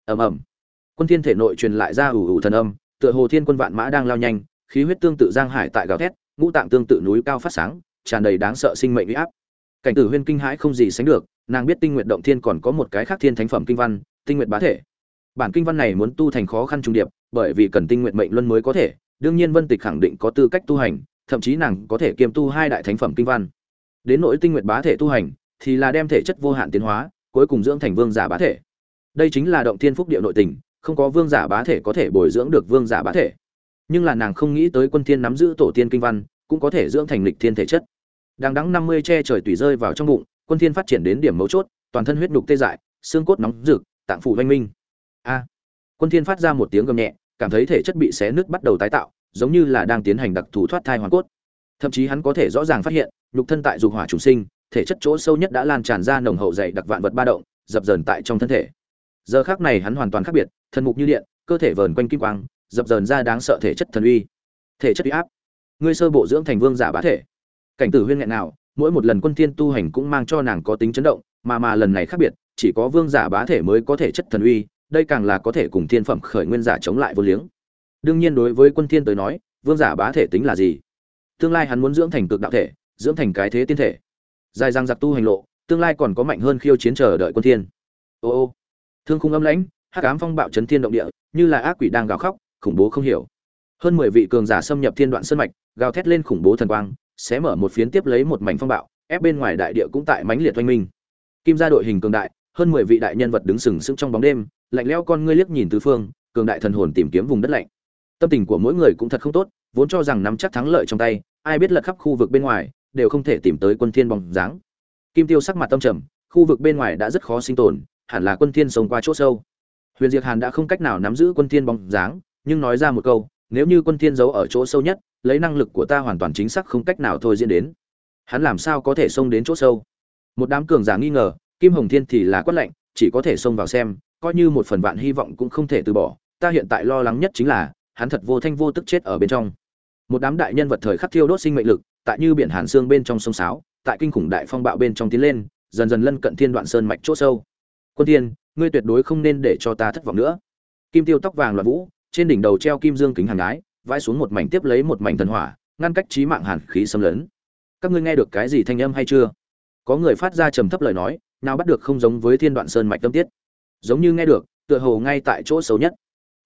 Ầm ầm. Quân thiên thể nội truyền lại ra ủ ủ thần âm, tựa hồ thiên quân vạn mã đang lao nhanh, khí huyết tương tự giang hải tại gào thét, ngũ tạng tương tự núi cao phát sáng, tràn đầy đáng sợ sinh mệnh uy áp. Cảnh tử huyên kinh hãi không gì sánh được, nàng biết tinh nguyện động thiên còn có một cái khác thiên thánh phẩm kinh văn, tinh nguyện bá thể. Bản kinh văn này muốn tu thành khó khăn trung điệp bởi vì cần tinh nguyện mệnh luân mới có thể, đương nhiên vân tịch khẳng định có tư cách tu hành, thậm chí nàng có thể kiêm tu hai đại thánh phẩm kinh văn. Đến nỗi tinh nguyện bá thể tu hành, thì là đem thể chất vô hạn tiến hóa, cuối cùng dưỡng thành vương giả bá thể. Đây chính là động thiên phúc địa nội tình, không có vương giả bá thể có thể bồi dưỡng được vương giả bá thể. Nhưng là nàng không nghĩ tới quân thiên nắm giữ tổ tiên kinh văn, cũng có thể dưỡng thành lịch thiên thể chất. Đang đắng năm mươi che trời tùy rơi vào trong bụng, quân thiên phát triển đến điểm mấu chốt, toàn thân huyết đục tê dại, xương cốt nóng rực, tạng phủ vanh minh. A! Quân thiên phát ra một tiếng gầm nhẹ, cảm thấy thể chất bị xé nứt bắt đầu tái tạo, giống như là đang tiến hành đặc thù thoát thai hoàn cốt. Thậm chí hắn có thể rõ ràng phát hiện, nhục thân tại dục hỏa trùng sinh, thể chất chỗ sâu nhất đã lan tràn ra nồng hậu dày đặc vạn vật ba động, dập dờn tại trong thân thể. Giờ khắc này hắn hoàn toàn khác biệt, thân mục như điện, cơ thể vờn quanh kim quang, dập dờn ra đáng sợ thể chất thần uy. Thể chất uy áp. Ngươi sơ bộ dưỡng thành vương giả bá thể. Cảnh tử huyên nghẹn nào mỗi một lần quân thiên tu hành cũng mang cho nàng có tính chấn động, mà mà lần này khác biệt, chỉ có vương giả bá thể mới có thể chất thần uy đây càng là có thể cùng thiên phẩm khởi nguyên giả chống lại vô liếng. Đương nhiên đối với quân thiên tới nói, vương giả bá thể tính là gì? Tương lai hắn muốn dưỡng thành cực đạo thể, dưỡng thành cái thế tiên thể. Dài răng giặc tu hành lộ, tương lai còn có mạnh hơn khiêu chiến chờ đợi quân thiên. Ô ô. Thương khung âm lãnh, hắc ám phong bạo chấn thiên động địa, như là ác quỷ đang gào khóc, khủng bố không hiểu. Hơn mười vị cường giả xâm nhập thiên đoạn sơn mạch, gào thét lên khủng bố thần quang, xé mở một phiến tiếp lấy một mảnh phong bạo, ép bên ngoài đại địa cũng tại mãnh liệt oanh minh. Kim gia đội hình cường đại, hơn mười vị đại nhân vật đứng sừng sững trong bóng đêm lạnh lẽo con ngươi liếc nhìn tứ phương, cường đại thần hồn tìm kiếm vùng đất lạnh. Tâm tình của mỗi người cũng thật không tốt, vốn cho rằng nắm chắc thắng lợi trong tay, ai biết lật khắp khu vực bên ngoài, đều không thể tìm tới quân thiên bóng dáng. Kim tiêu sắc mặt tâm trầm, khu vực bên ngoài đã rất khó sinh tồn, hẳn là quân thiên sống qua chỗ sâu. Huyền diệt hàn đã không cách nào nắm giữ quân thiên bóng dáng, nhưng nói ra một câu, nếu như quân thiên giấu ở chỗ sâu nhất, lấy năng lực của ta hoàn toàn chính xác không cách nào thôi diễn đến. Hắn làm sao có thể xông đến chỗ sâu? Một đám cường giả nghi ngờ, kim hồng thiên thì là quát lạnh, chỉ có thể xông vào xem coi như một phần vạn hy vọng cũng không thể từ bỏ, ta hiện tại lo lắng nhất chính là, hắn thật vô thanh vô tức chết ở bên trong. Một đám đại nhân vật thời khắc thiêu đốt sinh mệnh lực, tại như biển hàn xương bên trong sông sáo, tại kinh khủng đại phong bạo bên trong tiến lên, dần dần lân cận thiên đoạn sơn mạch chỗ sâu. Quân tiên ngươi tuyệt đối không nên để cho ta thất vọng nữa. Kim tiêu tóc vàng loạn vũ, trên đỉnh đầu treo kim dương kính hàng ái, vãi xuống một mảnh tiếp lấy một mảnh thần hỏa, ngăn cách trí mạng hàn khí xâm lấn. Các ngươi nghe được cái gì thanh âm hay chưa? Có người phát ra trầm thấp lời nói, nào bắt được không giống với thiên đoạn sơn mạch tâm tiết giống như nghe được, tựa hồ ngay tại chỗ xấu nhất.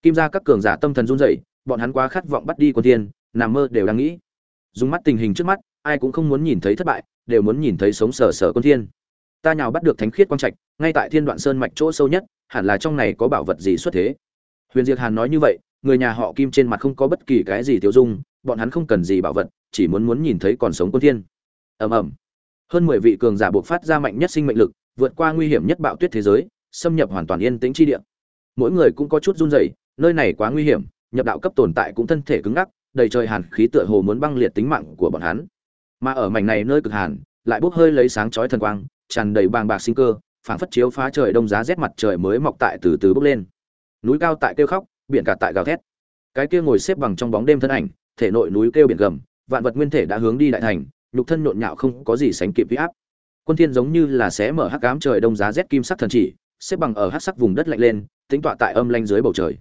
Kim ra các cường giả tâm thần run rẩy, bọn hắn quá khát vọng bắt đi quân thiên, nằm mơ đều đang nghĩ. Dùng mắt tình hình trước mắt, ai cũng không muốn nhìn thấy thất bại, đều muốn nhìn thấy sống sờ sờ quân thiên. Ta nhào bắt được thánh khiết quang trạch, ngay tại thiên đoạn sơn mạch chỗ sâu nhất, hẳn là trong này có bảo vật gì xuất thế? Huyền diệt hàn nói như vậy, người nhà họ kim trên mặt không có bất kỳ cái gì tiêu dung, bọn hắn không cần gì bảo vật, chỉ muốn muốn nhìn thấy còn sống quân thiên. Ầm ầm. Hơn mười vị cường giả buộc phát ra mạnh nhất sinh mệnh lực, vượt qua nguy hiểm nhất bạo tuyết thế giới xâm nhập hoàn toàn yên tĩnh chi địa. Mỗi người cũng có chút run rẩy, nơi này quá nguy hiểm, nhập đạo cấp tồn tại cũng thân thể cứng ngắc, đầy trời hàn khí tựa hồ muốn băng liệt tính mạng của bọn hắn. Mà ở mảnh này nơi cực hàn, lại bốc hơi lấy sáng chói thần quang, tràn đầy bàng bạc sinh cơ, phảng phất chiếu phá trời đông giá rét mặt trời mới mọc tại từ từ bốc lên. Núi cao tại kêu khóc, biển cả tại gào thét. Cái kia ngồi xếp bằng trong bóng đêm thân ảnh, thể nội núi kêu biển gầm, vạn vật nguyên thể đã hướng đi đại thành, nhục thân nhộn nhạo không có gì sánh kịp vi áp. Quân thiên giống như là xé mở hắc ám trời đông giá rét kim sắc thần chỉ xếp bằng ở hắc sắc vùng đất lạnh lên, tính tọa tại âm lanh dưới bầu trời.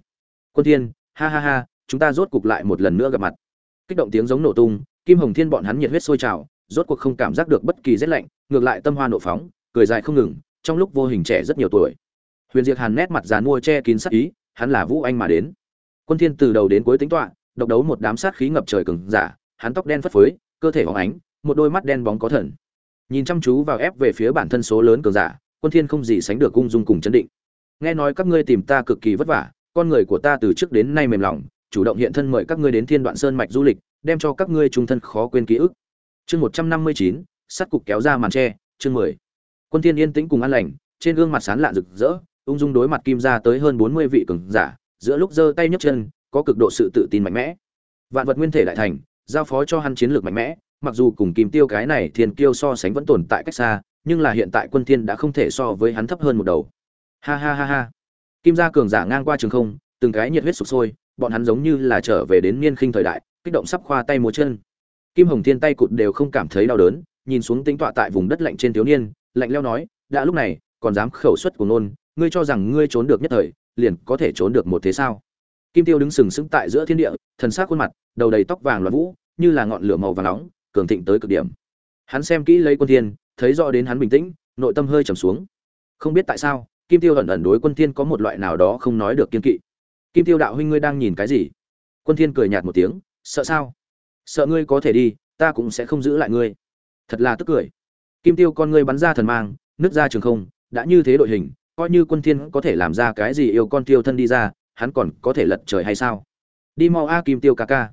Quân thiên, ha ha ha, chúng ta rốt cục lại một lần nữa gặp mặt. Kích động tiếng giống nổ tung, kim hồng thiên bọn hắn nhiệt huyết sôi trào, rốt cuộc không cảm giác được bất kỳ rét lạnh, ngược lại tâm hoa nộ phóng, cười dài không ngừng, trong lúc vô hình trẻ rất nhiều tuổi. Huyền diệt hàn nét mặt dàn mua che kín sắc ý, hắn là vũ anh mà đến. Quân thiên từ đầu đến cuối tính tọa, độc đấu một đám sát khí ngập trời cường giả, hắn tóc đen phất phới, cơ thể óng ánh, một đôi mắt đen bóng có thần. Nhìn chăm chú vào ép về phía bản thân số lớn cường giả quân thiên không gì sánh được cung dung cùng chấn định. Nghe nói các ngươi tìm ta cực kỳ vất vả, con người của ta từ trước đến nay mềm lòng, chủ động hiện thân mời các ngươi đến thiên đoạn sơn mạch du lịch, đem cho các ngươi trung thân khó quên ký ức. Chương một trăm năm mươi chín, sắt cục kéo ra màn tre, chương mười. Quân thiên yên tĩnh cùng an lành, trên gương mặt sán lạn rực rỡ, ung dung đối mặt kim ra tới hơn bốn mươi vị cường giả, giữa lúc giơ tay nhấc chân, có cực độ sự tự tin mạnh mẽ. Vạn vật nguyên thể đại thành, giao phó cho hắn chiến lược mạnh mẽ mặc dù cùng kim tiêu cái này thiên kiêu so sánh vẫn tồn tại cách xa, nhưng là hiện tại quân thiên đã không thể so với hắn thấp hơn một đầu. Ha ha ha ha. Kim gia cường giả ngang qua trường không, từng cái nhiệt huyết sục sôi, bọn hắn giống như là trở về đến niên khinh thời đại, kích động sắp khoa tay múa chân. Kim hồng thiên tay cụt đều không cảm thấy đau đớn, nhìn xuống tính tọa tại vùng đất lạnh trên thiếu niên, lạnh leo nói, đã lúc này, còn dám khẩu xuất của nôn, ngươi cho rằng ngươi trốn được nhất thời, liền có thể trốn được một thế sao? Kim tiêu đứng sừng sững tại giữa thiên địa, thần sắc khuôn mặt, đầu đầy tóc vàng loạn vũ, như là ngọn lửa màu vàng nóng cường thịnh tới cực điểm. Hắn xem kỹ lấy quân thiên, thấy rõ đến hắn bình tĩnh, nội tâm hơi trầm xuống. Không biết tại sao, kim tiêu ẩn ẩn đối quân thiên có một loại nào đó không nói được kiên kỵ. Kim tiêu đạo huynh ngươi đang nhìn cái gì? Quân thiên cười nhạt một tiếng, sợ sao? Sợ ngươi có thể đi, ta cũng sẽ không giữ lại ngươi. Thật là tức cười. Kim tiêu con ngươi bắn ra thần mang, nứt ra trường không, đã như thế đội hình, coi như quân thiên có thể làm ra cái gì yêu con tiêu thân đi ra, hắn còn có thể lật trời hay sao? Đi mau a, kim tiêu ca ca.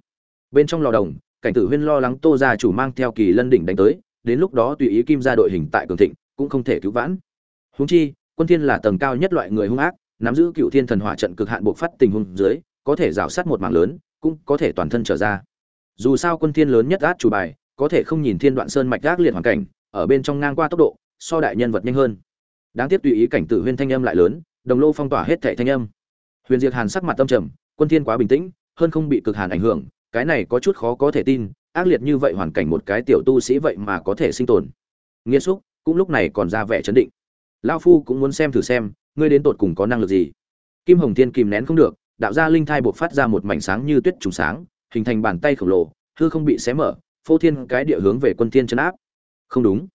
Bên trong lò đồng cảnh tử huyên lo lắng tô gia chủ mang theo kỳ lân đỉnh đánh tới, đến lúc đó tùy ý kim ra đội hình tại cường thịnh, cũng không thể cứu vãn. Huống chi, quân thiên là tầng cao nhất loại người hung ác, nắm giữ cựu thiên thần hỏa trận cực hạn buộc phát tình huống dưới, có thể rào sát một mảng lớn, cũng có thể toàn thân trở ra. Dù sao quân thiên lớn nhất át chủ bài, có thể không nhìn thiên đoạn sơn mạch gác liệt hoàn cảnh, ở bên trong ngang qua tốc độ, so đại nhân vật nhanh hơn. Đáng tiếc tùy ý cảnh tử huyên thanh âm lại lớn, đồng lô phong tỏa hết thảy thanh âm. Huyền diệt hàn sắc mặt tâm trầm, quân thiên quá bình tĩnh, hơn không bị cực hàn ảnh hưởng cái này có chút khó có thể tin, ác liệt như vậy hoàn cảnh một cái tiểu tu sĩ vậy mà có thể sinh tồn. Nghĩa xúc, cũng lúc này còn ra vẻ chấn định. Lao phu cũng muốn xem thử xem, ngươi đến tột cùng có năng lực gì? Kim hồng thiên kìm nén không được, đạo gia linh thai buộc phát ra một mảnh sáng như tuyết trùng sáng, hình thành bàn tay khổng lồ, hư không bị xé mở, phô thiên cái địa hướng về quân thiên chấn áp. Không đúng.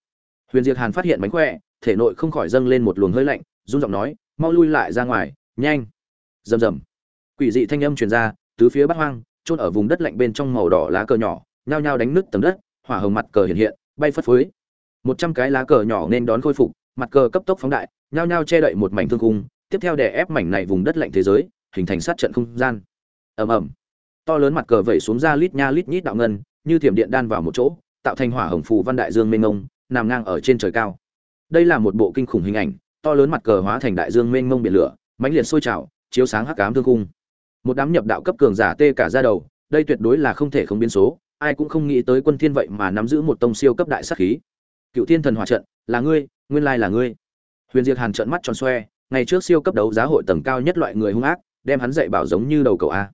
Huyền diệt hàn phát hiện mánh khỏe, thể nội không khỏi dâng lên một luồng hơi lạnh, run giọng nói, mau lui lại ra ngoài, nhanh. Rầm rầm. Quỷ dị thanh âm truyền ra, tứ phía bát hoang trôn ở vùng đất lạnh bên trong màu đỏ lá cờ nhỏ, nhao nhao đánh nứt tầng đất, hỏa hồng mặt cờ hiện hiện, bay phất phới. Một trăm cái lá cờ nhỏ nên đón khôi phục, mặt cờ cấp tốc phóng đại, nhao nhao che đậy một mảnh thương cung tiếp theo đè ép mảnh này vùng đất lạnh thế giới, hình thành sát trận không gian. Ầm ầm. To lớn mặt cờ vẩy xuống ra lít nha lít nhít đạo ngân, như thiểm điện đan vào một chỗ, tạo thành hỏa hồng phù văn đại dương mênh mông, nằm ngang ở trên trời cao. Đây là một bộ kinh khủng hình ảnh, to lớn mặt cờ hóa thành đại dương mênh mông biển lửa, mãnh liệt sôi trào, chiếu sáng hắc ám thương cung một đám nhập đạo cấp cường giả tê cả ra đầu, đây tuyệt đối là không thể không biến số, ai cũng không nghĩ tới quân thiên vậy mà nắm giữ một tông siêu cấp đại sát khí. Cựu thiên thần hỏa trận, là ngươi, nguyên lai là ngươi. Huyền diệt hàn trợn mắt tròn xoe, ngày trước siêu cấp đấu giá hội tầng cao nhất loại người hung ác, đem hắn dạy bảo giống như đầu cầu a.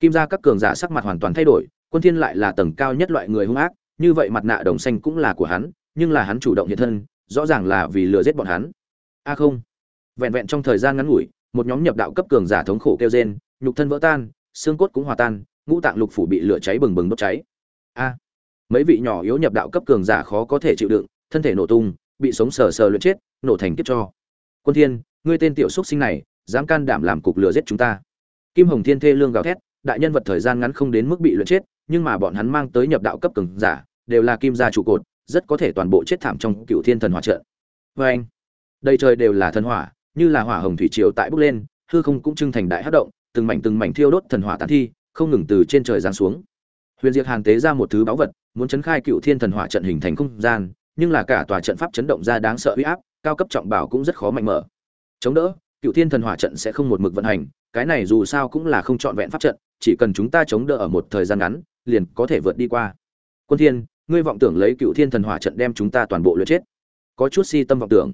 Kim gia các cường giả sắc mặt hoàn toàn thay đổi, quân thiên lại là tầng cao nhất loại người hung ác, như vậy mặt nạ đồng xanh cũng là của hắn, nhưng là hắn chủ động hiện thân, rõ ràng là vì lừa giết bọn hắn. A không. Vẹn vẹn trong thời gian ngắn ngủi, một nhóm nhập đạo cấp cường giả thống khổ kêu rên nhục thân vỡ tan, xương cốt cũng hòa tan, ngũ tạng lục phủ bị lửa cháy bừng bừng đốt cháy. A, mấy vị nhỏ yếu nhập đạo cấp cường giả khó có thể chịu đựng, thân thể nổ tung, bị sống sờ sờ luyện chết, nổ thành kiếp cho. Quân thiên, ngươi tên tiểu xuất sinh này, dám can đảm làm cục lừa giết chúng ta. Kim hồng thiên thê lương gào thét, đại nhân vật thời gian ngắn không đến mức bị luyện chết, nhưng mà bọn hắn mang tới nhập đạo cấp cường giả, đều là kim gia trụ cột, rất có thể toàn bộ chết thảm trong cựu thiên thần hỏa trận. Với anh đây trời đều là thần hỏa, như là hỏa hồng thủy triều tại bốc lên, hư không cũng trưng thành đại hấp động từng mảnh từng mảnh thiêu đốt thần hỏa tán thi, không ngừng từ trên trời giáng xuống. Huyền diệt hàn tế ra một thứ báu vật, muốn chấn khai cựu thiên thần hỏa trận hình thành không gian, nhưng là cả tòa trận pháp chấn động ra đáng sợ uy áp, cao cấp trọng bảo cũng rất khó mạnh mở. Chống đỡ, cựu thiên thần hỏa trận sẽ không một mực vận hành, cái này dù sao cũng là không chọn vẹn pháp trận, chỉ cần chúng ta chống đỡ ở một thời gian ngắn, liền có thể vượt đi qua. Quân thiên, ngươi vọng tưởng lấy cựu thiên thần hỏa trận đem chúng ta toàn bộ lựa chết. Có chút si tâm vọng tưởng.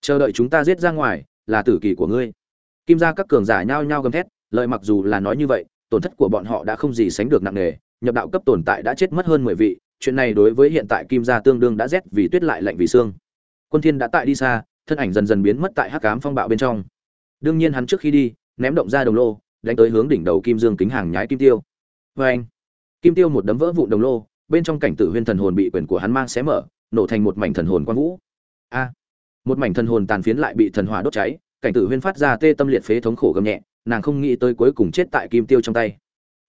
Chờ đợi chúng ta giết ra ngoài, là tử kỳ của ngươi. Kim gia các cường giả nhao nhao gầm thét lợi mặc dù là nói như vậy, tổn thất của bọn họ đã không gì sánh được nặng nề, nhập đạo cấp tồn tại đã chết mất hơn mười vị, chuyện này đối với hiện tại kim gia tương đương đã rét vì tuyết lại lạnh vì xương quân thiên đã tại đi xa, thân ảnh dần dần biến mất tại hắc ám phong bạo bên trong. Đương nhiên hắn trước khi đi, ném động ra đồng lô, đánh tới hướng đỉnh đầu kim dương kính hàng nhái kim tiêu. Với anh, kim tiêu một đấm vỡ vụn đồng lô, bên trong cảnh tử huyên thần hồn bị quyền của hắn mang xé mở, nổ thành một mảnh thần hồn quang vũ. A, một mảnh thần hồn tàn phiến lại bị thần hỏa đốt cháy, cảnh tử huyên phát ra tê tâm liệt phế thống khổ gầm nhẹ nàng không nghĩ tới cuối cùng chết tại kim tiêu trong tay.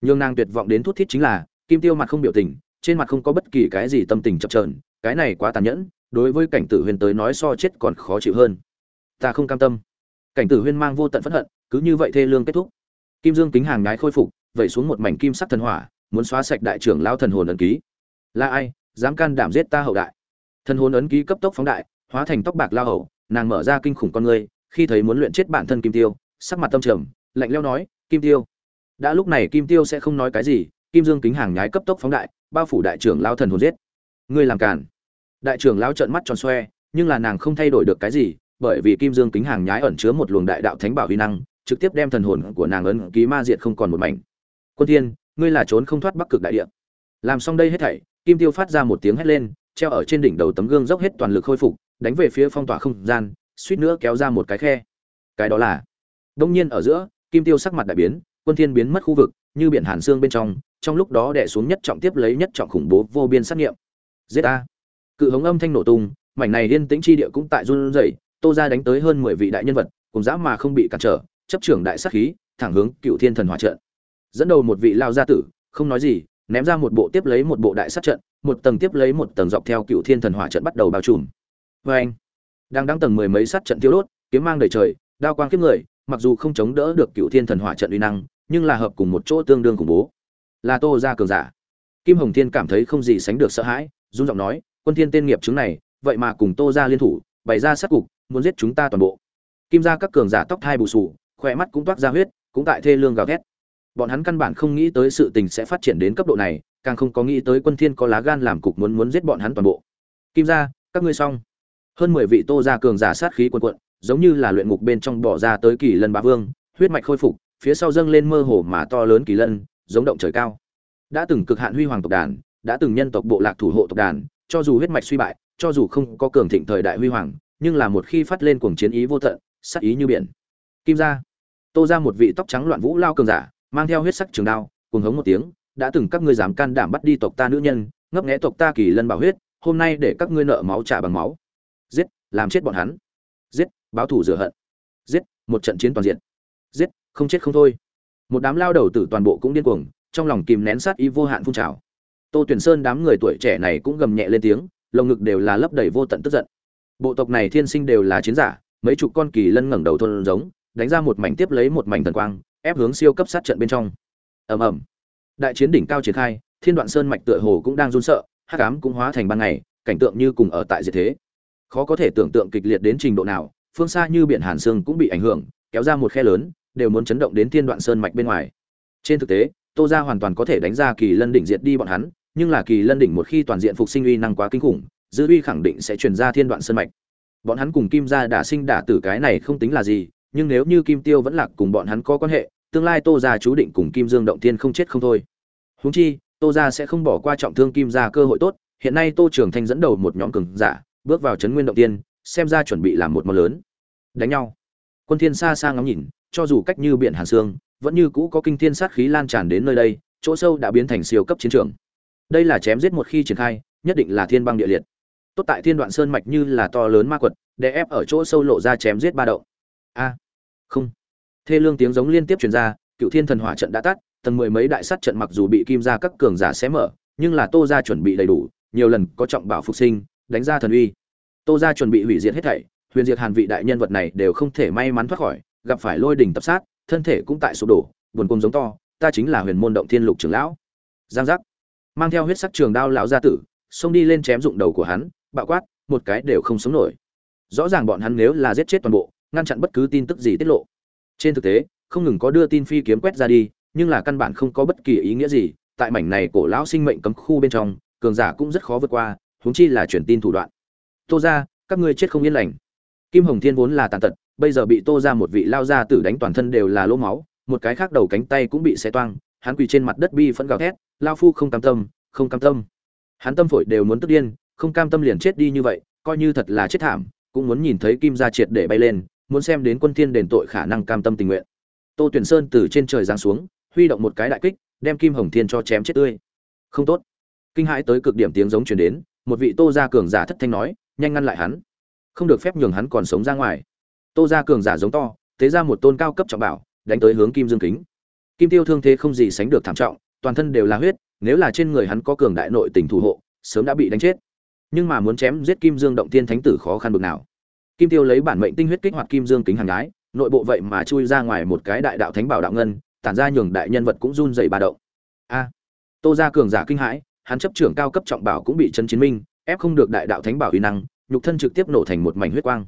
Nhưng nàng tuyệt vọng đến thút thít chính là, kim tiêu mặt không biểu tình, trên mặt không có bất kỳ cái gì tâm tình chập trờn cái này quá tàn nhẫn, đối với cảnh tử huyên tới nói so chết còn khó chịu hơn. Ta không cam tâm. Cảnh tử huyên mang vô tận phẫn hận, cứ như vậy thê lương kết thúc. Kim dương kính hàng nhái khôi phục, vẩy xuống một mảnh kim sắc thần hỏa, muốn xóa sạch đại trưởng lao thần hồn ấn ký. Là ai, dám can đảm giết ta hậu đại? Thần hồn ấn ký cấp tốc phóng đại, hóa thành tóc bạc lao hậu, nàng mở ra kinh khủng con người khi thấy muốn luyện chết bản thân kim tiêu, sắc mặt tâm trầm lạnh leo nói, kim tiêu. Đã lúc này kim tiêu sẽ không nói cái gì, kim dương kính hàng nhái cấp tốc phóng đại, bao phủ đại trưởng lao thần hồn giết. Ngươi làm cản đại trưởng lao trợn mắt tròn xoe, nhưng là nàng không thay đổi được cái gì, bởi vì kim dương kính hàng nhái ẩn chứa một luồng đại đạo thánh bảo huy năng, trực tiếp đem thần hồn của nàng ấn ký ma diệt không còn một mảnh. Quân thiên, ngươi là trốn không thoát bắc cực đại địa. Làm xong đây hết thảy, kim tiêu phát ra một tiếng hét lên, treo ở trên đỉnh đầu tấm gương dốc hết toàn lực khôi phục, đánh về phía phong tỏa không gian, suýt nữa kéo ra một cái khe. Cái đó là đông nhiên ở giữa kim tiêu sắc mặt đại biến, quân thiên biến mất khu vực, như biển hàn xương bên trong trong lúc đó đè xuống nhất trọng tiếp lấy nhất trọng khủng bố vô biên sát nghiệm. Giết a. Cự hống âm thanh nổ tung, mảnh này liên tĩnh chi địa cũng tại run rẩy, tô ra đánh tới hơn mười vị đại nhân vật, cùng dã mà không bị cản trở, chấp trưởng đại sát khí, thẳng hướng cựu thiên thần hỏa trận. Dẫn đầu một vị lao gia tử, không nói gì, ném ra một bộ tiếp lấy một bộ đại sát trận, một tầng tiếp lấy một tầng dọc theo cựu thiên thần hỏa trận bắt đầu bao trùm. Vê anh đang đang tầng mười mấy sát trận tiêu đốt, kiếm mang đầy trời, đao quang kiếp người mặc dù không chống đỡ được cựu thiên thần hỏa trận uy năng, nhưng là hợp cùng một chỗ tương đương khủng bố. Là tô ra cường giả. Kim hồng thiên cảm thấy không gì sánh được sợ hãi, run giọng nói, quân thiên tên nghiệp chứng này, vậy mà cùng tô ra liên thủ, bày ra sát cục, muốn giết chúng ta toàn bộ. Kim ra các cường giả tóc thai bù sù, khỏe mắt cũng toát ra huyết, cũng tại thê lương gào thét. Bọn hắn căn bản không nghĩ tới sự tình sẽ phát triển đến cấp độ này, càng không có nghĩ tới quân thiên có lá gan làm cục muốn muốn giết bọn hắn toàn bộ. Kim ra các ngươi xong. Hơn mười vị tô gia cường giả sát khí cuồn cuộn giống như là luyện ngục bên trong bỏ ra tới kỳ lân bá vương, huyết mạch khôi phục, phía sau dâng lên mơ hồ mà to lớn kỳ lân, giống động trời cao. Đã từng cực hạn huy hoàng tộc đàn, đã từng nhân tộc bộ lạc thủ hộ tộc đàn, cho dù huyết mạch suy bại, cho dù không có cường thịnh thời đại huy hoàng, nhưng là một khi phát lên cuồng chiến ý vô tận, sát ý như biển. Kim gia, tô ra một vị tóc trắng loạn vũ lao cường giả, mang theo huyết sắc trường đao, cuồng hống một tiếng, đã từng các ngươi dám can đảm bắt đi tộc ta nữ nhân, ngấp nghé tộc ta kỳ lân bảo huyết, hôm nay để các ngươi nợ máu trả bằng máu. Giết, làm chết bọn hắn. Giết báo thù rửa hận. Giết, một trận chiến toàn diện. Giết, không chết không thôi. Một đám lao đầu tử toàn bộ cũng điên cuồng, trong lòng kìm nén sát ý vô hạn phun trào. Tô tuyển sơn đám người tuổi trẻ này cũng gầm nhẹ lên tiếng, lồng ngực đều là lấp đầy vô tận tức giận. Bộ tộc này thiên sinh đều là chiến giả, mấy chục con kỳ lân ngẩng đầu thôn giống, đánh ra một mảnh tiếp lấy một mảnh thần quang, ép hướng siêu cấp sát trận bên trong. Ầm ầm. Đại chiến đỉnh cao triển khai, thiên đoạn sơn mạch tựa hồ cũng đang run sợ, hắc ám cũng hóa thành ban ngày, cảnh tượng như cùng ở tại diệt thế. Khó có thể tưởng tượng kịch liệt đến trình độ nào phương xa như biển hàn sương cũng bị ảnh hưởng, kéo ra một khe lớn, đều muốn chấn động đến thiên đoạn sơn mạch bên ngoài. Trên thực tế, tô gia hoàn toàn có thể đánh ra kỳ lân đỉnh diệt đi bọn hắn, nhưng là kỳ lân đỉnh một khi toàn diện phục sinh uy năng quá kinh khủng, dư uy khẳng định sẽ truyền ra thiên đoạn sơn mạch. Bọn hắn cùng kim gia đả sinh đả tử cái này không tính là gì, nhưng nếu như kim tiêu vẫn lạc cùng bọn hắn có quan hệ, tương lai tô gia chú định cùng kim dương động thiên không chết không thôi. Huống chi, tô gia sẽ không bỏ qua trọng thương kim gia cơ hội tốt, hiện nay tô trường thanh dẫn đầu một nhóm cường giả, bước vào trấn nguyên động tiên xem ra chuẩn bị làm một món lớn. Đánh nhau. Quân thiên xa xa ngắm nhìn, cho dù cách như biển hàn sương, vẫn như cũ có kinh thiên sát khí lan tràn đến nơi đây, chỗ sâu đã biến thành siêu cấp chiến trường. Đây là chém giết một khi triển khai, nhất định là thiên băng địa liệt. Tốt tại thiên đoạn sơn mạch như là to lớn ma quật để ép ở chỗ sâu lộ ra chém giết ba đậu a. Không. Thê lương tiếng giống liên tiếp truyền ra, cựu thiên thần hỏa trận đã tắt, tầng mười mấy đại sát trận mặc dù bị kim ra các cường giả xé mở, nhưng là tô ra chuẩn bị đầy đủ, nhiều lần có trọng bảo phục sinh, đánh ra thần uy tô ra chuẩn bị hủy diệt hết thảy, huyền diệt hàn vị đại nhân vật này đều không thể may mắn thoát khỏi, gặp phải lôi đỉnh tập sát, thân thể cũng tại sụp đổ, buồn cung giống to, ta chính là huyền môn động thiên lục trưởng lão. Giang giác. Mang theo huyết sắc trường đao lão gia tử, xông đi lên chém dụng đầu của hắn, bạo quát, một cái đều không sống nổi. Rõ ràng bọn hắn nếu là giết chết toàn bộ, ngăn chặn bất cứ tin tức gì tiết lộ. Trên thực tế, không ngừng có đưa tin phi kiếm quét ra đi, nhưng là căn bản không có bất kỳ ý nghĩa gì, tại mảnh này cổ lão sinh mệnh cấm khu bên trong, cường giả cũng rất khó vượt qua, huống chi là truyền tin thủ đoạn tô ra các ngươi chết không yên lành. Kim hồng thiên vốn là tàn tật, bây giờ bị tô ra một vị lao ra tử đánh toàn thân đều là lỗ máu, một cái khác đầu cánh tay cũng bị xé toang, hắn quỳ trên mặt đất bi phẫn gào thét, lao phu không cam tâm, không cam tâm. Hắn tâm phổi đều muốn tức điên, không cam tâm liền chết đi như vậy, coi như thật là chết thảm, cũng muốn nhìn thấy kim gia triệt để bay lên, muốn xem đến quân thiên đền tội khả năng cam tâm tình nguyện. Tô tuyển sơn từ trên trời giáng xuống, huy động một cái đại kích, đem kim hồng thiên cho chém chết tươi. Không tốt. Kinh hãi tới cực điểm tiếng giống truyền đến, một vị tô gia cường giả thất thanh nói nhanh ngăn lại hắn. Không được phép nhường hắn còn sống ra ngoài. Tô gia cường giả giống to, thế ra một tôn cao cấp trọng bảo, đánh tới hướng kim dương kính. Kim tiêu thương thế không gì sánh được thảm trọng, toàn thân đều là huyết, nếu là trên người hắn có cường đại nội tình thủ hộ, sớm đã bị đánh chết. Nhưng mà muốn chém giết kim dương động tiên thánh tử khó khăn bực nào. Kim tiêu lấy bản mệnh tinh huyết kích hoạt kim dương kính hàng gái, nội bộ vậy mà chui ra ngoài một cái đại đạo thánh bảo đạo ngân, tản ra nhường đại nhân vật cũng run dày ba động. A! Tô gia cường giả kinh hãi, hắn chấp trưởng cao cấp trọng bảo cũng bị chân chiến minh, ép không được đại đạo thánh bảo uy năng nhục thân trực tiếp nổ thành một mảnh huyết quang.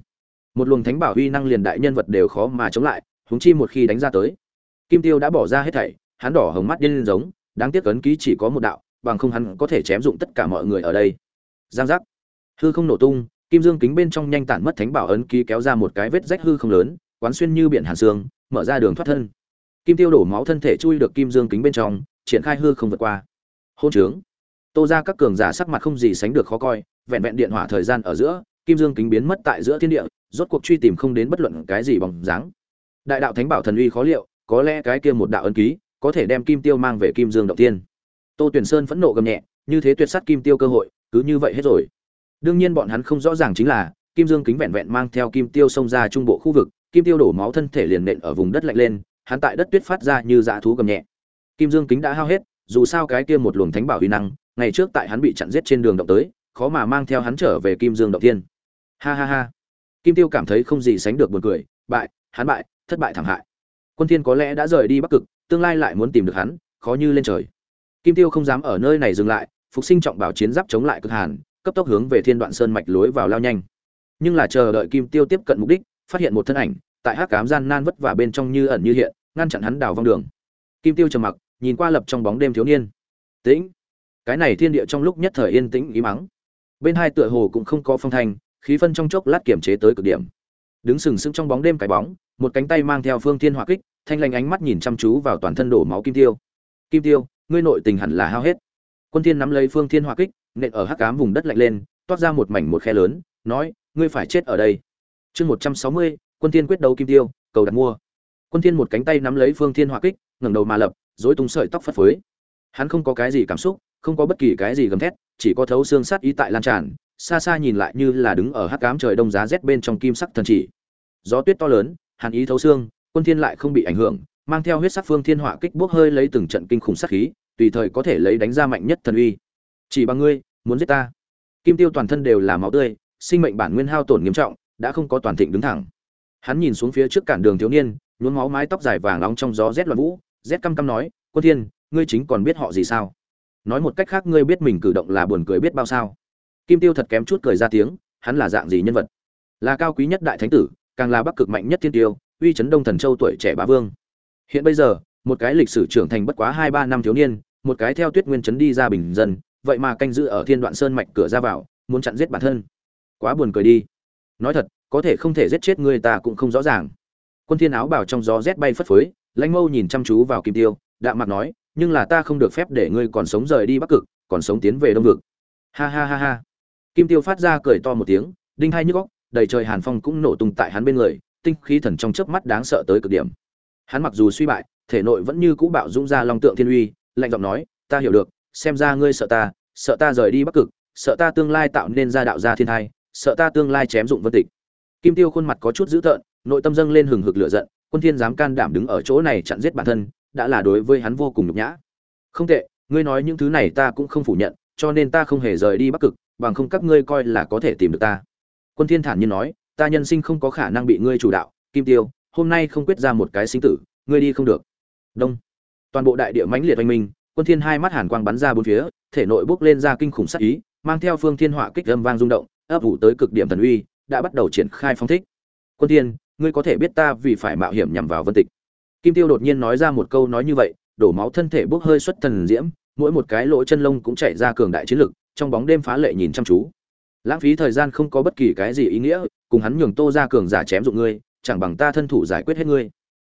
Một luồng thánh bảo uy năng liền đại nhân vật đều khó mà chống lại, huống chi một khi đánh ra tới, kim tiêu đã bỏ ra hết thảy, hắn đỏ hồng mắt điên giống, đáng tiếc ấn ký chỉ có một đạo, bằng không hắn có thể chém dụng tất cả mọi người ở đây. Giang giác. Hư không nổ tung, kim dương kính bên trong nhanh tản mất thánh bảo ấn ký kéo ra một cái vết rách hư không lớn, quán xuyên như biển hàn xương mở ra đường thoát thân. Kim tiêu đổ máu thân thể chui được kim dương kính bên trong, triển khai hư không vượt qua. Hôn trướng tô ra các cường giả sắc mặt không gì sánh được khó coi, vẹn vẹn điện hỏa thời gian ở giữa, kim dương kính biến mất tại giữa thiên địa, rốt cuộc truy tìm không đến bất luận cái gì bằng dáng. Đại đạo thánh bảo thần uy khó liệu, có lẽ cái kia một đạo ấn ký, có thể đem kim tiêu mang về kim dương động tiên tô tuyển sơn phẫn nộ gầm nhẹ, như thế tuyệt sát kim tiêu cơ hội, cứ như vậy hết rồi. Đương nhiên bọn hắn không rõ ràng chính là, kim dương kính vẹn vẹn mang theo kim tiêu xông ra trung bộ khu vực, kim tiêu đổ máu thân thể liền nện ở vùng đất lạnh lên, hắn tại đất tuyết phát ra như dã thú gầm nhẹ. Kim dương kính đã hao hết, dù sao cái kia một luồng thánh bảo uy năng ngày trước tại hắn bị chặn giết trên đường động tới, khó mà mang theo hắn trở về kim dương động thiên. Ha ha ha. Kim tiêu cảm thấy không gì sánh được buồn cười, bại, hắn bại, thất bại thảm hại. Quân thiên có lẽ đã rời đi bắc cực, tương lai lại muốn tìm được hắn, khó như lên trời. Kim tiêu không dám ở nơi này dừng lại, phục sinh trọng bảo chiến giáp chống lại cực hàn, cấp tốc hướng về thiên đoạn sơn mạch lối vào lao nhanh. Nhưng là chờ đợi kim tiêu tiếp cận mục đích, phát hiện một thân ảnh, tại hắc cám gian nan vất vả bên trong như ẩn như hiện, ngăn chặn hắn đào vong đường. Kim tiêu trầm mặc, nhìn qua lập trong bóng đêm thiếu niên. Tĩnh cái này thiên địa trong lúc nhất thời yên tĩnh ý mắng. Bên hai tựa hồ cũng không có phong thanh khí phân trong chốc lát kiểm chế tới cực điểm. Đứng sừng sững trong bóng đêm cái bóng một cánh tay mang theo phương thiên hỏa kích thanh lanh ánh mắt nhìn chăm chú vào toàn thân đổ máu kim tiêu. Kim tiêu ngươi nội tình hẳn là hao hết. Quân thiên nắm lấy phương thiên hỏa kích nện ở hắc ám vùng đất lạnh lên toát ra một mảnh một khe lớn nói ngươi phải chết ở đây. Chương 160, quân thiên quyết đấu kim tiêu cầu đặt mua. Quân thiên một cánh tay nắm lấy phương thiên hỏa kích ngẩng đầu mà lập rối tung sợi tóc phất phới hắn không có cái gì cảm xúc, không có bất kỳ cái gì gầm thét, chỉ có thấu xương sắt ý tại lan tràn, xa xa nhìn lại như là đứng ở hắc ám trời đông giá rét bên trong kim sắc thần chỉ. Gió tuyết to lớn, hàn ý thấu xương, quân thiên lại không bị ảnh hưởng, mang theo huyết sắc phương thiên hỏa kích bước hơi lấy từng trận kinh khủng sát khí, tùy thời có thể lấy đánh ra mạnh nhất thần uy. Chỉ bằng ngươi, muốn giết ta. Kim tiêu toàn thân đều là máu tươi, sinh mệnh bản nguyên hao tổn nghiêm trọng, đã không có toàn thịnh đứng thẳng. Hắn nhìn xuống phía trước cản đường thiếu niên, nhuốm máu mái tóc dài vàng nóng trong gió rét loạn vũ, rét căm căm nói, quân thiên ngươi chính còn biết họ gì sao? Nói một cách khác, ngươi biết mình cử động là buồn cười biết bao sao? Kim tiêu thật kém chút cười ra tiếng, hắn là dạng gì nhân vật? Là cao quý nhất đại thánh tử, càng là bắc cực mạnh nhất thiên tiêu, uy chấn đông thần châu tuổi trẻ bá vương. Hiện bây giờ, một cái lịch sử trưởng thành bất quá hai ba năm thiếu niên, một cái theo tuyết nguyên chấn đi ra bình dân, vậy mà canh giữ ở thiên đoạn sơn mạch cửa ra vào, muốn chặn giết bản thân. Quá buồn cười đi. Nói thật, có thể không thể giết chết người ta cũng không rõ ràng. Quân thiên áo bảo trong gió rét bay phất phới lãnh mâu nhìn chăm chú vào kim tiêu đạm mặt nói, nhưng là ta không được phép để ngươi còn sống rời đi bắc cực, còn sống tiến về đông vực. Ha ha ha ha. Kim tiêu phát ra cười to một tiếng, đinh hai nhức góc đầy trời hàn phong cũng nổ tung tại hắn bên người, tinh khí thần trong chớp mắt đáng sợ tới cực điểm. Hắn mặc dù suy bại, thể nội vẫn như cũ bạo dũng ra long tượng thiên uy, lạnh giọng nói, ta hiểu được, xem ra ngươi sợ ta sợ ta rời đi bắc cực, sợ ta tương lai tạo nên ra đạo gia thiên thai, sợ ta tương lai chém dụng vân tịch. Kim tiêu khuôn mặt có chút dữ tợn, nội tâm dâng lên hừng hực lửa giận, quân thiên dám can đảm đứng ở chỗ này chặn giết bản thân đã là đối với hắn vô cùng nhục nhã. Không tệ, ngươi nói những thứ này ta cũng không phủ nhận, cho nên ta không hề rời đi bắc cực, bằng không các ngươi coi là có thể tìm được ta. Quân thiên thản nhiên nói, ta nhân sinh không có khả năng bị ngươi chủ đạo, kim tiêu, hôm nay không quyết ra một cái sinh tử, ngươi đi không được. Đông. Toàn bộ đại địa mãnh liệt oanh minh, quân thiên hai mắt hàn quang bắn ra bốn phía, thể nội bốc lên ra kinh khủng sát ý, mang theo phương thiên hỏa kích âm vang rung động, ấp ủ tới cực điểm thần uy, đã bắt đầu triển khai phong thích. Quân thiên, ngươi có thể biết ta vì phải mạo hiểm nhằm vào vân tịch kim tiêu đột nhiên nói ra một câu nói như vậy đổ máu thân thể bốc hơi xuất thần diễm mỗi một cái lỗ chân lông cũng chảy ra cường đại chiến lực trong bóng đêm phá lệ nhìn chăm chú. Lãng phí thời gian không có bất kỳ cái gì ý nghĩa cùng hắn nhường tô ra cường giả chém dụng ngươi chẳng bằng ta thân thủ giải quyết hết ngươi.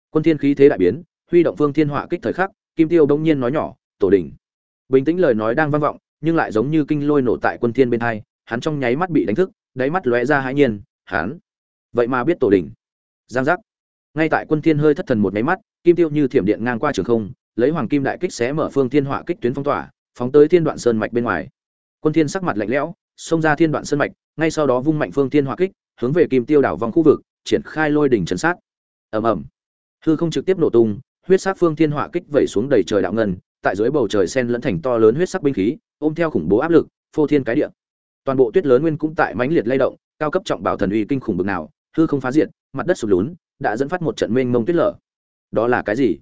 Quân thiên khí thế đại biến huy động phương thiên hỏa kích thời khắc kim tiêu đột nhiên nói nhỏ tổ đình bình tĩnh lời nói đang vang vọng nhưng lại giống như kinh lôi nổ tại quân thiên bên tai, hắn trong nháy mắt bị đánh thức đáy mắt lóe ra hãi nhiên hắn? Vậy mà biết tổ đình giang giác ngay tại quân thiên hơi thất thần một máy mắt, kim tiêu như thiểm điện ngang qua trường không, lấy hoàng kim đại kích xé mở phương thiên hỏa kích tuyến phong tỏa, phóng tới thiên đoạn sơn mạch bên ngoài. Quân thiên sắc mặt lạnh lẽo, xông ra thiên đoạn sơn mạch, ngay sau đó vung mạnh phương thiên hỏa kích, hướng về kim tiêu đảo vòng khu vực, triển khai lôi đỉnh trấn sát. Ầm ầm. Hư không trực tiếp nổ tung, huyết sắc phương thiên hỏa kích vẩy xuống đầy trời đạo ngân, tại dưới bầu trời sen lẫn thành to lớn huyết sắc binh khí, ôm theo khủng bố áp lực, phô thiên cái địa. Toàn bộ tuyết lớn nguyên cũng tại mãnh liệt lay động, cao cấp trọng bảo thần uy kinh khủng bực nào, hư không phá diệt, mặt đất sụp lún đã dẫn phát một trận mênh mông tuyết lở. Đó là cái gì?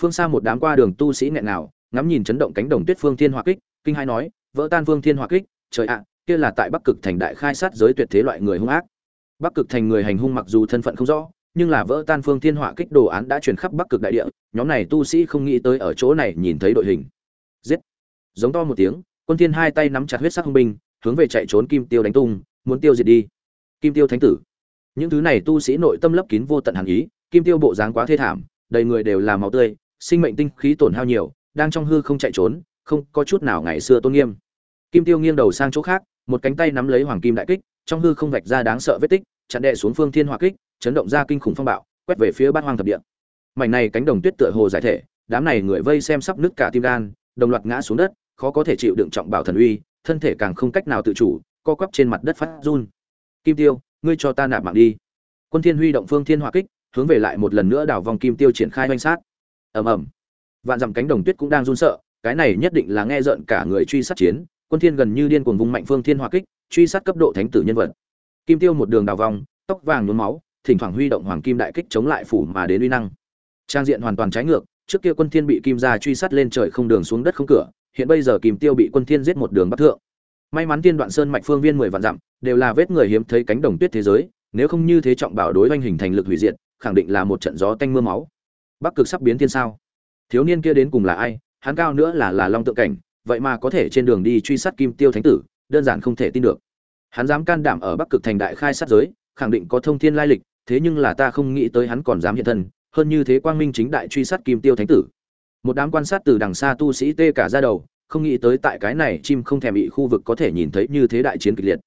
Phương xa một đám qua đường tu sĩ nghẹn nào ngắm nhìn chấn động cánh đồng tuyết phương thiên hỏa kích, kinh hai nói, vỡ tan phương thiên hỏa kích, trời ạ, kia là tại bắc cực thành đại khai sát giới tuyệt thế loại người hung ác. Bắc cực thành người hành hung mặc dù thân phận không rõ, nhưng là vỡ tan phương thiên hỏa kích đồ án đã truyền khắp bắc cực đại địa, nhóm này tu sĩ không nghĩ tới ở chỗ này nhìn thấy đội hình. Giết! Giống to một tiếng, quân thiên hai tay nắm chặt huyết sắc hung binh, hướng về chạy trốn kim tiêu đánh tung, muốn tiêu diệt đi. Kim tiêu thánh tử những thứ này tu sĩ nội tâm lấp kín vô tận hàn ý, kim tiêu bộ dáng quá thê thảm, đầy người đều là máu tươi, sinh mệnh tinh khí tổn hao nhiều, đang trong hư không chạy trốn, không có chút nào ngày xưa tôn nghiêm. Kim tiêu nghiêng đầu sang chỗ khác, một cánh tay nắm lấy hoàng kim đại kích, trong hư không vạch ra đáng sợ vết tích, chặn đệ xuống phương thiên hỏa kích, chấn động ra kinh khủng phong bạo, quét về phía bát hoang thập địa. Mảnh này cánh đồng tuyết tựa hồ giải thể, đám này người vây xem sắp nứt cả tim gan, đồng loạt ngã xuống đất, khó có thể chịu đựng trọng bảo thần uy, thân thể càng không cách nào tự chủ, co quắp trên mặt đất phát run. Kim tiêu ngươi cho ta nạp mạng đi. Quân thiên huy động phương thiên hỏa kích, hướng về lại một lần nữa đảo vòng kim tiêu triển khai oanh sát. Ầm ầm. Vạn dặm cánh đồng tuyết cũng đang run sợ, cái này nhất định là nghe rợn cả người truy sát chiến, quân thiên gần như điên cuồng vung mạnh phương thiên hỏa kích, truy sát cấp độ thánh tử nhân vật. Kim tiêu một đường đào vòng, tóc vàng nhuốm máu, thỉnh thoảng huy động hoàng kim đại kích chống lại phủ mà đến uy năng. Trang diện hoàn toàn trái ngược, trước kia quân thiên bị kim gia truy sát lên trời không đường xuống đất không cửa, hiện bây giờ kim tiêu bị quân thiên giết một đường bắt thượng may mắn tiên đoạn sơn mạch phương viên mười vạn dặm, đều là vết người hiếm thấy cánh đồng tuyết thế giới, nếu không như thế trọng bảo đối oanh hình thành lực hủy diệt, khẳng định là một trận gió tanh mưa máu. Bắc cực sắp biến thiên sao? Thiếu niên kia đến cùng là ai? Hắn cao nữa là là long tượng cảnh, vậy mà có thể trên đường đi truy sát kim tiêu thánh tử, đơn giản không thể tin được. Hắn dám can đảm ở bắc cực thành đại khai sát giới, khẳng định có thông thiên lai lịch, thế nhưng là ta không nghĩ tới hắn còn dám hiện thân, hơn như thế quang minh chính đại truy sát kim tiêu thánh tử. Một đám quan sát từ đằng xa tu sĩ tê cả ra đầu không nghĩ tới tại cái này chim không thèm bị khu vực có thể nhìn thấy như thế đại chiến kịch liệt.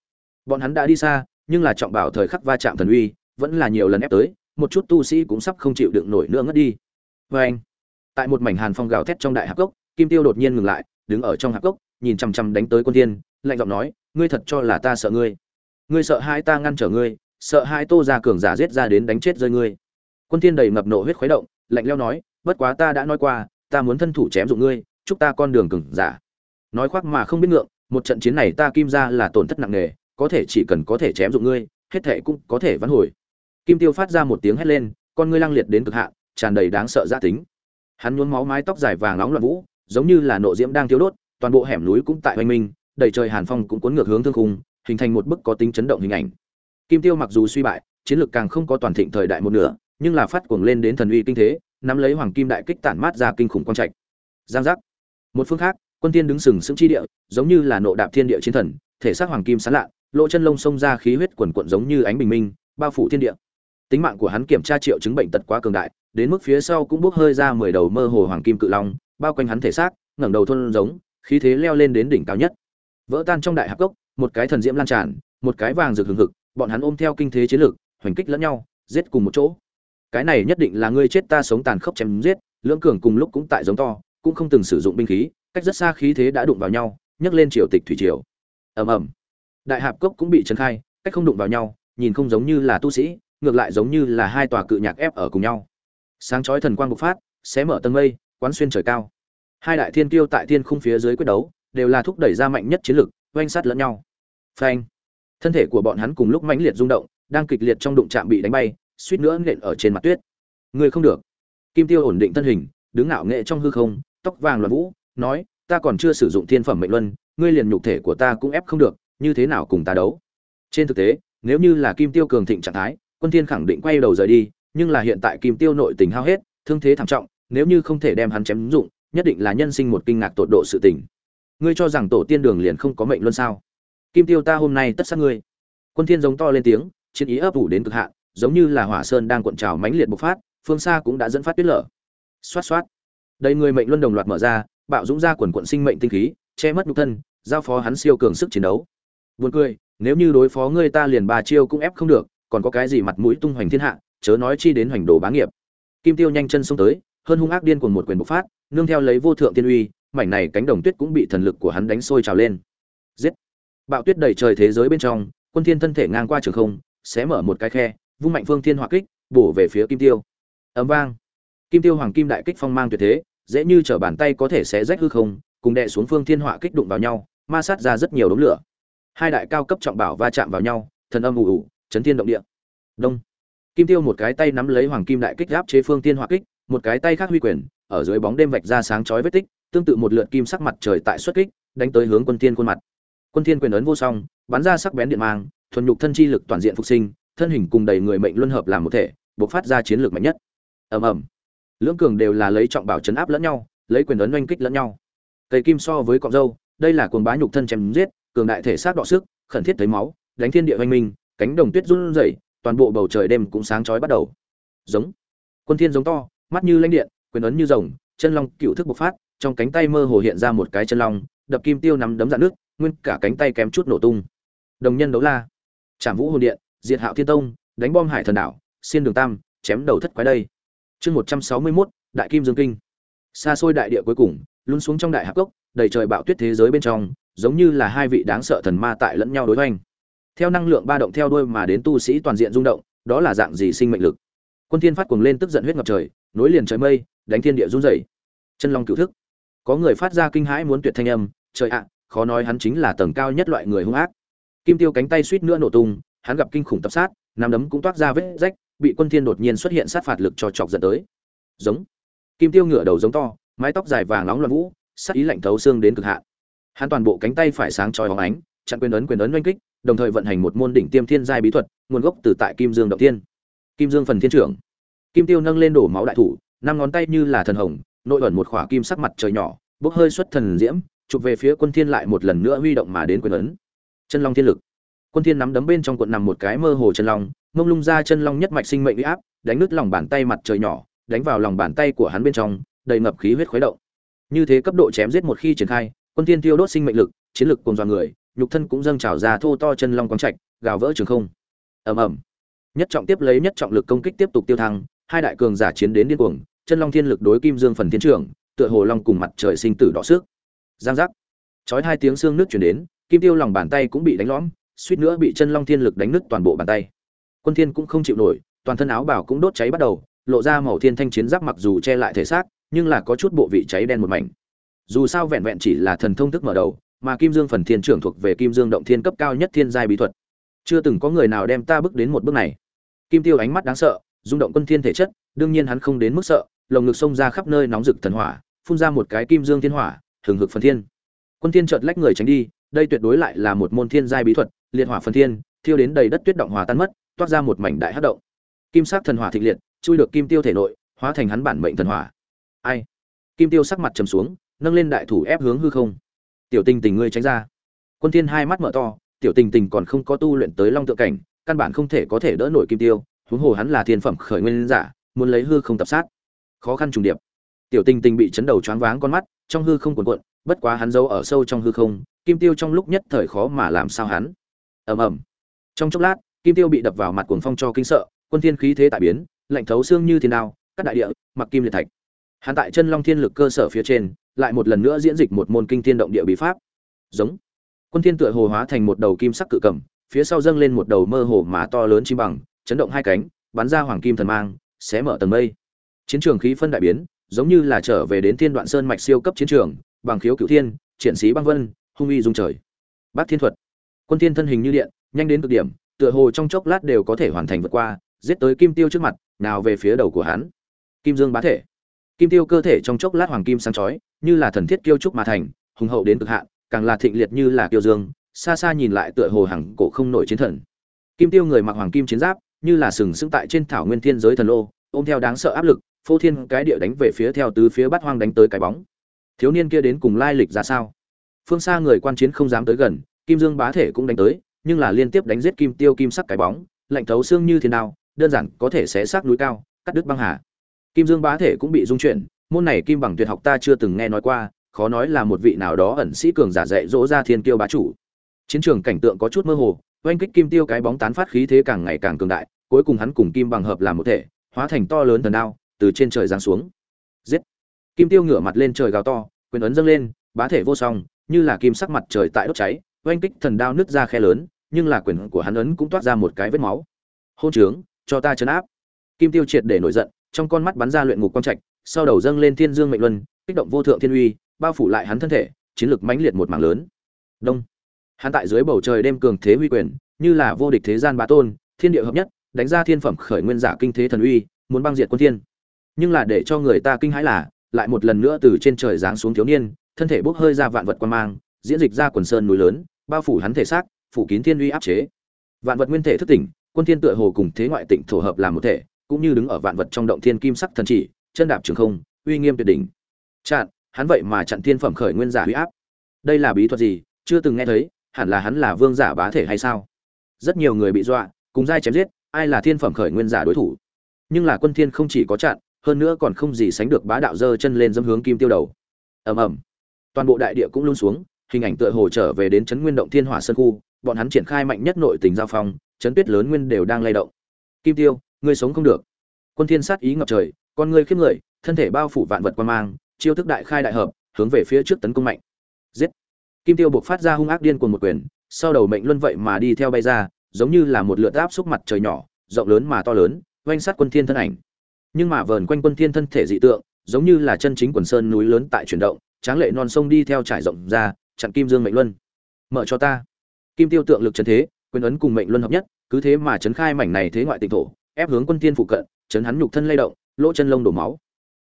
Bọn hắn đã đi xa, nhưng là trọng bảo thời khắc va chạm thần uy, vẫn là nhiều lần ép tới, một chút tu sĩ cũng sắp không chịu đựng nổi nữa ngất đi. Vê anh, tại một mảnh hàn phong gào thét trong đại hạp cốc, kim tiêu đột nhiên ngừng lại, đứng ở trong hạp cốc, nhìn chằm chằm đánh tới quân tiên lạnh giọng nói, ngươi thật cho là ta sợ ngươi? Ngươi sợ hai ta ngăn trở ngươi, sợ hai tô ra cường giả giết ra đến đánh chết rơi ngươi? Quân tiên đầy ngập nộ huyết khuấy động, lạnh leo nói, bất quá ta đã nói qua, ta muốn thân thủ chém dụng ngươi chúc ta con đường cường giả. Nói khoác mà không biết ngượng, một trận chiến này ta kim ra là tổn thất nặng nề, có thể chỉ cần có thể chém dụng ngươi, hết thệ cũng có thể vãn hồi. Kim tiêu phát ra một tiếng hét lên, con ngươi lăng liệt đến cực hạn, tràn đầy đáng sợ gia tính. Hắn nhuốm máu mái tóc dài vàng nóng loạn vũ, giống như là nộ diễm đang thiếu đốt, toàn bộ hẻm núi cũng tại hoành minh, đầy trời hàn phong cũng cuốn ngược hướng thương khung, hình thành một bức có tính chấn động hình ảnh. Kim tiêu mặc dù suy bại, chiến lược càng không có toàn thịnh thời đại một nửa, nhưng là phát cuồng lên đến thần uy kinh thế, nắm lấy hoàng kim đại kích tản mát ra kinh khủng quang trạch. Giang giác một phương khác, quân tiên đứng sừng sững chi địa, giống như là nộ đạp thiên địa chiến thần, thể xác hoàng kim sán lạ, lỗ chân lông xông ra khí huyết quần quận giống như ánh bình minh, bao phủ thiên địa. Tính mạng của hắn kiểm tra triệu chứng bệnh tật quá cường đại, đến mức phía sau cũng bốc hơi ra mười đầu mơ hồ hoàng kim cự long, bao quanh hắn thể xác, ngẩng đầu thôn giống, khí thế leo lên đến đỉnh cao nhất. Vỡ tan trong đại hạp cốc một cái thần diễm lan tràn, một cái vàng rực hừng hực, bọn hắn ôm theo kinh thế chiến lược, hoành kích lẫn nhau, giết cùng một chỗ. Cái này nhất định là ngươi chết ta sống tàn khốc chém giết, lưỡng cường cùng lúc cũng tại giống to cũng không từng sử dụng binh khí, cách rất xa khí thế đã đụng vào nhau, nhấc lên triều tịch thủy triều. Ầm ầm. Đại hạp cốc cũng bị trấn khai, cách không đụng vào nhau, nhìn không giống như là tu sĩ, ngược lại giống như là hai tòa cự nhạc ép ở cùng nhau. Sáng chói thần quang bộc phát, xé mở tầng mây, quán xuyên trời cao. Hai đại thiên tiêu tại thiên khung phía dưới quyết đấu, đều là thúc đẩy ra mạnh nhất chiến lực, oanh sát lẫn nhau. Phanh. Thân thể của bọn hắn cùng lúc mãnh liệt rung động, đang kịch liệt trong đụng chạm bị đánh bay, suýt nữa nện ở trên mặt tuyết. Người không được. Kim tiêu ổn định thân hình, đứng ngạo nghệ trong hư không tóc vàng loạn vũ, nói, ta còn chưa sử dụng thiên phẩm mệnh luân, ngươi liền nhục thể của ta cũng ép không được, như thế nào cùng ta đấu? Trên thực tế, nếu như là kim tiêu cường thịnh trạng thái, quân thiên khẳng định quay đầu rời đi, nhưng là hiện tại kim tiêu nội tình hao hết, thương thế thảm trọng, nếu như không thể đem hắn chém dụng, nhất định là nhân sinh một kinh ngạc tột độ sự tình. Ngươi cho rằng tổ tiên đường liền không có mệnh luân sao? Kim tiêu ta hôm nay tất sát ngươi. Quân thiên giống to lên tiếng, chiến ý ấp ủ đến cực hạn, giống như là hỏa sơn đang cuộn trào mãnh liệt bộc phát, phương xa cũng đã dẫn phát tuyết lở. Xoát xoát đầy người mệnh luân đồng loạt mở ra, bạo dũng ra quần quận sinh mệnh tinh khí, che mất nhục thân, giao phó hắn siêu cường sức chiến đấu. Buồn cười, nếu như đối phó ngươi ta liền ba chiêu cũng ép không được, còn có cái gì mặt mũi tung hoành thiên hạ, chớ nói chi đến hoành đồ bá nghiệp. Kim tiêu nhanh chân xông tới, hơn hung ác điên cuồng một quyền bộc phát, nương theo lấy vô thượng tiên uy, mảnh này cánh đồng tuyết cũng bị thần lực của hắn đánh sôi trào lên. Giết! Bạo tuyết đầy trời thế giới bên trong, quân thiên thân thể ngang qua trường không, xé mở một cái khe, vung mạnh phương thiên hỏa kích, bổ về phía kim tiêu. Ầm vang kim tiêu hoàng kim đại kích phong mang tuyệt thế, dễ như trở bàn tay có thể xé rách hư không, cùng đệ xuống phương thiên hỏa kích đụng vào nhau, ma sát ra rất nhiều đống lửa. Hai đại cao cấp trọng bảo va chạm vào nhau, thần âm ù ù, chấn thiên động địa. Đông. Kim tiêu một cái tay nắm lấy hoàng kim đại kích giáp chế phương thiên hỏa kích, một cái tay khác huy quyền, ở dưới bóng đêm vạch ra sáng chói vết tích, tương tự một lượt kim sắc mặt trời tại xuất kích, đánh tới hướng quân thiên khuôn mặt. Quân thiên quyền ấn vô song, bắn ra sắc bén điện mang, thuần nhục thân chi lực toàn diện phục sinh, thân hình cùng đầy người mệnh luân hợp làm một thể, bộc phát ra chiến lược mạnh nhất. Ầm ầm lưỡng cường đều là lấy trọng bảo chấn áp lẫn nhau, lấy quyền ấn oanh kích lẫn nhau. Cây kim so với cọng dâu đây là cuồng bá nhục thân chém giết, cường đại thể xác đọ sức, khẩn thiết thấy máu, đánh thiên địa oanh minh, cánh đồng tuyết run rẩy, toàn bộ bầu trời đêm cũng sáng chói bắt đầu. Giống. Quân thiên giống to, mắt như lãnh điện, quyền ấn như rồng, chân long cựu thức bộc phát, trong cánh tay mơ hồ hiện ra một cái chân long, đập kim tiêu nắm đấm dạn nước, nguyên cả cánh tay kém chút nổ tung. Đồng nhân đấu la. Trảm vũ hồn điện, diệt hạo thiên tông, đánh bom hải thần đảo, xiên đường tam, chém đầu thất quái đây chương một trăm sáu mươi 161, đại kim dương kinh. Xa xôi đại địa cuối cùng luôn xuống trong đại hạp cốc đầy trời bạo tuyết thế giới bên trong giống như là hai vị đáng sợ thần ma tại lẫn nhau đối hoành. Theo năng lượng ba động theo đuôi mà đến tu sĩ toàn diện rung động đó là dạng gì sinh mệnh lực? Quân thiên phát cuồng lên tức giận huyết ngập trời nối liền trời mây đánh thiên địa run rẩy. Chân long cửu thức. Có người phát ra kinh hãi muốn tuyệt thanh âm trời ạ khó nói hắn chính là tầng cao nhất loại người hung ác. Kim tiêu cánh tay suýt nữa nổ tung hắn gặp kinh khủng tập sát nắm đấm cũng toát ra vết rách bị quân thiên đột nhiên xuất hiện sát phạt lực cho chọc giận tới. Giống. Kim tiêu ngửa đầu giống to, mái tóc dài vàng nóng loạn vũ, sát ý lạnh thấu xương đến cực hạn. Hắn toàn bộ cánh tay phải sáng chói bóng ánh, chặn quyền ấn quyền ấn oanh kích, đồng thời vận hành một môn đỉnh tiêm thiên giai bí thuật, nguồn gốc từ tại kim dương động tiên kim dương phần thiên trưởng. Kim tiêu nâng lên đổ máu đại thủ, năm ngón tay như là thần hồng, nội ẩn một khỏa kim sắc mặt trời nhỏ, bốc hơi xuất thần diễm, chụp về phía quân thiên lại một lần nữa huy động mà đến quyền ấn. Chân long thiên lực. Quân thiên nắm đấm bên trong cuộn nằm một cái mơ hồ chân long mông lung ra chân long nhất mạch sinh mệnh uy áp, đánh nứt lòng bàn tay mặt trời nhỏ, đánh vào lòng bàn tay của hắn bên trong, đầy ngập khí huyết khuấy động. Như thế cấp độ chém giết một khi triển khai, quân thiên tiêu đốt sinh mệnh lực, chiến lực cùng dọa người, nhục thân cũng dâng trào ra thô to chân long quang trạch, gào vỡ trường không. Ầm ầm. Nhất trọng tiếp lấy nhất trọng lực công kích tiếp tục tiêu thăng, hai đại cường giả chiến đến điên cuồng, chân long thiên lực đối kim dương phần thiên trưởng, tựa hồ long cùng mặt trời sinh tử đỏ sức giang giác. Chói hai tiếng xương nước chuyển đến, kim tiêu lòng bàn tay cũng bị đánh lõm, suýt nữa bị chân long thiên lực đánh nứt toàn bộ bàn tay quân thiên cũng không chịu nổi, toàn thân áo bảo cũng đốt cháy bắt đầu, lộ ra màu thiên thanh chiến giáp mặc dù che lại thể xác, nhưng là có chút bộ vị cháy đen một mảnh. Dù sao vẹn vẹn chỉ là thần thông thức mở đầu, mà kim dương phần thiên trưởng thuộc về kim dương động thiên cấp cao nhất thiên giai bí thuật. Chưa từng có người nào đem ta bước đến một bước này. Kim tiêu ánh mắt đáng sợ, rung động quân thiên thể chất, đương nhiên hắn không đến mức sợ, lồng ngực xông ra khắp nơi nóng rực thần hỏa, phun ra một cái kim dương thiên hỏa, hừng hực phần thiên. Quân thiên chợt lách người tránh đi, đây tuyệt đối lại là một môn thiên giai bí thuật, liệt hỏa phần thiên, thiêu đến đầy đất tuyết động hòa tan mất toát ra một mảnh đại hắc động. Kim sắc thần hỏa thịnh liệt, chui được kim tiêu thể nội, hóa thành hắn bản mệnh thần hỏa. Ai? Kim tiêu sắc mặt trầm xuống, nâng lên đại thủ ép hướng hư không. Tiểu tình tình ngươi tránh ra. Quân thiên hai mắt mở to, tiểu tình tình còn không có tu luyện tới long tượng cảnh, căn bản không thể có thể đỡ nổi kim tiêu, huống hồ hắn là thiên phẩm khởi nguyên giả, muốn lấy hư không tập sát. Khó khăn trùng điệp. Tiểu tình tình bị chấn đầu choáng váng con mắt, trong hư không cuộn cuộn, bất quá hắn giấu ở sâu trong hư không, kim tiêu trong lúc nhất thời khó mà làm sao hắn. Ầm ầm. Trong chốc lát kim tiêu bị đập vào mặt cuồng phong cho kinh sợ, quân thiên khí thế tại biến, lạnh thấu xương như thiên đao, cắt đại địa, mặc kim liệt thạch. Hắn tại chân long thiên lực cơ sở phía trên, lại một lần nữa diễn dịch một môn kinh thiên động địa bí pháp. Giống. Quân thiên tựa hồ hóa thành một đầu kim sắc cự cầm, phía sau dâng lên một đầu mơ hồ mà to lớn chim bằng, chấn động hai cánh, bắn ra hoàng kim thần mang, xé mở tầng mây. Chiến trường khí phân đại biến, giống như là trở về đến thiên đoạn sơn mạch siêu cấp chiến trường, bằng khiếu cửu thiên, triển sĩ băng vân, hung uy dung trời. Bát thiên thuật. Quân thiên thân hình như điện, nhanh đến cực điểm tựa hồ trong chốc lát đều có thể hoàn thành vượt qua, giết tới kim tiêu trước mặt, nào về phía đầu của hắn. Kim dương bá thể. Kim tiêu cơ thể trong chốc lát hoàng kim sáng chói, như là thần thiết kiêu trúc mà thành, hùng hậu đến cực hạn, càng là thịnh liệt như là kiêu dương, xa xa nhìn lại tựa hồ hằng cổ không nổi chiến thần. Kim tiêu người mặc hoàng kim chiến giáp, như là sừng sững tại trên thảo nguyên thiên giới thần lô, ôm theo đáng sợ áp lực, phô thiên cái địa đánh về phía theo tứ phía bát hoang đánh tới cái bóng. Thiếu niên kia đến cùng lai lịch ra sao? Phương xa người quan chiến không dám tới gần, kim dương bá thể cũng đánh tới nhưng là liên tiếp đánh giết kim tiêu kim sắc cái bóng, lạnh thấu xương như thế nào đơn giản có thể xé xác núi cao, cắt đứt băng hà. Kim dương bá thể cũng bị dung chuyển, môn này kim bằng tuyệt học ta chưa từng nghe nói qua, khó nói là một vị nào đó ẩn sĩ cường giả dạy dỗ ra thiên kiêu bá chủ. Chiến trường cảnh tượng có chút mơ hồ, oanh kích kim tiêu cái bóng tán phát khí thế càng ngày càng cường đại, cuối cùng hắn cùng kim bằng hợp làm một thể, hóa thành to lớn thần đao, từ trên trời giáng xuống. Giết! Kim tiêu ngửa mặt lên trời gào to, quyền ấn dâng lên, bá thể vô song, như là kim sắc mặt trời tại đốt cháy oanh kích thần đao nứt ra khe lớn, nhưng là quyền của hắn ấn cũng toát ra một cái vết máu. Hôn trướng, cho ta chấn áp. Kim tiêu triệt để nổi giận, trong con mắt bắn ra luyện ngục quang trạch, sau đầu dâng lên thiên dương mệnh luân, kích động vô thượng thiên uy, bao phủ lại hắn thân thể, chiến lực mãnh liệt một mảng lớn. Đông. Hắn tại dưới bầu trời đêm cường thế huy quyền, như là vô địch thế gian ba tôn, thiên địa hợp nhất, đánh ra thiên phẩm khởi nguyên giả kinh thế thần uy, muốn băng diệt quân thiên. Nhưng là để cho người ta kinh hãi là, lại một lần nữa từ trên trời giáng xuống thiếu niên, thân thể bốc hơi ra vạn vật quan mang, diễn dịch ra quần sơn núi lớn bao phủ hắn thể xác, phủ kín thiên uy áp chế. Vạn vật nguyên thể thức tỉnh, quân thiên tựa hồ cùng thế ngoại tịnh thổ hợp làm một thể, cũng như đứng ở vạn vật trong động thiên kim sắc thần chỉ, chân đạp trường không, uy nghiêm tuyệt đỉnh. Chặn, hắn vậy mà chặn thiên phẩm khởi nguyên giả uy áp. Đây là bí thuật gì? Chưa từng nghe thấy, hẳn là hắn là vương giả bá thể hay sao? Rất nhiều người bị dọa, cùng giai chém giết, ai là thiên phẩm khởi nguyên giả đối thủ? Nhưng là quân thiên không chỉ có chặn, hơn nữa còn không gì sánh được bá đạo dơ chân lên dâm hướng kim tiêu đầu. Ầm ầm. Toàn bộ đại địa cũng luôn xuống hình ảnh tựa hồ trở về đến chấn nguyên động thiên hỏa sơn khu, bọn hắn triển khai mạnh nhất nội tình giao phong, chấn tuyết lớn nguyên đều đang lay động. Kim tiêu, ngươi sống không được. Quân thiên sát ý ngập trời, con ngươi khiếp người, thân thể bao phủ vạn vật quan mang, chiêu thức đại khai đại hợp, hướng về phía trước tấn công mạnh. Giết. Kim tiêu buộc phát ra hung ác điên cuồng một quyền, sau đầu mệnh luân vậy mà đi theo bay ra, giống như là một lượt áp xúc mặt trời nhỏ, rộng lớn mà to lớn quanh sát quân thiên thân ảnh. Nhưng mà vờn quanh quân thiên thân thể dị tượng, giống như là chân chính quần sơn núi lớn tại chuyển động, tráng lệ non sông đi theo trải rộng ra chặn kim dương mệnh luân. Mở cho ta. Kim tiêu tượng lực chân thế, quyền ấn cùng mệnh luân hợp nhất, cứ thế mà chấn khai mảnh này thế ngoại tịnh thổ, ép hướng quân thiên phụ cận, chấn hắn nhục thân lay động, lỗ chân lông đổ máu.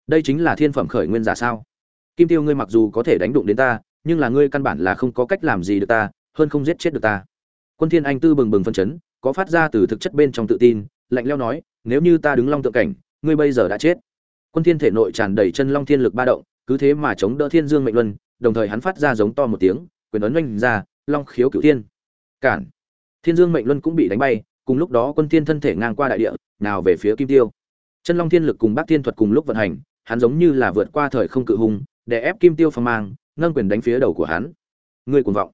Đây chính là thiên phẩm khởi nguyên giả sao? Kim tiêu ngươi mặc dù có thể đánh đụng đến ta, nhưng là ngươi căn bản là không có cách làm gì được ta, hơn không giết chết được ta. Quân thiên anh tư bừng bừng phân chấn, có phát ra từ thực chất bên trong tự tin, lạnh lẽo nói, nếu như ta đứng long tượng cảnh, ngươi bây giờ đã chết. Quân thiên thể nội tràn đầy chân long thiên lực ba động, cứ thế mà chống đỡ thiên dương mệnh luân đồng thời hắn phát ra giống to một tiếng, quyền ấn oanh ra, long khiếu cửu thiên. Cản. Thiên dương mệnh luân cũng bị đánh bay, cùng lúc đó quân thiên thân thể ngang qua đại địa, nào về phía kim tiêu. Chân long thiên lực cùng bác thiên thuật cùng lúc vận hành, hắn giống như là vượt qua thời không cự hùng để ép kim tiêu phong mang, nâng quyền đánh phía đầu của hắn. Người cuồng vọng.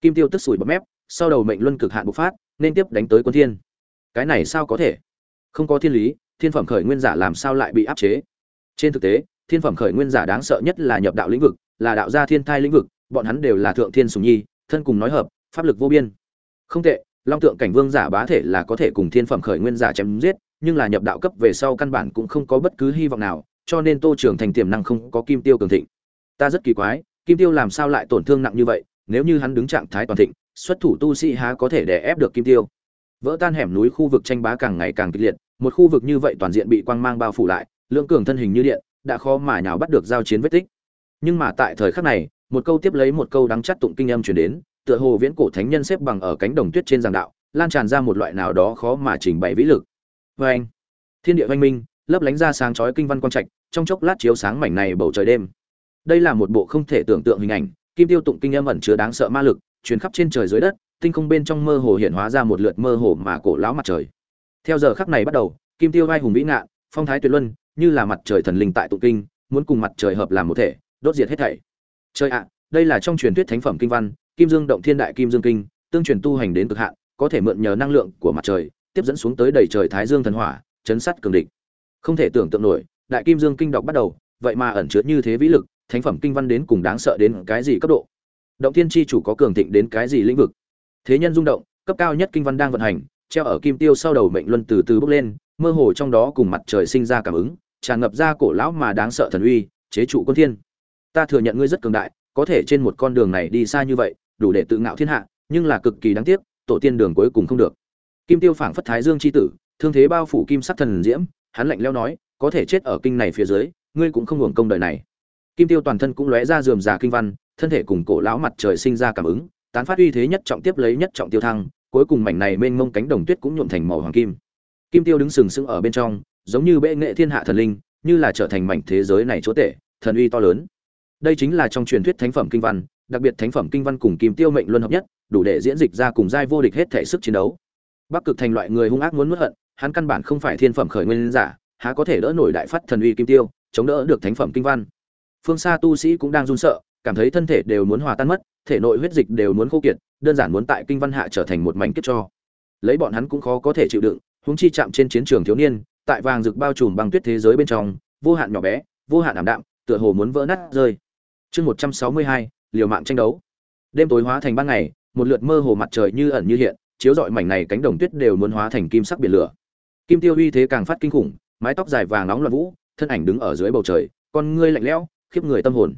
Kim tiêu tức sủi bọt mép, sau đầu mệnh luân cực hạn bộc phát, nên tiếp đánh tới quân thiên. Cái này sao có thể? Không có thiên lý, thiên phẩm khởi nguyên giả làm sao lại bị áp chế? Trên thực tế, thiên phẩm khởi nguyên giả đáng sợ nhất là nhập đạo lĩnh vực là đạo gia thiên thai lĩnh vực, bọn hắn đều là thượng thiên sùng nhi, thân cùng nói hợp, pháp lực vô biên. Không tệ, long tượng cảnh vương giả bá thể là có thể cùng thiên phẩm khởi nguyên giả chém giết, nhưng là nhập đạo cấp về sau căn bản cũng không có bất cứ hy vọng nào, cho nên tô trưởng thành tiềm năng không có kim tiêu cường thịnh. Ta rất kỳ quái, kim tiêu làm sao lại tổn thương nặng như vậy, nếu như hắn đứng trạng thái toàn thịnh, xuất thủ tu sĩ há có thể đè ép được kim tiêu? Vỡ tan hẻm núi khu vực tranh bá càng ngày càng kịch liệt, một khu vực như vậy toàn diện bị quang mang bao phủ lại, lượng cường thân hình như điện, đã khó mà nhào bắt được giao chiến vết tích nhưng mà tại thời khắc này, một câu tiếp lấy một câu đắng chắt tụng kinh âm truyền đến, tựa hồ viễn cổ thánh nhân xếp bằng ở cánh đồng tuyết trên giang đạo, lan tràn ra một loại nào đó khó mà trình bày vĩ lực. Vê anh, thiên địa văn minh, lấp lánh ra sáng chói kinh văn quang trạch, trong chốc lát chiếu sáng mảnh này bầu trời đêm. Đây là một bộ không thể tưởng tượng hình ảnh, kim tiêu tụng kinh âm ẩn chứa đáng sợ ma lực, truyền khắp trên trời dưới đất, tinh không bên trong mơ hồ hiện hóa ra một lượt mơ hồ mà cổ lão mặt trời. Theo giờ khắc này bắt đầu, kim tiêu vai hùng vĩ ngạn phong thái tuyệt luân, như là mặt trời thần linh tại tụng kinh, muốn cùng mặt trời hợp làm một thể đốt diệt hết thảy. Trời ạ, đây là trong truyền thuyết thánh phẩm kinh văn, kim dương động thiên đại kim dương kinh, tương truyền tu hành đến cực hạn, có thể mượn nhờ năng lượng của mặt trời, tiếp dẫn xuống tới đầy trời thái dương thần hỏa, chấn sắt cường địch. Không thể tưởng tượng nổi, đại kim dương kinh đọc bắt đầu, vậy mà ẩn chứa như thế vĩ lực, thánh phẩm kinh văn đến cùng đáng sợ đến cái gì cấp độ? Động thiên chi chủ có cường thịnh đến cái gì lĩnh vực? Thế nhân rung động, cấp cao nhất kinh văn đang vận hành, treo ở kim tiêu sau đầu mệnh luân từ từ bốc lên, mơ hồ trong đó cùng mặt trời sinh ra cảm ứng, tràn ngập ra cổ lão mà đáng sợ thần uy, chế trụ quân thiên ta thừa nhận ngươi rất cường đại, có thể trên một con đường này đi xa như vậy, đủ để tự ngạo thiên hạ, nhưng là cực kỳ đáng tiếc, tổ tiên đường cuối cùng không được. Kim tiêu phảng phất thái dương chi tử, thương thế bao phủ kim sắc thần diễm, hắn lạnh lẽo nói, có thể chết ở kinh này phía dưới, ngươi cũng không hưởng công đời này. Kim tiêu toàn thân cũng lóe ra rườm rà kinh văn, thân thể cùng cổ lão mặt trời sinh ra cảm ứng, tán phát uy thế nhất trọng tiếp lấy nhất trọng tiêu thăng, cuối cùng mảnh này mênh mông cánh đồng tuyết cũng nhuộm thành màu hoàng kim. Kim tiêu đứng sừng sững ở bên trong, giống như bệ nghệ thiên hạ thần linh, như là trở thành mảnh thế giới này chúa tể, thần uy to lớn đây chính là trong truyền thuyết thánh phẩm kinh văn, đặc biệt thánh phẩm kinh văn cùng kim tiêu mệnh luân hợp nhất, đủ để diễn dịch ra cùng giai vô địch hết thể sức chiến đấu. Bắc cực thành loại người hung ác muốn nuốt hận, hắn căn bản không phải thiên phẩm khởi nguyên giả, há có thể đỡ nổi đại phát thần uy kim tiêu, chống đỡ được thánh phẩm kinh văn. Phương xa tu sĩ cũng đang run sợ, cảm thấy thân thể đều muốn hòa tan mất, thể nội huyết dịch đều muốn khô kiệt, đơn giản muốn tại kinh văn hạ trở thành một mảnh kiếp cho. Lấy bọn hắn cũng khó có thể chịu đựng húng chi chạm trên chiến trường thiếu niên, tại vàng rực bao trùm băng tuyết thế giới bên trong, vô hạn nhỏ bé, vô hạn ảm đạm, tựa hồ muốn vỡ nát rơi chương một trăm sáu mươi hai, liều mạng tranh đấu. Đêm tối hóa thành ban ngày, một lượt mơ hồ mặt trời như ẩn như hiện, chiếu rọi mảnh này cánh đồng tuyết đều muốn hóa thành kim sắc biển lửa. Kim tiêu uy thế càng phát kinh khủng, mái tóc dài vàng nóng loạn vũ, thân ảnh đứng ở dưới bầu trời, con ngươi lạnh lẽo, khiếp người tâm hồn.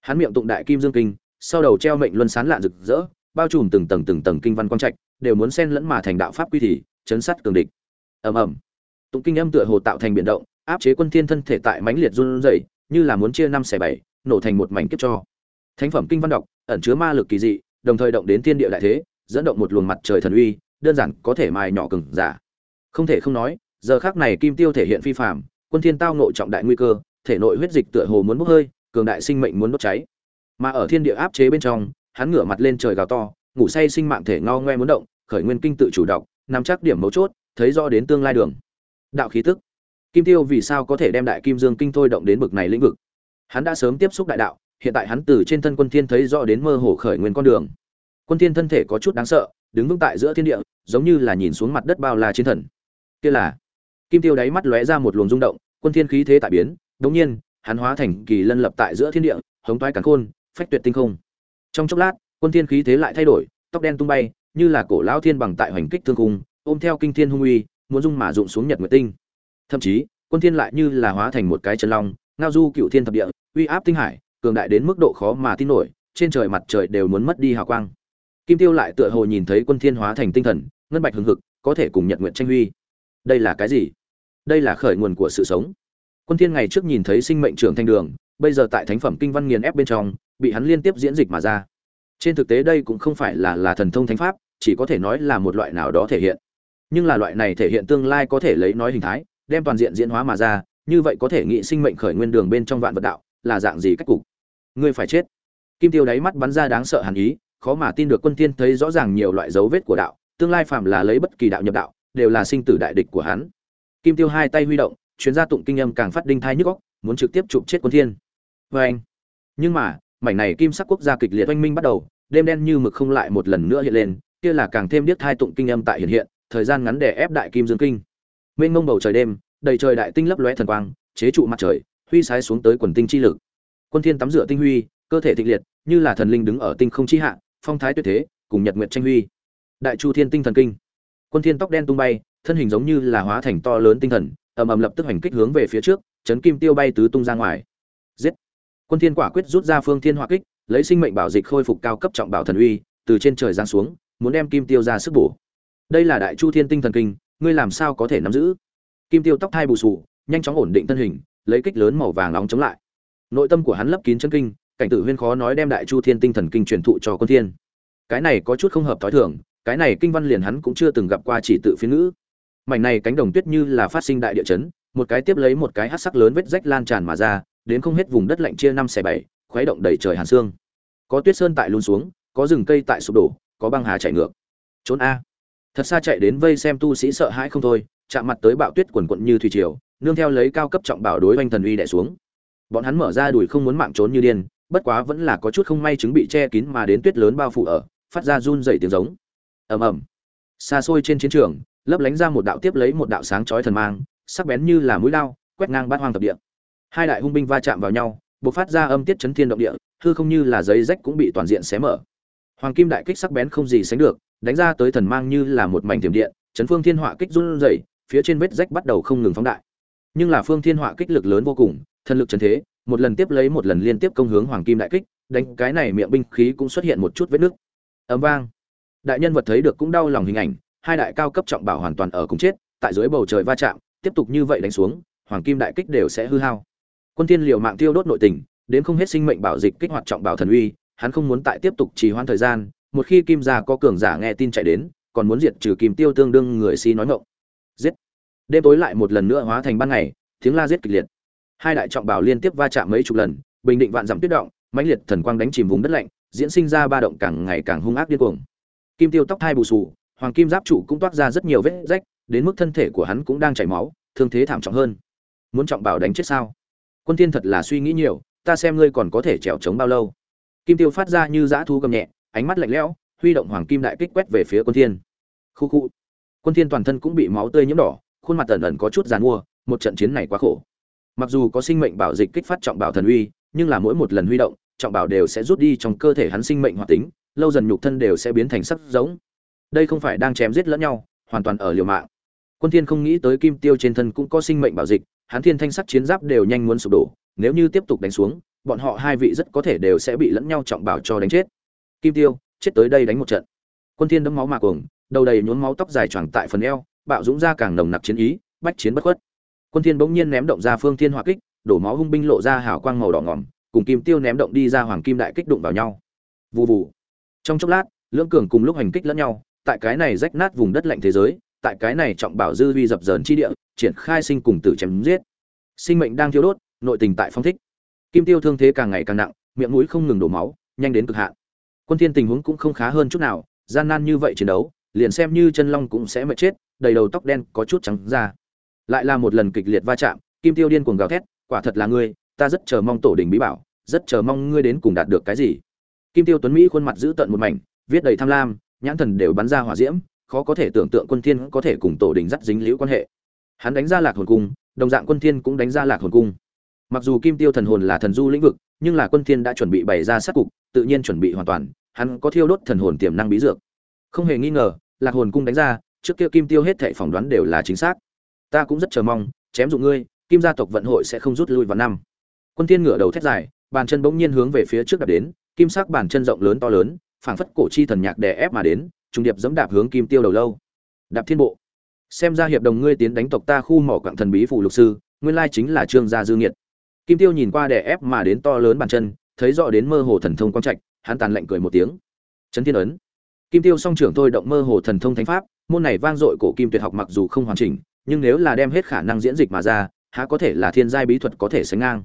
Hắn miệng tụng đại kim dương kinh, sau đầu treo mệnh luân sán lạn rực rỡ, bao trùm từng tầng từng tầng kinh văn quang trạch, đều muốn xen lẫn mà thành đạo pháp quy thì, chấn sát cường địch. Ầm ầm. Tụng kinh âm tựa hồ tạo thành biển động, áp chế quân thiên thân thể tại mãnh liệt run rẩy, như là muốn chia năm xẻ bảy nổ thành một mảnh kiếp cho. Thánh phẩm kinh văn đọc, ẩn chứa ma lực kỳ dị, đồng thời động đến thiên địa đại thế, dẫn động một luồng mặt trời thần uy, đơn giản có thể mài nhỏ cường giả. Không thể không nói, giờ khắc này kim tiêu thể hiện phi phàm, quân thiên tao ngộ trọng đại nguy cơ, thể nội huyết dịch tựa hồ muốn bốc hơi, cường đại sinh mệnh muốn đốt cháy. Mà ở thiên địa áp chế bên trong, hắn ngửa mặt lên trời gào to, ngủ say sinh mạng thể ngao ngoe muốn động, khởi nguyên kinh tự chủ động nắm chắc điểm mấu chốt, thấy rõ đến tương lai đường. Đạo khí tức. Kim tiêu vì sao có thể đem đại kim dương kinh thôi động đến bực này lĩnh vực? Hắn đã sớm tiếp xúc đại đạo, hiện tại hắn từ trên thân quân thiên thấy rõ đến mơ hồ khởi nguyên con đường. Quân thiên thân thể có chút đáng sợ, đứng vững tại giữa thiên địa, giống như là nhìn xuống mặt đất bao la chiến thần. Kia là, kim tiêu đáy mắt lóe ra một luồng rung động, quân thiên khí thế tại biến, đống nhiên, hắn hóa thành kỳ lân lập tại giữa thiên địa, hống toái càn khôn, phách tuyệt tinh không. Trong chốc lát, quân thiên khí thế lại thay đổi, tóc đen tung bay, như là cổ lão thiên bằng tại hoành kích thương cung ôm theo kinh thiên hung uy, muốn dung mà dụng xuống nhật nguyệt tinh. Thậm chí, quân thiên lại như là hóa thành một cái chân long, ngao du cựu thiên thập địa uy áp tinh hải, cường đại đến mức độ khó mà tin nổi, trên trời mặt trời đều muốn mất đi hào quang. Kim tiêu lại tựa hồ nhìn thấy quân thiên hóa thành tinh thần, ngân bạch hừng hực, có thể cùng nhật nguyện tranh huy. Đây là cái gì? Đây là khởi nguồn của sự sống. Quân thiên ngày trước nhìn thấy sinh mệnh trưởng thanh đường, bây giờ tại thánh phẩm kinh văn nghiền ép bên trong, bị hắn liên tiếp diễn dịch mà ra. Trên thực tế đây cũng không phải là là thần thông thánh pháp, chỉ có thể nói là một loại nào đó thể hiện. Nhưng là loại này thể hiện tương lai có thể lấy nói hình thái, đem toàn diện diễn hóa mà ra, như vậy có thể nghĩ sinh mệnh khởi nguyên đường bên trong vạn vật đạo là dạng gì cách cục? Ngươi phải chết. Kim tiêu đáy mắt bắn ra đáng sợ hàn ý, khó mà tin được quân thiên thấy rõ ràng nhiều loại dấu vết của đạo, tương lai phàm là lấy bất kỳ đạo nhập đạo, đều là sinh tử đại địch của hắn. Kim tiêu hai tay huy động, chuyến gia tụng kinh âm càng phát đinh thai nhức óc, muốn trực tiếp chụp chết quân thiên. Với anh, nhưng mà, mảnh này kim sắc quốc gia kịch liệt oanh minh bắt đầu, đêm đen như mực không lại một lần nữa hiện lên, kia là càng thêm điếc thai tụng kinh âm tại hiện hiện, thời gian ngắn để ép đại kim dương kinh. Mênh mông bầu trời đêm, đầy trời đại tinh lấp lóe thần quang, chế trụ mặt trời huy sái xuống tới quần tinh chi lực. Quân thiên tắm rửa tinh huy, cơ thể thịnh liệt, như là thần linh đứng ở tinh không chi hạ, phong thái tuyệt thế, cùng nhật nguyệt tranh huy. Đại chu thiên tinh thần kinh. Quân thiên tóc đen tung bay, thân hình giống như là hóa thành to lớn tinh thần, ầm ầm lập tức hành kích hướng về phía trước, chấn kim tiêu bay tứ tung ra ngoài. Giết! Quân thiên quả quyết rút ra phương thiên hỏa kích, lấy sinh mệnh bảo dịch khôi phục cao cấp trọng bảo thần uy, từ trên trời giáng xuống, muốn đem kim tiêu ra sức bổ. Đây là đại chu thiên tinh thần kinh, ngươi làm sao có thể nắm giữ? Kim tiêu tóc thai bù sù, nhanh chóng ổn định thân hình lấy kích lớn màu vàng nóng chống lại. Nội tâm của hắn lấp kín chân kinh, cảnh tử huyên khó nói đem đại chu thiên tinh thần kinh truyền thụ cho quân thiên. Cái này có chút không hợp thói thường, cái này kinh văn liền hắn cũng chưa từng gặp qua chỉ tự phiên ngữ. Mảnh này cánh đồng tuyết như là phát sinh đại địa chấn, một cái tiếp lấy một cái hắc sắc lớn vết rách lan tràn mà ra, đến không hết vùng đất lạnh chia năm xẻ bảy, khuấy động đầy trời hàn xương. Có tuyết sơn tại luôn xuống, có rừng cây tại sụp đổ, có băng hà chạy ngược. Trốn a. Thật xa chạy đến vây xem tu sĩ sợ hãi không thôi, chạm mặt tới bạo tuyết quần quận như thủy triều nương theo lấy cao cấp trọng bảo đối oanh thần uy đẻ xuống. Bọn hắn mở ra đùi không muốn mạng trốn như điên, bất quá vẫn là có chút không may chứng bị che kín mà đến tuyết lớn bao phủ ở, phát ra run dày tiếng giống. Ầm ầm. Xa xôi trên chiến trường, lấp lánh ra một đạo tiếp lấy một đạo sáng chói thần mang, sắc bén như là mũi lao, quét ngang bát hoang thập địa. Hai đại hung binh va chạm vào nhau, bộc phát ra âm tiết chấn thiên động địa, hư không như là giấy rách cũng bị toàn diện xé mở. Hoàng kim đại kích sắc bén không gì sánh được, đánh ra tới thần mang như là một mảnh tiềm điện, chấn phương thiên họa kích run rẩy, phía trên vết rách bắt đầu không ngừng phóng đại nhưng là phương thiên họa kích lực lớn vô cùng, thần lực trần thế, một lần tiếp lấy một lần liên tiếp công hướng hoàng kim đại kích, đánh cái này miệng binh khí cũng xuất hiện một chút vết nứt ấm vang. Đại nhân vật thấy được cũng đau lòng hình ảnh, hai đại cao cấp trọng bảo hoàn toàn ở cùng chết, tại dưới bầu trời va chạm, tiếp tục như vậy đánh xuống, hoàng kim đại kích đều sẽ hư hao. Quân thiên liều mạng tiêu đốt nội tình, đến không hết sinh mệnh bảo dịch kích hoạt trọng bảo thần uy, hắn không muốn tại tiếp tục trì hoãn thời gian, một khi kim gia có cường giả nghe tin chạy đến, còn muốn diệt trừ kim tiêu tương đương người si nói ngọng. Giết đêm tối lại một lần nữa hóa thành ban ngày, tiếng la giết kịch liệt. Hai đại trọng bảo liên tiếp va chạm mấy chục lần, bình định vạn dặm tuyết động, mãnh liệt thần quang đánh chìm vùng đất lạnh, diễn sinh ra ba động càng ngày càng hung ác điên cuồng. Kim tiêu tóc hai bù sù hoàng kim giáp trụ cũng toát ra rất nhiều vết rách, đến mức thân thể của hắn cũng đang chảy máu, thương thế thảm trọng hơn. Muốn trọng bảo đánh chết sao? Quân thiên thật là suy nghĩ nhiều, ta xem ngươi còn có thể trèo chống bao lâu. Kim tiêu phát ra như dã thú gầm nhẹ, ánh mắt lạnh lẽo, huy động hoàng kim đại kích quét về phía quân thiên. Khu khu. Quân thiên toàn thân cũng bị máu tươi nhiễm đỏ khuôn mặt ẩn ẩn có chút giàn mua, một trận chiến này quá khổ. Mặc dù có sinh mệnh bảo dịch kích phát trọng bảo thần uy, nhưng là mỗi một lần huy động, trọng bảo đều sẽ rút đi trong cơ thể hắn sinh mệnh hoạt tính, lâu dần nhục thân đều sẽ biến thành sắc giống. Đây không phải đang chém giết lẫn nhau, hoàn toàn ở liều mạng. Quân thiên không nghĩ tới kim tiêu trên thân cũng có sinh mệnh bảo dịch, hắn thiên thanh sắc chiến giáp đều nhanh muốn sụp đổ, nếu như tiếp tục đánh xuống, bọn họ hai vị rất có thể đều sẽ bị lẫn nhau trọng bảo cho đánh chết. Kim tiêu, chết tới đây đánh một trận. Quân thiên đấm máu mà cuồng, đầu đầy nhuốm máu tóc dài choàng tại phần eo bạo dũng ra càng nồng nặc chiến ý, bách chiến bất khuất. Quân thiên bỗng nhiên ném động ra phương thiên hỏa kích, đổ máu hung binh lộ ra hào quang màu đỏ ngỏm, cùng kim tiêu ném động đi ra hoàng kim đại kích đụng vào nhau. Vù vù. Trong chốc lát, lưỡng cường cùng lúc hành kích lẫn nhau, tại cái này rách nát vùng đất lạnh thế giới, tại cái này trọng bảo dư vi dập dờn chi địa, triển khai sinh cùng tử chém giết. Sinh mệnh đang thiêu đốt, nội tình tại phong thích. Kim tiêu thương thế càng ngày càng nặng, miệng mũi không ngừng đổ máu, nhanh đến cực hạn. Quân thiên tình huống cũng không khá hơn chút nào, gian nan như vậy chiến đấu, liền xem như chân long cũng sẽ mệt chết đầy đầu tóc đen có chút trắng ra. Lại là một lần kịch liệt va chạm, kim tiêu điên cuồng gào thét, quả thật là ngươi, ta rất chờ mong tổ đình bí bảo, rất chờ mong ngươi đến cùng đạt được cái gì. Kim tiêu tuấn mỹ khuôn mặt giữ tận một mảnh, viết đầy tham lam, nhãn thần đều bắn ra hỏa diễm, khó có thể tưởng tượng quân thiên có thể cùng tổ đình dắt dính liễu quan hệ. Hắn đánh ra lạc hồn cung, đồng dạng quân thiên cũng đánh ra lạc hồn cung. Mặc dù kim tiêu thần hồn là thần du lĩnh vực, nhưng là quân thiên đã chuẩn bị bày ra sát cục, tự nhiên chuẩn bị hoàn toàn, hắn có thiêu đốt thần hồn tiềm năng bí dược. Không hề nghi ngờ, lạc hồn cung đánh ra trước kia kim tiêu hết thảy phỏng đoán đều là chính xác. Ta cũng rất chờ mong, chém dụng ngươi, kim gia tộc vận hội sẽ không rút lui vào năm. Quân thiên ngửa đầu thét dài, bàn chân bỗng nhiên hướng về phía trước đạp đến, kim sắc bàn chân rộng lớn to lớn, phảng phất cổ chi thần nhạc đè ép mà đến trung điệp dẫm đạp hướng kim tiêu đầu lâu. Đạp thiên bộ. Xem ra hiệp đồng ngươi tiến đánh tộc ta khu mỏ quặng thần bí phủ lục sư, nguyên lai chính là trương gia dư nghiệt. Kim tiêu nhìn qua đè ép mà đến to lớn bàn chân, thấy rõ đến mơ hồ thần thông quang trạch, hắn tàn lạnh cười một tiếng. Chấn thiên ấn kim tiêu song trưởng tôi động mơ hồ thần thông thánh pháp, môn này vang dội cổ kim tuyệt học mặc dù không hoàn chỉnh, nhưng nếu là đem hết khả năng diễn dịch mà ra, há có thể là thiên giai bí thuật có thể sánh ngang.